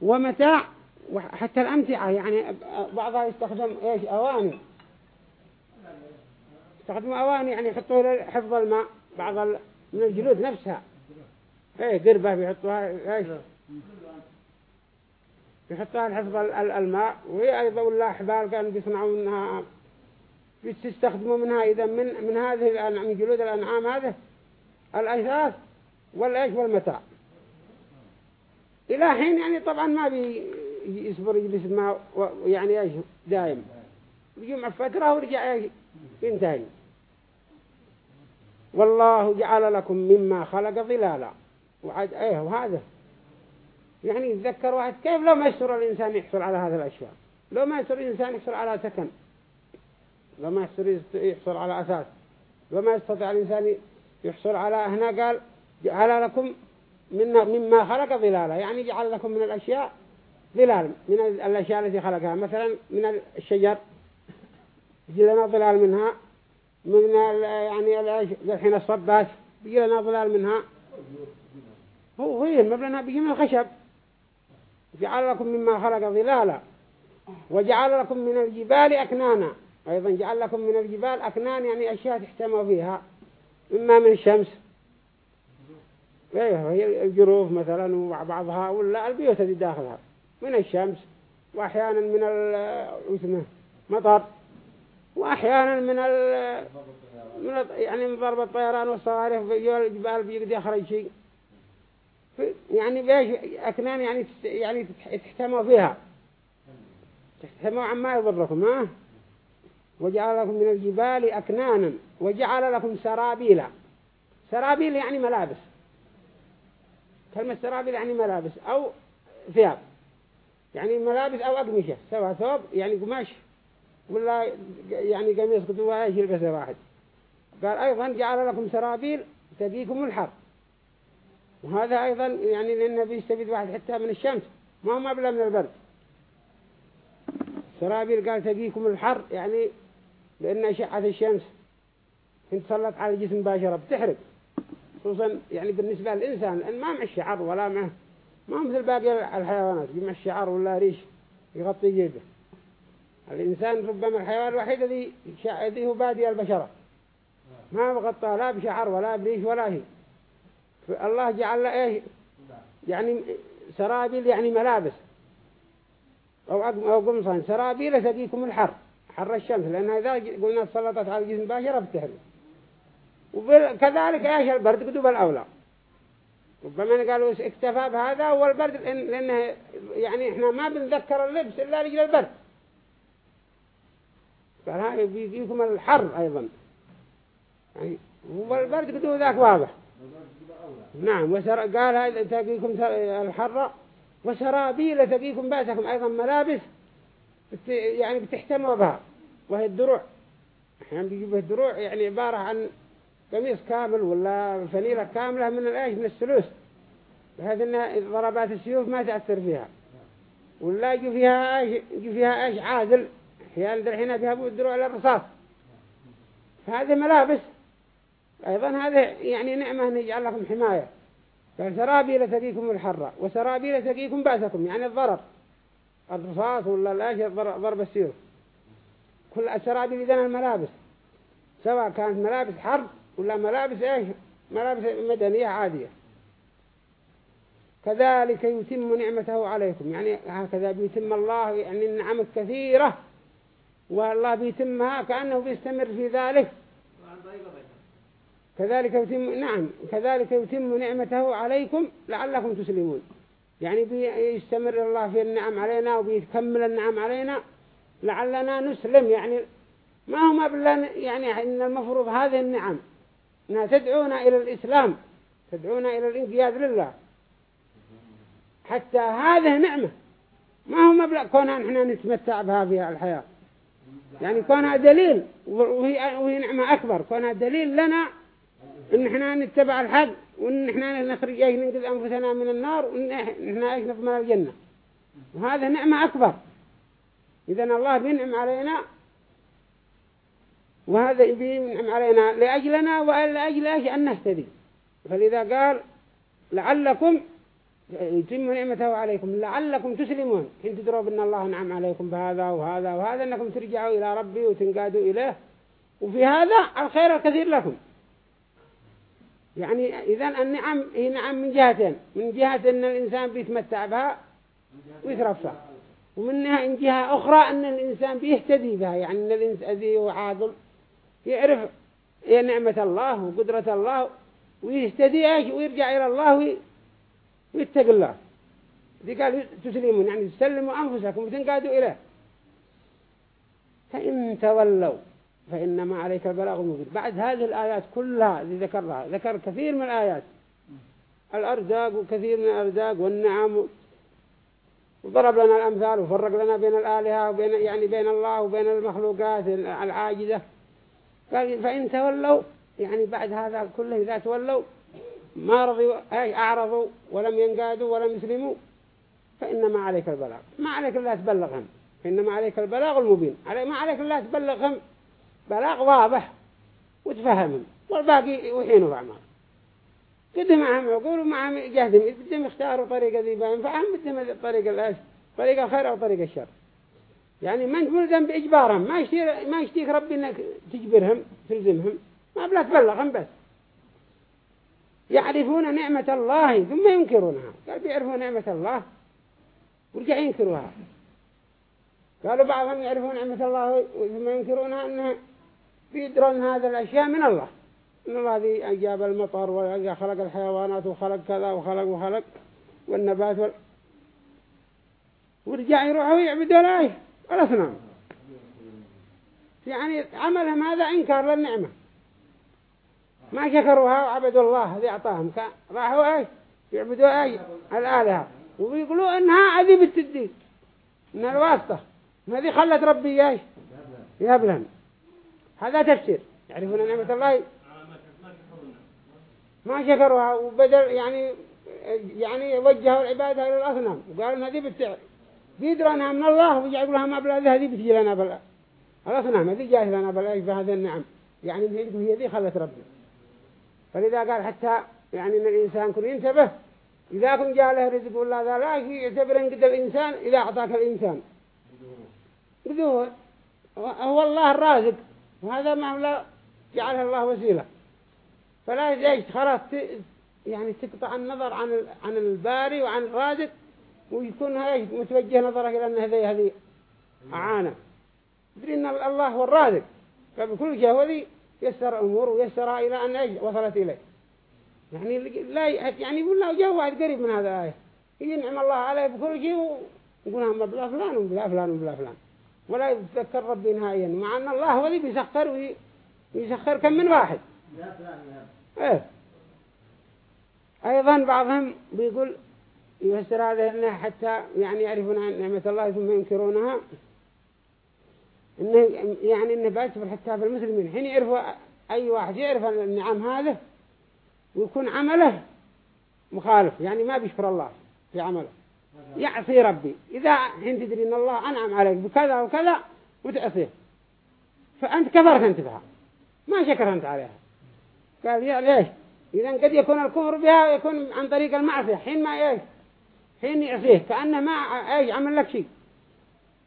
ومتاع وحتى الأمتعة يعني بعضها يستخدم إيش؟ أواني. يستخدموا أواني يعني يحطوه لحفظ الماء بعض من الجلود نفسها. إيه قربة بيحطوها إيش؟ بيحطوها لحفظ الماء وهي أيضا ولا أحبال كانوا بيصنعوا منها بيستخدموا منها إذا من من هذه الأنعام جلود الأنعام هذه؟ الأثاث والإيش والمتاع. إلى حين يعني طبعا ما بيصبر يجلس ما يعني إيش؟ دائم بيجمع فترة ورجع ينتهي. والله جعل لكم مما خلق ظلالا. وعد إيه وهذا. يعني يتذكر واحد كيف لو ما يسر الإنسان يحصل على هذه الأشياء؟ لو ما يسر الإنسان يحصل على سكن. لو ما يسر يحصل على أساس. لو ما يستطيع الإنسان يحصل على هنا قال جعل لكم مما خلق ظلالا. يعني جعل لكم من الأشياء ظلال. من الأشياء التي خلقها. مثلا من الشجر. لنا ظلال منها. من يعني الحين الصبات بيجي لنا ظلال منها. هو هي المبلغ بيجي من الخشب. جعل لكم مما خلق ظلالا. وجعل لكم من الجبال أكنانا. أيضا جعل لكم من الجبال أكنان يعني أشياء تحتموا فيها إما من الشمس. إيه هي الجروف مثلا وبعضها ولا البيوت اللي داخلها. من الشمس وأحيانا من المطر وأحيانا من ال من يعني من ضرب الطيران والصواريخ في الجبال بيقدر يخرج شيء. يعني بيش أكنان يعني يعني تحتموا فيها. تحتموا عما يضركم ها؟ وجعل لكم من الجبال أكنانا وجعل لكم سرابيلا سرابيل يعني ملابس. كلمة سرابيل يعني ملابس أو ثياب. يعني ملابس أو أقمشة. سواء ثوب يعني قماش ولا يعني قميص قدوة يلبسه واحد. قال أيضا جعل لكم سرابيل تقيكم الحر. وهذا أيضا يعني لأنه بيستفيد واحد حتى من الشمس. ما هو مبلغ من البرد. سرابيل قال تقيكم الحر يعني لأن أشعة الشمس تسلط على الجسم مباشرة بتحرق. خصوصا يعني بالنسبة للإنسان لأن ما مع الشعر ولا معه ما مثل باقي الحيوانات. مع الشعر ولا ريش يغطي جيده الإنسان ربما الحيوان الوحيد الذي الذي هو بادي البشرة. ما بغطى لا بشعر ولا بريش ولا هي. الله جعل له إيه يعني سرابيل يعني ملابس. أو أو قمصان. سرابيل تقيكم الحر. حر الشمس لأن إذا قلنا سلطت على الجسم باشرة بتحرق وكذلك إيش؟ البرد قدوب الأولى. ربما قالوا اكتفى بهذا هو البرد لأنه يعني إحنا ما بنذكر اللبس إلا لجل البرد. هاي بيجيكم الحر أيضا. يعني والبرد قدوه ذاك واضح. نعم وسر... قال تقيكم الحر. وسرابيل تقيكم بأسكم أيضا ملابس. بت... يعني بها. وهي الدروع. أحيانا بيجيبوا الدروع يعني عبارة عن قميص كامل ولا فنيلة كاملة من الإيش؟ من السلوس. بحيث ان ضربات السيوف ما تأثر فيها. ولا يجي فيها إيش؟ يجي فيها إيش؟ عادل أحيانا الحين بيهبوا الدروع للرصاص فهذه ملابس. أيضا هذا يعني نعمة أن يجعل لكم حماية. فسرابيل تقيكم الحرة وسرابيل تقيكم بأسكم. يعني الضرر. الرصاص ولا الأشياء ضرب السيوف. كل السرابيل إذن الملابس سواء كانت ملابس حرب ولا ملابس إيش؟ ملابس مدنية عادية. كذلك يتم نعمته عليكم. يعني هكذا بيتم الله يعني النعم الكثيرة والله بيتمها كأنه بيستمر في ذلك. كذلك يتم نعم كذلك يتم نعمته عليكم لعلكم تسلمون. يعني بيستمر الله في النعم علينا وبيكمل النعم علينا لعلنا نسلم. يعني ما هو مبلغ يعني إن المفروض هذه النعم إنها تدعونا إلى الإسلام تدعونا إلى الانقياد لله. حتى هذه نعمة ما هو مبلغ كونها نحن نتمتع بها في الحياة. يعني كونها دليل وهي, وهي نعمة أكبر كونها دليل لنا إن إحنا نتبع الحق وإن إحنا نخرج إيش ننقذ أنفسنا من النار وإن إحنا إيش نضمن الجنة. وهذا نعمة أكبر. إذا الله بينعم علينا وهذا بينعم علينا لأجلنا ولأجل أجل أن نهتدي. فلذا قال لعلكم يتم نعمته عليكم لعلكم تسلمون. حين تدروا بأن الله نعم عليكم بهذا وهذا وهذا أنكم ترجعوا إلى ربي وتنقادوا إليه. وفي هذا الخير الكثير لكم. يعني إذا النعم هي نعم من جهتين من جهة أن الإنسان بيتمتع بها ويترفع ومنها من جهة أخرى أن الإنسان بيهتدي بها يعني أن الإنسان ذي وعاضل يعرف يا نعمة الله وقدرة الله ويهتدي إيش؟ ويرجع إلى الله ويتقى الله. دي قال تسلمون يعني تسلموا أنفسكم وتنقادوا إليه. فإن تولوا فإنما عليك البلاغ المبين. بعد هذه الآيات كلها اللي ذكرها ذكر كثير من الآيات. الأرزاق وكثير من الأرزاق والنعم. وضرب لنا الأمثال وفرق لنا بين الآلهة وبين يعني بين الله وبين المخلوقات العاجزة. قال فإن تولوا يعني بعد هذا كله إذا تولوا ما رضوا أي أعرضوا ولم ينقادوا ولم يسلموا فإنما عليك البلاغ. ما عليك الله تبلغهم. فإنما عليك البلاغ المبين. ما عليك الله تبلغهم. بلاغ واضح وتفهمهم والباقي وحينوا بعمل قد معهم عقول ومعهم جهدهم بدهم يختاروا طريقة ذي فهم بدهم الطريقة الأش طريقة الخير أو طريقة الشر. يعني ما ملزم بإجبارهم ما يشتير ما يشتيك ربي إنك تجبرهم تلزمهم. ما بلا تبلغهم بس. يعرفون نعمة الله ثم ينكرونها. قال بيعرفون نعمة الله ورجع ينكروها. قالوا بعضهم يعرفون نعمة الله ثم ينكرونها أنها بيدرون هذه الأشياء من الله. إن الله ذي أجاب المطر وخلق الحيوانات وخلق كذا وخلق وخلق والنبات وال... ورجع يروحوا يعبدوا له الأصنام يعني عملهم هذا إنكار للنعمة. ما شكروها وعبدوا الله ذي أعطاهم. راحوا إيش؟ يعبدوا إيش الآلهة. ويقولوا إنها هذه بالتدين من الواسطة. هذه خلت ربي إيش؟ يهب هذا تفسير. يعرفون نعمة الله؟ ما شكروها وبدل يعني يعني وجهوا العبادة إلى الأصنام. وقالوا هذه بتع بيدروا أنها من الله ويجعلوا لها مبلغ هذه بتجي لنا بلا الأصنام هذه جاهز لنا بلا بهذه النعم. يعني هي ذي خلت ربي فلذا قال حتى يعني إن الإنسان كن ينتبه إذا كن جاء له رزق ولا ذا لا يعتبر إن قد الإنسان إذا أعطاك الإنسان. قدوه هو الله الرازق. وهذا ما لا جعله الله وسيلة. فلا يجيش خلاص يعني تقطع النظر عن عن الباري وعن الرازق ويكون هاي متوجه نظرك إلى أن هذه هذه أعانة. تدري أن الله هو الرازق. فبكل ذي يسر أمور ويسرها إلى أن وصلت إليه. يعني لا يعني يقول له جاء واحد قريب من هذا الآية ينعم الله عليه بكل شيء ويقول هم بلا فلان وبلا فلان وبلا فلان. ولا يتذكر ربي نهائيا مع أن الله هو اللي بيسخر ويسخر كم من واحد. إيه. أيضا بعضهم بيقول يفسر هذا حتى يعني يعرفون نعمة الله ثم ينكرونها. إنه يعني إنه بيعتبر حتى في المسلمين حين يعرفوا أي واحد يعرف النعم هذا ويكون عمله مخالف يعني ما بيشكر الله في عمله. يعصي ربي. إذا حين تدري إن الله أنعم عليك بكذا وكذا وتعصيه. فأنت كفرت أنت بها. ما شكر أنت عليها. قال يا ليش؟ إذا قد يكون الكفر بها يكون عن طريق المعصية. حين ما إيش؟ حين يعصيه. كأنه ما إيش عمل لك شيء.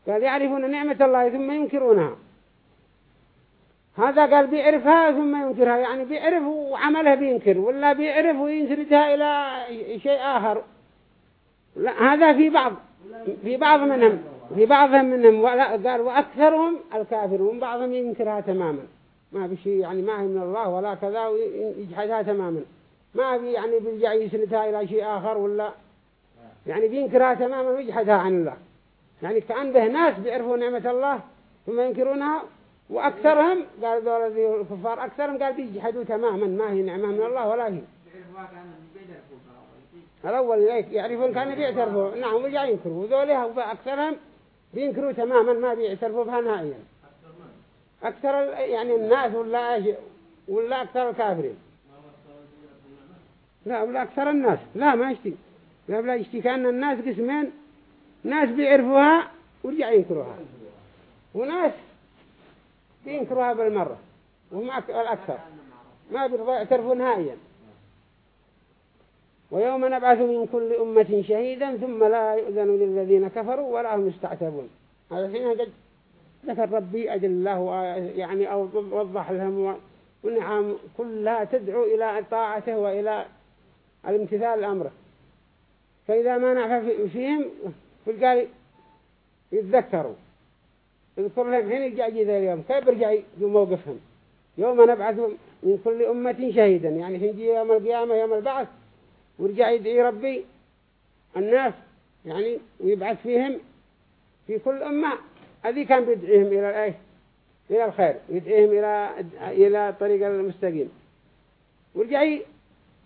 قال يعرفون نعمة الله ثم ينكرونها. هذا قال بيعرفها ثم ينكرها. يعني بيعرف وعمله بينكر ولا بيعرف وينسردها إلى شيء آخر. لا هذا في بعض في بعض منهم في بعضهم منهم قال وأكثرهم الكافرون بعضهم ينكرها تماما. ما بشيء يعني ما هي من الله ولا كذا ويجحدها تماما. ما بي يعني بيرجع يسندها إلى شيء آخر ولا؟ يعني بينكرها تماما ويجحدها عن الله. يعني كأن به ناس بيعرفوا نعمة الله ثم ينكرونها وأكثرهم قال ذول الكفار أكثرهم قال بيجحدوا تماما. ما هي نعمة من الله ولا هي. الأول يعرفون كانوا بيعترفوا. نعم ويجع ينكروا. وذولها أكثرهم بينكروا تماما ما بيعترفوا بها نهائيا. أكثر يعني الناس ولا ولا أكثر الكافرين. لا ولا أكثر الناس. لا ما يشتي. بلا يشتي. كأن الناس قسمين. ناس بيعرفوها ورجع ينكروها. وناس ينكروها بالمرة. وهم الأكثر. ما بيرضى يعترفوا نهائيا. ويوم نبعث من كل أمة شهيدا ثم لا يؤذن للذين كفروا ولا هم يستعتبون. هذا حين قد ذكر ربي أجل الله يعني أو وضح لهم والنعم كلها تدعو إلى طاعته وإلى الامتثال لأمره فإذا ما نعفى فيهم قال يتذكروا. يذكر لهم حين يرجع ذا اليوم كيف يرجع موقفهم؟ يوم نبعث من كل أمة شهيدا يعني حين يوم القيامة يوم البعث ورجع يدعي ربي الناس يعني ويبعث فيهم في كل أمة. هذه كان بيدعيهم إلى الإيه إلى الخير يدعيهم إلى إلى طريق المستقيم. ورجع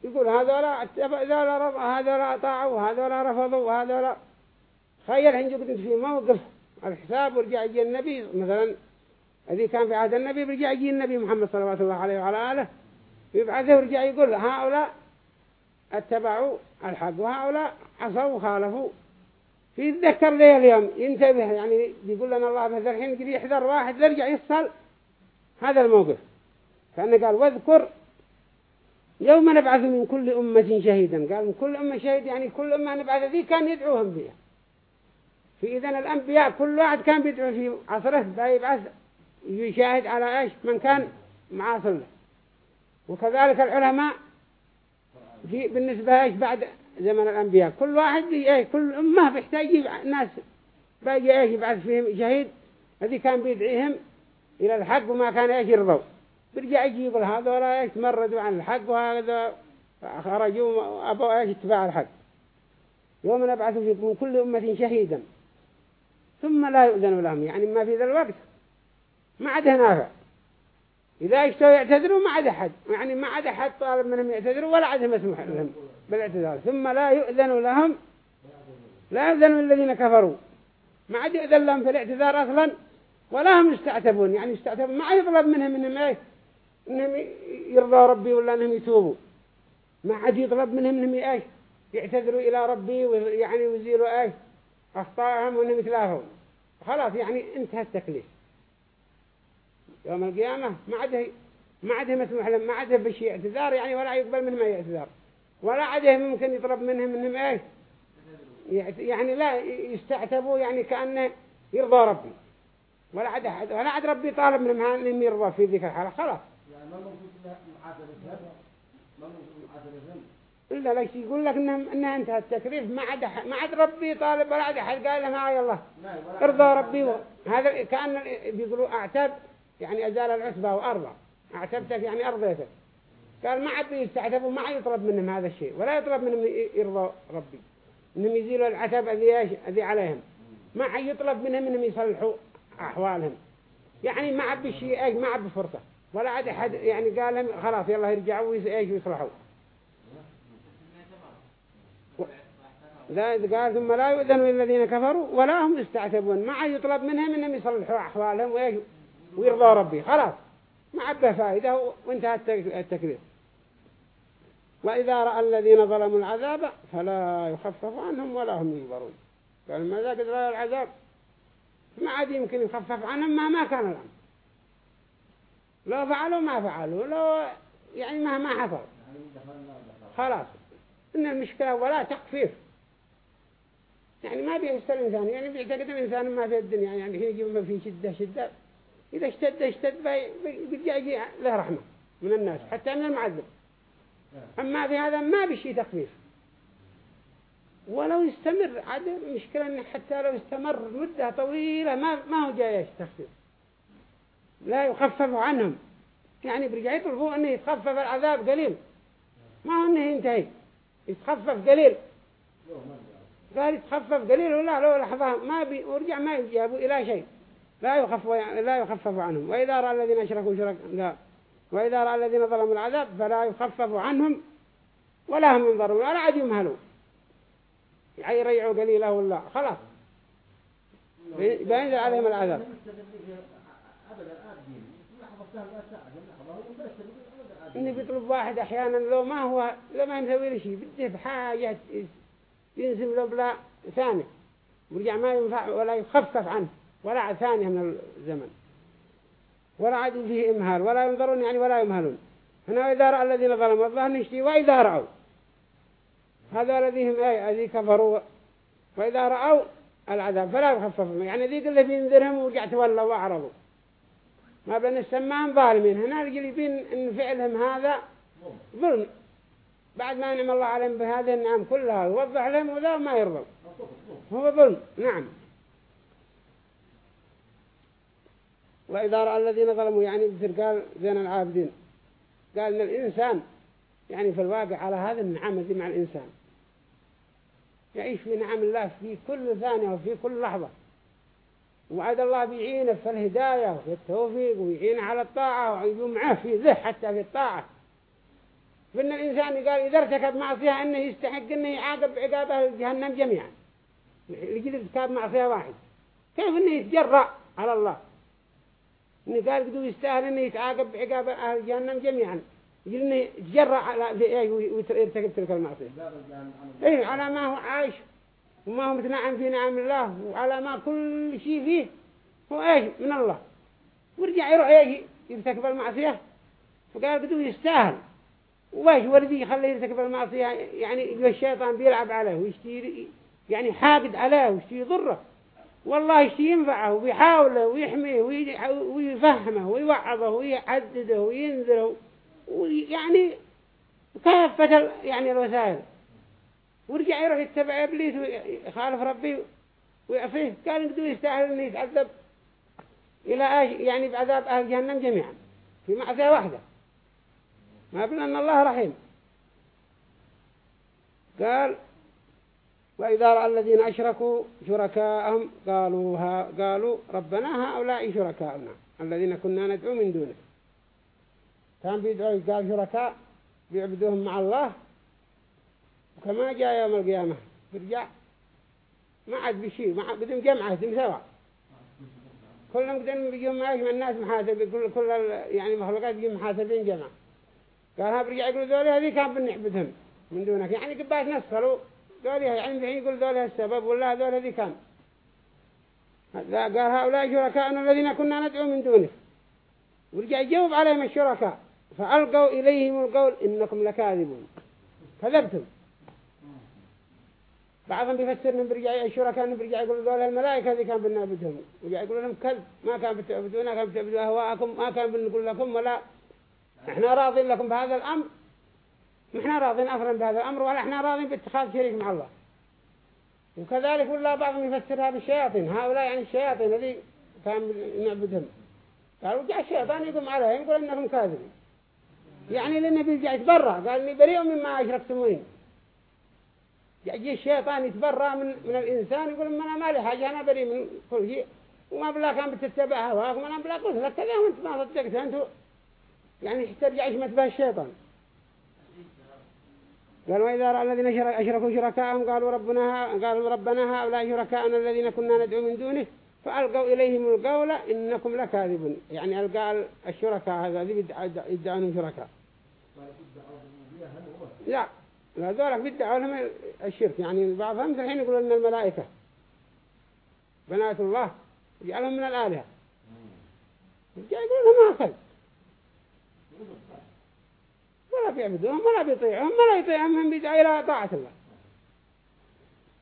يقول هذولا هذولا هذولا طاعوا وهذولا رفضوا وهذولا خير حين قلت في موقف الحساب ورجع يجي النبي مثلا الذي كان في عهد النبي برجع يجي النبي محمد صلى الله عليه وعلى آله يبعثه ورجع يقول هؤلاء اتبعوا الحق. وهؤلاء عصوا وخالفوا. في يتذكر ليه اليوم ينتبه يعني بيقول لنا الله بهذا الحين قد يحذر واحد يرجع يصل هذا الموقف. فأنا قال واذكر يوم نبعث من كل أمة شهيدا. قال من كل أمة شهيد يعني كل أمة نبعث ذي كان يدعوهم بها في إذن الأنبياء كل واحد كان بيدعو في عصره يبعث يشاهد على إيش؟ من كان معاصر له. وكذلك العلماء في بالنسبة إيش بعد زمن الأنبياء. كل واحد إيه كل أمة بيحتاج ناس باقي إيش يبعث فيهم شهيد. الذي كان بيدعيهم إلى الحق وما كان إيش يرضوا. برجع يجيب هذا ولا إيش تمردوا عن الحق وهذا خرجوا أبوا إيش اتباع الحق. يوم نبعث من كل أمة شهيدا. ثم لا يؤذن لهم يعني ما في ذا الوقت. ما عاد نافع إذا اشتوا يعتذروا ما عاد أحد. يعني ما عاد أحد طالب منهم يعتذروا ولا عاد مسموح لهم بالاعتذار. ثم لا يؤذن لهم لا يؤذن الذين كفروا. ما عاد يؤذن لهم في الاعتذار أصلا ولا هم يستعتبون. يعني يستعتبون. ما عاد يطلب منهم إنهم إيه؟ إنهم يرضوا ربي ولا إنهم يتوبوا. ما عاد يطلب منهم إنهم إيه؟ يعتذروا إلى ربي ويعني ويزيلوا إيه؟ أخطائهم وإنهم يتلافوا خلاص يعني انتهى التكليف. يوم القيامة ما عاد ما عاد مسموح لهم ما عاد بشيء. اعتذار يعني ولا يقبل منهم أي اعتذار. ولا عاد ممكن يطلب منهم منهم إيه يعني لا يستعتبوا يعني كأنه يرضى ربي. ولا عاد أحد ولا عاد ربي طالب منهم أنهم يرضى في ذيك الحالة؟ خلاص. يعني ما إلا ليش يقول لك إنه إنه انتهى التكليف؟ ما عاد ما عاد ربي طالب ولا عاد أحد قال له ما يلا ارضى ربي. هذا كأن بيقولوا اعتب يعني أزال العتبة وأرضى. اعتبتك يعني أرضيتك قال ما عاد يستعتبوا ما يطلب منهم هذا الشيء. ولا يطلب منهم يرضى ربي. إنهم يزيلوا العتب الذي عليهم. ما عاد يطلب منهم إنهم يصلحوا أحوالهم. يعني ما عاد بشيء ما عاد بفرصة. ولا عاد أحد يعني قال لهم خلاص يلا يرجعوا ويصلحوا. لا قال ثم لا يؤذن للذين كفروا ولا هم يستعتبون. ما عاد يطلب منهم إنهم يصلحوا أحوالهم ويرضى ربي. خلاص. ما عاد فائدة وانتهى التكليف وإذا رأى الذين ظلموا العذاب فلا يخفف عنهم ولا هم ينظرون. قال ماذا قد رأى العذاب؟ ما عاد يمكن يخفف عنهم ما ما كان الأمر. لو فعلوا ما فعلوا لو يعني ما ما حصل. خلاص. إن المشكلة ولا تخفيف. يعني ما بيحس الإنسان يعني بيعتقد الإنسان ما في الدنيا يعني هي ما في شدة شدة. إذا اشتد اشتد بيرجع يجي له رحمة من الناس حتى من المعذب. أما في هذا ما بشي تخفيف. ولو يستمر عاد مشكلة إن حتى لو استمر مدة طويلة ما ما هو جاي تخفيف. لا يخفف عنهم. يعني برجع يطلبوا أنه يتخفف العذاب قليل. ما هو أنه ينتهي. يتخفف قليل. قال يتخفف قليل ولا لو لحظة ما بي ورجع ما يجابوا إلى شيء. لا يخفف لا يخفف عنهم. وإذا رأى الذين أشركوا شرك لا. وإذا رأى الذين ظلموا العذاب فلا يخفف عنهم ولا هم ينظرون ولا عاد يمهلوا يعني يريعوا قليلا ولا خلاص. بينزل عليهم العذاب. إني بيطلب واحد أحيانا لو ما هو لو ما يسوي له شيء بده بحاجة ينزل له بلا ثاني ورجع ما ينفع ولا يخفف عنه. ولا ثانية من الزمن. ولا عاد فيه إمهال ولا ينظرون يعني ولا يمهلون. هنا إذا رأى الذين ظلموا الله نشتي وإذا رأوا. هذا الذين أي كفروا وإذا رأوا العذاب فلا يخففهم. يعني ذيك اللي بينذرهم ورجع تولوا وأعرضوا. ما بين السماهم ظالمين هنا الجليبين إن فعلهم هذا ظلم. بعد ما نعم الله عليهم بهذه النعم كلها يوضح لهم وذا ما يرضوا. هو ظلم. نعم. وإذا رأى الذين ظلموا يعني قال زين العابدين. قال إن الإنسان يعني في الواقع على هذا النعم الذي مع الإنسان. يعيش في نعم الله في كل ثانية وفي كل لحظة. وعد الله بيعينه في الهداية وفي التوفيق ويعينه على الطاعة ويجمعه في ذه حتى في الطاعة. فإن الإنسان قال إذا ارتكب معصية أنه يستحق أنه يعاقب بعقابه جهنم جميعا. يجد ارتكاب معصية واحد. كيف أنه يتجرأ على الله؟ إنه قال قدو يستاهل أنه يتعاقب بعقاب أهل جهنم جميعا. يجد أنه يتجرأ على ويرتكب تلك المعصية. إيه على ما هو عايش وما هو متنعم في نعم الله وعلى ما كل شيء فيه هو إيش؟ من الله. ورجع يروح يجي يرتكب المعصية. فقال قدو يستاهل. وإيش ولدي يخليه يرتكب المعصية؟ يعني الشيطان بيلعب عليه ويشتي يعني حاقد عليه ويشتي يضره والله يشتي ينفعه ويحاوله ويحميه ويفهمه ويوعظه ويعدده وينذره ويعني كافة يعني الوسائل ورجع يروح يتبع إبليس ويخالف ربي ويعفيه. قال نقدر يستاهل أنه يتعذب إلى آش يعني بعذاب أهل جهنم جميعا في معصية واحدة. ما بل أن الله رحيم. قال وإذا رأى الذين أشركوا شركاءهم قالوا ها قالوا ربنا هؤلاء شركاءنا الذين كنا ندعو من دونه كان بيدعوا قال شركاء بيعبدوهم مع الله. وكما جاء يوم القيامة برجع ما عاد بشيء ما عاد بدهم جمعة بدهم سوا. كلهم قدام بيجوا معاش من الناس محاسب كل كل يعني مخلوقات بيجوا محاسبين جمع. قال ها برجع يقولوا ذولي هذه كان بنعبدهم من دونك. يعني قبات نسخلوا ذولي يعني الحين يقول ذولي السبب ولا ذولي هذه كان؟ قال هؤلاء شركاءنا الذين كنا ندعو من دونه. ورجع يجاوب عليهم الشركاء. فألقوا إليهم القول إنكم لكاذبون. كذبتم. بعضهم بيفسر من برجع الشركاء من برجع يقول ذول الملائكة ذي كان بنعبدهم. ورجع يقول لهم كذب. ما كان بتعبدونا كان بتعبدوا أهواءكم ما كان بنقول لكم ولا إحنا راضين لكم بهذا الأمر. ما إحنا راضين أصلا بهذا الأمر ولا إحنا راضين باتخاذ شريك مع الله. وكذلك ولا بعضهم يفسر هذا الشياطين هؤلاء يعني الشياطين الذي كان نعبدهم. قالوا جاء الشيطان يقوم عليهم يقول إنهم كاذبين يعني للنبي جاء يتبرع قال إني بريء مما أشركتموني يجي الشيطان يتبرى من من الإنسان يقول ما أنا مالي حاجة أنا بريء من كل شيء. وما بلا كان بتتبع هواك وما بلا قلت لك كذا وانت ما صدقت أنتوا يعني ترجع يشمت به الشيطان. قال وإذا رأى الذين أشركوا شركاءهم قالوا ربنا قالوا ربنا هؤلاء شركاءنا الذين كنا ندعو من دونه فألقوا إليهم القول إنكم لكاذبون. يعني ألقى الشركاء هذا يدعونهم شركاء. لا لا ذولك بيدعوا لهم الشرك. يعني بعضهم الحين يقولوا أن الملائكة بنات الله يجعلهم من الآلهة. يقولوا لهم ما ولا بيعبدوهم ولا بيطيعهم ولا يطيعهم من بيدعوا إلى طاعة الله.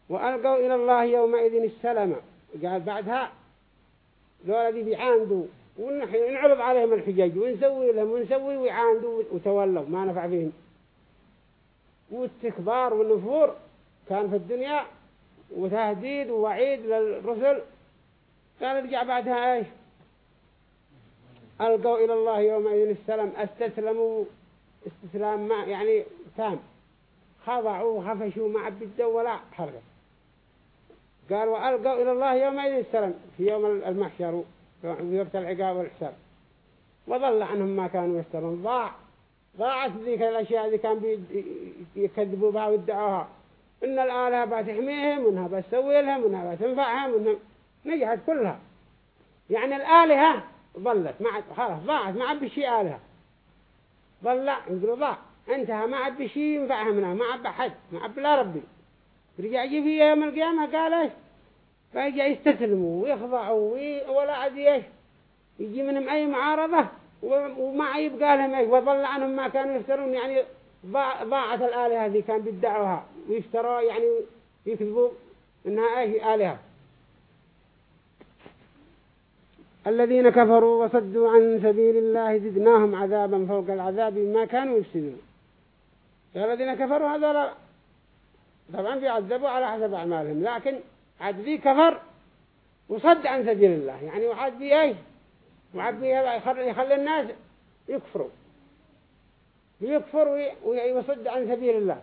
وألقوا إلى الله يومئذ السلام. قال بعدها ذولا دي بيعاندوا ونعرض عليهم الحجاج ونسوي لهم ونسوي ويعاندوا وتولوا ما نفع فيهم. واستكبار والنفور كان في الدنيا وتهديد ووعيد للرسل. قال ارجع بعدها إيش؟ ألقوا إلى الله يومئذ السلام. أستسلموا. استسلام ما يعني تام. خضعوا وخفشوا ما عبدوا ولا حرقوا قال وألقوا إلى الله يومئذ السلام. في يوم المحشر وقت العقاب والحساب. وضل عنهم ما كانوا يسترون ضاع. ضاعت ذيك الأشياء اللي كان يكذبوا بها ويدعوها إن الآلهة بتحميهم وإنها بتسوي لهم وإنها بتنفعهم وإنها نجحت كلها. يعني الآلهة ظلت ما خلاص ضاعت ما عاد بشيء آلهة. يقولوا ضاع انتهى ما عاد بشيء ينفعها منها ما عاد بحد ما عاد لا ربي. رجع يجي في يوم القيامة قال إيش؟ فيجي يستسلموا ويخضعوا وي... ولا عاد إيش. يجي منهم أي معارضة وما يبقى لهم إيش. وضل عنهم ما كانوا يفترون يعني ضاعت الآلهة هذه كان بيدعوها ويشتروا يعني يكذبوا إنها إيش؟ آلهة. الذين كفروا وصدوا عن سبيل الله زدناهم عذابا فوق العذاب ما كانوا يفسدون. الذين كفروا هذا طبعا بيعذبوا على حسب أعمالهم لكن عاد ذي كفر وصد عن سبيل الله. يعني وعاد بي إيش وعاد بي يخلي الناس يكفروا. ويكفر ويصد عن سبيل الله.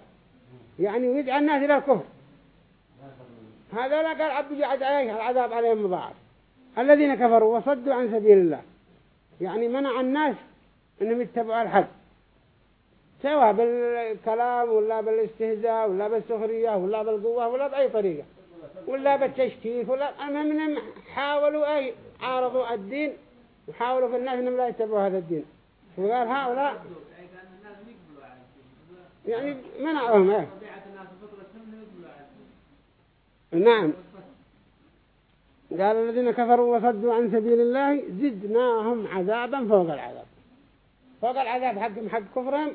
يعني ويدعى الناس إلى الكفر. هذا لا قال عبد يعد عليه العذاب عليهم مضاعف. الذين كفروا وصدوا عن سبيل الله. يعني منع الناس أنهم يتبعوا الحق. سواء بالكلام ولا بالاستهزاء ولا بالسخرية ولا بالقوة ولا بأي طريقة ولا بالتشكيك ولا المهم إنهم حاولوا أي عارضوا الدين وحاولوا في الناس إنهم لا يتبعوا هذا الدين. وقال هؤلاء؟ يعني منعهم إيه. نعم. قال الذين كفروا وصدوا عن سبيل الله زدناهم عذابا فوق العذاب. فوق العذاب حقهم حق كفرهم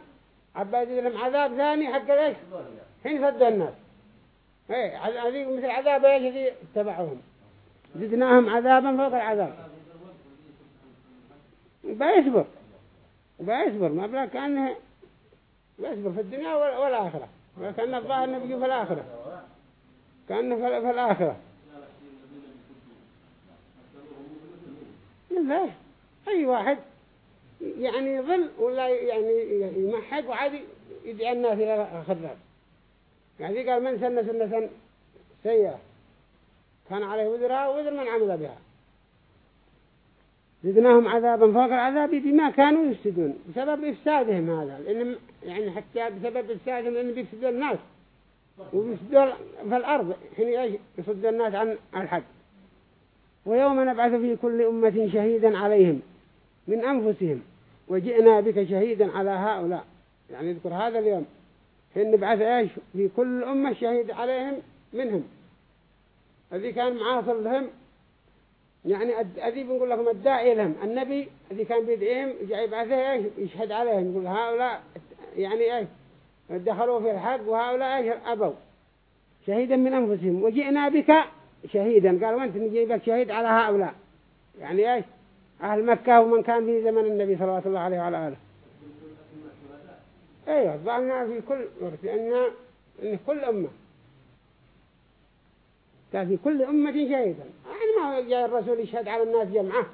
عباد لهم عذاب ثاني حق ليش حين صدوا الناس. إيه هذه مثل عذاب إيش؟ الذي اتبعهم زدناهم عذابا فوق العذاب. بيصبر. بيصبر. ما بلا كأنه بيصبر في الدنيا والآخرة. كأنه الظاهر نبي في الآخرة. كأنه في الآخرة. لا. أي واحد يعني ظل ولا يعني يمحق وعادي يدعي الناس إلى الخذاب يعني قال من سن سنة سيئة؟ كان عليه وزرها ووزر من عمل بها. زدناهم عذابا فوق العذاب بما كانوا يفسدون. بسبب إفسادهم هذا. لأنهم يعني حتى بسبب إفسادهم لأنهم بيفسدوا الناس. وبيفسدوا في الأرض. حين يصدوا الناس عن الحق. ويوم نبعث في كل أمة شهيدا عليهم من أنفسهم. وجئنا بك شهيدا على هؤلاء. يعني اذكر هذا اليوم. حين نبعث إيش؟ في كل أمة شهيد عليهم منهم. الذي كان معاصر لهم. يعني الذي بنقول لكم الداعي لهم. النبي الذي كان بيدعيهم يبعثه إيش؟ يشهد عليهم. يقول هؤلاء يعني إيش؟ دخلوا في الحق وهؤلاء إيش؟ أبوا. شهيدا من أنفسهم. وجئنا بك شهيدا. قال وانت نجيبك شهيد على هؤلاء. يعني إيش؟ أهل مكة ومن كان في زمن النبي صلى الله عليه وعلى آله. أيوه ضعنا في كل وقت لأن إن كل أمة. كان في كل أمة شهيدا. يعني ما جاء الرسول يشهد على الناس جمعة.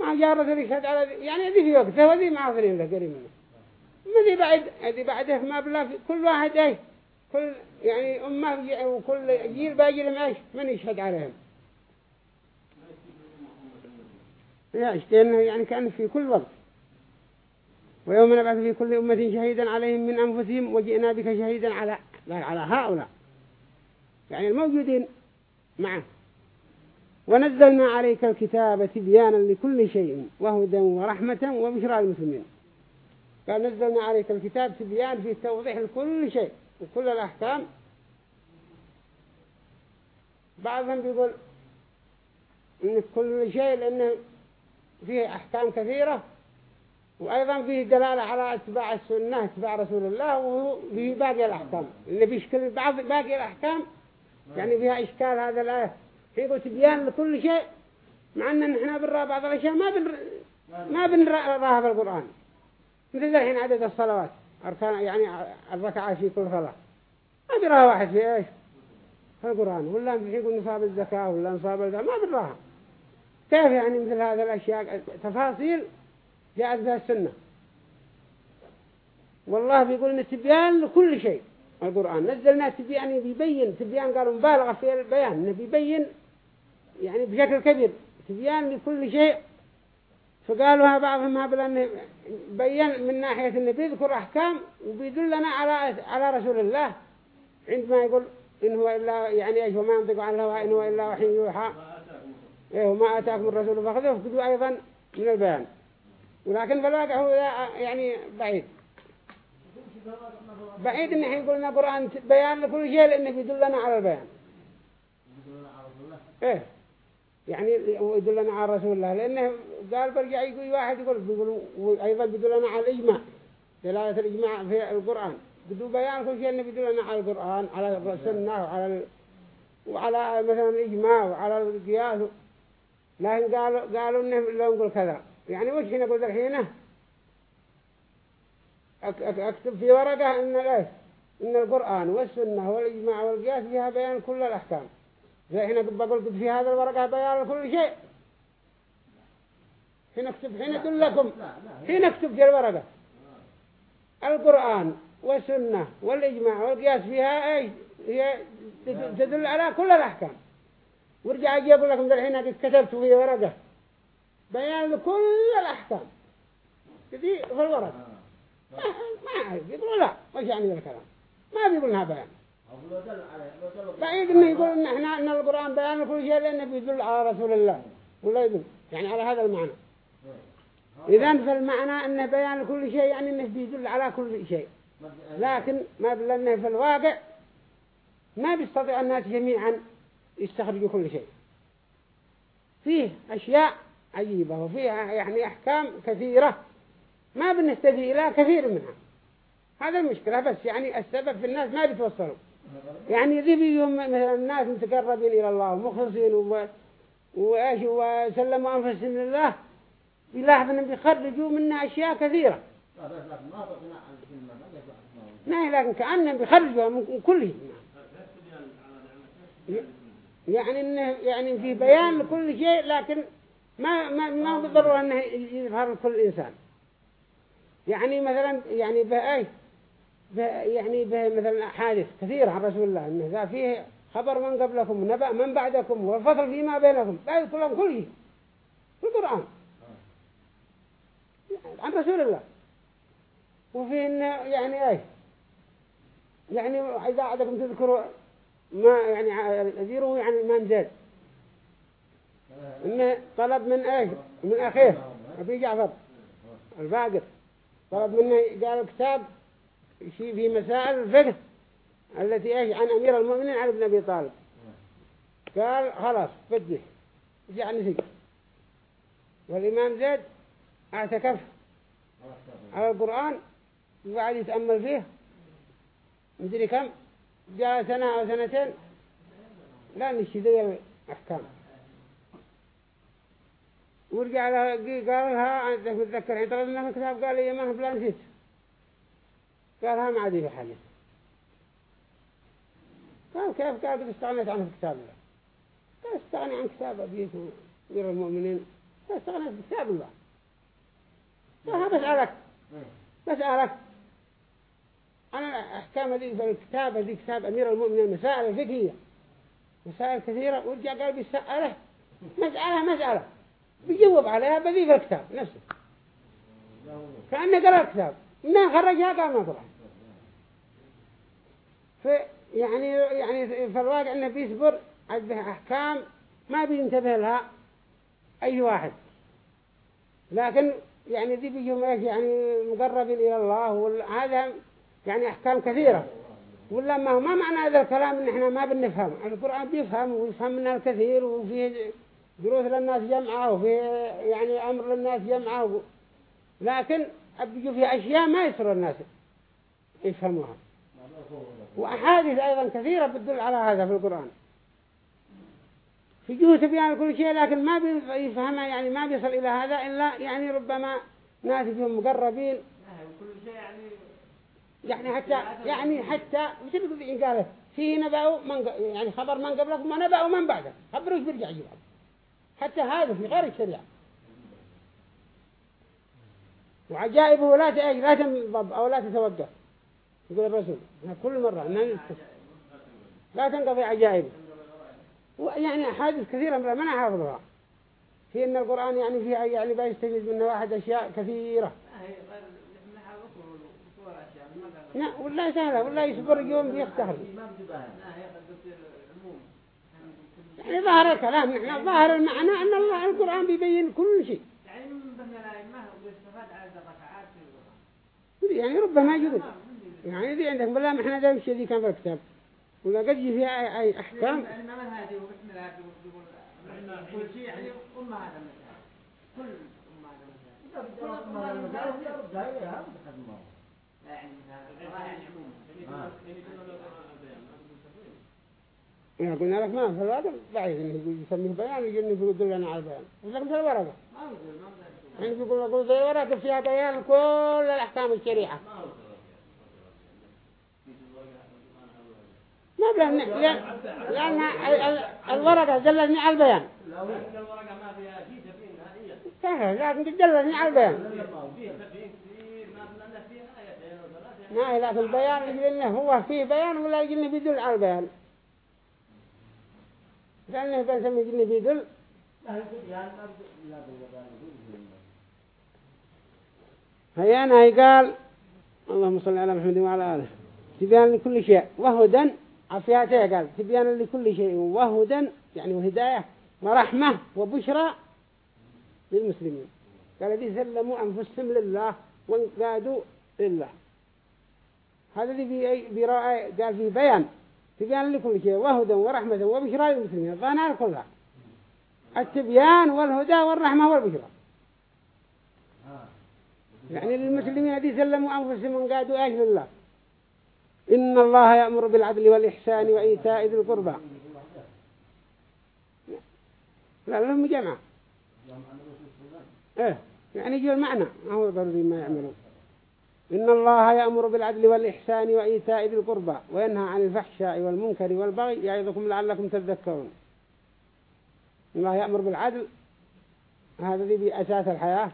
ما جاء الرسول يشهد على يعني ذي في وقته وذي معاصرين له منه. ما ذي بعد ذي بعده ما بلا كل واحد إيه كل يعني أمة وكل جيل باجي لهم إيش؟ من يشهد عليهم. يعني كان في كل وقت. ويوم نبعث في كل أمة شهيدا عليهم من أنفسهم وجئنا بك شهيدا على على هؤلاء. يعني الموجودين معه. ونزلنا عليك الكتاب تبيانا لكل شيء وهدى ورحمة وبشرى المسلمين قال نزلنا عليك الكتاب تبيان في توضيح لكل شيء. وكل الأحكام. بعضهم بيقول إن كل شيء لأنه فيه أحكام كثيرة وأيضا فيه دلالة على اتباع السنة اتباع رسول الله وفيه باقي الأحكام. اللي بيشكل بعض باقي الأحكام يعني فيها إشكال هذا الآية. يقول تبيان لكل شيء مع أن نحن بنرى بعض الأشياء ما بن ما بنراها في القرآن. مثل الحين عدد الصلوات. أركان يعني الركعة في كل صلاة. ما بيراها واحد في إيش؟ في القرآن. ولا يقول نصاب الزكاة ولا نصاب الزكاة ما بنراها كيف يعني مثل هذه الأشياء؟ تفاصيل جاءت بها السنة. والله بيقول إن تبيان لكل شيء. القرآن. نزلنا تبيان يعني بيبين. تبيان قالوا مبالغة في البيان. إنه بيبين يعني بشكل كبير. تبيان لكل شيء. فقالوا بعضهم هذا أنه بيان من ناحية أنه بيذكر أحكام وبيدلنا على على رسول الله. عندما يقول إن هو إلا يعني إيش وما ينطق عن الهوى إن هو إلا وحي يوحى. إيه وما أتاكم الرسول فخذوه. فقدوا أيضا من البيان. ولكن في الواقع هو يعني بعيد. بعيد إن حين قلنا قرآن بيان لكل شيء لأنه بيدلنا على البيان. إيه. يعني يدلنا على رسول الله. لأنه قال برجع يقول واحد يقول بيقول وأيضا بيدلنا على الإجماع. دلالة الإجماع في القرآن. بدو بيان كل شيء إنه بيدلنا على القرآن على السنة وعلى ال... وعلى مثلا الإجماع وعلى القياس. لكن قالوا قالوا إنه لو نقول كذا. يعني وش هنا قلت الحين؟ أكتب في ورقة إن الإيش إن القرآن والسنة والإجماع والقياس فيها بيان كل الأحكام. زي هنا بقول في هذا الورقة بيان كل شيء. هنا اكتب هنا لكم. هنا اكتب في الورقة. القرآن والسنة والإجماع والقياس فيها إيش؟ هي تدل على كل الأحكام. ورجع أجي أقول لكم الحين كتبت في ورقة. بيان لكل الأحكام. كذي في الورقة. ما يقولوا لا وش يعني الكلام. ما بيقولنا بيان. بعيد إنه يقول إن إحنا إن القرآن بيان كل شيء لأنه بيدل على رسول الله. ولا يدل. يعني على هذا المعنى. إذا فالمعنى انه بيان كل شيء يعني إنه بيدل على كل شيء. لكن ما بلنه في الواقع ما بيستطيع الناس جميعا يستخرجوا كل شيء. فيه أشياء عجيبة وفيها يعني أحكام كثيرة ما بنستدي إلى كثير منها. هذا المشكلة بس يعني السبب في الناس ما بيتوصلوا. يعني ذي بيهم مثلا الناس متقربين إلى الله ومخلصين و... وإيش وسلموا أنفسهم لله يلاحظ أنهم بيخرجوا منها أشياء كثيرة. ما لكن كأنهم بيخرجوا من كله يعني إنه يعني في بيان لكل شيء لكن ما ما ما بالضرورة أنه يظهر لكل إنسان. يعني مثلا يعني به يعني به مثلا حادث كثير عن رسول الله إنه ذا فيه خبر من قبلكم ونبأ من بعدكم والفصل فيما بينكم يذكرون كل شيء في القرآن. عن رسول الله. وفي إنه يعني أي يعني إذا عدكم تذكروا ما يعني الذي روي عن الإمام زيد إنه طلب من إيش من أخيه أبي جعفر الباقر. طلب منه قال كتاب شيء في مسائل الفقه التي إيش؟ عن أمير المؤمنين علي بن أبي طالب. قال خلاص بده جاء نسيق والإمام زيد اعتكف على القرآن وقعد يتأمل فيه. مدري كم؟ جاء سنة أو سنتين. لا نشي ذي الأحكام. ورجع لها قال لها أنت تتذكر حين طلب منها الكتاب قال لي ما بلا نسيت قالها ما عادي في حاجة قال كيف؟ قال قد استغنيت عنه في كتاب الله. قال استغني عن كتاب أبيك وغير المؤمنين. قال استغنيت بكتاب الله. قال بسألك. بسألك أنا أحكام ذي في الكتاب ذي كتاب أمير المؤمنين مسائل الفقهية مسائل كثيرة. ورجع قال بيسأله مسألة مسألة. بيجاوب عليها بذي في الكتاب نفسه. كأنه قرأ الكتاب. ما خرجها؟ قال ما قرأ يعني يعني في الواقع إنه بيصبر عنده أحكام ما بينتبه لها أي واحد. لكن يعني دي بيجوا يعني مقربين إلى الله وهذا يعني أحكام كثيرة. ولا ما ما معنى هذا الكلام إن إحنا ما بنفهم؟ القرآن بيفهم ويفهم منها الكثير وفيه دروس للناس جمعة وفيه يعني أمر للناس جمعة لكن أبيجوا في أشياء ما يسر الناس يفهموها. وأحاديث أيضا كثيرة بتدل على هذا في القرآن. جهة تبيان كل شيء لكن ما بيفهمها يعني ما بيصل إلى هذا إلا يعني ربما ناس فيهم مقربين. يعني حتى يعني حتى مثل يقول إن قال فيه نبأ من يعني خبر من قبلك ما نبأ من بعدك خبره إيش بيرجع يجيب؟ حتى هذا في غير الشريعة. وعجائبه لا تأج لا تنضب أو لا تتوقف. يقول الرسول كل مرة لا تنقضي عجائبه يعني أحاديث كثيرة من ما نحافظها في أن القرآن يعني فيها يعني بيستفيد منه واحد أشياء كثيرة. لا ولا سهلة ولا يصبر يوم بيختهر يعني ظاهر الكلام نحن ظاهر المعنى أن الله القرآن بيبين كل شيء. يعني ربما يقول يعني ذي عندك بالله ما إحنا ذا الشيء ذي كان في الكتاب ولا قد يجي فيها أي, أي أحكام. يعني أم هذا المثال كل أم هذا المثال كل أم هذا المثال لا مثال لا عموما. قلنا لك ما في الواقع ضعيف إنه يقول يسميه بيان ويجي إنه يقول لنا على البيان. لكن في الورقة يعني يقول يقول زي الورقة فيها بيان كل الأحكام الشريعة. ما بلا لأن لأن ال- ال- الورقة دلتني على البيان. في سهل لكن دلتني على البيان. في ما هي لكن البيان انه هو فيه بيان ولا انه بيدل على البيان. لأنه يجي انه بيدل هيانا هي قال اللهم صل على محمد وعلى آله. تبيان لكل شيء وهدى عفياته قال تبيان لكل شيء وهدى يعني وهداية ورحمة وبشرى للمسلمين. قال الذي سلموا أنفسهم لله وانقادوا لله. هذا اللي بي- بيرا- قال فيه بيان. تبيان لكل شيء وهدى ورحمة وبشرى للمسلمين. الظاهر كلها التبيان والهدى والرحمة والبشرى. يعني للمسلمين الذي سلموا أنفسهم وانقادوا أجل الله. إن الله يأمر بالعدل والإحسان وإيتاء ذي القربى. لا لهم جمع. إيه يعني يجي المعنى ما هو ضروري ما يعملون إن الله يأمر بالعدل والإحسان وإيتاء ذي القربى وينهى عن الفحشاء والمنكر والبغي يعظكم لعلكم تذكرون. الله يأمر بالعدل هذا ذي بأساس الحياة.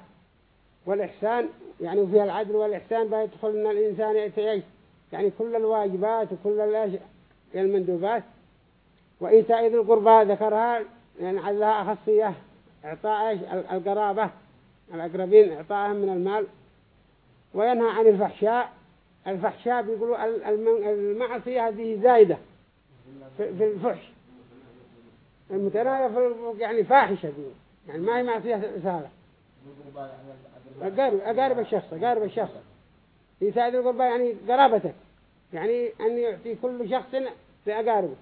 والإحسان يعني فيها العدل والإحسان بيدخل أن الإنسان يعني كل الواجبات وكل المندوبات. وإيتاء ذي القربى ذكرها يعني علها أخصية إعطاء القرابة الأقربين إعطائهم من المال. وينهى عن الفحشاء. الفحشاء بيقولوا ال- الم- المعصية هذه زايدة في الفحش. المتناية في ال- يعني فاحشة دي. يعني ما هي معصية سهلة. أقارب الشخص أقارب الشخص. يساعد القربى يعني قرابتك يعني أن يعطي كل شخص لأقاربه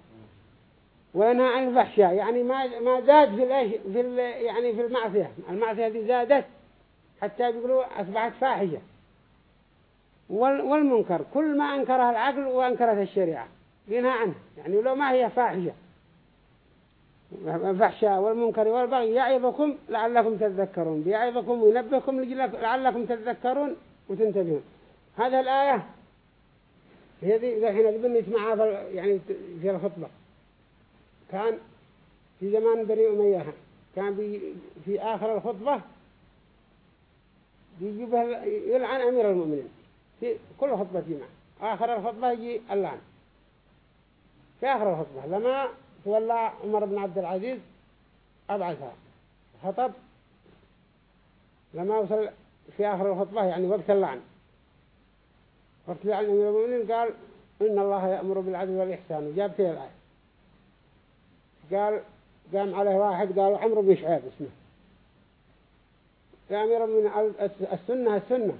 وينهى عن الفحشاء يعني ما ما زاد في في ال يعني في المعصية. المعصية دي زادت حتى بيقولوا أصبحت فاحشة. وال والمنكر كل ما أنكرها العقل وأنكرت الشريعة ينهى عنه يعني لو ما هي فاحشة. الفحشاء والمنكر والبغي يعظكم لعلكم تذكرون بيعظكم وينبهكم لعلكم تذكرون وتنتبهون. هذا الآية هي ذي اللي بنسمعها في ال- يعني في الخطبة. كان في زمان بني أمية كان في آخر الخطبة بيجيبها يلعن أمير المؤمنين. في كل خطبة جمعة آخر الخطبة يجي اللعن. في آخر الخطبة لما تولى عمر بن عبد العزيز أبعثها خطب لما وصل في آخر الخطبة يعني وقت اللعن. لعن أمير المؤمنين قال إن الله يأمر بالعدل والإحسان. وجاب فيها الآية. قال قام عليه واحد قال عمرو بن شعيب اسمه. يا أمير المؤمنين الس- السنة السنة.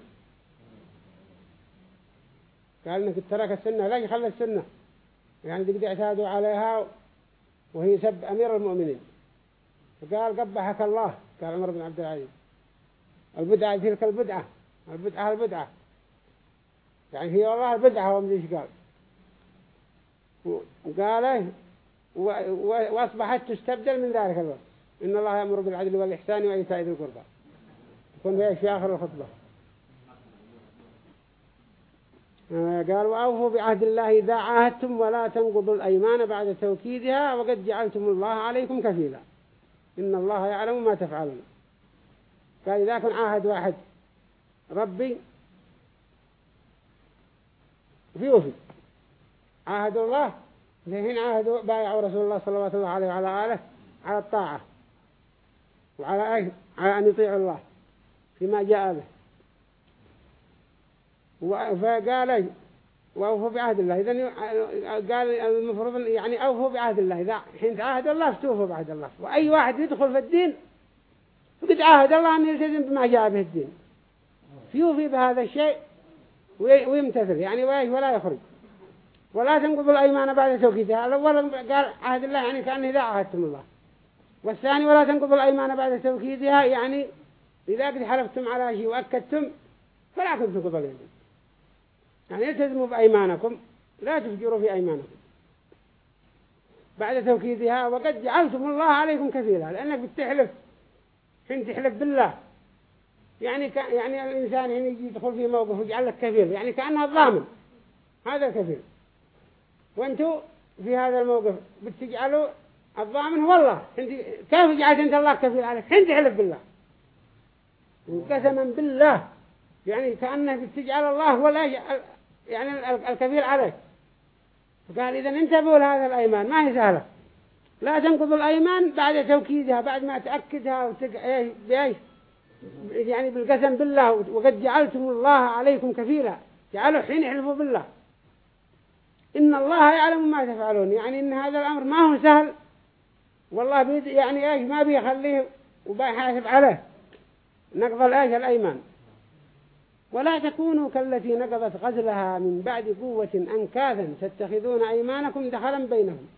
قال إنك ترك السنة ليش خلى السنة؟ يعني تقدر اعتادوا عليها وهي سب أمير المؤمنين. فقال قبحك الله قال عمر بن عبد العزيز. البدعة تلك البدعة. البدعة البدعة. يعني هي والله البدعة هو مدري إيش قال؟ وقال وأصبحت تستبدل من ذلك الوقت. إن الله يأمر بالعدل والإحسان وإيتاء ذي القربى. يكون في في آخر الخطبة. آه، قال وأوفوا بعهد الله إذا عاهدتم ولا تنقضوا الأيمان بعد توكيدها وقد جعلتم الله عليكم كفيلا. إن الله يعلم ما تفعلون. قال إذا كان عاهد واحد ربي في وفي. عاهد الله الحين عاهدوا بايعوا رسول الله صلى الله عليه وعلى آله على الطاعة وعلى أيه على أن يطيعوا الله فيما جاء به. فقال؟ وأوفوا بعهد الله. إذن قال المفروض يعني أوفوا بعهد الله. إذا حين تعاهد الله فتوفوا بعهد الله. وأي واحد يدخل في الدين فقد عاهد الله أن يلتزم بما جاء به الدين. يوفي بهذا الشيء ويمتثل. يعني ويش ولا يخرج. ولا تنقضوا الأيمان بعد توكيدها. الأول قال عهد الله يعني كأنه إذا عهدتم الله. والثاني ولا تنقضوا الأيمان بعد توكيدها يعني إذا قد حلفتم على شيء وأكدتم فلا تنقضوا اليمين يعني التزموا بأيمانكم. لا تفجروا في أيمانكم. بعد توكيدها وقد جعلتم الله عليكم كفيلا. لأنك بتحلف. حين تحلف بالله. يعني ك... يعني الإنسان هنا يجي يدخل في موقف ويجعل لك كفيل يعني كأنها الضامن. هذا الكفيل. وانتوا في هذا الموقف بتجعلوا الضامن هو الله أنت كيف جعلت أنت الله كفيل عليك؟ حين تحلف بالله. قسما بالله. يعني كأنه بتجعل الله ولا يعني الكفيل عليك. فقال إذا انتبهوا لهذا الأيمان. ما هي سهلة. لا تنقضوا الأيمان بعد توكيدها بعد ما تأكدها وتق... يعني بالقسم بالله وقد جعلتم الله عليكم كفيلا. جعلوا حين يحلفوا بالله. إن الله يعلم ما تفعلون. يعني إن هذا الأمر ما هو سهل. والله بيد يعني إيش؟ ما بيخليه وبيحاسب عليه. نقض الآيش الأيمان. ولا تكونوا كالتي نقضت غزلها من بعد قوة أنكاثا تتخذون أيمانكم دخلا بينهم.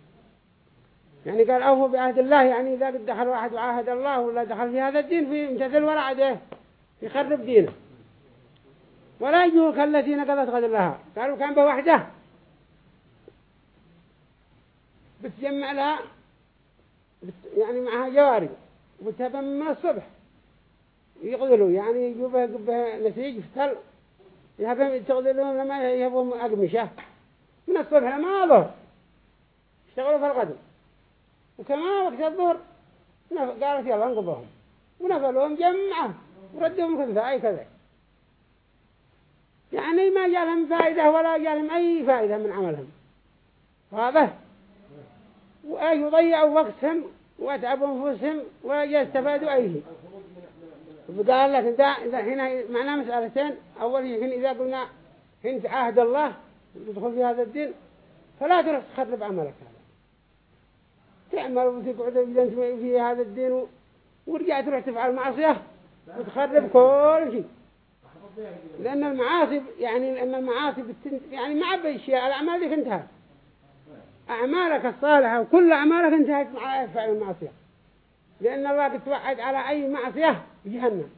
يعني قال أوفوا بعهد الله يعني إذا قد دخل واحد وعاهد الله ولا دخل في هذا الدين في امتثل ورع ده يخرب دينه. ولا يجوه كالتي نقضت غزلها قالوا كان بوحده. بتجمع لها يعني معها جواري وتبن من الصبح. يغذلوا يعني يجوا به نسيج فتل يهبهم تغذلون لما يهبهم أقمشة. من الصبح لما ظهر اشتغلوا في الغد وكما وقت الظهر قالت يلا انقضوهم ونفلوهم جمعة. وردهم كذا أي كذا. يعني ما جالهم فائدة ولا جالهم أي فائدة من عملهم. واضح؟ وأي يضيعوا وقتهم واتعبوا أنفسهم ولا يستفادوا أي شيء فقال لك إذا هنا معنا مسألتين. أول حين إذا قلنا حين عهد الله تدخل في هذا الدين فلا تخرب عملك هذا. تعمل وتقعد في هذا الدين ورجع تروح تفعل معصية وتخرب كل شيء. لأن المعاصي يعني لأن المعاصي يعني ما بأشياء الأعمال دي انتهت أعمالك الصالحة وكل أعمالك انتهت مع فعل المعصية. لأن الله بتوعد على أي معصية؟ جهنم.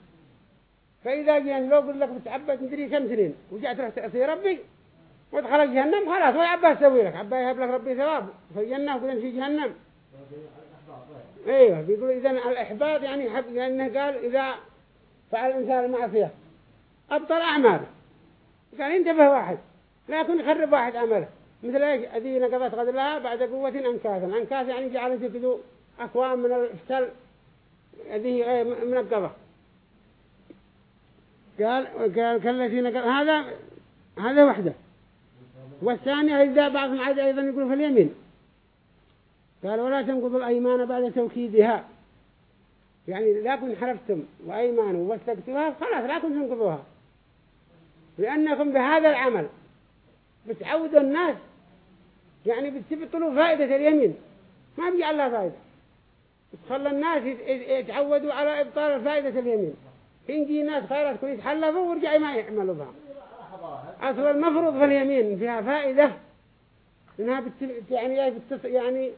فإذا جهنم لو قل لك بتعبد مدري كم سنين وجعت رح تعصي ربي ودخل جهنم خلاص هو عباه يسوي لك. عباه يهب لك ربي ثواب في الجنة وكذا في جهنم. إيوه بيقول اذا الإحباط يعني حب لأنه قال إذا فعل الإنسان المعصية أبطل أعماله. قال انتبه واحد لكن يخرب واحد عمله مثل إيش؟ اذي نقضت غدلها بعد قوة انكاثا. أنكاث يعني جعل يفقدوا اكوام من الفتل هذه من القضاء قال قال كالتي نقض هذا هذا وحده. والثانية إذا بعضهم عاد أيضا يقول في اليمين. قال ولا تنقضوا الأيمان بعد توكيدها. يعني لا كن حرفتم وأيمانوا واستقتلوها خلاص لا كن تنقضوها. لأنكم بهذا العمل بتعودوا الناس يعني بتبطلوا فائدة اليمين. ما بيجعل لها فائدة. بتخلى الناس يتعودوا على إبطال فائدة اليمين. يجي ناس خيرات كل يتحلفوا ورجع ما يعملوا بها. أصل المفروض في اليمين فيها فائدة. إنها بت... يعني. يعني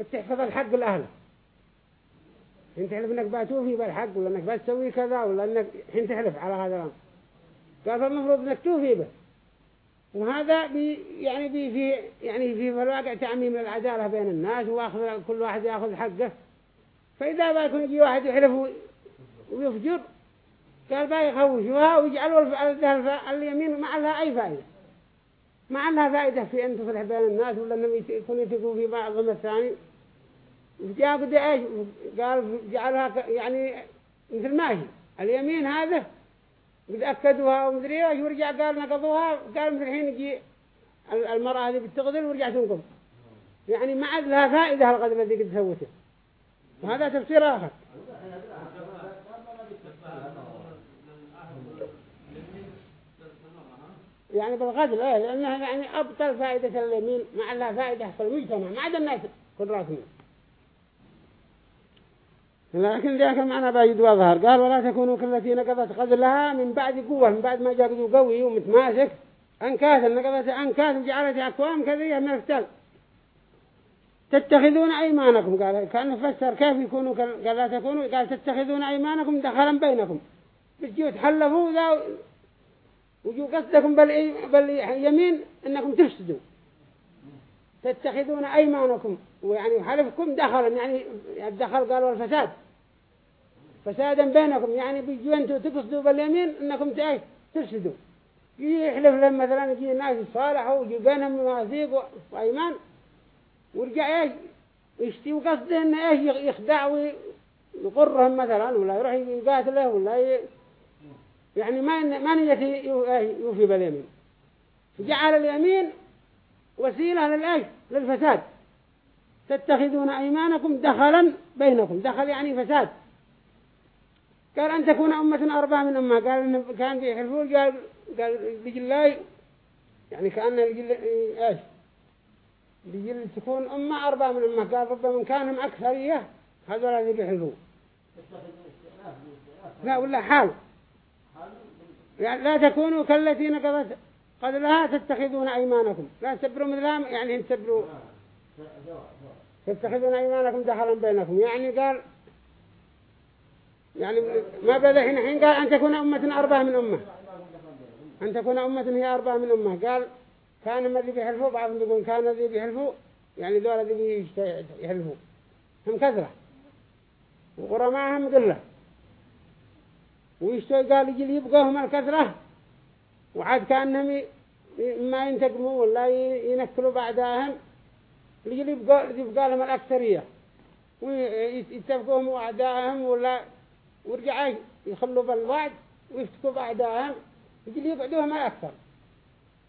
بتحفظ الحق الأهل حين تحلف انك باتوفي بالحق ولا انك بتسوي كذا ولا انك حين تحلف على هذا الأمر. قال فالمفروض انك توفي به وهذا بي يعني بي في يعني في الواقع تعميم العدالة بين الناس واخذ كل واحد ياخذ حقه. فإذا بيكون يجي واحد يحلف ويفجر قال بقى يخوشوها ويجعلوا اليمين ما لها أي فائدة. ما لها فائدة في أن تصلح بين الناس ولا أنهم يكونوا يتقوا في بعضهم الثاني. جاء قد إيش؟ قال جعلها يعني مثل ما هي. اليمين هذا قد أكدوها ومدري إيش ورجع قال نقضوها قال مثل الحين يجي المرأة هذه بتغذل ورجع تنقض. يعني ما عاد لها فائدة الغدر الذي قد سوته وهذا تفسير آخر. يعني بالغدر إيه لأنها يعني أبطل فائدة اليمين مع لها فائدة في المجتمع ما عدا الناس كل راسمين. لكن ذاك المعنى بايد وظهر قال ولا تكونوا كالتي نقضت غزلها من بعد قوة من بعد ما جاء قوي ومتماسك. أنكاث النقبة أنكاث وجعلت أكوام كذية من الفتل تتخذون أيمانكم قال كان فسر كيف يكونوا قال لا تكونوا قال تتخذون أيمانكم دخلا بينكم. بتجوا تحلفوا ذا وجو قصدكم بال باليمين إنكم تفسدوا. تتخذون أيمانكم. ويعني حلفكم دخلا يعني الدخل قالوا الفساد فسادا بينكم يعني بيجوا أنتوا تقصدوا باليمين إنكم تعيش تفسدوا. يحلف لهم مثلا يجي الناس يصالحوا ويجي بينهم مواثيق وأيمان. ورجع إيش؟ يشتي وقصده إنه إيش؟ يخدع ويقرهم مثلا ولا يروح يقاتله ولا يعني ما ما نيتي يوفي باليمين. جعل اليمين وسيلة للأيش؟ للفساد. تتخذون أيمانكم دخلا بينكم. دخل يعني فساد. قال أن تكون أمة أربعة من أمة. قال إنه كان بيحلفون قال قال بيجي يعني كأنه بيجي إيش؟ بيجي تكون أمة أربعة من أمة. قال ربما كانهم أكثرية هذول اللي بيحلفون لا ولا حال. يعني لا تكونوا كالتي نقضت قد لها تتخذون أيمانكم. لا تسبروا مثلها يعني تسبروا تتخذون أيمانكم دخلا بينكم. يعني قال يعني ما بدأ حين حين قال أن تكون أمة أربعة من أمة. أن تكون أمة هي أربعة من أمة. قال كان الذي بيحلفوا؟ بعضهم يقول كان الذي بيحلفوا يعني دول الذي بيحلفوا. هم كثرة. وقرماهم قلة. ويشتوي قال يجي يبقاهم الكثرة. وعاد كأنهم ما ينتقموا ولا ينكلوا بعدهم. يجي يبقى, يبقى لهم الأكثرية ويتفقوهم أعدائهم ولا ورجعوا يخلوا بالوعد ويفتكوا بعدهم يجي يقعدوهم الأكثر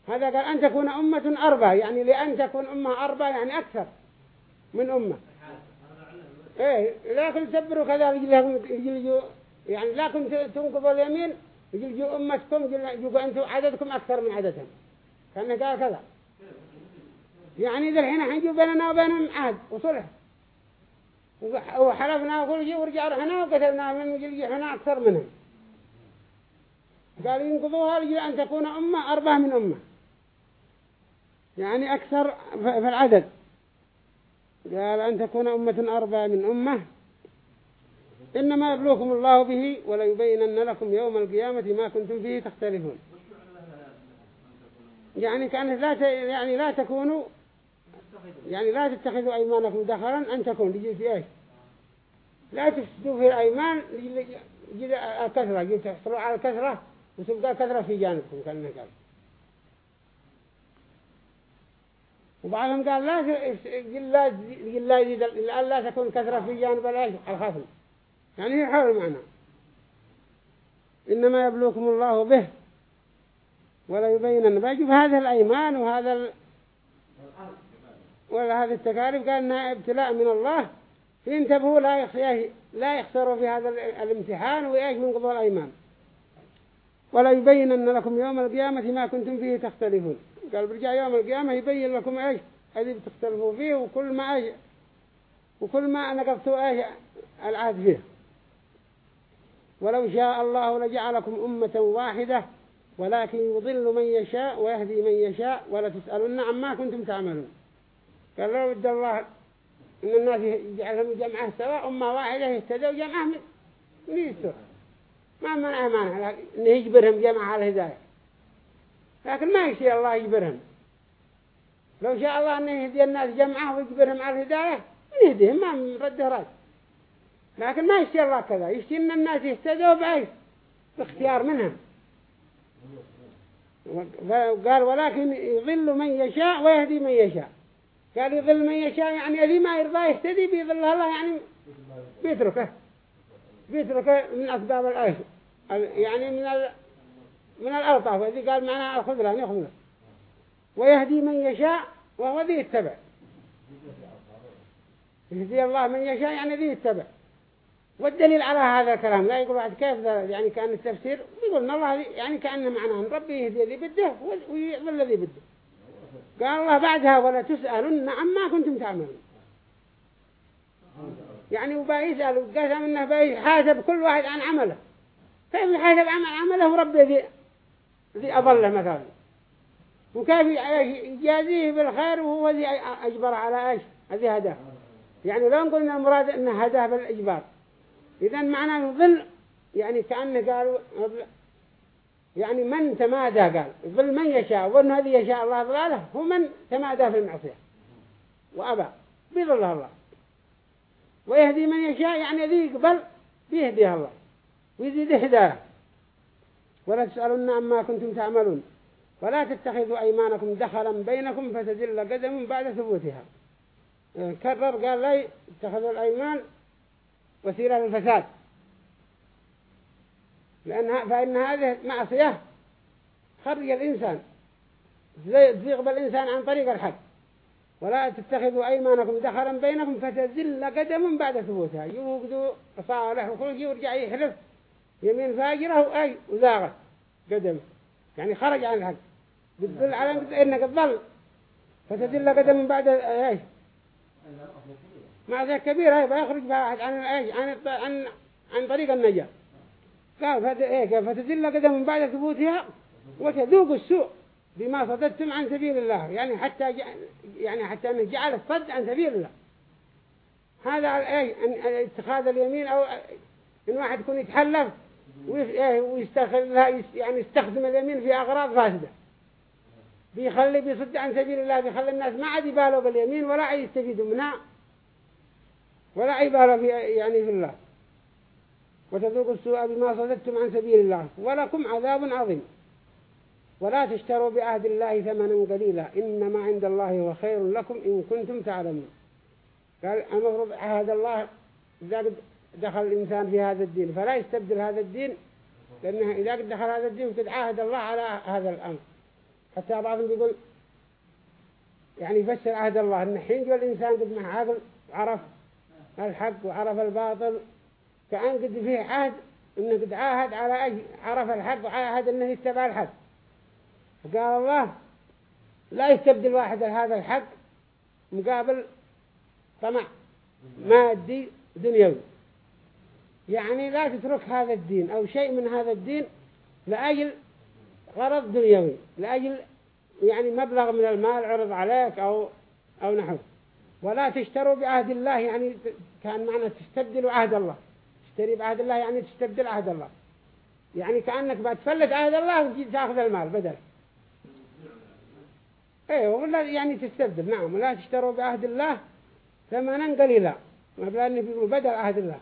هذا قال أن تكون أمة أربعة يعني لأن تكون أمة أربعة يعني أكثر من أمة. إيه لكن تبروا كذا يجي يعني لا كنت تنقضوا اليمين يجوا أمتكم يجوا أنتم عددكم أكثر من عددهم. كان قال كذا. يعني ذا الحين حنجوا بيننا وبينهم عهد وصلح. وحلفنا وكل شيء ورجع رحنا وقتلنا من يجي حنا أكثر منهم. قال ينقضوها لجل أن تكون أمة أربعة من أمة. يعني أكثر في العدد. قال أن تكون أمة أربعة من أمة. إنما يبلوكم الله به ولا يبينن لكم يوم القيامة ما كنتم فيه تختلفون. يعني كأن لا. يعني لا تكونوا يعني لا تتخذوا أيمانكم دخلا أن تكون في إيش؟ لا تفسدوا في الأيمان لجي الكثرة لجي تحصلوا على الكثرة وتبقى كثرة في جانبكم كأنه قال. وبعضهم قال لا لا لا لا تكون كثرة في جانب الخصم. يعني هي حول معنى إنما يبلوكم الله به ولا يبين بيجب هذه الأيمان وهذا. ولا هذه التكاليف قال إنها ابتلاء من الله فينتبهوا لا لا يخسروا في هذا الامتحان ويأيش من قضاء الأيمان. ولا يبين أن لكم يوم القيامة ما كنتم فيه تختلفون. قال برجع يوم القيامة يبين لكم إيش؟ الذي بتختلفوا فيه وكل ما إيش؟ وكل ما نقضتوا إيش؟ العهد فيه. ولو شاء الله لجعلكم أمة واحدة ولكن يضل من يشاء ويهدي من يشاء ولا تسألن عما كنتم تعملون. قال لو ود الله إن الناس يجعلهم جمعة سواء أمة واحدة يهتدوا جمعة من يستر. ما منع مانع إنه يجبرهم جمعة على الهداية لكن ما يشاء الله يجبرهم. لو شاء الله أنه يهدي الناس جمعة ويجبرهم على الهداية يهديهم؟ ما رده رد لكن ما يشتي الله كذا. يشتي إن الناس يهتدوا بايش باختيار منهم. قال ولكن يضل من يشاء ويهدي من يشاء. قال يضل من يشاء يعني الذي ما يرضى يهتدي بيضل الله يعني بيتركه. بيتركه من أسباب الأيش يعني من ال... من الألطاف. الذي قال معناه الخذلان يخذله ويهدي من يشاء وهو ذي يتبع يهدي الله من يشاء يعني ذي يتبع والدليل على هذا الكلام لا يقول بعد كيف يعني كأن التفسير يقول ان الله يعني كأنه معناه ربي يهدي الذي بده ويضل الذي بده. قال الله بعدها ولا تسألن عما كنتم تعملون. يعني وبا يسأل قسم إنه بيحاسب كل واحد عن عمله. كيف يحاسب عن عمله وربي ذي ذي أضله مثلا؟ وكيف يجازيه بالخير وهو ذي أجبر على إيش؟ هذه هداه. يعني لو قلنا المراد أنه هداه بالإجبار. إذا معنى الظل يعني كأنه قالوا يعني من تمادى قال ظل من يشاء؟ وأن هذه يشاء الله ضلاله هو من تمادى في المعصية. وأبى. بظل الله ويهدي من يشاء يعني ذي يقبل بيهديه الله ويزيد هداه ولا تسألون عما كنتم تعملون. ولا تتخذوا أيمانكم دخلا بينكم فتزل قدم بعد ثبوتها. كرر قال لا اتخذوا الأيمان وسيلة للفساد. لأنها فإن هذه معصية خرج الإنسان. تزيغ بالإنسان عن طريق الحق. ولا تتخذوا أيمانكم دخلا بينكم فتزل قدم بعد ثبوتها. يوقدوا صالح شيء ورجع يحلف يمين فاجره وأي وزاغت قدم. يعني خرج عن الحق. بتدل على انك تضل. فتدل قدم بعد إيش؟ معصية كبيرة. يخرج واحد عن عن عن عن طريق النجاة. قال إيه، فتدل قدم بعد ثبوتها وتذوق السوء بما صددتم عن سبيل الله. يعني حتى يعني حتى انه جعل الصد عن سبيل الله. هذا إيش اتخاذ اليمين أو إن واحد يكون يتحلف إيه، ويستخدم يعني يستخدم اليمين في أغراض فاسدة. بيخلي بيصد عن سبيل الله بيخلي الناس ما عاد يبالوا باليمين ولا عاد يستفيدوا منها. ولا يبالوا في يعني في الله. وتذوقوا السوء بما صددتم عن سبيل الله ولكم عذاب عظيم. ولا تشتروا بعهد الله ثمنا قليلا إنما عند الله هو خير لكم إن كنتم تعلمون. قال المفروض عهد الله إذا دخل الإنسان في هذا الدين فلا يستبدل هذا الدين لأنه إذا دخل هذا الدين فقد عاهد الله على هذا الأمر. حتى بعضهم بيقول يعني يفسر عهد الله إن حين جو الإنسان قد معه عقل وعرف الحق وعرف الباطل كأن قد فيه عهد إنه قد عاهد على أي عرف الحق وعاهد إنه يتبع الحق. فقال الله لا يستبدل واحد هذا الحق مقابل طمع مادي دنيوي. يعني لا تترك هذا الدين أو شيء من هذا الدين لأجل غرض دنيوي لأجل يعني مبلغ من المال عرض عليك أو أو نحو ولا تشتروا بعهد الله يعني كان معنى تستبدلوا عهد الله. تشتري بعهد الله يعني تستبدل عهد الله. يعني كأنك بعد تفلت عهد الله وتجي تأخذ المال بدل. أيوه ولا يعني تستبدل. نعم ولا تشتروا بعهد الله ثمنا قليلا. ما بلا إنه بدل عهد الله.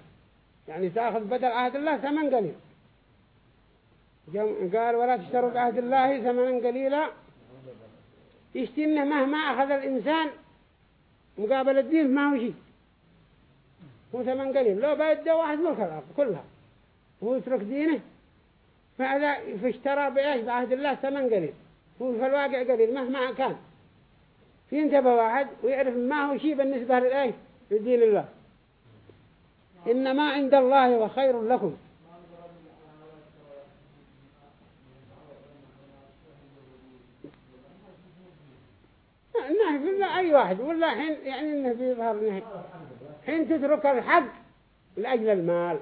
يعني تأخذ بدل عهد الله ثمن قليل. قال ولا تشتروا بعهد الله ثمنا قليلا. يشتنه مهما أخذ الإنسان مقابل الدين ما هو شيء. هو ثمن قليل. لو بيده واحد ملك الأرض كلها. هو يترك دينه. فهذا فاشترى بإيش بعهد الله ثمن قليل. هو في الواقع قليل مهما كان. في انتبه واحد ويعرف ما هو شيء بالنسبة للإيش؟ لدين الله. إنما عند الله وخير لكم. النهي ولا أي واحد. ولا حين يعني إنه بيظهر النهي حين تترك الحق لأجل المال.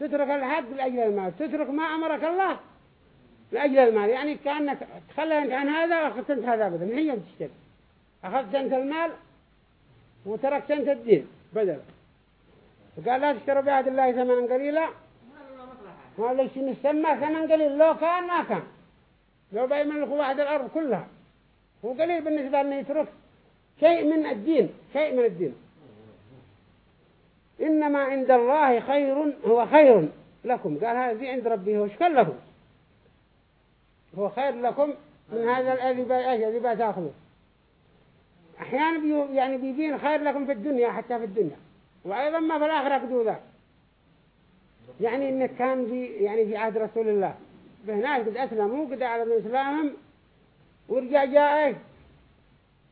تترك الحق لأجل المال. تترك ما أمرك الله لأجل المال. يعني كأنك تخلى أنت عن هذا وأخذت أنت هذا بدل من هي تشتري؟ أخذت أنت المال وتركت أنت الدين. بدل. فقال لا تشتروا بعهد الله ثمنا قليلا. ما ليش نسمى ثمن قليل لو كان ما كان. لو بيملك واحد الأرض كلها. هو قليل بالنسبة أنه يترك شيء من الدين شيء من الدين. إنما عند الله خير هو خير لكم. قال هذا عند ربي هو شكل لكم. هو خير لكم من هذا الذي بتأخذه. أحيانا بي يعني بيبين خير لكم في الدنيا حتى في الدنيا. وأيضا ما في الآخرة قدوا ذا يعني إنك كان في يعني في عهد رسول الله. بهناك قد أسلموا قد أعلنوا إسلامهم ورجع جاء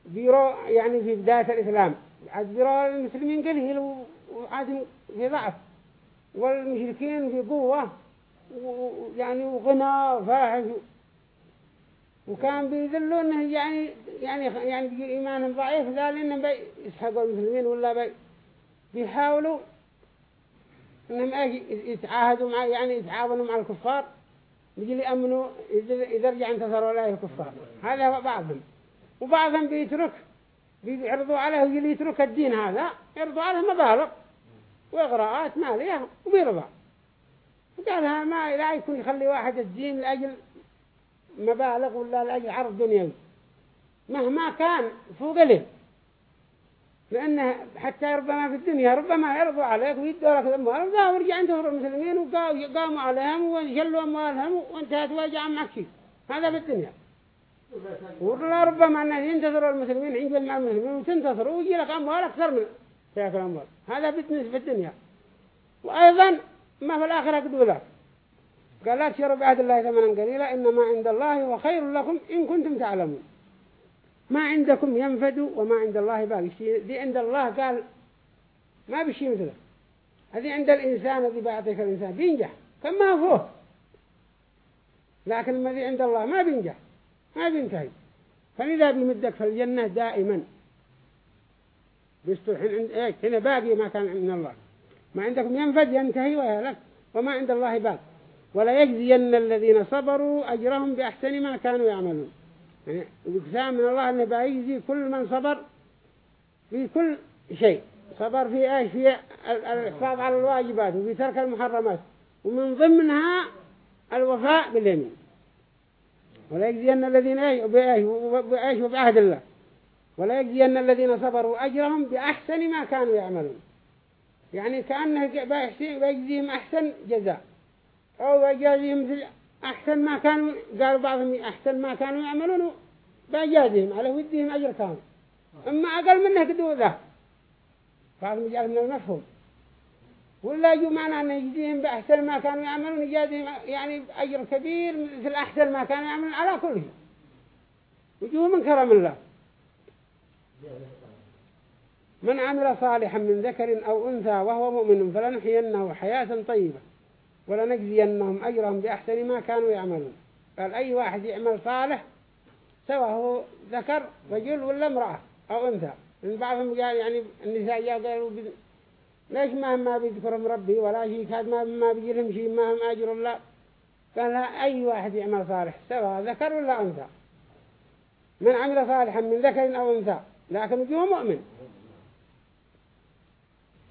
بيرو يعني في بداية الإسلام. عاد بيرو المسلمين قليل وعاد في ضعف والمشركين في قوة يعني وغنى فاحش وكان بيذلوا انه يعني يعني يعني إيمانهم ضعيف ذا لأنهم بيسحقوا المسلمين ولا بي بيحاولوا إنهم يتعاهدوا مع يعني يتعاونوا مع الكفار. يجي يأمنوا إذا رجع انتصروا عليه الكفار. هذا هو بعضهم. وبعضهم بيترك بيعرضوا عليه ويجي يترك الدين هذا يرضوا عليه مبالغ. وإغراءات مالية وبيرضى. وقالها ما لا يكون يخلي واحد الدين لأجل مبالغ ولا لأجل عرض دنيوي. مهما كان فوق له. لأنه حتى ربما في الدنيا ربما يرضوا عليك ويدوا لك الأموال. ورجع انتهر المسلمين وقاموا عليهم وشلوا أموالهم وانتهت وجع معك شيء هذا في الدنيا. ولا ربما أنه ينتظروا المسلمين عند المسلمين وتنتصروا ويجي لك أموال أكثر من تلك الأموال هذا بالنسبة في الدنيا. وأيضا ما في الآخرة قد ذلك قال لا تشروا بعهد الله ثمنا قليلا إنما عند الله وخير لكم إن كنتم تعلمون. ما عندكم ينفد وما عند الله باقي. دي عند الله قال ما بشي مثله. هذه عند الإنسان الذي بعطيك الإنسان بينجح. كما هو. لكن الذي عند الله ما بينجح. ما بينتهي. فلذا بيمدك في الجنة دائما. بيستوحين عند إيش هنا باقي ما كان من الله. ما عندكم ينفد ينتهي ويهلك وما عند الله باقي ولا يجزين الذين صبروا أجرهم بأحسن ما كانوا يعملون. يعني الاقسام من الله أنه بيجزي كل من صبر في كل شيء. صبر في إيش؟ في الحفاظ على الواجبات وفي ترك المحرمات. ومن ضمنها الوفاء باليمين. ولا يجزين الذين إيش وبايش الله. ولا يجزين الذين صبروا أجرهم بأحسن ما كانوا يعملون. يعني كأنه بيجزيهم أحسن جزاء. أو بيجزيهم أحسن ما كانوا قالوا بعضهم أحسن ما كانوا يعملون بيجازيهم على وديهم أجر كامل أما أقل منه كدو ذا بعضهم يجعل من المفهوم. ولا يجوا معنا أن يجزيهم بأحسن ما كانوا يعملون يجازيهم يعني أجر كبير مثل أحسن ما كانوا يعملون على كله. وجوه من كرم الله. من عمل صالحا من ذكر أو أنثى وهو مؤمن فلنحيينه حياة طيبة ولنجزينهم أجرهم بأحسن ما كانوا يعملون. قال أي واحد يعمل صالح سواء هو ذكر رجل ولا امرأة أو أنثى. من بعضهم قال يعني النساء قالوا ليش ما ما بيذكرهم ربي ولا شيء؟ كاد ما ما بيجيلهم شيء ما هم أجر الله. قال أي واحد يعمل صالح سواء ذكر ولا أنثى. من عمل صالحا من ذكر أو أنثى. لكن جوا مؤمن.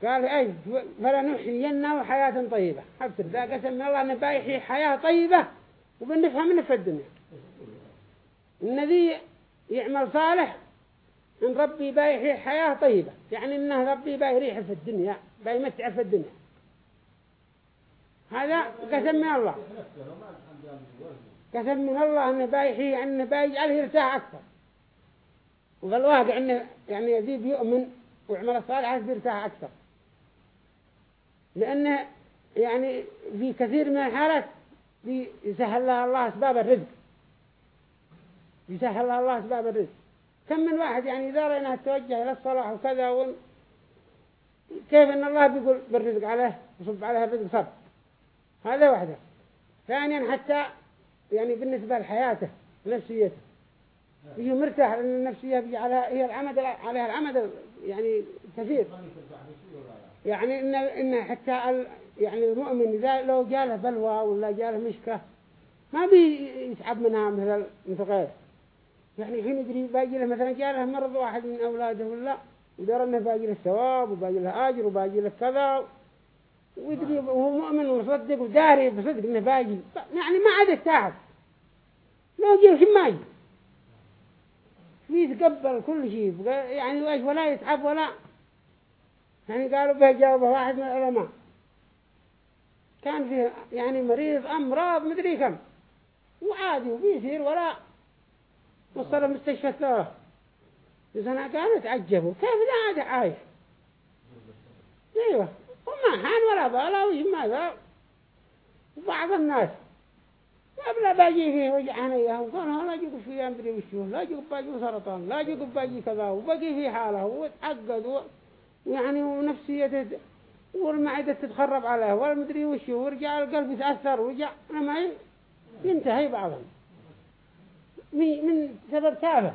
قال أي فلنحيينه حياة طيبة. حفظ ذا قسم من الله بايحي حياة طيبة. وبنفهم منه في الدنيا. الذي يعمل صالح إن ربي بايحي حياة طيبة. يعني إنه ربي بايريح في الدنيا بايمتع في الدنيا. هذا قسم من الله. قسم من الله أنه بايحي أنه بايجعله يرتاح أكثر. وفي الواقع أنه يعني يزيد يؤمن ويعمل الصالح بيرتاح أكثر. لأنه يعني في كثير من الحالات يسهل لها الله أسباب الرزق. يسهل لها الله أسباب الرزق. كم من واحد يعني إذا رأينا توجه إلى الصلاح وكذا ون... كيف أن الله بيقول بالرزق عليه وصب عليه الرزق صب. هذا واحدة ثانيا حتى يعني بالنسبة لحياته نفسيته يجي مرتاح لأن النفسية بيجي عليها هي العمد عليها العمد يعني كثير يعني إن إن حتى يعني المؤمن إذا لو جاله بلوى ولا جاله مشكلة ما بيتعب منها مثل مثل غيره. يعني حين يدري باقي له مثلا جاله مرض واحد من أولاده ولا ودار إنه باقي له ثواب وباقي له أجر وباقي له كذا ويدري وهو مؤمن ومصدق وداري بصدق إنه باقي. يعني ما عاد التعب لو جيه ما يجي. ويتقبل كل شيء. يعني إيش ولا يتعب ولا يعني قالوا به جاوبه واحد من العلماء. كان فيه يعني مريض أمراض مدري كم. وعادي وبيصير ولا وصل مستشفى ثلاث أنا كانت عجبوا كيف لا عاد عايش؟ أيوه. وما حان ولا بالا وش ماذا وبعض الناس قبل باجي فيه وجع هنيه وكان لا يجيب فيه أمري وشوه لا يجيب باجي سرطان لا يجيب باجي كذا وبقي في حالة وتعقد يعني ونفسيته والمعدة تتخرب عليه والمدري وشو ورجع القلب يتأثر ورجع ما ينتهي بعضهم. من سبب تافه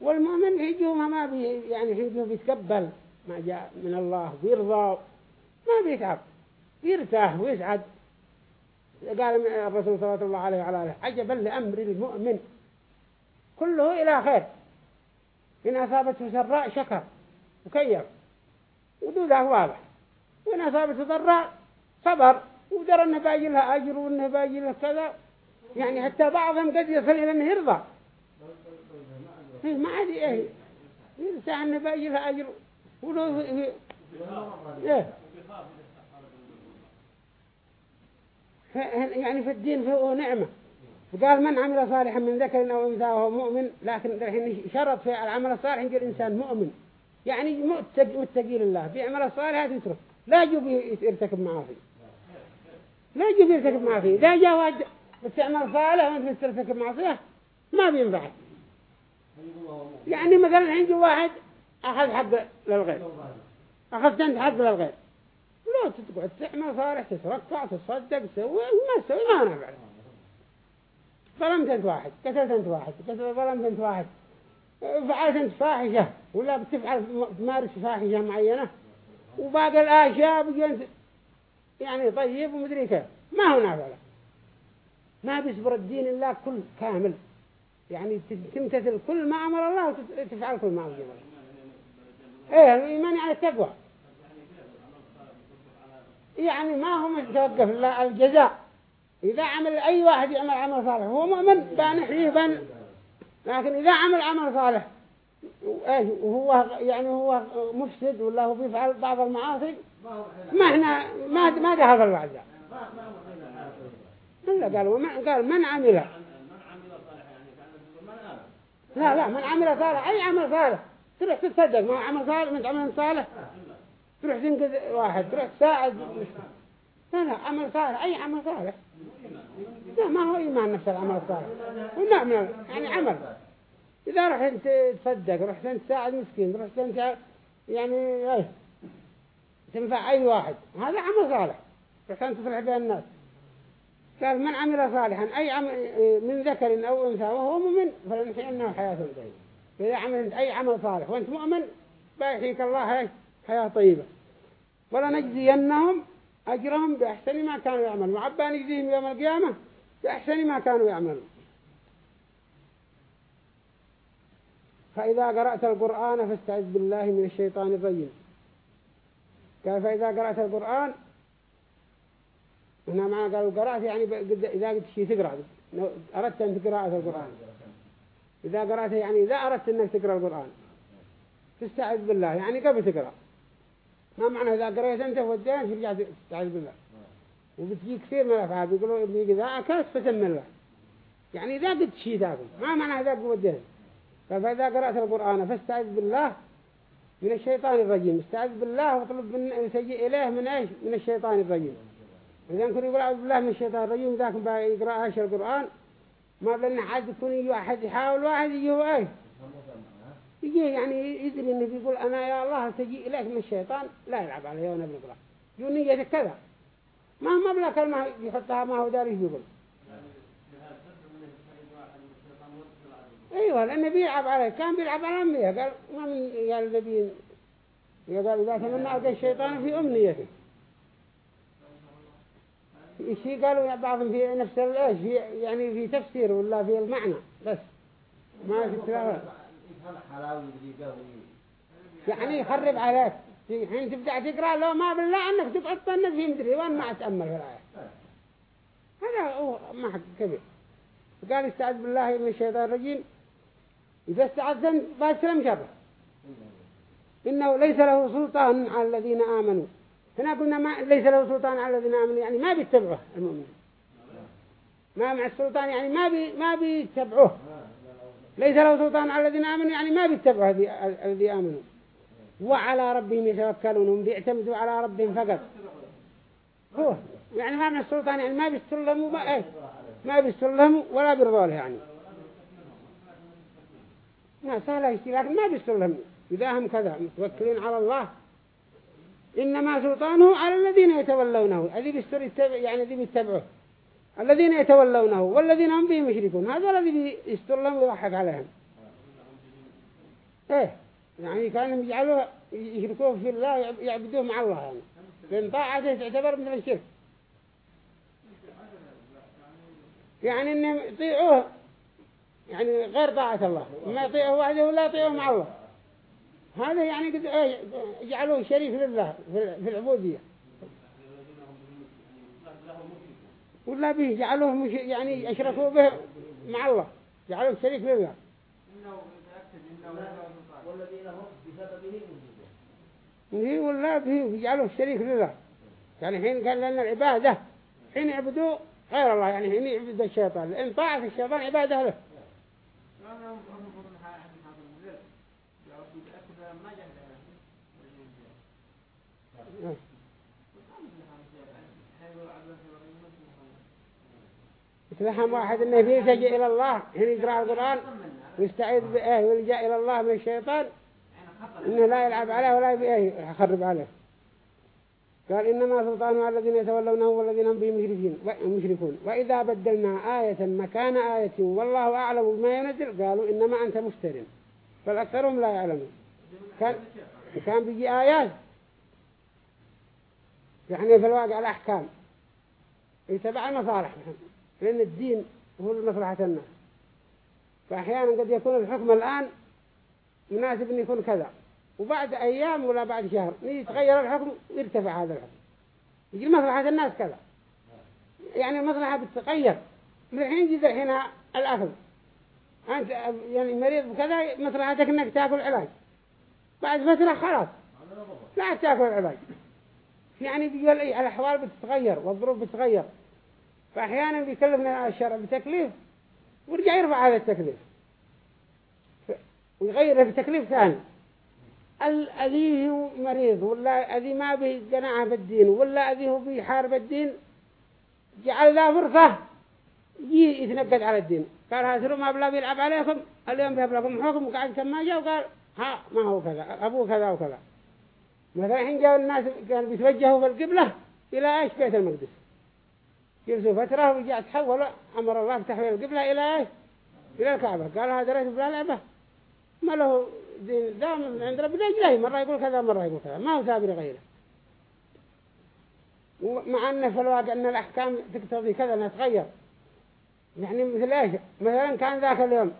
والمؤمن يجوه ما بي يعني يجوه بيتقبل ما جاء من الله ويرضى ما بيتعب يرتاح ويسعد. قال الرسول صلى الله عليه وعلى آله عجبا لأمر المؤمن. كله إلى خير. إن أصابته سراء شكر وكير ودوده واضح وإن أصابته ضراء صبر. ودرى أنه باجي لها أجر وأنه باجي لها كذا. يعني حتى بعضهم قد يصل إلى أنه يرضى. إيه، ما عاد إيه. يرسى أنه باجي لها أجر. ولو إيه. يعني في الدين فهو نعمة. فقال من عمل صالحا من ذكر أو أنثى وهو مؤمن لكن الحين شرط في العمل الصالح يقول الإنسان مؤمن. يعني متقي لله بيعمل الصالحات يترك. لا يجب يرتكب معاصي. لا يجب يرتكب معاصي. إذا جاء واحد بتعمل صالح وأنت ترتكب معصية ما بينفعك. يعني مثلا عندي واحد أخذ حق للغير. أخذت أنت حق للغير. تقعد تعمل صالح تتركع تصدق تسوي ما تسوي ما نفع ظلمت أنت واحد قتلت أنت واحد ظلمت أنت واحد. فعلت أنت فاحشة ولا بتفعل تمارس فاحشة معينة. وباقي الآشياء بجنت يعني طيب ومدري كيف. ما هو نافع ما بيصبر الدين الله كل كامل. يعني تمتثل كل ما أمر الله وتفعل كل ما أمر الله. إيه الإيمان يعني التقوى. يعني ما هو متوقف لا الجزاء. إذا عمل أي واحد يعمل عمل صالح هو مؤمن بنحيه بن لكن إذا عمل عمل صالح وهو يعني هو مفسد ولا هو بيفعل بعض المعاصي؟ ما إحنا ما ما دخل الوعد. إلا قالوا قال من عمل؟ لا لا من عمل صالح أي عمل صالح. تروح تصدق ما عمل صالح من عمل صالح. تروح تنقذ واحد تروح تساعد لا لا عمل صالح أي عمل صالح. لا ما هو إيمان نفس العمل الصالح. ونعم يعني عمل. إذا رحت تصدق رحت تساعد مسكين رحت أنت يعني إيه تنفع أي واحد. هذا عمل صالح. رحت تصلح بين الناس. قال من عمل صالحا أي عمل من ذكر أو أنثى وهو مؤمن فلنحيينه حياة طيبة إذا عملت أي عمل صالح وأنت مؤمن بيحيك الله حياة طيبة. ولا نجزينهم أجرهم بأحسن ما كانوا يعملون. وعبا نجزيهم يوم القيامة بأحسن ما كانوا يعملون. فإذا قرأت القرآن فاستعذ بالله من الشيطان الرجيم. قال فإذا قرأت القرآن هنا معنا قالوا قرأت يعني إذا قلت شيء تقرأ. أردت أن تقرأ القرآن. إذا قرأت يعني إذا أردت أنك تقرأ القرآن تستعذ بالله. يعني قبل تقرأ. ما معنى إذا قرأت أنت ودين ترجع تستعذ بالله. وبتجي كثير من الأفعال بيقولوا إذا أكلت فسم الله. يعني إذا قلت شيء تاكل ما معنى إذا ودين فإذا قرأت القرآن فاستعذ بالله من الشيطان الرجيم. استعذ بالله واطلب من يسجئ إليه من إيش؟ من الشيطان الرجيم. إذا كنت يقول أعوذ بالله من الشيطان الرجيم ذاك يقرأ إيش القرآن ما بلنا حد يكون يجي واحد يحاول واحد يجي هو إيش؟ يجي يعني يدري إنه يقول أنا يا الله تجي إليك من الشيطان لا يلعب عليه وأنا بنقرأ يقول نية كذا. ما ما بلا كلمة يحطها ما هو داري يقول. أيوه لأنه بيلعب عليه. كان بيلعب على امنيه قال ما من قال الذين قال إذا تمنى القى الشيطان في امنيته شيء قالوا بعضهم في نفس الإيش في يعني في تفسير ولا في المعنى بس. ما في تلاوه يعني يخرب عليك. حين تبدأ تقرأ لو ما بالله أنك تقعد تنف في مدري وين ما أتأمل في الآية هذا هو ما حق كبير قال استعذ بالله من الشيطان الرجيم. إذا استعذن باسلم شره إنه ليس له سلطان على الذين آمنوا. هنا قلنا ما ليس له سلطان على الذين آمنوا يعني ما بيتبعه المؤمن ما مع السلطان يعني ما بي ما بيتبعوه. ليس له سلطان على الذين آمنوا يعني ما بيتبعه الذي آمنوا. وعلى ربهم يتوكلون هم بيعتمدوا على ربهم فقط. هو يعني ما مع السلطان يعني ما بيستلموا ما إيه ما بيستلموا ولا بيرضوا له يعني. ما سهل يشتي لكن ما بيستلهم إذا هم كذا متوكلين على الله. إنما سلطانه على الذين يتولونه. الذي بيستر يعني الذي بيتبعه الذين يتولونه والذين هم به مشركون. هذا الذي بيستر لهم ويضحك عليهم. إيه يعني كانوا يجعلوا يشركوه في الله يعبدوه مع الله يعني. لأن طاعته تعتبر من الشرك. يعني إنهم يطيعوه يعني غير طاعة الله. ما يطيعوه وحده ولا يطيعوه مع الله. هذا يعني قد إيه جعلوه شريك لله في العبودية. ولا به جعلوه مش يعني أشركوا به مع الله جعلوه شريك لله. والذين هم بسببه مجدون ولا به جعلوه شريك لله. يعني حين قال لنا العبادة حين يعبدوا غير الله يعني حين يعبدوا الشيطان. لأن طاعة الشيطان عبادة له. يتلهم واحد إنه يلتجئ إلى الله حين يقرأ القرآن ويستعيذ بإيه ويلجأ إلى الله من الشيطان إنه لا يلعب عليه ولا يخرب عليه. قال إنما سلطان على الذين يتولونه والذين هم به مشركون. وإذا بدلنا آية مكان آية والله أعلم بما ينزل قالوا إنما أنت مفتر فالأكثرهم لا يعلمون. كان كان بيجي آيات. يعني في الواقع الأحكام. يتبع المصالح. لأن الدين هو مصلحة الناس. فأحيانا قد يكون الحكم الآن مناسب أن يكون كذا وبعد أيام ولا بعد شهر يتغير الحكم ويرتفع هذا الحكم. يجي مصلحة الناس كذا. يعني المصلحة بتتغير. من الحين جد الحين الأخذ أنت يعني مريض وكذا مصلحتك أنك تأكل علاج. بعد فترة خلاص لا تأكل العلاج يعني بيقول إيه الأحوال بتتغير والظروف بتتغير. فأحيانا بيكلفنا الشرع بتكليف ورجع يرفع هذا التكليف. ويغيره بتكليف ثاني. الذي مريض ولا الذي ما به قناعة بالدين ولا الذي هو بيحارب الدين جعل ذا فرصة يتنقد على الدين. قال هاتروا ما بلا بيلعب عليكم اليوم بيلعب لكم حكم وقعد كما جاء وقال ها ما هو كذا أبوه كذا وكذا. مثلا حين جاءوا الناس كانوا بيتوجهوا في القبلة إلى إيش؟ بيت المقدس. جلسوا فترة ورجع تحول أمر الله بتحويل القبلة إلى إيش؟ إلى الكعبة. قال هذا رأيت بلا لعبة ما له دين دام عند ربنا جاي مرة يقول كذا مرة يقول كذا. ما هو سابر غيره. مع أن في الواقع أن الأحكام تقتضي كذا أنها تغير يعني مثل إيش؟ مثلا كان ذاك اليوم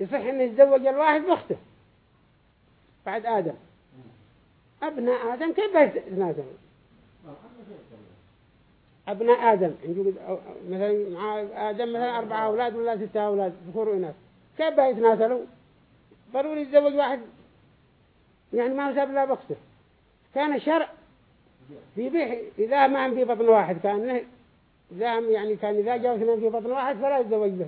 يصح أن يتزوج الواحد بأخته بعد آدم. أبناء آدم كيف يتناسلون أبناء آدم. مثلا مع آدم مثلا أربعة أولاد ولا ستة أولاد ذكور وإناث. كيف يتناسلوا؟ ضروري يتزوج واحد. يعني ما ساب لا بقصه كان الشرع بيبيح إذا ما في بطن واحد كان إذا يعني كان إذا جاء اثنين في بطن واحد فلا يتزوج به.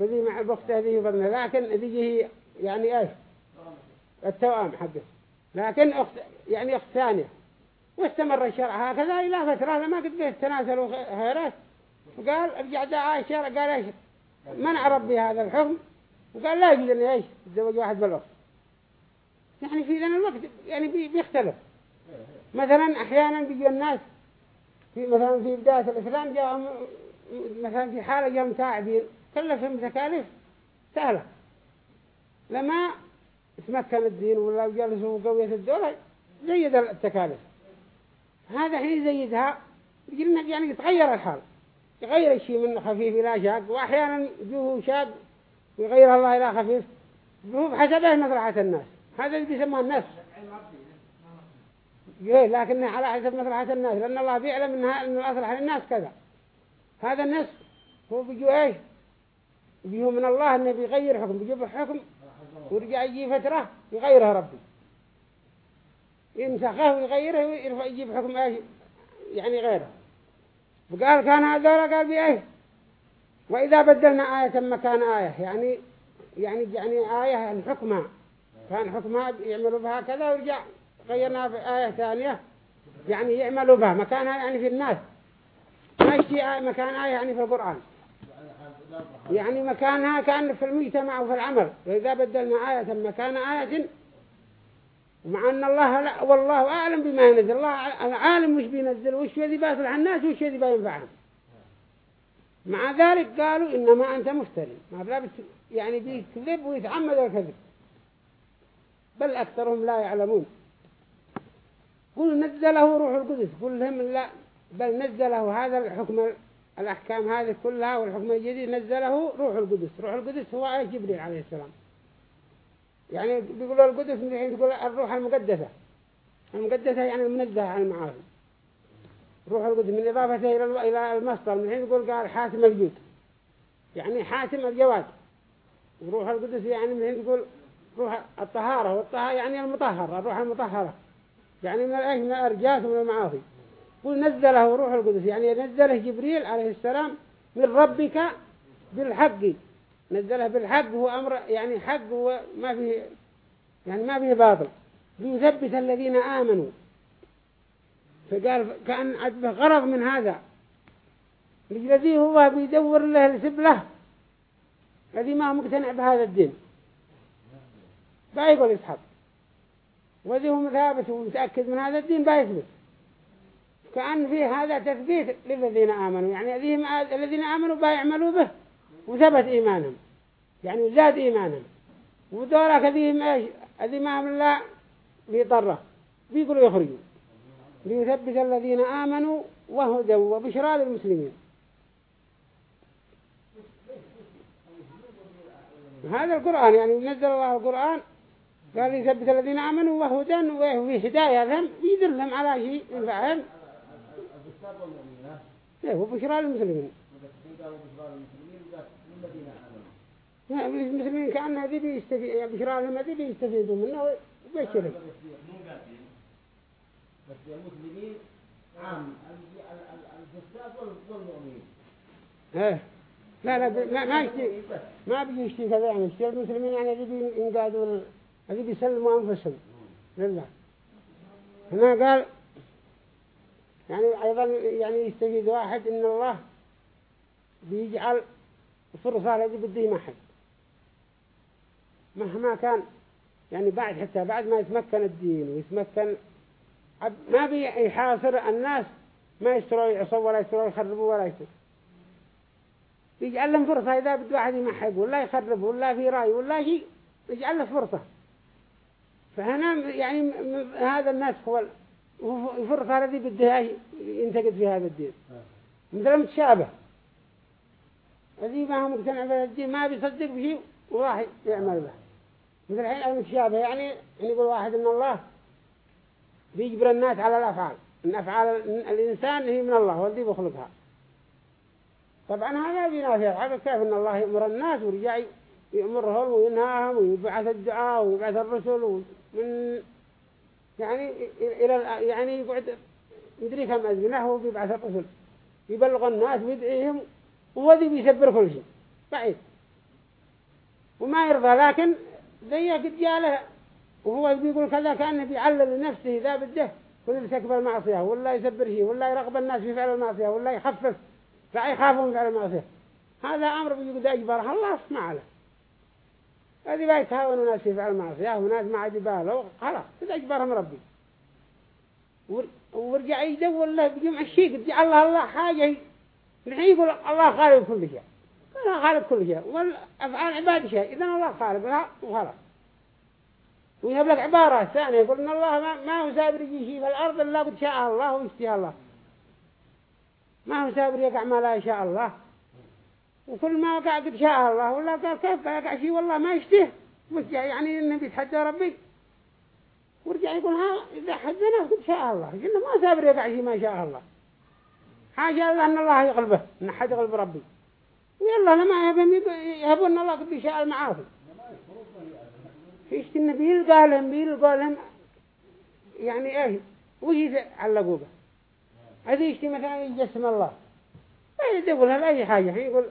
بذي مع بقصه هذه بطنه. لكن هذه يعني إيش؟ التوأم حقه. لكن أخت يعني أخت ثانية. واستمر الشرع. هكذا إلى فترة لما قد به تناسلوا خيرات وقال ارجع دعا الشرع قال إيش؟ منع ربي هذا الحكم. وقال لا أن إيش؟ يتزوج واحد بالأخت يعني في ذا الوقت يعني بيختلف. مثلا أحيانا بيجي الناس في مثلا في بداية الإسلام جاءهم مثلا في حالة جاءهم تعبين كلفهم تكاليف سهلة. لما تمكن الدين ولا جلسوا قوية الدولة زيد التكاليف. هذا حين يزيدها يجي يعني يتغير الحال. يغير الشيء من خفيف إلى شاق وأحيانا يجوه شاق ويغير الله إلى خفيف. هو بحسبه مصلحة الناس. هذا اللي بيسموه الناس. إيه لكنه على حسب مصلحة الناس. لأن الله بيعلم إنها إن الأصلح للناس كذا. هذا الناس هو بيجو إيش؟ بيجو من الله إنه بيغير حكم. بيجيب حكم ورجع يجي فترة يغيرها ربي. ينسخه ويغيره ويرفع يجيب حكم إيش؟ يعني غيره. وقال كان هذا قال بإيه وإذا بدلنا آية مكان آية. يعني يعني يعني آية حكمها كان حكمها يعملوا بها كذا ورجع غيرنا في آية ثانية. يعني يعملوا بها. مكانها يعني في الناس. ما يشتي مكان آية يعني في القرآن. يعني مكانها كان في المجتمع وفي العمل. وإذا بدلنا آية مكان آية مع أن الله لا والله أعلم بما ينزل. الله عالم وش بينزل؟ وش يذي بيصلح الناس وش يذي بينفعهم؟ مع ذلك قالوا إنما أنت مفتري. ما بلا يعني بيكذب ويتعمد الكذب. بل أكثرهم لا يعلمون. قل نزله روح القدس. قل لهم لا بل نزله هذا الحكم الأحكام هذه كلها والحكم الجديد. نزله روح القدس. روح القدس هو آية جبريل عليه السلام. يعني بيقولوا القدس من الحين تقول الروح المقدسة. المقدسة يعني المنزهة عن المعاصي. روح القدس من إضافته إلى إلى المصدر. من الحين يقول قال حاتم الجود. يعني حاتم الجواد. وروح القدس يعني من الحين تقول روح الطهارة. والطهارة يعني المطهر الروح المطهرة. يعني من الأجل من الأرجاس ومن المعاصي. قل نزله روح القدس. يعني نزله جبريل عليه السلام من ربك بالحق. نزله بالحق هو أمر يعني حق هو ما فيه يعني ما فيه باطل. ليثبت الذين آمنوا. فقال كأن عجبه غرض من هذا. الذي هو بيدور له السبلة الذي ما مقتنع بهذا الدين. بايقول يسحب. وذي هو مثابت ومتأكد من هذا الدين بايثبت كأن في هذا تثبيت للذين آمنوا. يعني الذين آمنوا بايعملوا به. وثبت إيمانهم. يعني زاد إيمانهم. ودورا كذيهم إيش عمل الله بيضره بيقولوا يخرجوا. ليثبت الذين آمنوا وهدى وبشرى للمسلمين. هذا القرآن يعني نزل الله القرآن قال يثبت الذين آمنوا وهدى وفي هداية لهم يدلهم على شيء ينفعهم. لا هو بشرى للمسلمين. المسلمين كأن هذه بيستفيد بشرى لهم هذه بيستفيدوا منه وبشرهم بس المسلمين عام. الفساد والمؤمنين. إيه لا لا ما ما يشتي ما بيجي يشتي كذا يعني. يشتي المسلمين يعني اللي ينقادوا اللي بيسلموا أنفسهم. لله. هنا قال يعني أيضا يعني يستفيد واحد إن الله بيجعل فرصة الذي بده ما حد. مهما كان يعني بعد حتى بعد ما يتمكن الدين ويتمكن ما بيحاصر الناس ما يشتروا يعصوا ولا يشتروا يخربوا ولا يشتروا. يجعل لهم فرصة إذا بده واحد يمحق ولا يخرب ولا في رأي ولا شيء يجعل له فرصة. فهنا يعني هذا الناس هو الفرصة الذي بده ينتقد في هذا الدين. مثل متشابه الذي ما هو مقتنع بهذا الدين ما بيصدق به وراح يعمل به. مثل الحين المتشابه يعني يقول واحد إن الله بيجبر الناس على الأفعال. إن أفعال الإنسان هي من الله والذي بيخلقها. طبعا هذا بينافع حاجة كيف إن الله يأمر الناس ورجع يأمرهم وينهاهم ويبعث الدعاء ويبعث الرسل من يعني إلى يعني يقعد يدري كم أزمنة هو بيبعث الرسل. يبلغ الناس ويدعيهم وذي بيسبر كل شيء. بعيد وما يرضى لكن زي قد جاله وهو بيقول كذا كأنه بيعلل لنفسه إذا بده كل يرتكب المعصية ولا يسبر شيء ولا يرغب الناس في فعل المعصية ولا يخفف لا يخافون من فعل المعصية. هذا أمر بيقول أجبره الله ما عليه. هذه بقى يتهاون الناس في فعل المعصية وناس ما عاد يبالوا خلاص إذا أجبرهم ربي. ورجع يدور له بجمع الشيء قد الله الله حاجة الحين يقول الله خالق كل شيء. الله خالق كل شيء. والأفعال عباد شيء. إذا الله خالق وخلاص ويهب لك عبارة ثانية. يقول إن الله ما, ما هو سابر يجي شيء في الأرض إلا قد شاء الله ويشتهى الله. ما هو سابر يقع ما لا يشاء الله. وكل ما وقع قد شاء الله. ولا قال كيف يقع شيء؟ والله ما يشتهى وجع يعني إنه بيتحدى ربي. ورجع يقول ها إذا حدنا قد شاء الله. إنه ما سابر يقع شيء ما شاء الله. حاجة الله أن الله يغلبه إن حد يغلب ربي. ويلا لما يهبون يهبون أن الله قد شاء المعاصي. إيش النبي يلقى لهم بيلقى لهم يعني إيه وش علقوا به هذه إيش مثلا يجسم الله. ما يدور له أي حاجة. يقول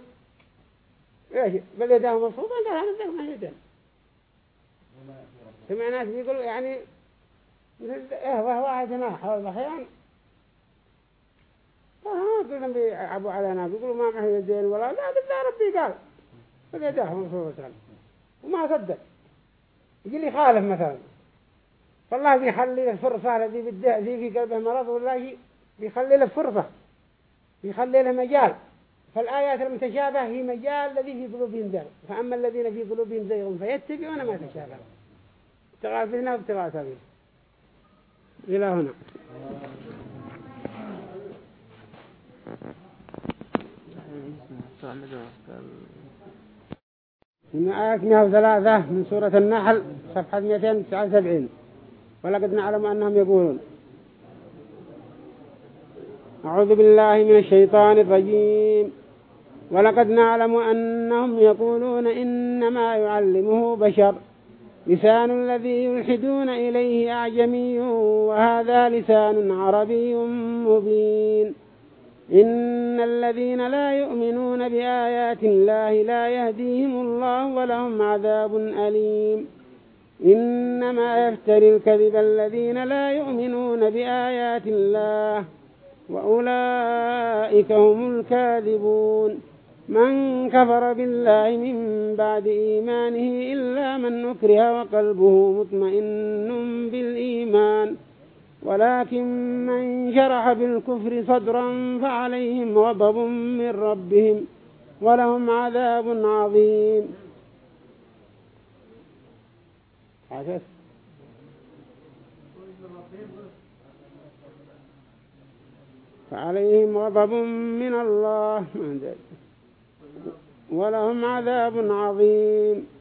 إيش؟ بل يداه مصوبة قال هذا الدق ما يدين سمع ناس بيقولوا يعني مثل وهو واحد هنا حول بخيان قلنا بيعبوا علينا بيقولوا ما معه يدين ولا لا بالله ربي قال. يداه مصوبة وما صدق. يجي لي خالف مثلا. فالله بيخلي له فرصة الذي بده ذي في قلبه مرض والله بيخلي له فرصة. بيخلي له مجال. فالآيات المتشابهة هي مجال الذي في قلوبهم زيغ. فأما الذين في قلوبهم زيغ فيتبعون ما تشابه. ابتغاء فتنة وابتغاء سبيل. إلى هنا. من آية 103 من سورة النحل صفحة 279 ولقد نعلم أنهم يقولون أعوذ بالله من الشيطان الرجيم. ولقد نعلم أنهم يقولون إنما يعلمه بشر لسان الذي يلحدون إليه أعجمي وهذا لسان عربي مبين. إن الذين لا يؤمنون بآيات الله لا يهديهم الله ولهم عذاب أليم. إنما يفتري الكذب الذين لا يؤمنون بآيات الله وأولئك هم الكاذبون. من كفر بالله من بعد إيمانه إلا من نكره وقلبه مطمئن بالإيمان. ولكن من شرح بالكفر صدرا فعليهم غضب من ربهم ولهم عذاب عظيم. فعليهم غضب من الله. ولهم عذاب عظيم.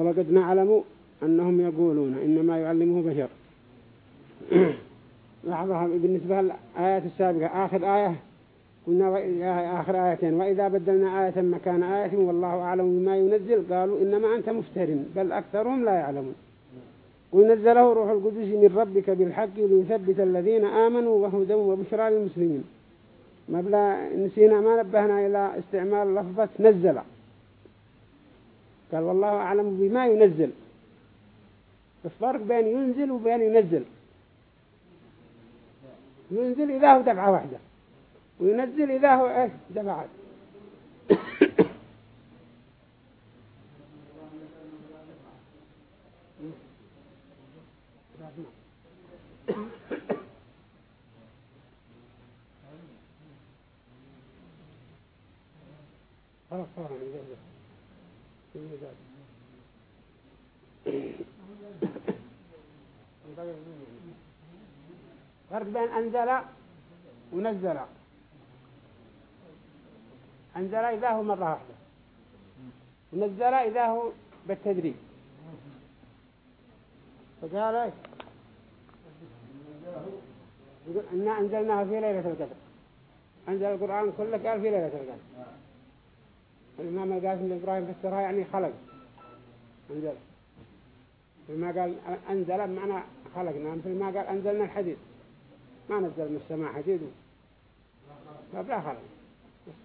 ولقد نعلم أنهم يقولون إنما يعلمه بشر. لحظة بالنسبة للآيات السابقة. آخر آية قلنا آخر آيتين. وإذا بدلنا آية مكان آية والله أعلم بما ينزل. قالوا إنما أنت مفتر بل أكثرهم لا يعلمون. قل نزله روح القدس من ربك بالحق ليثبت الذين آمنوا وهدى وبشرى للمسلمين. ما بلا نسينا ما نبهنا إلى استعمال لفظة نزل. قال والله أعلم بما ينزل. الفرق بين ينزل وبين ينزل. ينزل إذا هو دفعة واحدة وينزل إذا هو إيش؟ دفعات خلاص خلاص. فرق بين أنزل ونزل. أنزل إذا هو مرة واحدة. ونزل إذا هو بالتدريج. فقال إيش؟ إنا أنزلناه في ليلة القدر. أنزل القرآن كله قال في ليلة القدر. الإمام القاسم إبراهيم فسرها يعني خلق. أنزل. ما قال أنزل معنى خلقنا مثل ما قال أنزلنا الحديد. ما نزل من السماء حديد. فبلا خلق.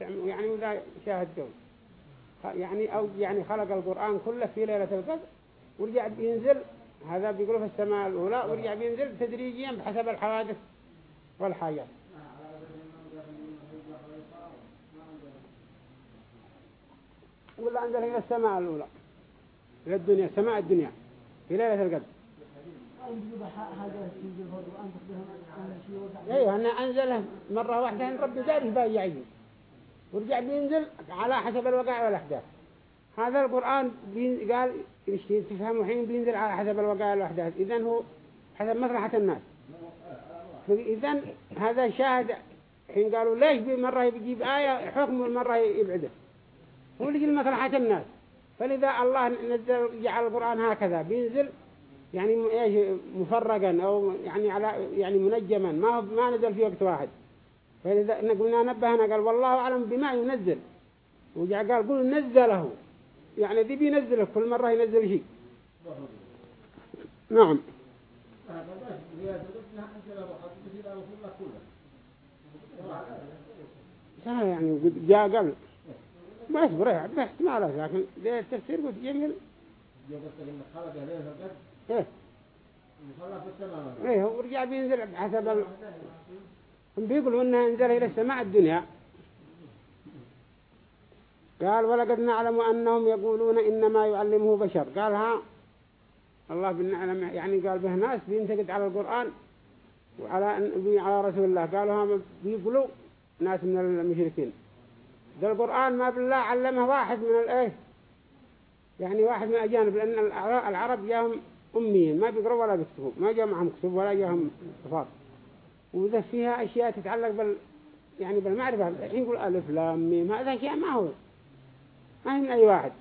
يعني وذا شاهد قول يعني أو يعني خلق القرآن كله في ليلة القدر ورجع بينزل. هذا بيقولوا في السماء الأولى ورجع بينزل تدريجيا بحسب الحوادث والحاجات. ولا أنزل إلى السماء الأولى. إلى الدنيا سماء الدنيا. في ليلة القدر. أيوه أنا انزله مرة واحدة إن ربي داري باي يعين ورجع بينزل على حسب الوقائع والأحداث. هذا القرآن قال تفهم حين بينزل على حسب الوقائع والأحداث. اذا هو حسب مصلحة الناس. اذا هذا شاهد حين قالوا ليش مرة يجيب آية حكم المرة يبعده. هو اللي مصلحة الناس. فلذا الله نزل جعل القرآن هكذا بينزل يعني إيش؟ مفرقا أو يعني على يعني منجما. ما ما نزل في وقت واحد. فلذا قلنا نبهنا قال والله أعلم بما ينزل. وجاء قال قل نزله. يعني ذي بينزله كل مرة ينزل شيء. نعم. سهل يعني جاء قبل ما يصبر يعني احتمالات لكن ده التفسير قلت جميل. إيه. إيه ورجع بينزل حسب ال... هم بيقولوا إنه أنزل إلى السماء الدنيا. قال ولقد نعلم أنهم يقولون إنما يعلمه بشر. قال ها الله بالنعلم يعني قال به ناس بينتقد على القرآن وعلى على رسول الله. قالوا هم بيقولوا ناس من المشركين. ذا القرآن ما بالله علمه واحد من الايه يعني واحد من الأجانب لأن العرب جاهم أميين ما بيقروا ولا بيكتبوا ما جاء معهم كتب ولا جاهم صفات. وإذا فيها أشياء تتعلق بال يعني بالمعرفة الحين يقول ألف لام ميم هذا أشياء ما هو ما هي من أي واحد.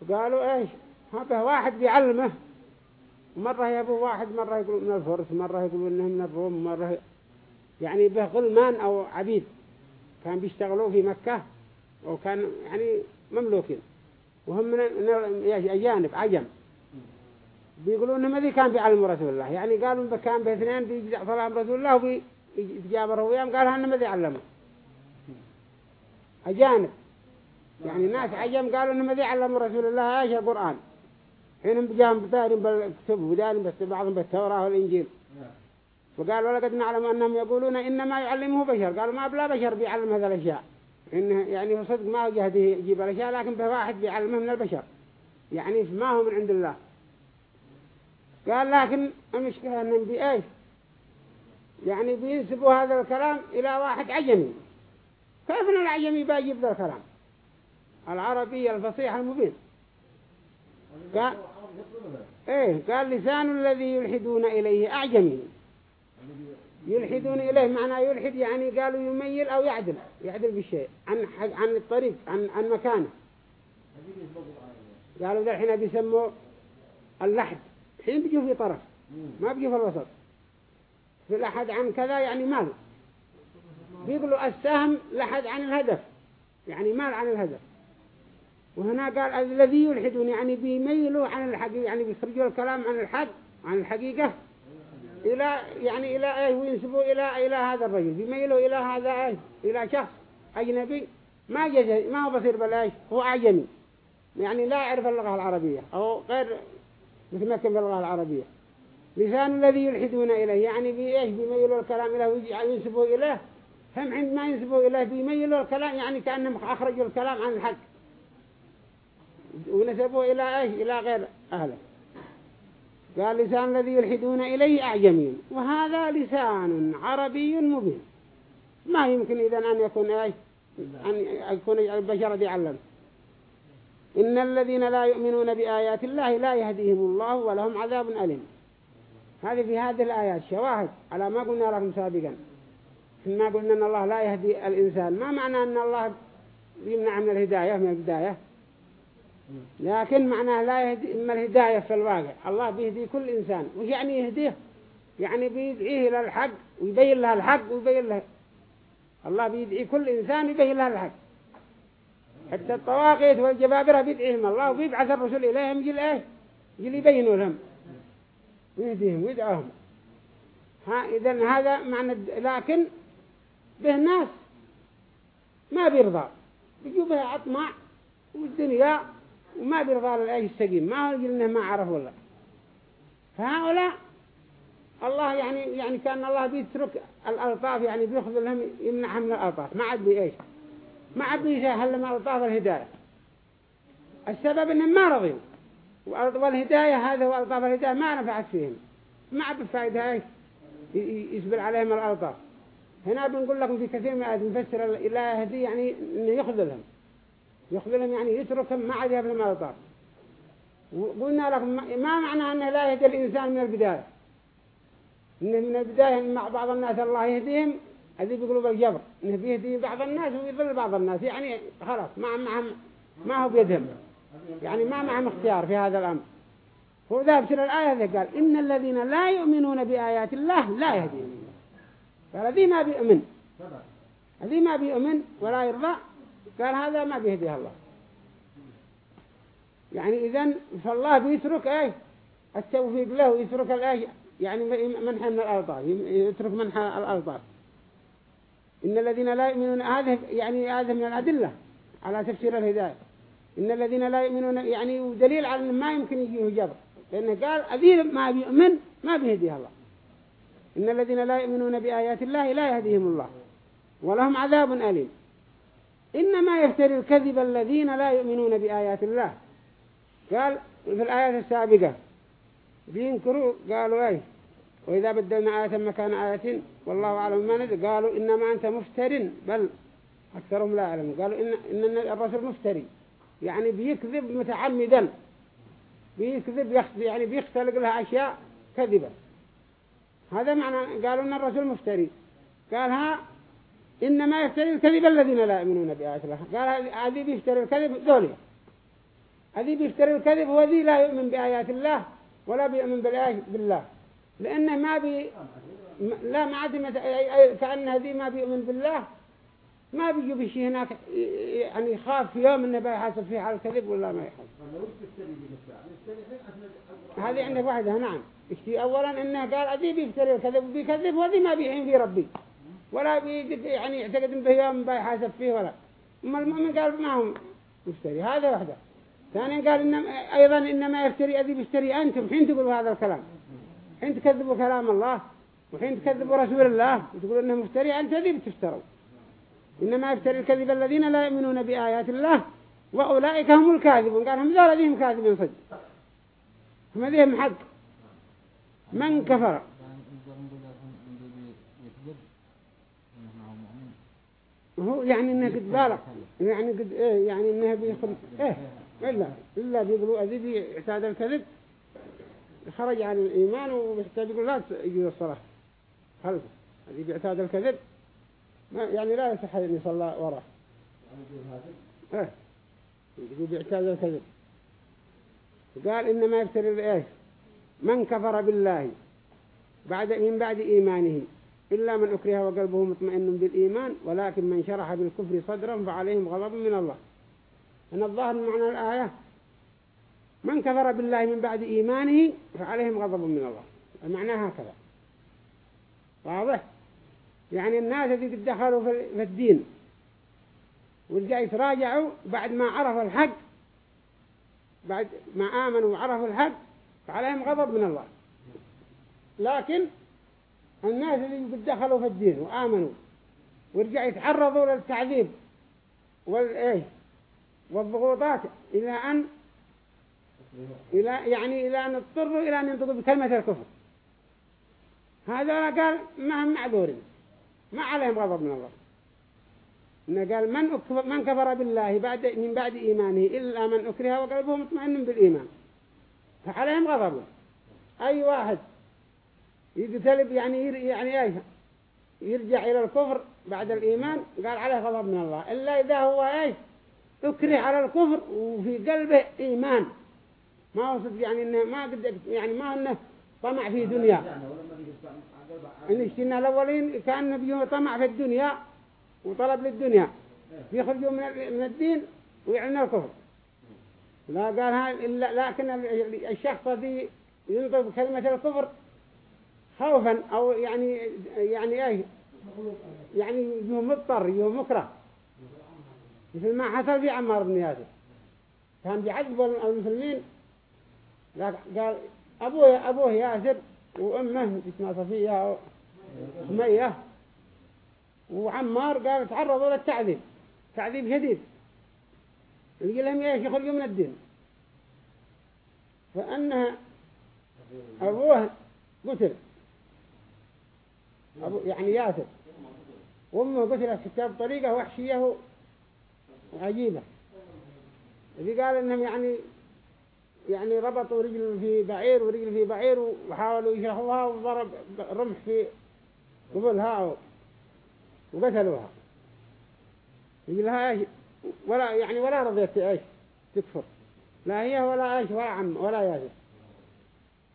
فقالوا إيش؟ هذا واحد بيعلمه. مرة يبوا واحد مرة يقولوا من الفرس مرة يقولوا إنهم من الروم مرة يعني به غلمان أو عبيد. كان بيشتغلوا في مكة وكان يعني مملوكين. وهم من أجانب عجم. بيقولوا إنه ما ذي كان بيعلم رسول الله. يعني قالوا كان باثنين بيجزع صلاة رسول الله وبيجابره ويام قالها إنه ما ذي علمه. أجانب. يعني ناس عجم قالوا إنه ما ذي علم رسول الله. إيش القرآن حينهم بجاهم بثارين بالكتب ودارين بعضهم بالتوراة والإنجيل. وقالوا لقد نعلم أنهم يقولون إنما يعلمه بشر. قالوا ما بلا بشر بيعلم هذا الأشياء. إنه يعني هو صدق ما جهده يجيب الأشياء لكن به واحد بيعلمه من البشر. يعني ما هو من عند الله. قال لكن المشكلة أنهم بإيش؟ يعني بينسبوا هذا الكلام إلى واحد عجمي. كيف أن العجمي بيجيب ذا الكلام؟ العربي الفصيح المبين. قال إيه قال لسان الذي يلحدون إليه أعجمي. يلحدون إليه معنى يلحد يعني قالوا يميل أو يعدل يعدل بالشيء عن عن الطريق عن عن مكانه. قالوا ذا الحين بيسموا اللحد. حين بيجوا في طرف ما بيجوا في الوسط. في لحد عن كذا يعني مال. بيقولوا السهم لحد عن الهدف يعني مال عن الهدف. وهنا قال الذي يلحدون يعني بيميلوا عن الحقيقة يعني بيخرجوا الكلام عن الحق عن الحقيقة. إلى يعني إلى إيه وينسبوا إلى إلى هذا الرجل. بيميلوا إلى هذا إيه إلى شخص أجنبي. ما جزء ما هو بصير بالإيش هو أعجمي يعني لا يعرف اللغة العربية أو غير متمكن باللغة العربية. لسان الذي يلحدون إليه. يعني بإيش بيميلوا الكلام إليه وينسبوا إليه. هم عندما ينسبوا إليه بيميلوا الكلام يعني كأنهم أخرجوا الكلام عن الحق. ونسبوا إلى إيش؟ إلى غير أهله. قال لسان الذي يلحدون إليه أعجمي. وهذا لسان عربي مبين. ما يمكن إذن أن يكون إيش؟ أن يكون البشر يعلم إن الذين لا يؤمنون بآيات الله لا يهديهم الله ولهم عذاب أليم. هذه في هذه الآيات شواهد على ما قلنا لكم سابقا. ما قلنا أن الله لا يهدي الإنسان. ما معنى أن الله يمنع من الهداية؟ من البداية لكن معناه لا يهدي إما الهداية في الواقع. الله بيهدي كل إنسان. وش يعني يهديه؟ يعني بيدعيه إلى الحق ويبين له الحق ويبين له الله بيدعي كل إنسان يبين له الحق. حتى الطواقيت والجبابرة بيدعيهم الله وبيبعث الرسل إليهم يجي إيه يجي يبينوا لهم. ويهديهم ويدعوهم. ها إذن هذا معنى لكن به ناس ما بيرضى. بيجوا بها عطمع والدنيا وما بيرضى للأي السقيم ما هو إنه ما عرف ولا فهؤلاء الله يعني يعني كان الله بيترك الألطاف يعني بيأخذ لهم يمنعهم من الألطاف. ما عاد بإيش ما عاد بيسهل لهم ألطاف الهداية السبب إنهم ما رضيوا. والهداية هذا هو ألطاف الهداية ما نفعت فيهم. ما عاد بفائدة إيش؟ يسبل عليهم الألطاف. هنا بنقول لكم في كثير من الآيات نفسر الإله هدي يعني إنه يخذلهم يخذلهم يعني يتركهم ما عاد يبنى الألطاف وقلنا لكم ما معنى أنه لا يهدي الإنسان من البداية؟ إنه من البداية مع بعض الناس الله يهديهم هذه بيقولوا بالجبر إنه بيهدي بعض الناس ويضل بعض الناس. يعني خلاص ما معهم ما هو بيدهم. يعني ما معهم اختيار في هذا الأمر. هو ذا بسر الآية قال إن الذين لا يؤمنون بآيات الله لا يهديهم. قال هذه ما بيؤمن. هذه ما بيؤمن ولا يرضى. قال هذا ما بيهديه الله. يعني إذن فالله بيترك إيه التوفيق له يترك الايه يعني منح من الألطاف يترك منح الألطاف إن الذين لا يؤمنون هذا يعني هذا من الأدلة على تفسير الهداية. إن الذين لا يؤمنون يعني دليل على أن ما يمكن يجيه جبر لأنه قال أذيب ما بيؤمن ما بيهديه الله. إن الذين لا يؤمنون بآيات الله لا يهديهم الله. ولهم عذاب أليم. إنما يفتري الكذب الذين لا يؤمنون بآيات الله. قال في الآيات السابقة بينكروا قالوا إيه؟ وإذا بدلنا آية مكان آية والله أعلم ما ندري. قالوا إنما أنت مفتر بل أكثرهم لا يعلمون. قالوا إن, إن الرسول مفتري. يعني بيكذب متعمدا. بيكذب يعني بيختلق لها أشياء كذبة. هذا معنى قالوا إن الرسول مفتري. قال ها إنما يفتري الكذب الذين لا يؤمنون بآيات الله قال هذه بيفتري الكذب دولي هذه بيفتري الكذب هو ذي لا يؤمن بآيات الله ولا بيؤمن بالآيات بالله. لأنه ما بي لا ما عاد كأن هذه ما بيؤمن بالله. ما بيجي بشي هناك يعني يخاف في يوم إنه بيحاسب فيه على الكذب ولا ما يحاسب هذه عندك واحدة نعم. اشتي اولا إنه قال ادي بيفتري الكذب وبيكذب وذي ما بيحين في ربي ولا بيجد يعني يعتقد به يوم بيحاسب فيه ولا. أما المؤمن قال ما هم يفتري هذا واحدة ثانيا قال إنما أيضا إنما يفتري أذي بيفتري أنتم حين تقولوا هذا الكلام؟ حين تكذبوا كلام الله وحين تكذبوا رسول الله وتقولوا إنه مفتري أنت ذي بتفتروا إنما يفتري الكذب الذين لا يؤمنون بآيات الله وأولئك هم الكاذبون. قال هم ذا الذين كاذبين صدق. هم ذيهم حق. من كفر؟ هو يعني إنه قد بالغ يعني قد إيه يعني إنه بيخرج إيه إلا إلا بيقولوا أذي بيعتاد الكذب. خرج عن الإيمان وبيحتاج يقول لا يجوز الصلاة. خلفه الذي بيعتاد الكذب. ما يعني لا يصح أن يصلى وراه. إيه يقول بيعتاد الكذب. قال إنما يفتر إيش من كفر بالله بعد من بعد إيمانه. إلا من أكره وقلبه مطمئن بالإيمان ولكن من شرح بالكفر صدرا فعليهم غضب من الله. أن الظاهر معنى الآية من كفر بالله من بعد إيمانه فعليهم غضب من الله. المعنى هكذا. واضح؟ يعني الناس الذي دخلوا في الدين ورجعوا يتراجعوا بعد ما عرفوا الحق بعد ما آمنوا وعرفوا الحق فعليهم غضب من الله. لكن الناس اللي دخلوا في الدين وآمنوا ورجعوا يتعرضوا للتعذيب والإيه والضغوطات إلى أن إلى يعني إلى أن اضطروا إلى أن ينطقوا بكلمة الكفر. هذا قال ما هم معذورين ما عليهم غضب من الله. إنه قال من من كفر بالله بعد من بعد إيمانه إلا من أكره وقلبه مطمئن بالإيمان. فعليهم غضب. أي واحد يقتلب يعني يعني إيش؟ يرجع إلى الكفر بعد الإيمان قال عليه غضب من الله. إلا إذا هو إيش؟ اكره على الكفر وفي قلبه إيمان. ما هو يعني إنه ما قد يعني ما إنه طمع في دنيا. إن اشتنا الأولين كان نبيه طمع في الدنيا وطلب للدنيا. يخرجوا من الدين ويعلن الكفر. لا قال هذا لكن الشخص الذي ينطق كلمة الكفر خوفا أو يعني يعني إيه؟ يعني يوم مضطر يوم مكره. مثل ما حصل في عمار بن ياسر. كان بيعذب المسلمين. قال أبوه أبوه ياسر وأمه اسمها صفية سمية وعمار قال تعرضوا للتعذيب. تعذيب شديد. يقول لهم إيش يخرجوا من الدين. فأنها أبوه قتل. يعني ياسر. وأمه قتلت كتاب طريقة وحشية وعجيبة. اللي قال إنهم يعني يعني ربطوا رجل في بعير ورجل في بعير وحاولوا يشرحوها وضرب رمح في قبلها وقتلوها. يقول لها إيش؟ ولا يعني ولا رضيت إيش تكفر. لا هي ولا إيش ولا عم ولا ياسر.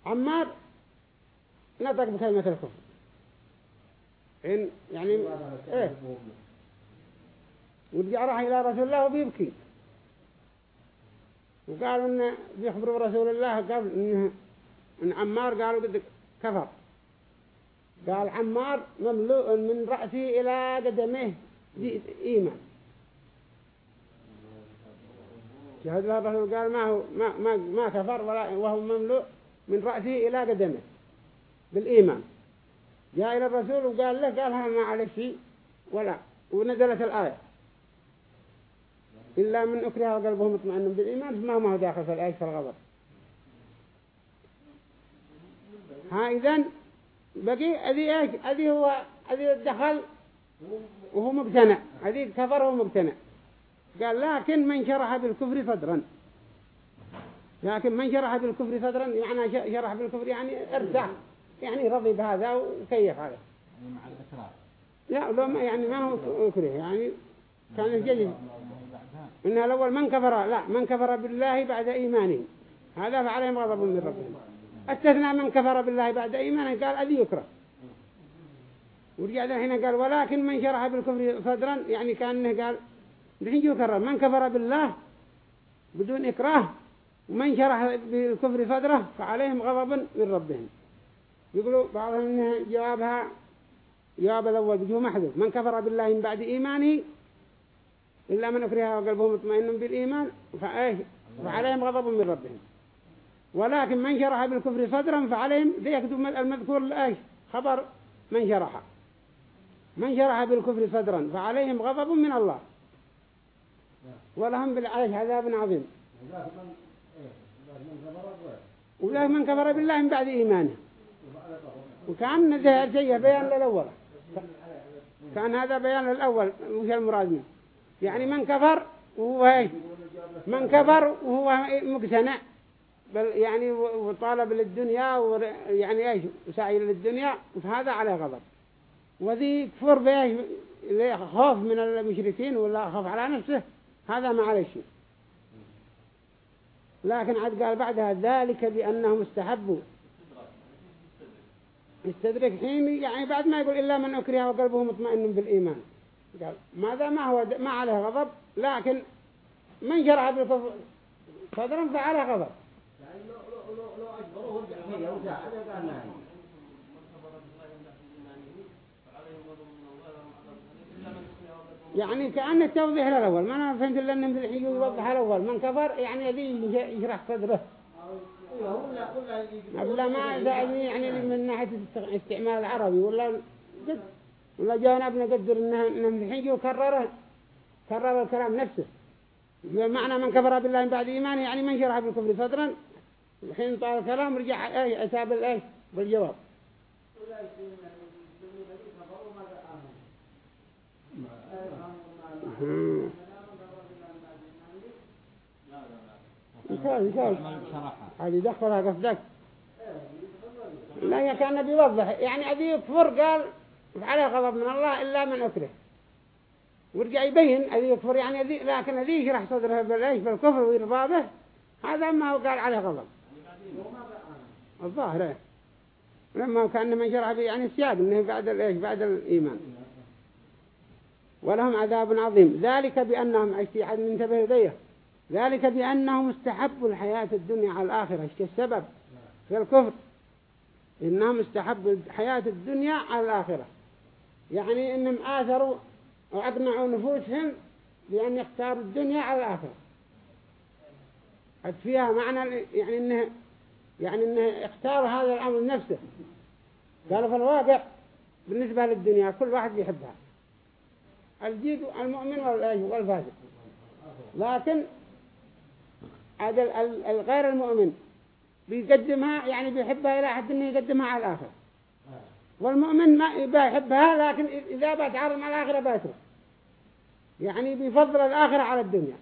عمار نطق بكلمة الكفر. إن يعني إيه؟ ورجع راح إلى رسول الله وبيبكي. وقالوا إن بيخبروا رسول الله قبل إنه إن عمار قالوا قد كفر. قال عمار مملوء من رأسه إلى قدمه إيمان. شهد له الرسول قال ما هو ما ما ما كفر ولا وهو مملوء من رأسه إلى قدمه بالإيمان. جاء إلى الرسول وقال له قال ما عليك شيء؟ ولا. ونزلت الآية. إلا من أكره قلبه مطمئن بالإيمان فما ما هو داخل في الآية في الغضب. ها إذن بقي أذي إيش؟ أذي هو أذي الدخل وهو مقتنع. أذي كفر وهو مقتنع. قال لكن من شرح بالكفر صدرا. لكن من شرح بالكفر صدرا يعني شرح بالكفر يعني ارتاح. يعني رضي بهذا وكيف هذا. مع الإكراه. لا لو ما يعني ما هو يكره يعني كان جيد. إن الأول من كفر لا من كفر بالله بعد إيمانه. هذا فعليهم غضب من ربهم استثنى من كفر بالله بعد إيمانه قال أذي يكره. ورجع الحين قال ولكن من شرح بالكفر صدرا؟ يعني كأنه قال الحين يكرر من كفر بالله بدون إكراه ومن شرح بالكفر صدره فعليهم غضب من ربهم. يقولوا بعضهم إنه جوابها جواب الأول بجوه محذوف من كفر بالله من بعد إيمانه إلا من أكره وقلبه مطمئن بالإيمان فأيه فعليهم غضب من ربهم. ولكن من شرح بالكفر صدرا فعليهم ذي يكتب المذكور لأيش خبر من شرح من شرح بالكفر صدرا فعليهم غضب من الله. ولهم بالعيش عذاب عظيم. ولا من كفر بالله من بعد إيمانه. وكان ذا شيء بيان للأول. كان هذا بيان للأول وش المراد منه؟ يعني من كفر وهو إيش من كفر وهو مقتنع بل يعني وطالب للدنيا ويعني إيش؟ وسعي للدنيا فهذا عليه غضب. وذي كفر بإيش؟ خوف من المشركين ولا خوف على نفسه هذا ما عليه شيء. لكن عاد قال بعدها ذلك بأنهم استحبوا. استدرك حين يعني بعد ما يقول إلا من أكره وقلبه مطمئن بالإيمان. قال ماذا ما هو ما عليه غضب لكن من جرح صدرا فعليه غضب. يعني لو لو لو قال يعني كأن التوضيح الأول ما أنا فهمت إلا أنه الحين يوضح الأول. من كفر يعني يذي يشرح صدره. ولا ما يعني من ناحية استعمال العربي ولا ولا جاءنا ابن قدر إنه إنه الحين يكرره كرر الكلام نفسه. بمعنى من كفر بالله من بعد إيمانه يعني من شرح بالكفر صدرا الحين طال الكلام رجع أي أتاب الأي بالجواب. مثال مثال هذه دخلها قصدك لا كان بيوضح يعني أبي يكفر قال عليه غضب من الله إلا من أكره. ورجع يبين أبي يكفر يعني أذي لكن أذي يشرح صدره بالإيش بالكفر ويرضى به. هذا ما هو قال عليه غضب. الظاهر إيه. لما كان من شرح يعني السياق إنه بعد الإيش؟ بعد الإيمان. ولهم عذاب عظيم. ذلك بأنهم اشتي حد منتبه لديه ذلك بأنهم استحبوا الحياة الدنيا على الآخرة. إيش السبب؟ في الكفر. إنهم استحبوا الحياة الدنيا على الآخرة. يعني إنهم آثروا وأقنعوا نفوسهم بأن يختاروا الدنيا على الآخرة. قد فيها معنى يعني انه يعني إنه اختار هذا الأمر نفسه. قالوا في الواقع بالنسبة للدنيا كل واحد بيحبها. الجيد المؤمن والفاسق. لكن هذا الغير المؤمن. بيقدمها يعني بيحبها إلى حد إنه يقدمها على الآخر. والمؤمن ما بيحبها لكن إذا بتعارض مع الآخرة بيترك. يعني بيفضل الآخرة على الدنيا.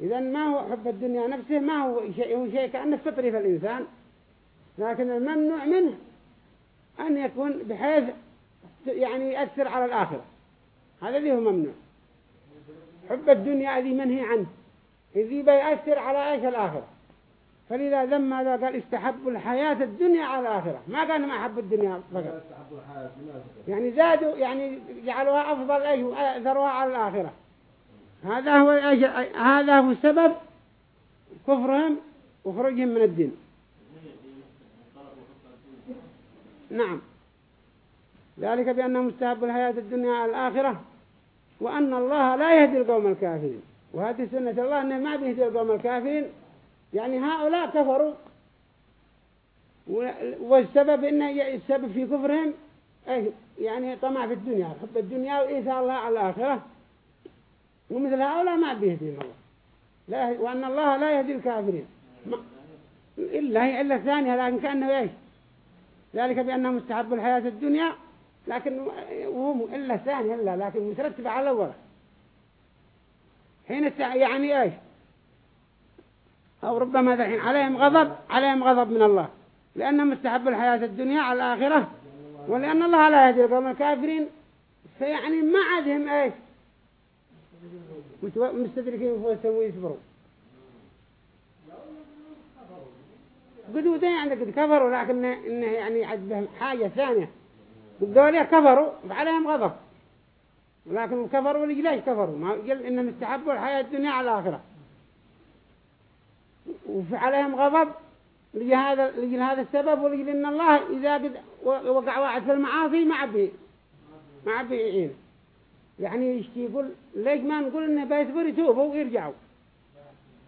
إذا ما هو حب الدنيا نفسه ما هو شيء هو شيء كأنه فطري في الإنسان. لكن الممنوع منه أن يكون بحيث يعني يأثر على الآخرة. هذا اللي هو ممنوع. حب الدنيا الذي منهي عنه. الذي بيأثر على إيش؟ الآخرة. فلذا ذم هذا قال استحبوا الحياة الدنيا على الآخرة. ما قال ما حب الدنيا فقط. يعني زادوا يعني جعلوها أفضل إيش؟ وأثروها على الآخرة. هذا هو هذا هو سبب كفرهم وخروجهم من الدين. نعم. ذلك بأنهم استحبوا الحياة الدنيا على الآخرة وأن الله لا يهدي القوم الكافرين. وهذه سنة الله أنه ما بيهدي القوم الكافرين. يعني هؤلاء كفروا. والسبب إنه السبب في كفرهم يعني طمع في الدنيا. حب الدنيا وإيثار الله على الآخرة. ومثل هؤلاء ما بيهدي الله. لا وأن الله لا يهدي الكافرين. إلا هي إلا الثانية لكن كأنه إيش؟ ذلك بأنهم استحبوا الحياة الدنيا لكن وهم إلا الثانية إلا لكن مترتبة على الأول. حين يعني إيش؟ أو ربما ذحين عليهم غضب عليهم غضب من الله. لأنهم استحبوا الحياة الدنيا على الآخرة. ولأن الله لا يهدي القوم الكافرين. فيعني ما عادهم إيش؟ مستدركين فوسهم ويصبروا قدوا يعني قد كفروا لكن إنه يعني عد حاجة ثانية. قدوا كفروا؟ فعليهم غضب. لكن كفروا ليش كفروا؟ ما قال إنهم استحبوا الحياة الدنيا على الآخرة. وفعليهم غضب لجل هذا لجل هذا السبب ولجل إن الله إذا قد وقع واحد في المعاصي ما عبي ما عبي يعين يعني يشتي يقول؟ ليش ما نقول إنه بيصبر يتوبوا ويرجعوا؟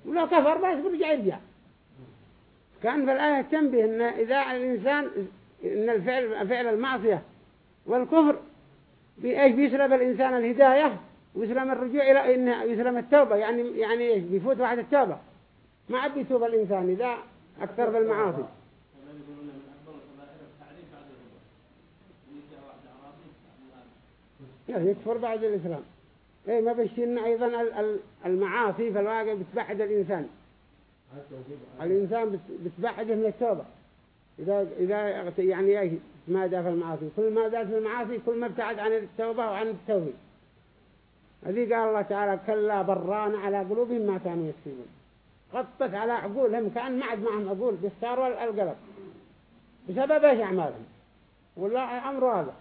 ولو كفر بيصبر يرجع يرجع. كان في الآية تنبه إن إذا الإنسان إن الفعل فعل المعصية والكفر بإيش بيسلب الإنسان الهداية ويسلم الرجوع إلى إن يسلم التوبة يعني يعني إيش؟ بيفوت واحد التوبة. ما عاد بيتوب الإنسان إذا أكثر بالمعاصي. يكفر بعد الإسلام. إيه ما بيشتنا أيضا المعاصي في الواقع بتبعد الإنسان. الإنسان بتبعده من التوبة. إذا إذا يعني ما دافع المعاصي كل ما زاد في المعاصي كل ما ابتعد عن التوبة وعن التوبة هذه قال الله تعالى كلا بران على قلوبهم ما كانوا يكسبون. غطت على عقولهم كأن ما عاد معهم عقول بيختاروا القلب بسبب إيش أعمالهم؟ ولا أمر هذا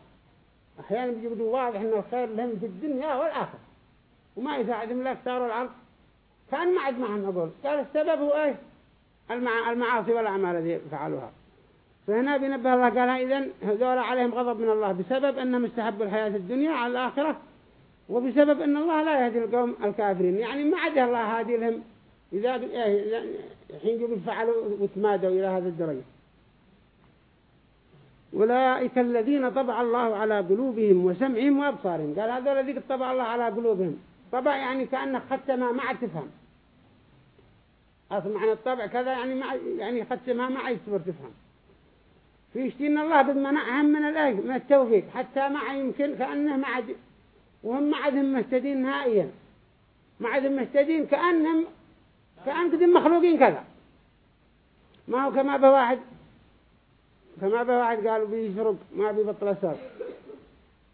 أحيانا بيجدوا واضح أنه الخير لهم في الدنيا والآخرة. وما يساعدهم لا اختاروا العرض كان ما عاد معهم عقول. قال السبب هو إيش؟ المعاصي والأعمال التي فعلوها. فهنا بينبه الله قال إذن هذول عليهم غضب من الله بسبب أنهم استحبوا الحياة الدنيا على الآخرة وبسبب أن الله لا يهدي القوم الكافرين. يعني ما عاد الله هادي لهم إذا حين جوا فعلوا وتمادوا إلى هذا الدرجة. أولئك الذين طبع الله على قلوبهم وسمعهم وأبصارهم. قال هذول الذين طبع الله على قلوبهم. طبع يعني كأنك ختمها ما عاد تفهم. أصل معنى الطبع كذا يعني ما يعني ختمها ما عاد تفهم. في اشتين الله بمنعهم من الأجل من التوفيق حتى ما يمكن كأنه ما عاد وهم ما عادهم مهتدين نهائيا. ما عادهم مهتدين كأنهم كأن مخلوقين كذا. ما هو كما بواحد كما بواحد قالوا بيسرق ما بيبطل السرق.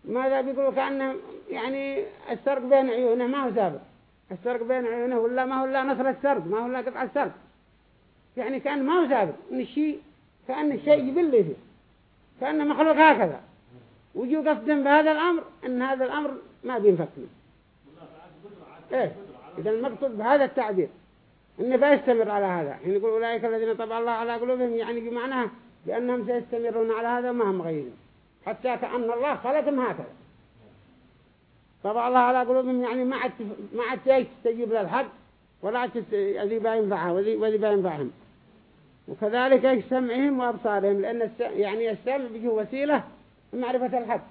ماذا بيقولوا كأنه يعني السرق بين عيونه؟ ما هو سابق. السرق بين عيونه ولا ما هو لا نصر السرق ما هو لا قطع السرق. يعني كأن ما هو سابق. إن الشيء كأن الشيء يبلي فيه كأنه مخلوق هكذا. وجوا قصدهم بهذا الأمر أن هذا الأمر ما بينفك إيه إذا المقصود بهذا التعبير إنه بيستمر على هذا. حين يقول أولئك الذين طبع الله على قلوبهم يعني بمعنى بأنهم سيستمرون على هذا وما هم غيرين حتى كأن الله خلقهم هكذا. طبع الله على قلوبهم يعني ما عاد ما عاد تستجيب للحق ولا عاد الذي بينفعها والذي بينفعهم. وكذلك إيش سمعهم وأبصارهم لأن الس... يعني السمع بيجي وسيلة لمعرفه الحق.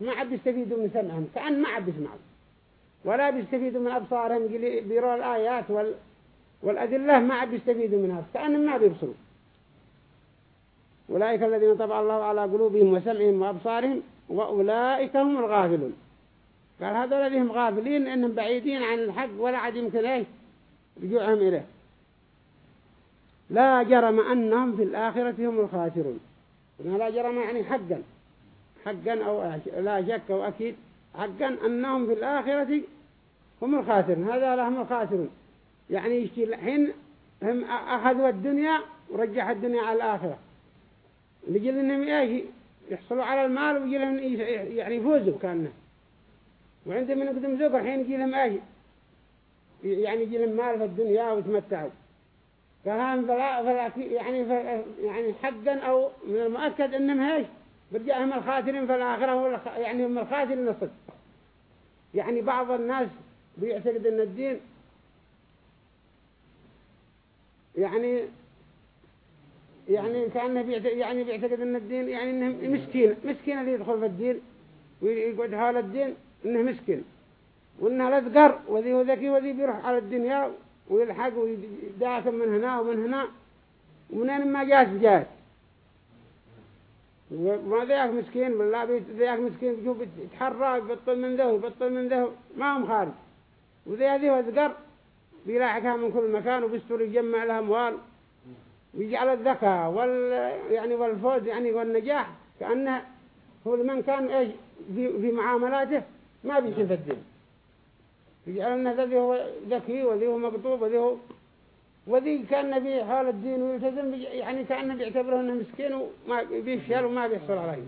ما عاد يستفيدوا من سمعهم كأن ما عاد يسمعوا. ولا بيستفيدوا من أبصارهم بيروا الآيات وال... والأدلة ما عاد يستفيدوا منها كأنهم ما بيبصروا. أولئك الذين طبع الله على قلوبهم وسمعهم وأبصارهم وأولئك هم الغافلون. قال هذول الذين غافلين إنهم بعيدين عن الحق ولا عاد يمكن إيه رجوعهم إليه. لا جرم أنهم في الآخرة هم الخاسرون. لا جرم يعني حقا. حقا أو لا شك أو أكيد حقا أنهم في الآخرة هم الخاسرون. هذا لهم الخاسرون. يعني الحين هم أخذوا الدنيا ورجحوا الدنيا على الآخرة. لجل إنهم إيش؟ يحصلوا على المال ويجي لهم يعني يفوزوا كأنه. وعندهم من قدم الحين يجي لهم إيش؟ يعني يجي لهم مال في الدنيا ويتمتعوا. فهم فلا فلا يعني يعني حقا أو من المؤكد إنهم هيش برجعهم الخاسرين في الآخرة يعني هم الخاسرين الصدق يعني بعض الناس بيعتقد أن الدين يعني يعني كأنه بيعتقد يعني بيعتقد أن الدين يعني إنه مسكين مسكين اللي يدخل في الدين ويقعد حول الدين إنه مسكين. وإنه لا تقر وذي هو ذكي وذي بيروح على الدنيا ويلحق ويداكم من هنا ومن هنا ومنين ما جات جات ما ذاك مسكين بالله ذاك مسكين بيشوف يتحرى يبطل من ذه يبطل من ذه ما هم خارج. وذي هذه وذكر بيلاحقها من كل مكان وبيستر يجمع لها أموال ويجعل الذكاء وال يعني والفوز يعني والنجاح كأنه هو من كان إيش في, في معاملاته ما بيشوف الدين. يجعل أن ذي هو ذكي وذي هو مقطوب وذي هو وذي كان نبي حال الدين ويلتزم يعني كأنه بيعتبره أنه مسكين وما بيفشل وما بيحصل عليه.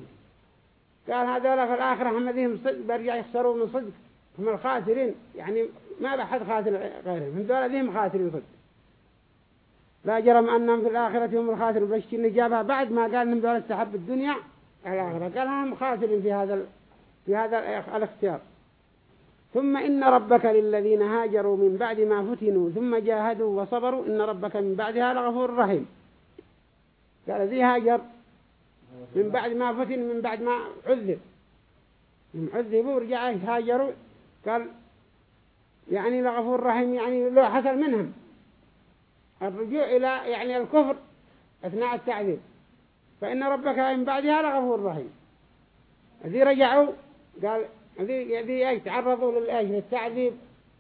قال هذا في الآخرة هم ذيهم صدق برجع يخسروا من صدق. هم الخاسرين يعني ما بحد خاسر غيرهم. هم دول ذيهم خاسرين صدق. لا جرم أنهم في الآخرة هم الخاسرين بس النجابة بعد ما قال أنهم دول استحب الدنيا الآخرة. قال هم خاسرين في هذا في هذا الاختيار. ثم إن ربك للذين هاجروا من بعد ما فتنوا ثم جاهدوا وصبروا إن ربك من بعدها لغفور رحيم. قال ذي هاجر من بعد ما فتن من بعد ما عذب. من عذبوا ورجع هاجروا. قال يعني لغفور رحيم يعني لو حصل منهم الرجوع إلى يعني الكفر أثناء التعذيب. فإن ربك من بعدها لغفور رحيم. الذي رجعوا قال الذي الذي تعرضوا للإيش للتعذيب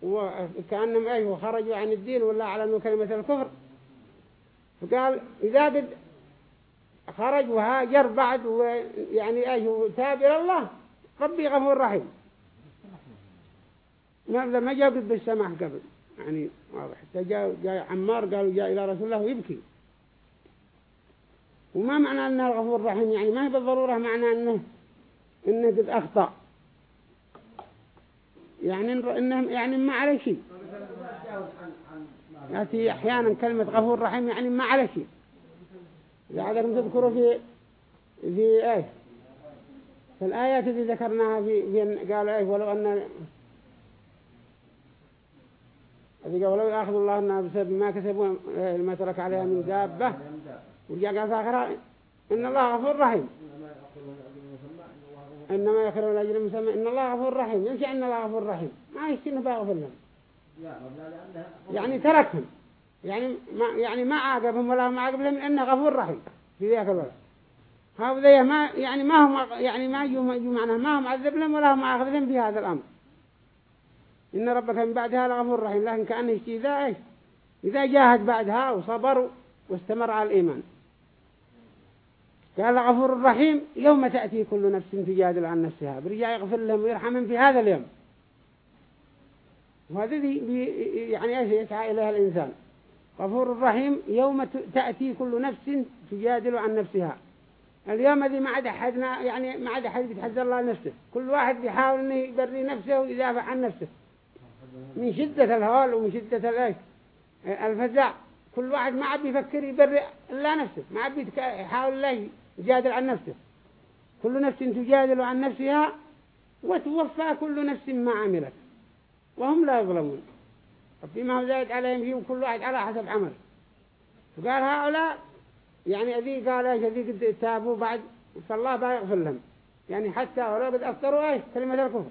وكأنهم إيش وخرجوا عن الدين ولا أعلنوا كلمة الكفر. فقال إذا بد خرج وهاجر بعد ويعني إيش وتاب إلى الله ربي غفور رحيم. ما جاء بالسماح قبل. يعني واضح. حتى جاء جاء عمار قالوا جاء إلى رسول الله ويبكي. وما معنى أنه الغفور الرحيم يعني ما هي بالضرورة معنى أنه إنه قد أخطأ. يعني إنه يعني ما عليه شيء. يأتي أحيانا كلمة غفور رحيم يعني ما عليه شيء. لعلكم تذكروا في في إيه في الآيات التي ذكرناها في, في قال إيه ولو أن الذي ولو يأخذ الله الناس بسبب ما كسبوا ما ترك عليها من دابة. ورجع قال فاخرها إن الله غفور رحيم. إنما يخرج الأجر مسمى. إن الله غفور رحيم. يمشي إن الله غفور رحيم. ما يشتي إنه بيغفر لهم يعني تركهم. يعني ما يعني ما عاقبهم ولا ما عاقبهم إنه غفور رحيم. في ذاك الوقت. هؤلاء ما يعني ما هم يعني ما يجوا معناه ما هم عذب لهم ولا هم عاقب لهم في هذا الأمر. إن ربك من بعدها لغفور رحيم. لكن كأنه يشتي ذا إيش؟ إذا جاهد بعدها وصبروا واستمر على الإيمان. قال غفور الرحيم يوم تأتي كل نفس تجادل عن نفسها. برجع يغفر لهم ويرحمهم في هذا اليوم. وهذا يعني إيش يسعى إليها الإنسان. غفور الرحيم يوم تأتي كل نفس تجادل عن نفسها. اليوم ذي ما عاد أحدنا يعني ما عاد أحد بيتحدى الله نفسه. كل واحد بيحاول إنه يبري نفسه ويدافع عن نفسه. من شدة الهوال ومن شدة الايش الفزع كل واحد ما عاد بيفكر يبرئ إلا نفسه. ما عاد يحاول الله يجادل عن نفسه. كل نفس تجادل عن نفسها وتوفى كل نفس ما عملت. وهم لا يظلمون. فيما هو زايد عليهم فيه كل واحد على حسب عمل. فقال هؤلاء يعني أذي قال إيش أذي قد تابوا بعد فالله بيغفر لهم يعني حتى ولو قد أفطروا إيش؟ كلمة الكفر.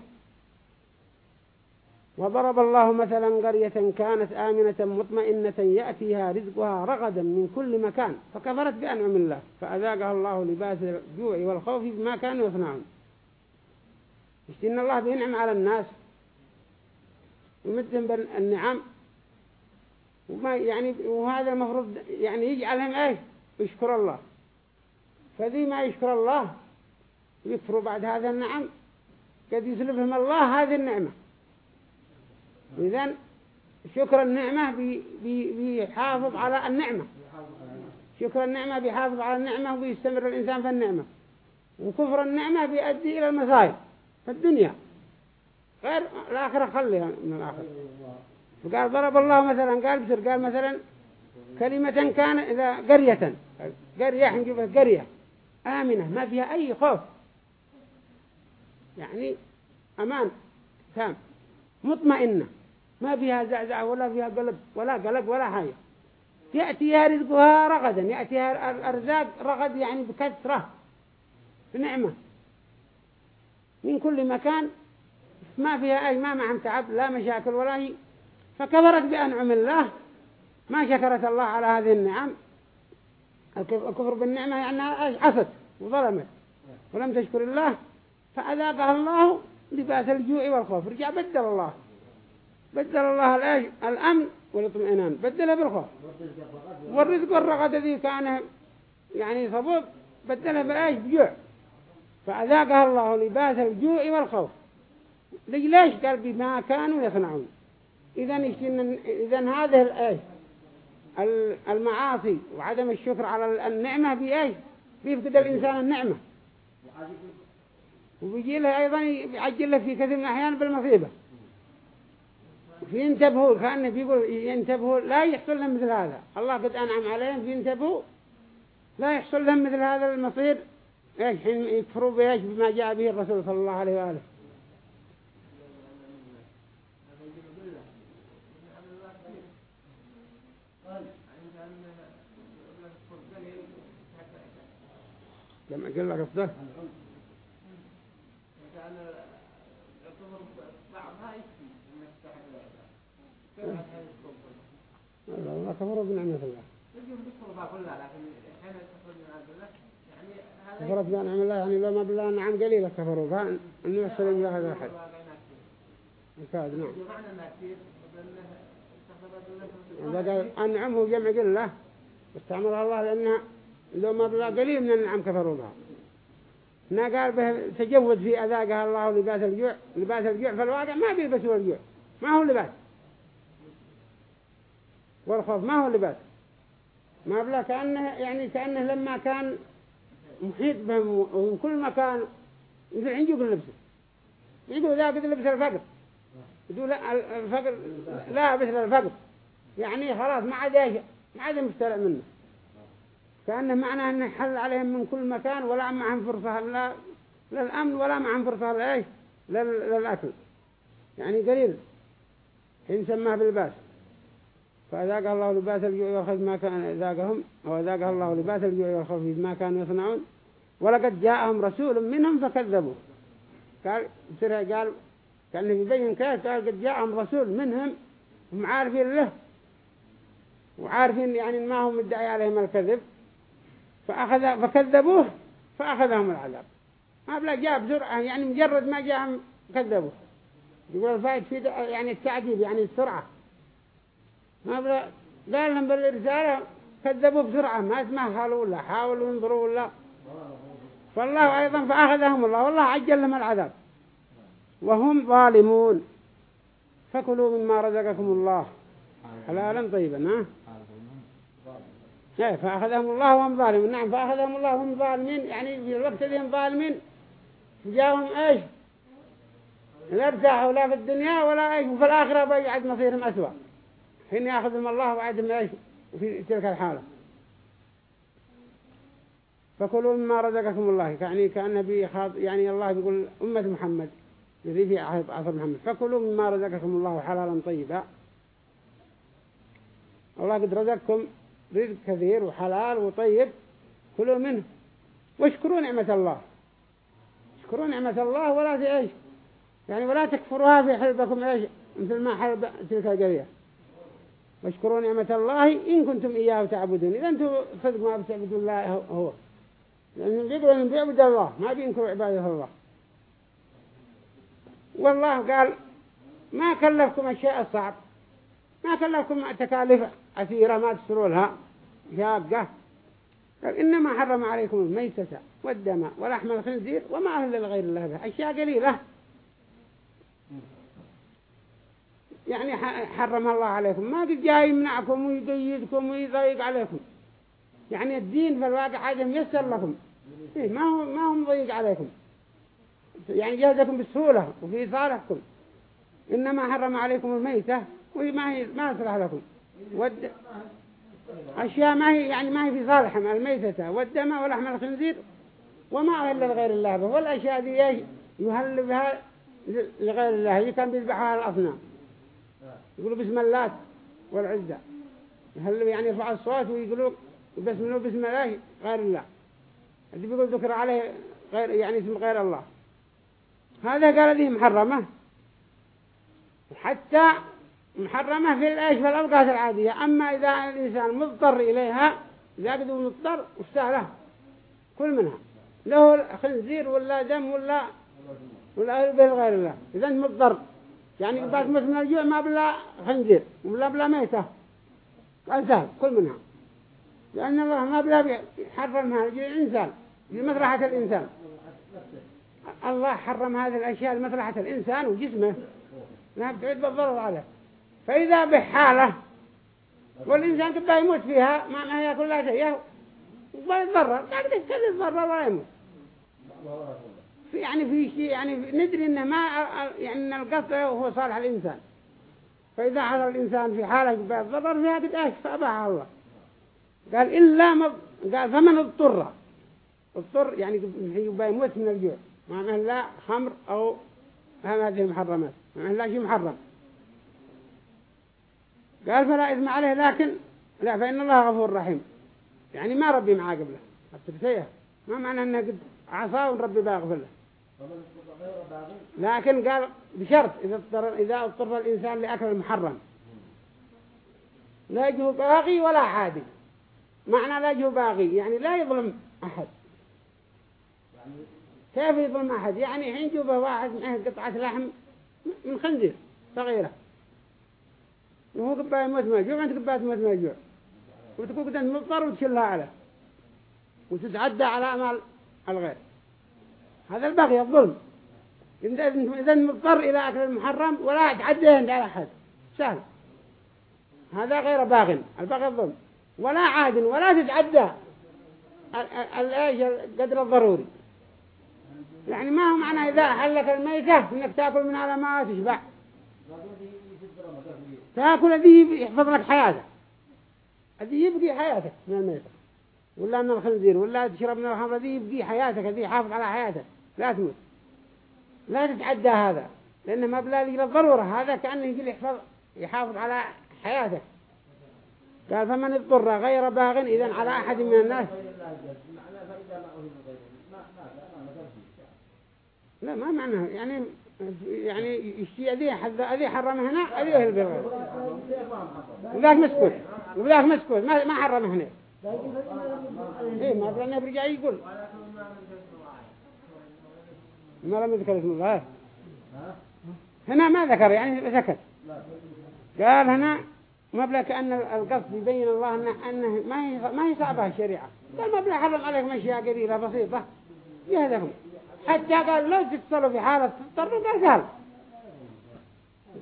وضرب الله مثلا قرية كانت آمنة مطمئنة يأتيها رزقها رغدا من كل مكان فكفرت بأنعم الله فأذاقها الله لباس الجوع والخوف بما كانوا يصنعون. إن الله بينعم على الناس؟ ومدهم بالنعم. وما يعني وهذا المفروض يعني يجعلهم إيش؟ يشكر الله. فذي ما يشكر الله يكفروا بعد هذا النعم قد يسلبهم الله هذه النعمة. إذن شكر النعمة بي بي بيحافظ على النعمة. شكر النعمة بيحافظ على النعمة وبيستمر الإنسان في النعمة. وكفر النعمة بيؤدي إلى المصائب في الدنيا. غير الآخرة خليها من الآخرة. وقال ضرب الله مثلا قال بسر قال مثلا كلمة كان إذا قرية قرية حنجيبها قرية. آمنة ما فيها أي خوف. يعني أمان تام. مطمئنة. ما فيها زعزعة ولا فيها قلب ولا قلب ولا حاجة يأتيها رزقها رغدا يأتيها الأرزاق رغد يعني بكثرة بنعمة. من كل مكان ما فيها أي ما معهم تعب لا مشاكل ولا هي فكفرت بأنعم الله ما شكرت الله على هذه النعم. الكفر بالنعمة يعني عصت وظلمت. ولم تشكر الله فأذاقها الله لباس الجوع والخوف. رجع بدل الله. بدل الله. الأمن والاطمئنان بدله بالخوف. والرزق والرغد الذي كان يعني صبوب بدله بأيش بجوع. فأذاقها الله لباس الجوع والخوف. ليش قال بما كانوا يصنعون. إذا إذا هذه الآية المعاصي وعدم الشكر على النعمة بأي بيفقد الإنسان النعمة؟ وبيجي له أيضا يعجل له في كثير من الأحيان بالمصيبة. فينتبهوا كأنه بيقول ينتبهوا لا يحصل لهم مثل هذا. الله قد أنعم عليهم فينتبهوا لا يحصل لهم مثل هذا المصير. إيش حين يكفروا بيش بما جاء به الرسول صلى الله عليه وآله. جمع قل لك يعتبر بعضها يكفي انك تحت كيف هذا الله كفروا بنعمة الله من عبد الله يعني لو ما بالله نعم قليلة كفروا فأن أن يحصل إلى هذا أحد يكاد نعم ما إذا قال أنعمه جمع قلة واستعملها الله لأنها لو ما بالله قليل من النعم كفروا بها هنا قال به تجود في أذاقها الله لباس الجوع لباس الجوع في الواقع ما بيلبسوا الجوع ما هو لباس والخوف ما هو لباس. ما بلا كأنه يعني كأنه لما كان محيط بهم ومن كل مكان يقول عنده كل لبسه. يقول ذا قد لبس الفقر. يقول لا الفقر لا مثل الفقر. يعني خلاص ما عاد إيش ما عاد مسترع منه. كأنه معناه أنه حل عليهم من كل مكان ولا معهم فرصة لا للأمن ولا معهم فرصة لإيش لل- للأكل يعني قليل. حين سماه بالباس. فأذاق الله لباس الجوع والخوف ما كان ذاقهم أو أذاقه الله لباس الجوع والخوف ما كانوا يصنعون. ولقد جاءهم رسول منهم فكذبوا. قال بسرعة قال كان يبين كيف؟ قال قد جاءهم رسول منهم هم عارفين له. وعارفين يعني ما هم مدعي عليهم الكذب. فأخذ فكذبوه فأخذهم العذاب. ما بلا جاء بسرعة يعني مجرد ما جاءهم كذبوه يقول الفائد في يعني التعجيب يعني السرعة. ما بلا قال لهم بالرسالة كذبوا بسرعة ما تمهلوا ولا حاولوا ينظروا ولا. فالله أيضا فأخذهم الله والله عجل لهم العذاب. وهم ظالمون. فكلوا مما رزقكم الله. حلالا طيبا ها؟ إيه فأخذهم الله وهم ظالمون. نعم فأخذهم الله وهم ظالمين. يعني في الوقت اللي هم ظالمين جاءهم إيش؟ لا ارتاحوا لا في الدنيا ولا إيش وفي الآخرة بيعد مصيرهم أسوأ. حين يأخذهم الله وعدهم إيش في تلك الحالة. فكلوا مما رزقكم الله. يعني كأن بي خاض يعني الله بيقول أمة محمد. الذي في عصر محمد. فكلوا مما رزقكم الله حلالا طيبا. الله قد رزقكم رزق كثير وحلال وطيب. كلوا منه. واشكروا نعمة الله. اشكروا نعمة الله ولا في إيش. يعني ولا تكفروها في حلبكم إيش. مثل ما حلب تلك القرية. واشكروا نعمة الله إن كنتم إياه تعبدون. إذا أنتم صدق ما بتعبدوا الله هو لأنهم بيقولوا أنهم بيعبد الله ما بينكروا عبادة الله. والله قال ما كلفكم الشيء الصعب ما كلفكم تكاليف عسيرة ما تسروا لها شاقة. قال إنما حرم عليكم الميتة والدم ولحم الخنزير وما أهل لغير الله به. أشياء قليلة. يعني حرمها الله عليكم. ما قد جاي يمنعكم ويقيدكم ويضيق عليكم. يعني الدين في الواقع حاجة ميسر لكم. إيه ما هو ما هو مضيق عليكم. يعني جهدكم بسهولة وفي صالحكم إنما حرم عليكم الميتة وما هي ما أصلح لكم. ود أشياء ما هي يعني ما هي في صالحهم الميتة والدم ولحم الخنزير وما أهل لغير الله به. والأشياء دي يهل بها لغير الله. كان بيذبحها الأصنام. يقولوا بسم اللات والعزة. يهل يعني يرفع الصوت ويقولوا بسم بسم الله؟ غير الله. اللي بيقول ذكر عليه غير يعني اسم غير الله. هذا قال ذي محرمة. حتى محرمة في الأيش في الأوقات العادية. أما إذا الإنسان مضطر إليها إذا قدوا مضطر وستاله كل منها. له خنزير ولا دم ولا ولا غير الله. إذا مضطر. يعني بس مثل الجوع ما بلا خنزير ولا بلا ميتة. سهل كل منها. لأن الله ما بلا حرمها الإنسان لمصلحة الإنسان. الله حرم هذه الأشياء لمصلحة الإنسان وجسمه. لا بتعد بالضرر عليه. فإذا بحالة والإنسان تبقى يموت فيها ما ما يأكل لا شيء ويتضرر قاعد يتضرر ولا يموت. يعني في شيء يعني ندري إنه ما يعني إن القطع هو صالح الإنسان. فإذا حصل الإنسان في حالة يتضرر فيها إيش فأباها الله. قال إلا مض... قال فمن اضطر. اضطر يعني يموت من الجوع. ما لا خمر أو هذه المحرمات. ما لا شيء محرم. قال فلا إثم عليه لكن لا فإن الله غفور رحيم. يعني ما ربي معاه قبله. ما معنى أنه قد عصاه وربي باغفر له. لكن قال بشرط إذا اضطر, إذا اضطر الإنسان لأكل المحرم. لا يجه باغي ولا عادي. معنى لا يجه باغي يعني لا يظلم أحد. كيف يظلم أحد؟ يعني حين جوبه واحد معه قطعة لحم من خنزير صغيرة. وهو قبائي موت ما يجوع وأنت قبائي موت ما يجوع وتقول قد مضطر وتشلها عليه وتتعدى على أمال الغير. هذا البغي الظلم. إذا مضطر إلى أكل المحرم ولا تعدي عند أحد. سهل. هذا غير باغ. البغي الظلم. ولا عاد ولا تتعدى. القدر الضروري. يعني ما هو معنى إذا حلك الميتة إنك تأكل من على ما تشبع. تأكل الذي يحفظ لك حياتك. الذي يبقي حياتك من الميتة. ولا من الخنزير ولا تشرب من الخمر الذي يبقي حياتك الذي يحافظ على حياتك لا تموت. لا تتعدى هذا لأنه ما بلا للضرورة هذا كأنه يجي يحفظ يحافظ على حياتك. قال فمن اضطر غير باغ إذن على أحد من الناس. لا ما معناه يعني يعني يشتي أذي حد أذي حرم هنا أذي أهل وذاك مسكوت وذاك مسكوت ما ما حرم هنا. إيه ما برجع يقول. ما لم يذكر اسم الله هنا ما ذكر يعني سكت قال هنا ما بلا كأن القصد يبين الله أنه, أنه ما هي ما هي صعبة الشريعة. قال ما بلا حرم عليكم أشياء قليلة بسيطة. يهدكم حتى قال لو تتصلوا في حالة تضطروا قال قال.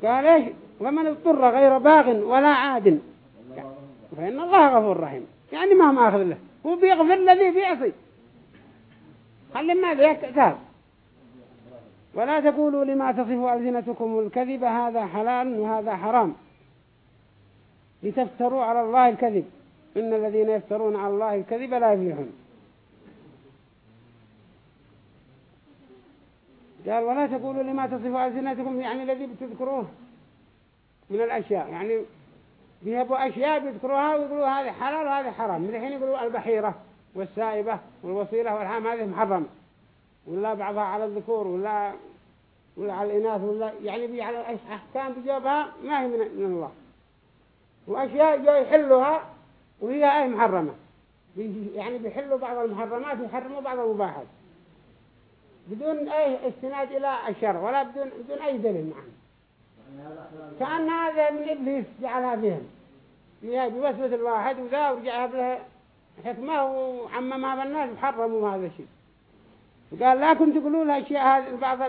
قال إيش؟ ومن اضطر غير باغ ولا عاد. فإن الله غفور رحيم. يعني ما هم آخذ له. هو بيغفر الذي بيعصي. خلي ما ذيك تاب ولا تقولوا لما تصف ألسنتكم الكذب هذا حلال وهذا حرام. لتفتروا على الله الكذب. إن الذين يفترون على الله الكذب لا يفلحون. قال ولا تقولوا لما تصف ألسنتكم يعني الذي بتذكروه من الأشياء. يعني بيهبوا أشياء بيذكروها ويقولوا هذا حلال وهذا حرام. من الحين يقولوا البحيرة والسائبة والوصيلة والحام هذه محرم ولا بعضها على الذكور ولا ولا على الإناث ولا يعني بي على أحكام بجوابها ما هي من, الله. وأشياء جو يحلوها وهي أي محرمة. يعني بيحلوا بعض المحرمات ويحرموا بعض المباحات بدون أي استناد إلى الشر ولا بدون بدون أي دليل معهم كأن هذا من إبليس جعلها فيهم فيها بوسوس الواحد وذا ورجعها بها حكمة وعممها بالناس وحرموا هذا الشيء. قال لا كنت تقولوا الأشياء هذه بعض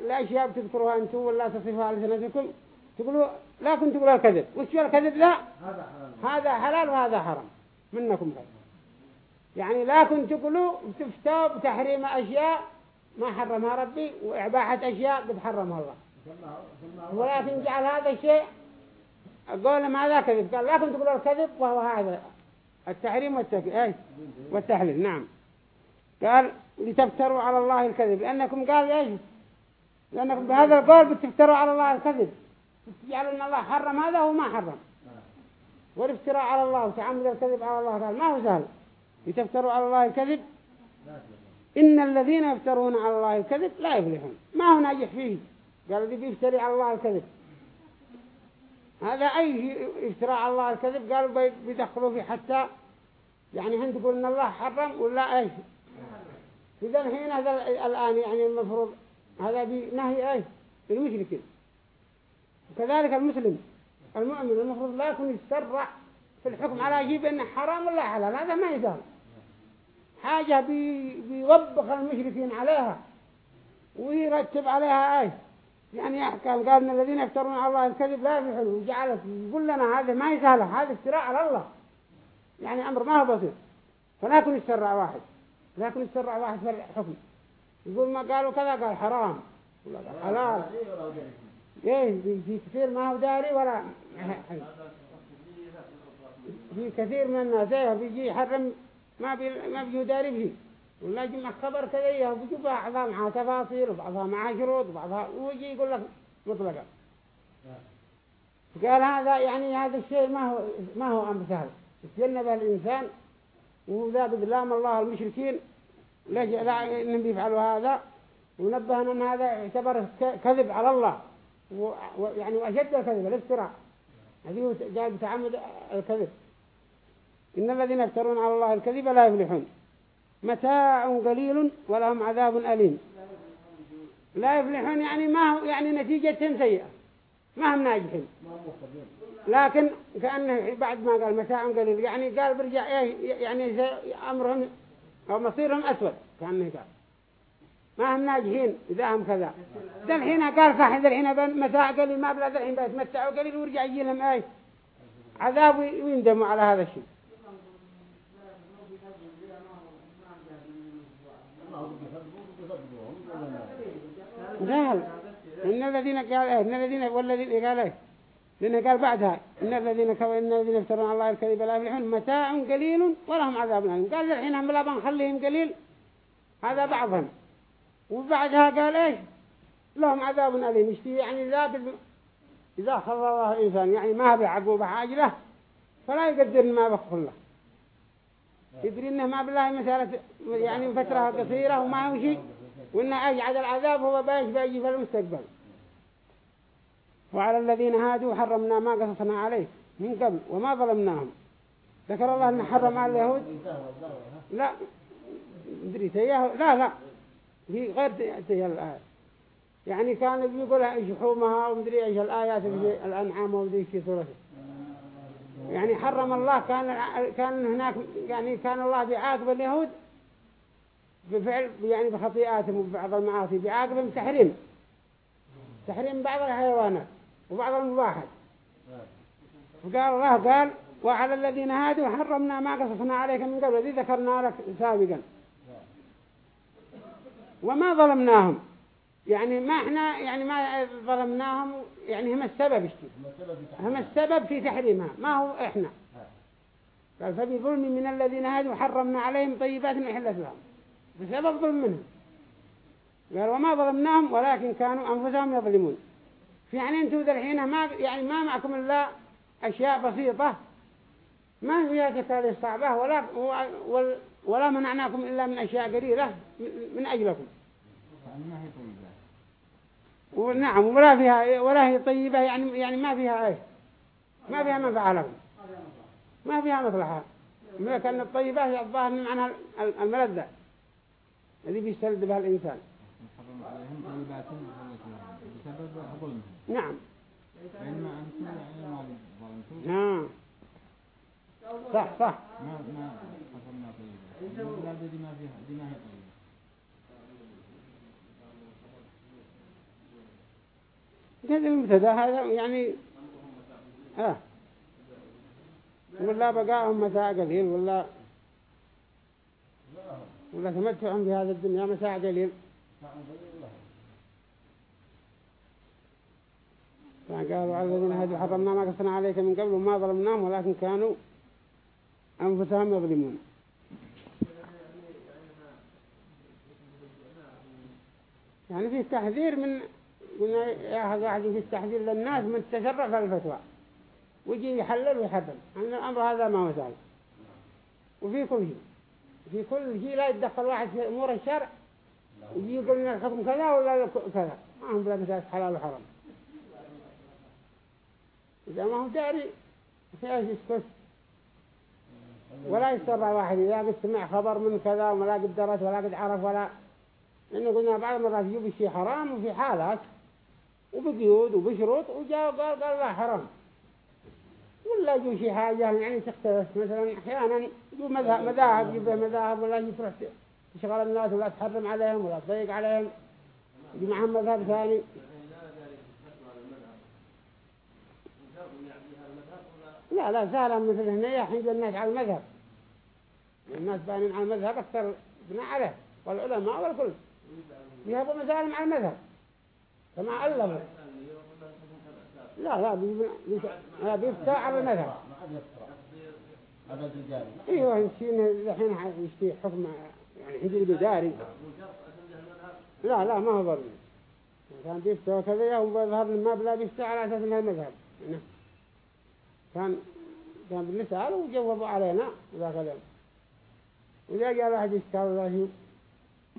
الأشياء بتذكروها أنتم ولا تصفها لسنتكم تقولوا لا كنت تقولوا الكذب. وش الكذب لا هذا حلال. وهذا حرام. منكم غير يعني لا كنت تقولوا تفتوا بتحريم أشياء ما حرمها ربي وإباحة أشياء قد حرمها الله. ولكن جعل هذا الشيء قول ما ذا كذب قال لا كنت تقولوا الكذب وهو هذا. التحريم والتك... والتحليل نعم. قال لتفتروا على الله الكذب. لأنكم قال إيش؟ لأنكم بهذا القول بتفتروا على الله الكذب. تجعل أن الله حرم هذا وما حرم. والافتراء على الله وتعمد الكذب على الله قال ما هو سهل. لتفتروا على الله الكذب. إن الذين يفترون على الله الكذب لا يفلحون. ما هو ناجح فيه؟ قال الذي بيفتري على الله الكذب. هذا أي افتراء على الله الكذب؟ قالوا بيدخلوا فيه حتى يعني هن تقول إن الله حرم ولا إيش إذا الحين هذا الآن يعني المفروض هذا بنهي إيش المشركين. وكذلك المسلم المؤمن المفروض لا يكون يتسرع في الحكم على جيب إنه حرام ولا حلال. هذا ما يزال حاجة بي بيوبخ المشركين عليها ويرتب عليها إيش يعني قال إن الذين يفترون على الله الكذب لا يفعلوا وجعلت يقول لنا هذا ما يسهل هذا افتراء على الله. يعني أمر ما هو بسيط. فلا يكون يتسرع واحد. لا يكون يتسرع واحد في الحكم. يقول ما قالوا كذا قال حرام. قال حلال. إيه في كثير ما هو داري ولا في كثير من الناس إيه بيجي يحرم ما بي ما بيداري به ولا جمع خبر كذا وبيجي بعضها معها تفاصيل وبعضها معها شروط وبعضها ويجي يقول لك مطلقا. قال هذا يعني هذا الشيء ما هو ما هو أمر سهل. يتجنب الإنسان وذا بظلام الله المشركين لا إنهم بيفعلوا هذا؟ ونبهنا أن هذا يعتبر كذب على الله. ويعني وأشد الكذب الافتراء. هذه جاء بتعمد الكذب. إن الذين يفترون على الله الكذب لا يفلحون. متاع قليل ولهم عذاب أليم. لا يفلحون يعني ما هو يعني نتيجتهم سيئة. ما هم ناجحين. لكن كأنه بعد ما قال متاع قليل يعني قال برجع إيه يعني أمرهم أو مصيرهم أسود كأنه قال ما هم ناجحين إذا هم كذا. ده الحين قال صح ذا الحين متاع قليل ما بلا ذا الحين بيتمتعوا قليل ويرجع يجي لهم إيه عذاب ويندموا على هذا الشيء. قال إن الذين قال إيه إن الذين والذين قال إيه لأنه قال بعدها إن الذين كفروا إن الذين يفترون على الله الكذب لا يفلحون متاع قليل ولهم عذاب أليم. قال الحين هم لا بنخليهم قليل. هذا بعضهم. وبعدها قال إيش لهم عذاب أليم. يشتي يعني إذا بال... إذا خلى الله الإنسان يعني ما بعقوبة عاجلة فلا يقدر ما بخل له. يدري إنه ما بالله مسألة يعني فترة قصيرة وما هو شيء وإنه أجعل العذاب هو بايش بيجي في المستقبل. وعلى الذين هادوا حرمنا ما قصصنا عليه من قبل وما ظلمناهم. ذكر الله أن حرم على اليهود؟ لا. مدري تياه. لا لا. هي غير تياه الآية. يعني كان بيقول شحومها ومدري إيش الآيات في الأنعام ومدري في سورته يعني حرم الله. كان كان هناك يعني كان الله بيعاقب اليهود. بفعل يعني بخطيئاتهم وبعض المعاصي بيعاقبهم تحريم. تحريم بعض الحيوانات وبعض المباحات وقال الله قال وعلى الذين هادوا حرمنا ما قصصنا عليك من قبل الذي ذكرنا لك سابقا. وما ظلمناهم. يعني ما إحنا يعني ما ظلمناهم يعني هم السبب هم السبب في تحريمها ما هو إحنا. قال فبظلم من الذين هادوا حرمنا عليهم طيبات محلت لهم. بسبب ظلم منهم. قال وما ظلمناهم ولكن كانوا أنفسهم يظلمون. يعني أنتوا ذا الحين ما يعني ما معكم إلا أشياء بسيطة. ما فيها تكاليف صعبة ولا ولا منعناكم إلا من أشياء قليلة من أجلكم. ونعم ولا فيها ولا هي طيبة. يعني يعني ما فيها إيه ما فيها منفعة لهم ما فيها مصلحة. لكن الطيبة هي الظاهر من معنى الملذة. الذي بيستلذ بها الإنسان. نعم. نعم. صح صح. ما ما حصلنا طيبة دي ما فيها دي ما هي طيبة هذا المبتدا هذا يعني آه ولا بقاهم متاع قليل ولا ولا تمتعهم في هذا الدنيا متاع قليل فقالوا على الذين هدوا حرمنا ما قصنا عليك من قبل وما ظلمناهم ولكن كانوا أنفسهم يظلمون. يعني في تحذير من قلنا يا واحد في التحذير للناس من في الفتوى. ويجي يحلل ويحرم. أن الأمر هذا ما هو سهل. وفي كل شيء. في كل شيء لا يتدخل واحد في أمور الشرع ويجي يقول لنا الحكم كذا ولا كذا. ما هم بلا مساس حلال وحرام. إذا ما هو داري في إيش يسكت؟ ولا يستطيع واحد. إذا قد سمع خبر من كذا ولا قد درس ولا قد عرف ولا إنه قلنا بعض المرات يجيب الشيء حرام وفي حالات وبقيود وبشروط وجاء قال قال لا حرام. ولا يجوا شيء حاجة يعني تختلف مثلا أحيانا يجوا مذهب مذاهب يجيب مذاهب ولا تروح تشغل الناس ولا تحرم عليهم ولا تضيق عليهم. يجي معهم مذهب ثاني. لا لا سهلا مثل هنا. يحيد الناس على المذهب. الناس بانين على المذهب أكثر بناء عليه والعلماء والكل. يهبوا مسالم على المذهب. كما علموا. لا لا لا بيفتى على المذهب أيوه يشتين الحين يشتي حكم يعني حجر بداري. لا لا ما هو ضروري كان بيفتى وكذا ما بلا بيفتى على أساس انه المذهب كان كان بنسأل وجوابوا علينا ذاك اليوم. وإذا جاء واحد يشتغل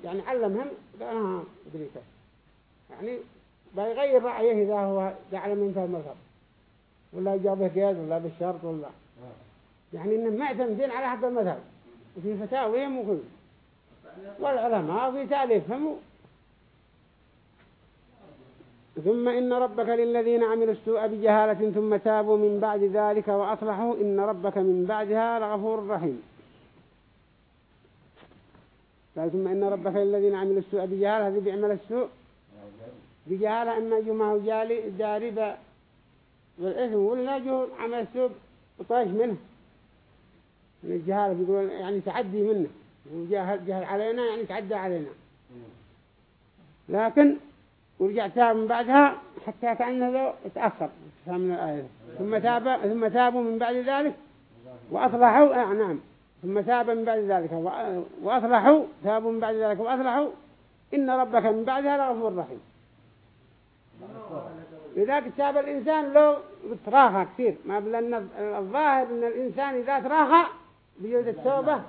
يعني علمهم قالها كيف. يعني بيغير رأيه إذا هو جعل من فهم المذهب ولا جابه قياد ولا بالشرط ولا. يعني إنهم معتمدين على حق المذهب. وفي فتاويهم وكل. والعلماء في تأليفهم ثم إن ربك للذين عملوا السوء بجهالة ثم تابوا من بعد ذلك وأصلحوا إن ربك من بعدها لغفور رحيم. ثم إن ربك للذين عملوا السوء بجهالة هذه بيعمل السوء. بجهالة إما جمعه جالي داربة والإثم ولا جو عمل السوء وطاش منه. من الجهالة بيقولون يعني تعدي منه. وجهل جهل علينا يعني تعدى علينا. لكن ورجع تاب من بعدها حتى كأنه تأخر. من الآية. ثم تاب ثم تابوا من بعد ذلك وأصلحوا آه نعم. ثم تاب من بعد ذلك وأصلحوا تابوا من بعد ذلك وأصلحوا. إن ربك من بعدها لغفور رحيم. لذلك تاب الإنسان لو تراخى كثير ما بلن الظاهر أن الإنسان إذا تراخى بيود التوبة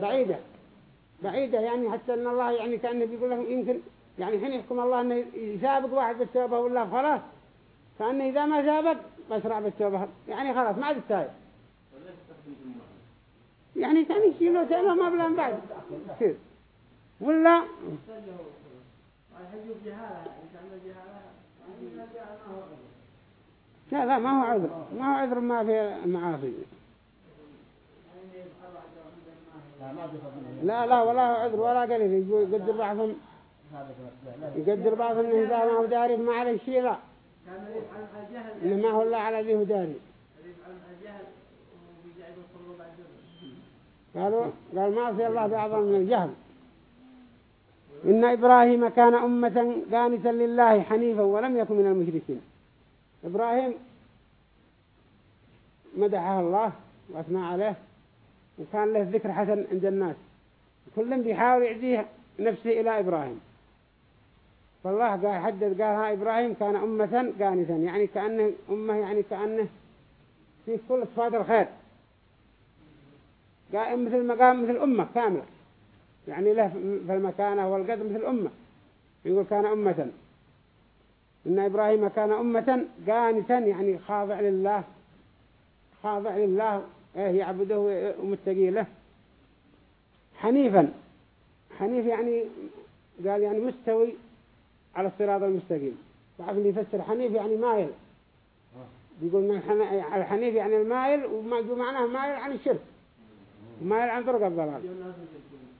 بعيدة. بعيدة يعني حتى أن الله يعني كأنه بيقول لهم يمكن يعني حين يحكم الله أنه يسابق واحد بالتوبة ولا خلاص فأنه إذا ما سابق بسرع بالتوبة يعني خلاص ما عاد التايب يعني كان يشيله تأله ما بلا من بعد. كثير. ولا لا لا ما هو عذر. ما هو عذر ما في معاصي. لا لا ولا عذر ولا قليل يقدر بعضهم. يقدر بعضهم انه ما هو داري ما عليه شيء لا. ما هو الا على ذي هو داري. قالوا قال ما في الله بأعظم من الجهل. إن إبراهيم كان أمة قانتا لله حنيفا ولم يكن من المشركين. إبراهيم مدحه الله وأثنى عليه وكان له ذكر حسن عند الناس. كلهم بيحاول يعديه نفسه إلى إبراهيم. فالله قال حدد قال ها إبراهيم كان أمة قانتا يعني كأنه أمة يعني كأنه في كل صفات الخير. قائم مثل مقام مثل أمة كاملة. يعني له في المكانة والقدر مثل أمة. يقول كان أمة. إن إبراهيم كان أمة قانتا يعني خاضع لله خاضع لله إيه يعبده ومتقي له. حنيفا. حنيف يعني قال يعني مستوي على الصراط المستقيم. بعض اللي يفسر حنيف يعني مايل بيقول الحنيف يعني المايل وما معناه مايل عن الشرك. ومايل عن طرق الضلال.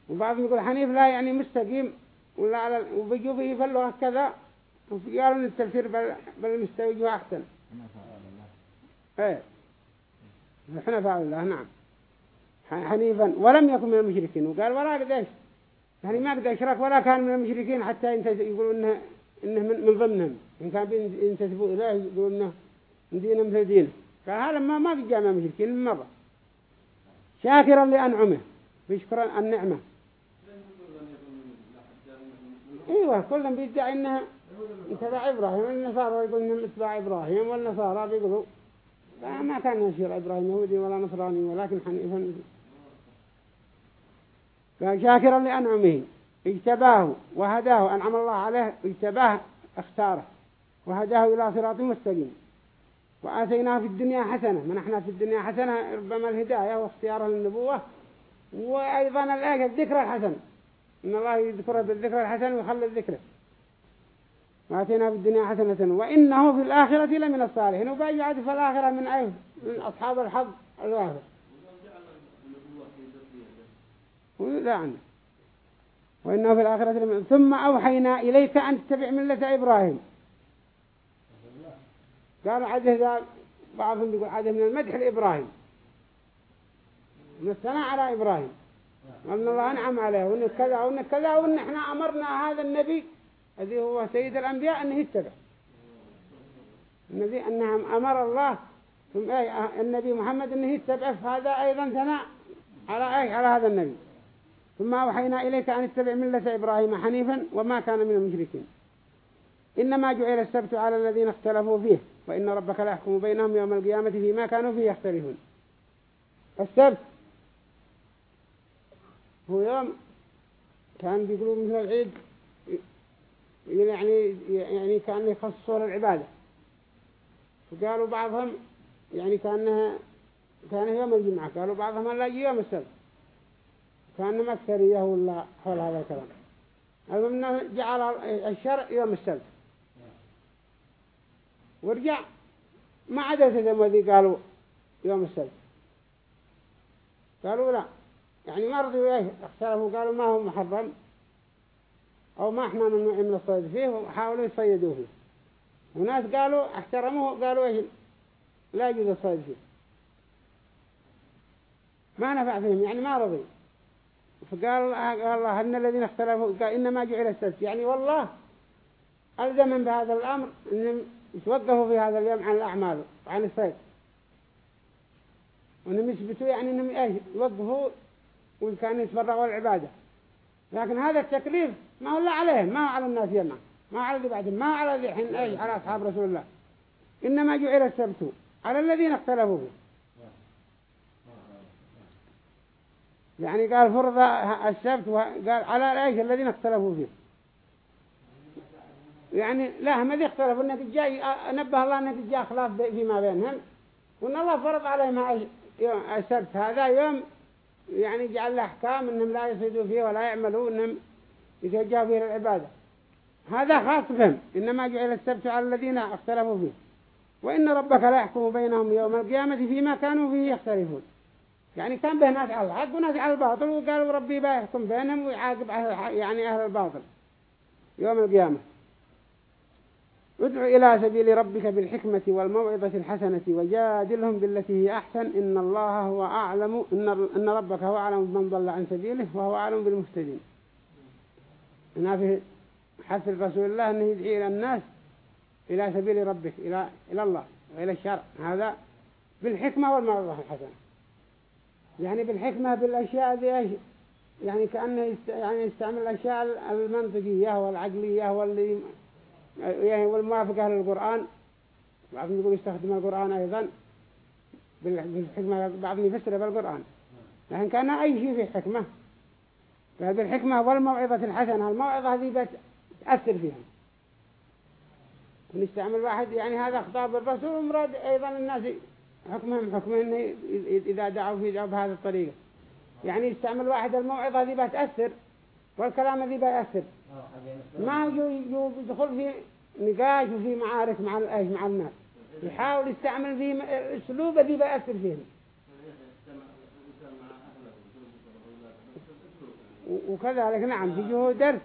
وبعضهم يقول حنيف لا يعني مستقيم ولا على وبيجوا به في اللغة كذا وقالوا إن التفسير بالمستوي هو احسن إيه. الحنفاء الله نعم. حنيفا ولم يكن من المشركين. وقال ولا قديش يعني ما قد أشرك ولا كان من المشركين حتى يقولوا إنه, إنه من, من ضمنهم. إن كان ينتسبوا إليه يقولوا إنه دينه مثل دينه. قال هذا ما ما جامع مشركين من مرة. شاكرا لأنعمه. بيشكر النعمة. إيوه كلهم بيدعي إنها اتباع إبراهيم النصارى يقول إنهم إتباع إبراهيم والنصارى بيقولوا ما كان يشير إبراهيم يهودي ولا نصراني ولكن حنيفا قال شاكرا لأنعمه اجتباه وهداه أنعم الله عليه اجتباه اختاره. وهداه إلى صراط مستقيم. وآتيناه في الدنيا حسنة. منحنا في الدنيا حسنة ربما الهداية واختياره للنبوة. وأيضا الآية الذكر الحسن إن الله يذكره بالذكر الحسن ويخلي الذكر. وآتينا في الدنيا حسنة. وإنه في الآخرة لمن الصالحين. وبيعد في الآخرة من أيه من أصحاب الحظ الواحد. لا عنه وإنه في الآخرة لمن ثم أوحينا إليك أن تتبع ملة إبراهيم. قال عده بعضهم يقول عده من المدح لإبراهيم. من الثناء على إبراهيم. وأن الله أنعم عليه وأن كذا وأن كذا وأن إحنا أمرنا هذا النبي الذي هو سيد الأنبياء أنه يتبع النبي أنهم أمر الله ثم النبي محمد أنه يتبع هذا أيضا ثناء على أيش؟ على هذا النبي. ثم أوحينا إليك أن اتبع ملة إبراهيم حنيفا وما كان من المشركين. إنما جعل السبت على الذين اختلفوا فيه وإن ربك لا يحكم بينهم يوم القيامة فيما كانوا فيه يختلفون. السبت هو يوم كان بيقولوا مثل العيد يعني يعني كان يخصصوا للعبادة فقالوا بعضهم يعني كأنها كان يوم الجمعة قالوا بعضهم لا يجي يوم السبت. كأنهم أكثرية ولا حول هذا الكلام. المهم جعل الشرع يوم السبت. ورجع ما عدا ذي قالوا يوم السبت. قالوا لا. يعني ما رضوا إيه اختلفوا قالوا ما هو محرم. أو ما إحنا ممنوع من الصيد فيه وحاولوا يصيدوه. فيه وناس قالوا احترموه قالوا إيه لا يجوز الصيد فيه. ما نفع فيهم يعني ما رضي. فقال الله إن الذين اختلفوا قال إنما جعل السبت. يعني والله ألزم بهذا الأمر أنهم يتوقفوا في هذا اليوم عن الأعمال وعن الصيد. وأنهم يثبتوا يعني أنهم إيه يوقفوا وكانوا يتفرغوا العبادة لكن هذا التكليف ما هو لا عليهم ما هو على الناس يما ما هو على اللي بعدهم ما هو على اللي حين إيه على أصحاب رسول الله. إنما جعل السبت على الذين اختلفوا. فيه يعني قال فرض السبت وقال على إيش الذين اختلفوا فيه. يعني لا هم ذي اختلفوا إنك جاي نبه الله إنك جاء خلاف فيما بينهم. وإن الله فرض عليهم السبت هذا يوم يعني جعل له أحكام إنهم لا يصيدوا فيه ولا يعملوا إنهم يتوجهوا فيه للعبادة هذا خاص بهم إنما جعل السبت على الذين اختلفوا فيه. وإن ربك لا يحكم بينهم يوم القيامة فيما كانوا فيه يختلفون. يعني كان به ناس على الحق وناس على الباطل وقالوا ربي بيحكم بينهم ويعاقب يعني أهل الباطل يوم القيامة. ادع إلى سبيل ربك بالحكمة والموعظة الحسنة وجادلهم بالتي هي أحسن. إن الله هو أعلم إن, ربك هو أعلم بمن ضل عن سبيله وهو أعلم بالمهتدين. هنا في حث الرسول الله أنه يدعي إلى الناس إلى سبيل ربك إلى, إلى الله وإلى الشرع. هذا بالحكمة والموعظة الحسنة. يعني بالحكمة بالأشياء ذي يعني كأنه. يعني يستعمل الأشياء المنطقية والعقلية واللي يعني والموافقة للقرآن بعضهم يقول يستخدم القرآن أيضا بالحكمة بعضهم يفسر بالقرآن. لكن كان أي شيء في حكمة. بالحكمة والموعظة الحسنة الموعظة هذه بتأثر فيهم ونستعمل واحد يعني هذا خطاب الرسول ومراد أيضا الناس حكمهم حكم إنه إذا دعوا في دعوا بهذه الطريقة. يعني يستعمل واحد الموعظة ذي بتأثر والكلام ذي بيأثر ما يدخل في نقاش وفي معارك مع مع الناس. يحاول يستعمل في أسلوب ذي بيأثر فيهم. وكذلك نعم في جهود درس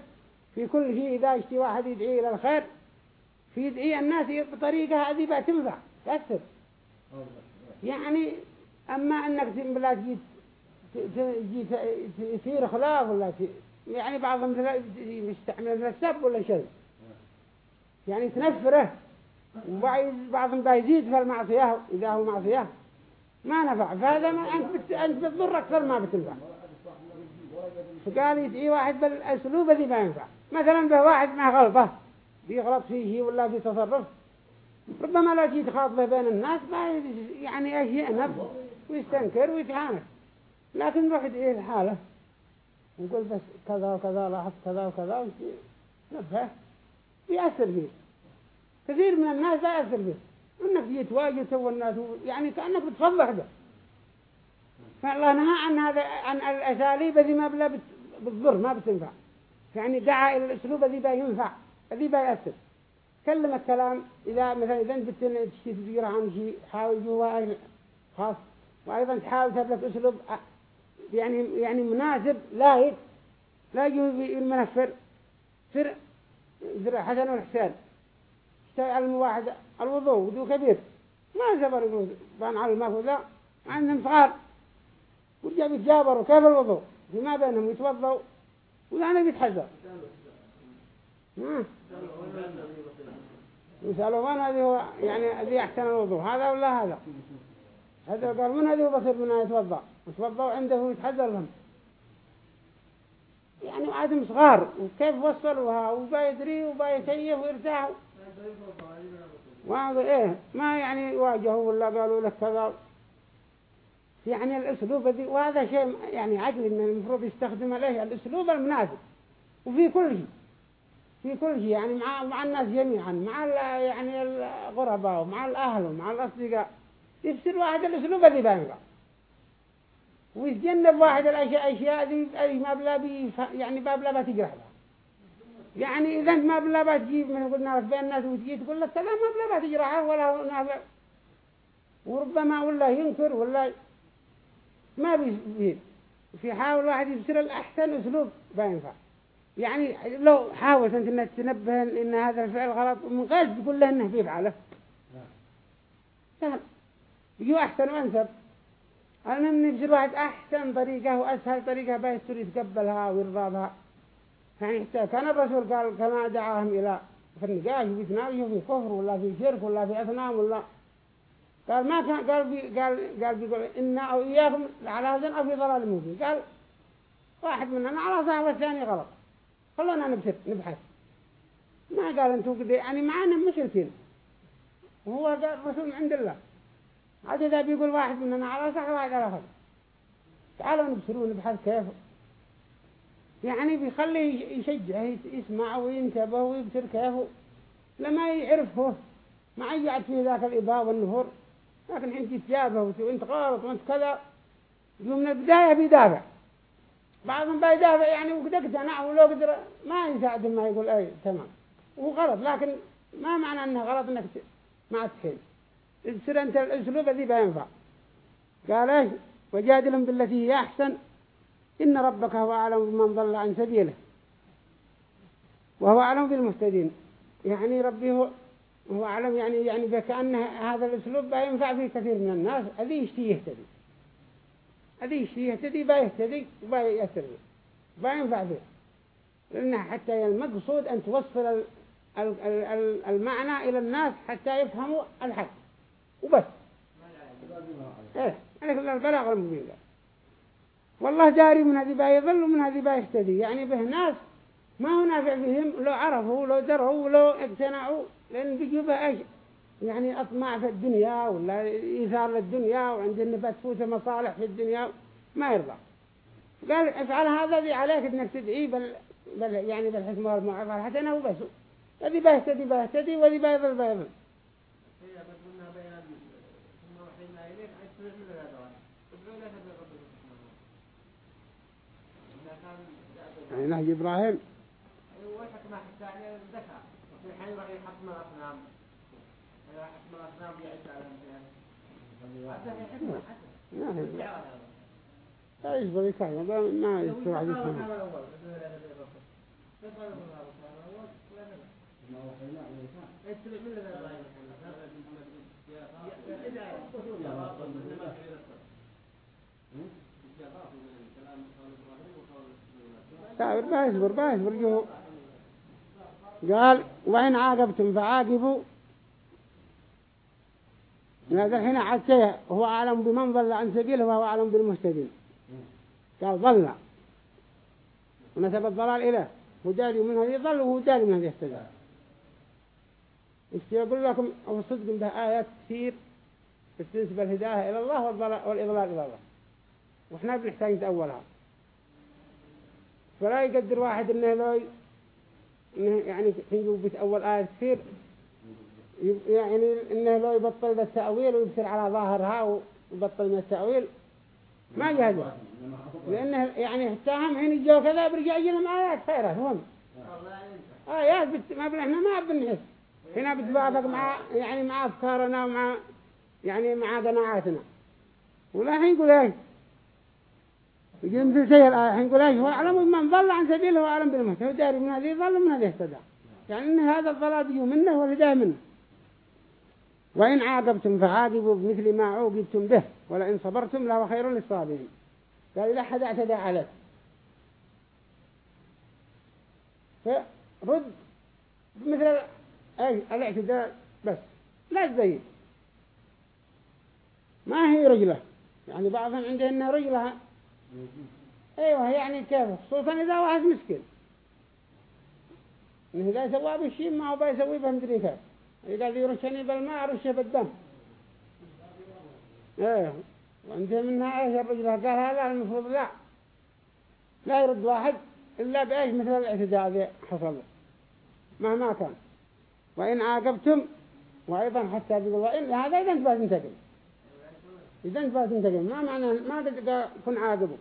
في كل شيء إذا اشتي واحد يدعي إلى الخير في يدعي الناس بطريقة هذه بتنفع تأثر. يعني أما أنك بلا تجي يصير خلاف ولا يعني بعضهم يستعمل السب ولا شيء يعني تنفره وبعضهم بيزيد في المعصية إذا هو معصية. ما نفع. فهذا ما أنت بت... أنت بتضر أكثر ما بتنفع. فقال يدعي واحد بالأسلوب الذي ما ينفع. مثلا به واحد مع غلطة. بيغلط فيه ولا في تصرف. ربما لا تجي تخاطبه بين الناس ما يعني إيش يأنب ويستنكر ويتعانق لكن روح يدعيه الحالة؟ ويقول بس كذا وكذا لاحظت كذا وكذا نبهه يأثر فيه. كثير من الناس لا يأثر فيه. إنك تجي تواجه تو الناس يعني كأنك بتفضح به فالله نهى عن هذا عن الأساليب الذي ما بلا بتضر ما بتنفع. يعني دعا إلى الأسلوب الذي بينفع الذي بيأثر كلم الكلام إذا مثلا إذا أنت تشتي تدير عن شيء حاول جوا خاص وأيضا تحاول تبلك أسلوب يعني يعني مناسب لايق لا يجوز المنفر سر سر حسن والحسين. اشتغل واحد الوضوء وضوء كبير. ما زبر يقول بان على الماء لا عندهم صغار. ورجع بيتجابروا كيف الوضوء؟ فيما بينهم يتوضوا ولا بيتحذر يسألوا من هذه هو يعني هذه أحسن الوضوء هذا ولا هذا؟ هذا قال من هذه بصير منها يتوضأ؟ يتوضأ عنده يتحذر لهم. يعني عادهم صغار وكيف وصلوها وبا يدري وبا يكيف ويرتاحوا وهذا إيه ما يعني واجهوا ولا قالوا لك كذا. يعني الأسلوب ذي وهذا شيء يعني عقل إن المفروض يستخدم عليه الأسلوب المناسب. وفي كل شيء في كل شيء يعني مع مع الناس جميعا مع يعني الغرباء ومع الأهل ومع الأصدقاء. يفسر واحد الأسلوب الذي بينفع ويتجنب واحد الأشياء أشياء ذي أي ما بلا بي يعني ما بلا بتجرح لها. يعني إذا ما بلا بتجيب من قلنا بين الناس وتجي تقول لك كذا ما بلا بتجرحه ولا نافع وربما ولا ينكر ولا ما بيصير في حاول واحد يفسر الأحسن أسلوب بينفع يعني لو حاولت أنت أنك تنبه إن هذا الفعل غلط ومن غير تقول له إنه بيفعله. سهل يجوا أحسن وأنسب. المهم نفسر واحد أحسن طريقة وأسهل طريقة بيستر يتقبلها ويرضى بها يعني حتى كان الرسول قال كما دعاهم إلى في النقاش وفي وفي كفر ولا في شرك ولا في أصنام ولا. قال ما كان قال بي قال قال بيقول إن أو إياكم على هذا أو في ضلال مبين. قال واحد مننا على صح والثاني غلط. خلونا نبحث نبحث. ما قال أنتم كده يعني معنا مشركين. وهو قال رسول عند الله. عاد إذا بيقول واحد مننا على صح وواحد على خطأ تعالوا نبصروا نبحث كيف. يعني بيخليه يشجع يسمع وينتبه ويبصر كيفه لما يعرفه ما يقعد في ذاك الإباء والنفور لكن حين تتجابه وانت غلط وأنت كذا يوم من البداية بيدافع. بعضهم بيدافع يعني وقد اقتنع ولو قدر ما يساعد ما يقول أي تمام. وهو غلط لكن ما معنى إنه غلط إنك ما تحيل ابصر أنت الأسلوب الذي بينفع. قال إيش وجادلهم بالتي هي أحسن. إن ربك هو أعلم بمن ضل عن سبيله. وهو أعلم بالمهتدين. يعني ربي هو هو أعلم يعني يعني بكأن هذا الأسلوب بينفع في كثير من الناس. الذي يشتي يهتدي؟ الذي يشتي يهتدي؟ بيهتدي وبيأثر بينفع فيه. لأن حتى المقصود أن توصل ال- ال- ال- ال- المعنى إلى الناس حتى يفهموا الحق. وبس. إيه كل البلاغ المبين. والله جاري من هذه بيضل ومن هذه بيهتدي يعني به ناس ما هو نافع فيهم لو عرفوا لو دروا لو اقتنعوا لأن بيجيبها إيش يعني أطماع في الدنيا ولا إيثار للدنيا وعندنا بتفوت مصالح في الدنيا ما يرضى. قال افعل هذا ذي عليك إنك تدعي بل, بل يعني بالحكمة والمعرفة الحسنة وبس. الذي بيهتدي بيهتدي والذي بيضل بيضل هي بدنا بيان ثم وحينا إليك أن تسمع من هذا الواحد ادعو لك بربك سبحانه إذا كان يعني نهج إبراهيم حتى وفي الحين راح الأصنام الأصنام يعيش على هذا. لا ما الذي صابر بايصبر بايصبر جو. قال وإن عاقبتم فعاقبوا. هذا الحين عاد هو أعلم بمن ضل عن سبيله وهو أعلم بالمهتدين. قال ضل. ونسب الضلال إليه هو داري من هذه ضل وهو داري من هذه إيش يقول لكم أو صدق به آيات كثير تنسب الهداية إلى الله والإضلال إلى الله. وإحنا بنحتاج نتأولها فلا يقدر واحد إنه لو إنه يعني حين بيتأول آية كثير يعني إنه لو يبطل التأويل ويبصر على ظاهرها ويبطل من التأويل ما جهده لأنه يعني حتى هم حين يجوا كذا برجع يجيهم آيات خيرات هم آيات. ما بن... إحنا ما بنحس. هنا بتوافق مع يعني مع أفكارنا ومع يعني مع قناعاتنا. ولا حين إيش؟ يجي مثل شيء الآية حين إيش؟ هو أعلم من ضل عن سبيله هو أعلم بالمهتدى هو داري من هذه؟ ضل ومن هذه اهتدى. يعني إن هذا الضلال بيجوا منه والهداية منه؟ وإن عاقبتم فعاقبوا بمثل ما عوقبتم به ولئن صبرتم لهو خير للصابرين. قال إذا حد اعتدى عليك. فرد مثل أي الاعتداء بس لا تزيد. ما هي رجلة. يعني بعضهم عنده إنها رجلها. أيوه يعني كيف؟ خصوصا إذا واحد مسكين. إنه إذا سوى بالشيء ما هو بيسوي به مدري كيف؟ إذا يرشني بالماء رشة بالدم إيه وعنده منها إيش الرجلة قال هذا المفروض لا. لا يرد واحد إلا بإيش؟ مثل الاعتداء ذي حصل مهما كان. وإن عاقبتم وأيضا حتى بيقول وإن هذا إذا أنت تنتقم. إذا أنت تنتقم. ما معنى ما قد كن عاقبه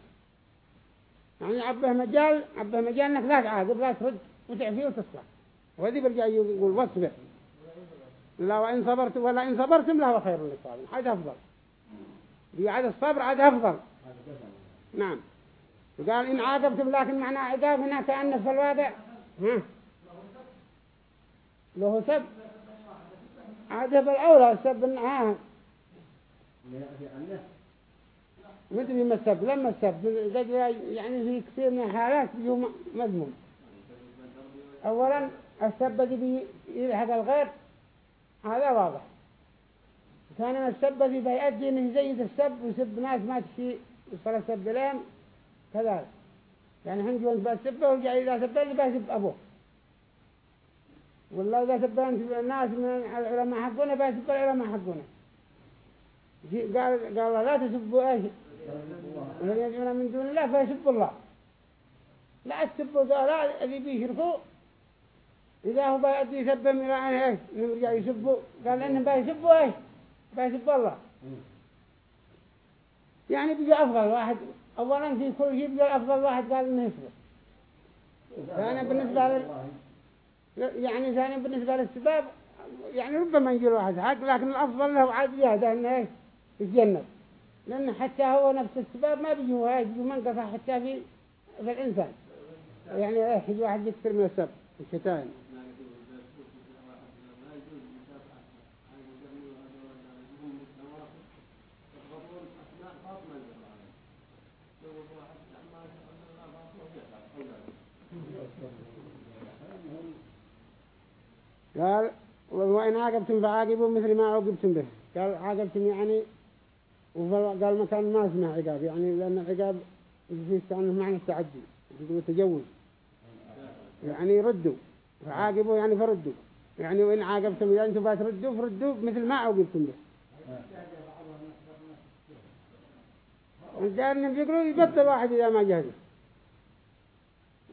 يعني عبه مجال عبه مجال إنك لا تعاقب لا ترد وتعفيه وتصلح. وهذه برجع يقول واصبر. لا وإن صبرت ولا إن صبرتم له خير للصابرين. هذا أفضل. عاد الصبر عاد أفضل. نعم. وقال إن عاقبتم لكن معنى عقاب هنا كأنه في الواقع ها؟ له سب. عاد بالأولى السب ها مدري ما السب لما السب يعني في كثير من الحالات يوم مذموم. أولا السب الذي يلحق الغير هذا واضح. ثانيا السب الذي بيؤدي انه يزيد السب ويسب ناس ما تشي يصل السب لهم كذلك. يعني حين جوانت بسبه وجاء إذا سبه بسب أبوه. والله إذا سبه الناس من العلماء حقونه بسب العلماء حقونه قال قال لا تسبوا إيش؟ يدعون من دون الله فيسبوا الله. لا تسبوا لا الذي بيشركوا إذا هو بيأتي يسبهم إلى أن إيش؟ نرجع يسبوا. قال إنهم بيسبوا إيش؟ بيسبوا الله. يعني بيجي أفضل واحد. أولا في كل شيء بيجي أفضل واحد قال إنه يسبب ثانيا بالنسبة لل يعني ثانيا بالنسبة للسباب يعني ربما يجي واحد حق لكن الأفضل له عاد يهدى إنه يتجنب. لأن حتى هو نفس السباب ما بيجي هو يجي منقطع حتى في في الإنسان. يعني يجي واحد يكثر من السب الشتائم قال وإن عاقبتم فعاقبوا مثل ما عوقبتم به. قال عاقبتم يعني وقال مكان ما اسمه عقاب. يعني لأن العقاب في استعنه معنى التعدي يقولوا تجوز يعني ردوا. فعاقبوا يعني فردوا. يعني وإن عاقبتم إذا أنتم بتردوا فردوا مثل ما عوقبتم به. الجارين بيقولوا يبطل واحد إذا ما جهده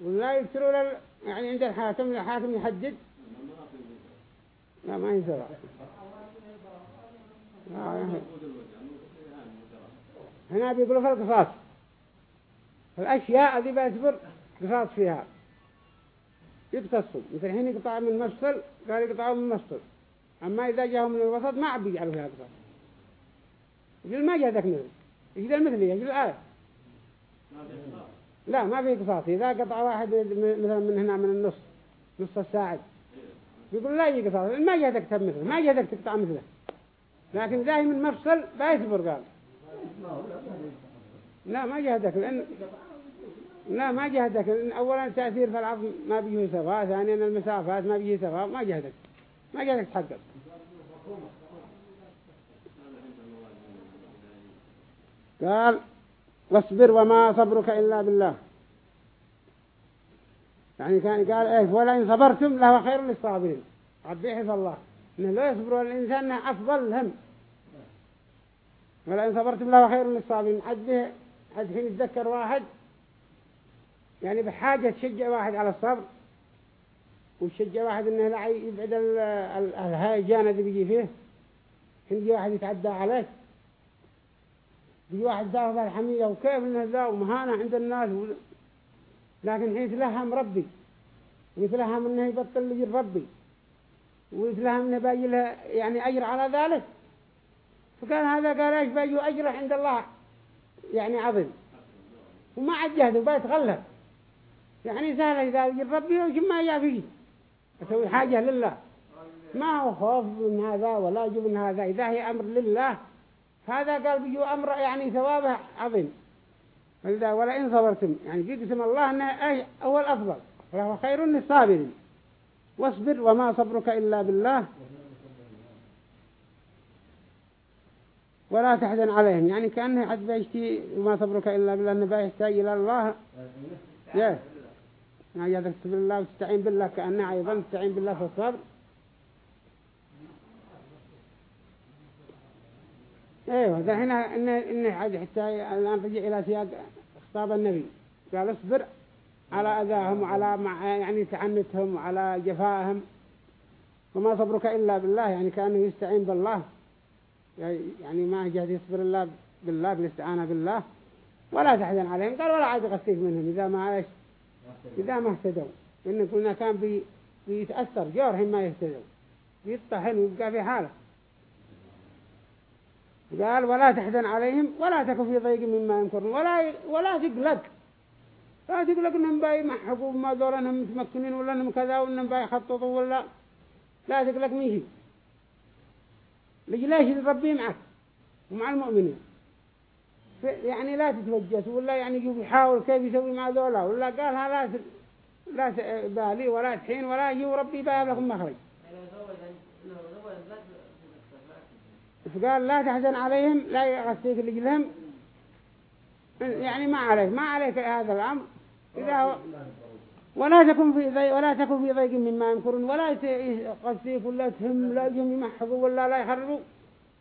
ولا يكسروا لل... يعني عند الحاكم الحاكم يحدد لا ما ينسى هنا بيقولوا في القصاص. الأشياء اللي بيعتبر قصاص فيها. يقتصوا مثل حين يقطع من مفصل قال يقطعوا من مفصل أما إذا جاءوا من الوسط ما عبي يجعلوا فيها قصاص. يقول ما جاء ذاك مثل. يجد المثلية يجد الآية. لا ما في قصاص. إذا قطع واحد مثلا من هنا من النص نص الساعد. يقول لا يجي قصاص ما جاء ذاك مثله ما ذاك تقطع مثله. لكن من مفصل بيصبر قال. لا ما جهدك لأن لا ما جهدك لأن أولا تأثير في العظم ما بيجي سواء ثانيا المسافات ما بيجي سواء ما جهدك ما جهدك تحقق. قال واصبر وما صبرك إلا بالله. يعني كان قال ولا إن صبرتم له خير للصابرين. عبد يحفظ الله. إنه لا يصبر الإنسان أفضل هم. ولا إن صبرتم له خير للصابرين. عد حين يتذكر واحد يعني بحاجة تشجع واحد على الصبر. وتشجع واحد إنه لا يبعد الهيجان اللي بيجي فيه. حين يجي واحد يتعدى عليك. بيجي واحد ذا الحمية وكيف إنه ذا ومهانة عند الناس. لكن حين يتلهم ربي ويتلهم إنه يبطل لي ربي ويتلهم إنه باجي له يعني أجر على ذلك. فكان هذا قال إيش باجي اجره عند الله؟ يعني عظيم. وما عاد جهده بيتغلب يعني سهل إذا يجب ربي ما يفيه يسوي حاجة لله. ما هو خوف من هذا ولا يجب من هذا إذا هي أمر لله. هذا قال بيجو أمر يعني ثوابه عظيم. فإذا ولا إن صبرتم. يعني قسم الله أنه هو الأفضل وهو خير للصابرين. واصبر وما صبرك إلا بالله. ولا تحزن عليهم. يعني كأنه حد بيشتي وما صبرك إلا بالله. أنه بيحتاج إلى الله. يا ما يذكر بالله وتستعين بالله. كأنه أيضا تستعين بالله في الصبر. أيوه ده هنا انه إنه حتى الآن رجع إلى سياق خطاب النبي. قال اصبر على أذاهم وعلى يعني تعنتهم وعلى جفائهم وما صبرك إلا بالله يعني كأنه يستعين بالله. يعني ما جهد يصبر الله بالله بالاستعانة بالله. ولا تحزن عليهم. قال ولا عاد غسيك منهم إذا ما عايش إذا ما اهتدوا. إن كنا كان بي بيتأثر جورهم ما يهتدوا. يطحن ويبقى في حالة. قال ولا تحزن عليهم ولا تكن في ضيق مما ينكرون ولا ولا تقلق. لا تقلق إنهم باي محقوا ما دور إنهم متمكنين ولا إنهم كذا وإنهم باي يخططوا ولا. لا تقلق ميشي ليش ربي معك ومع المؤمنين. يعني لا تتوجس ولا يعني يحاول كيف يسوي مع ذولا ولا. قالها لا لا بالي ولا تحين ولا يجي وربي باب لكم مخرج. فقال لا تحزن عليهم لا يغسيك لجلهم يعني ما عليك ما عليك هذا الأمر. إذا ولا تكن في ضيق ولا تكن في ضيق مما يمكرون ولا يغسيك ولا تهم لا يمحضوا ولا لا يحرروا.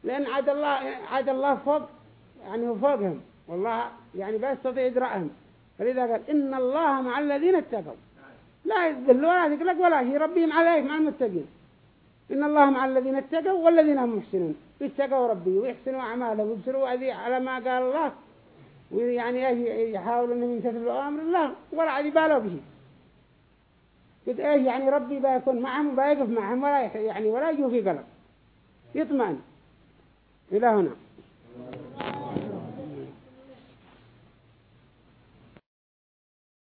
لأن عاد الله عاد الله فوق يعني هو فوقهم. والله يعني بيستطيع إدراءهم فلذا قال إن الله مع الذين اتقوا. لا يذل ولا تقلق ولا شيء. ربهم عليك مع المتقين. إن الله مع الذين اتقوا والذين هم محسنون. يتقوا ربي ويحسنوا أعمالهم ويبصروا أذي على ما قال الله. ويعني يحاولوا أنهم يمتثلوا أمر الله ولا عاد يبالوا به. قد إيش يعني ربي بيكون معهم بيقف معهم ولا يعني ولا يجوا في قلب. يطمئن. إلى هنا.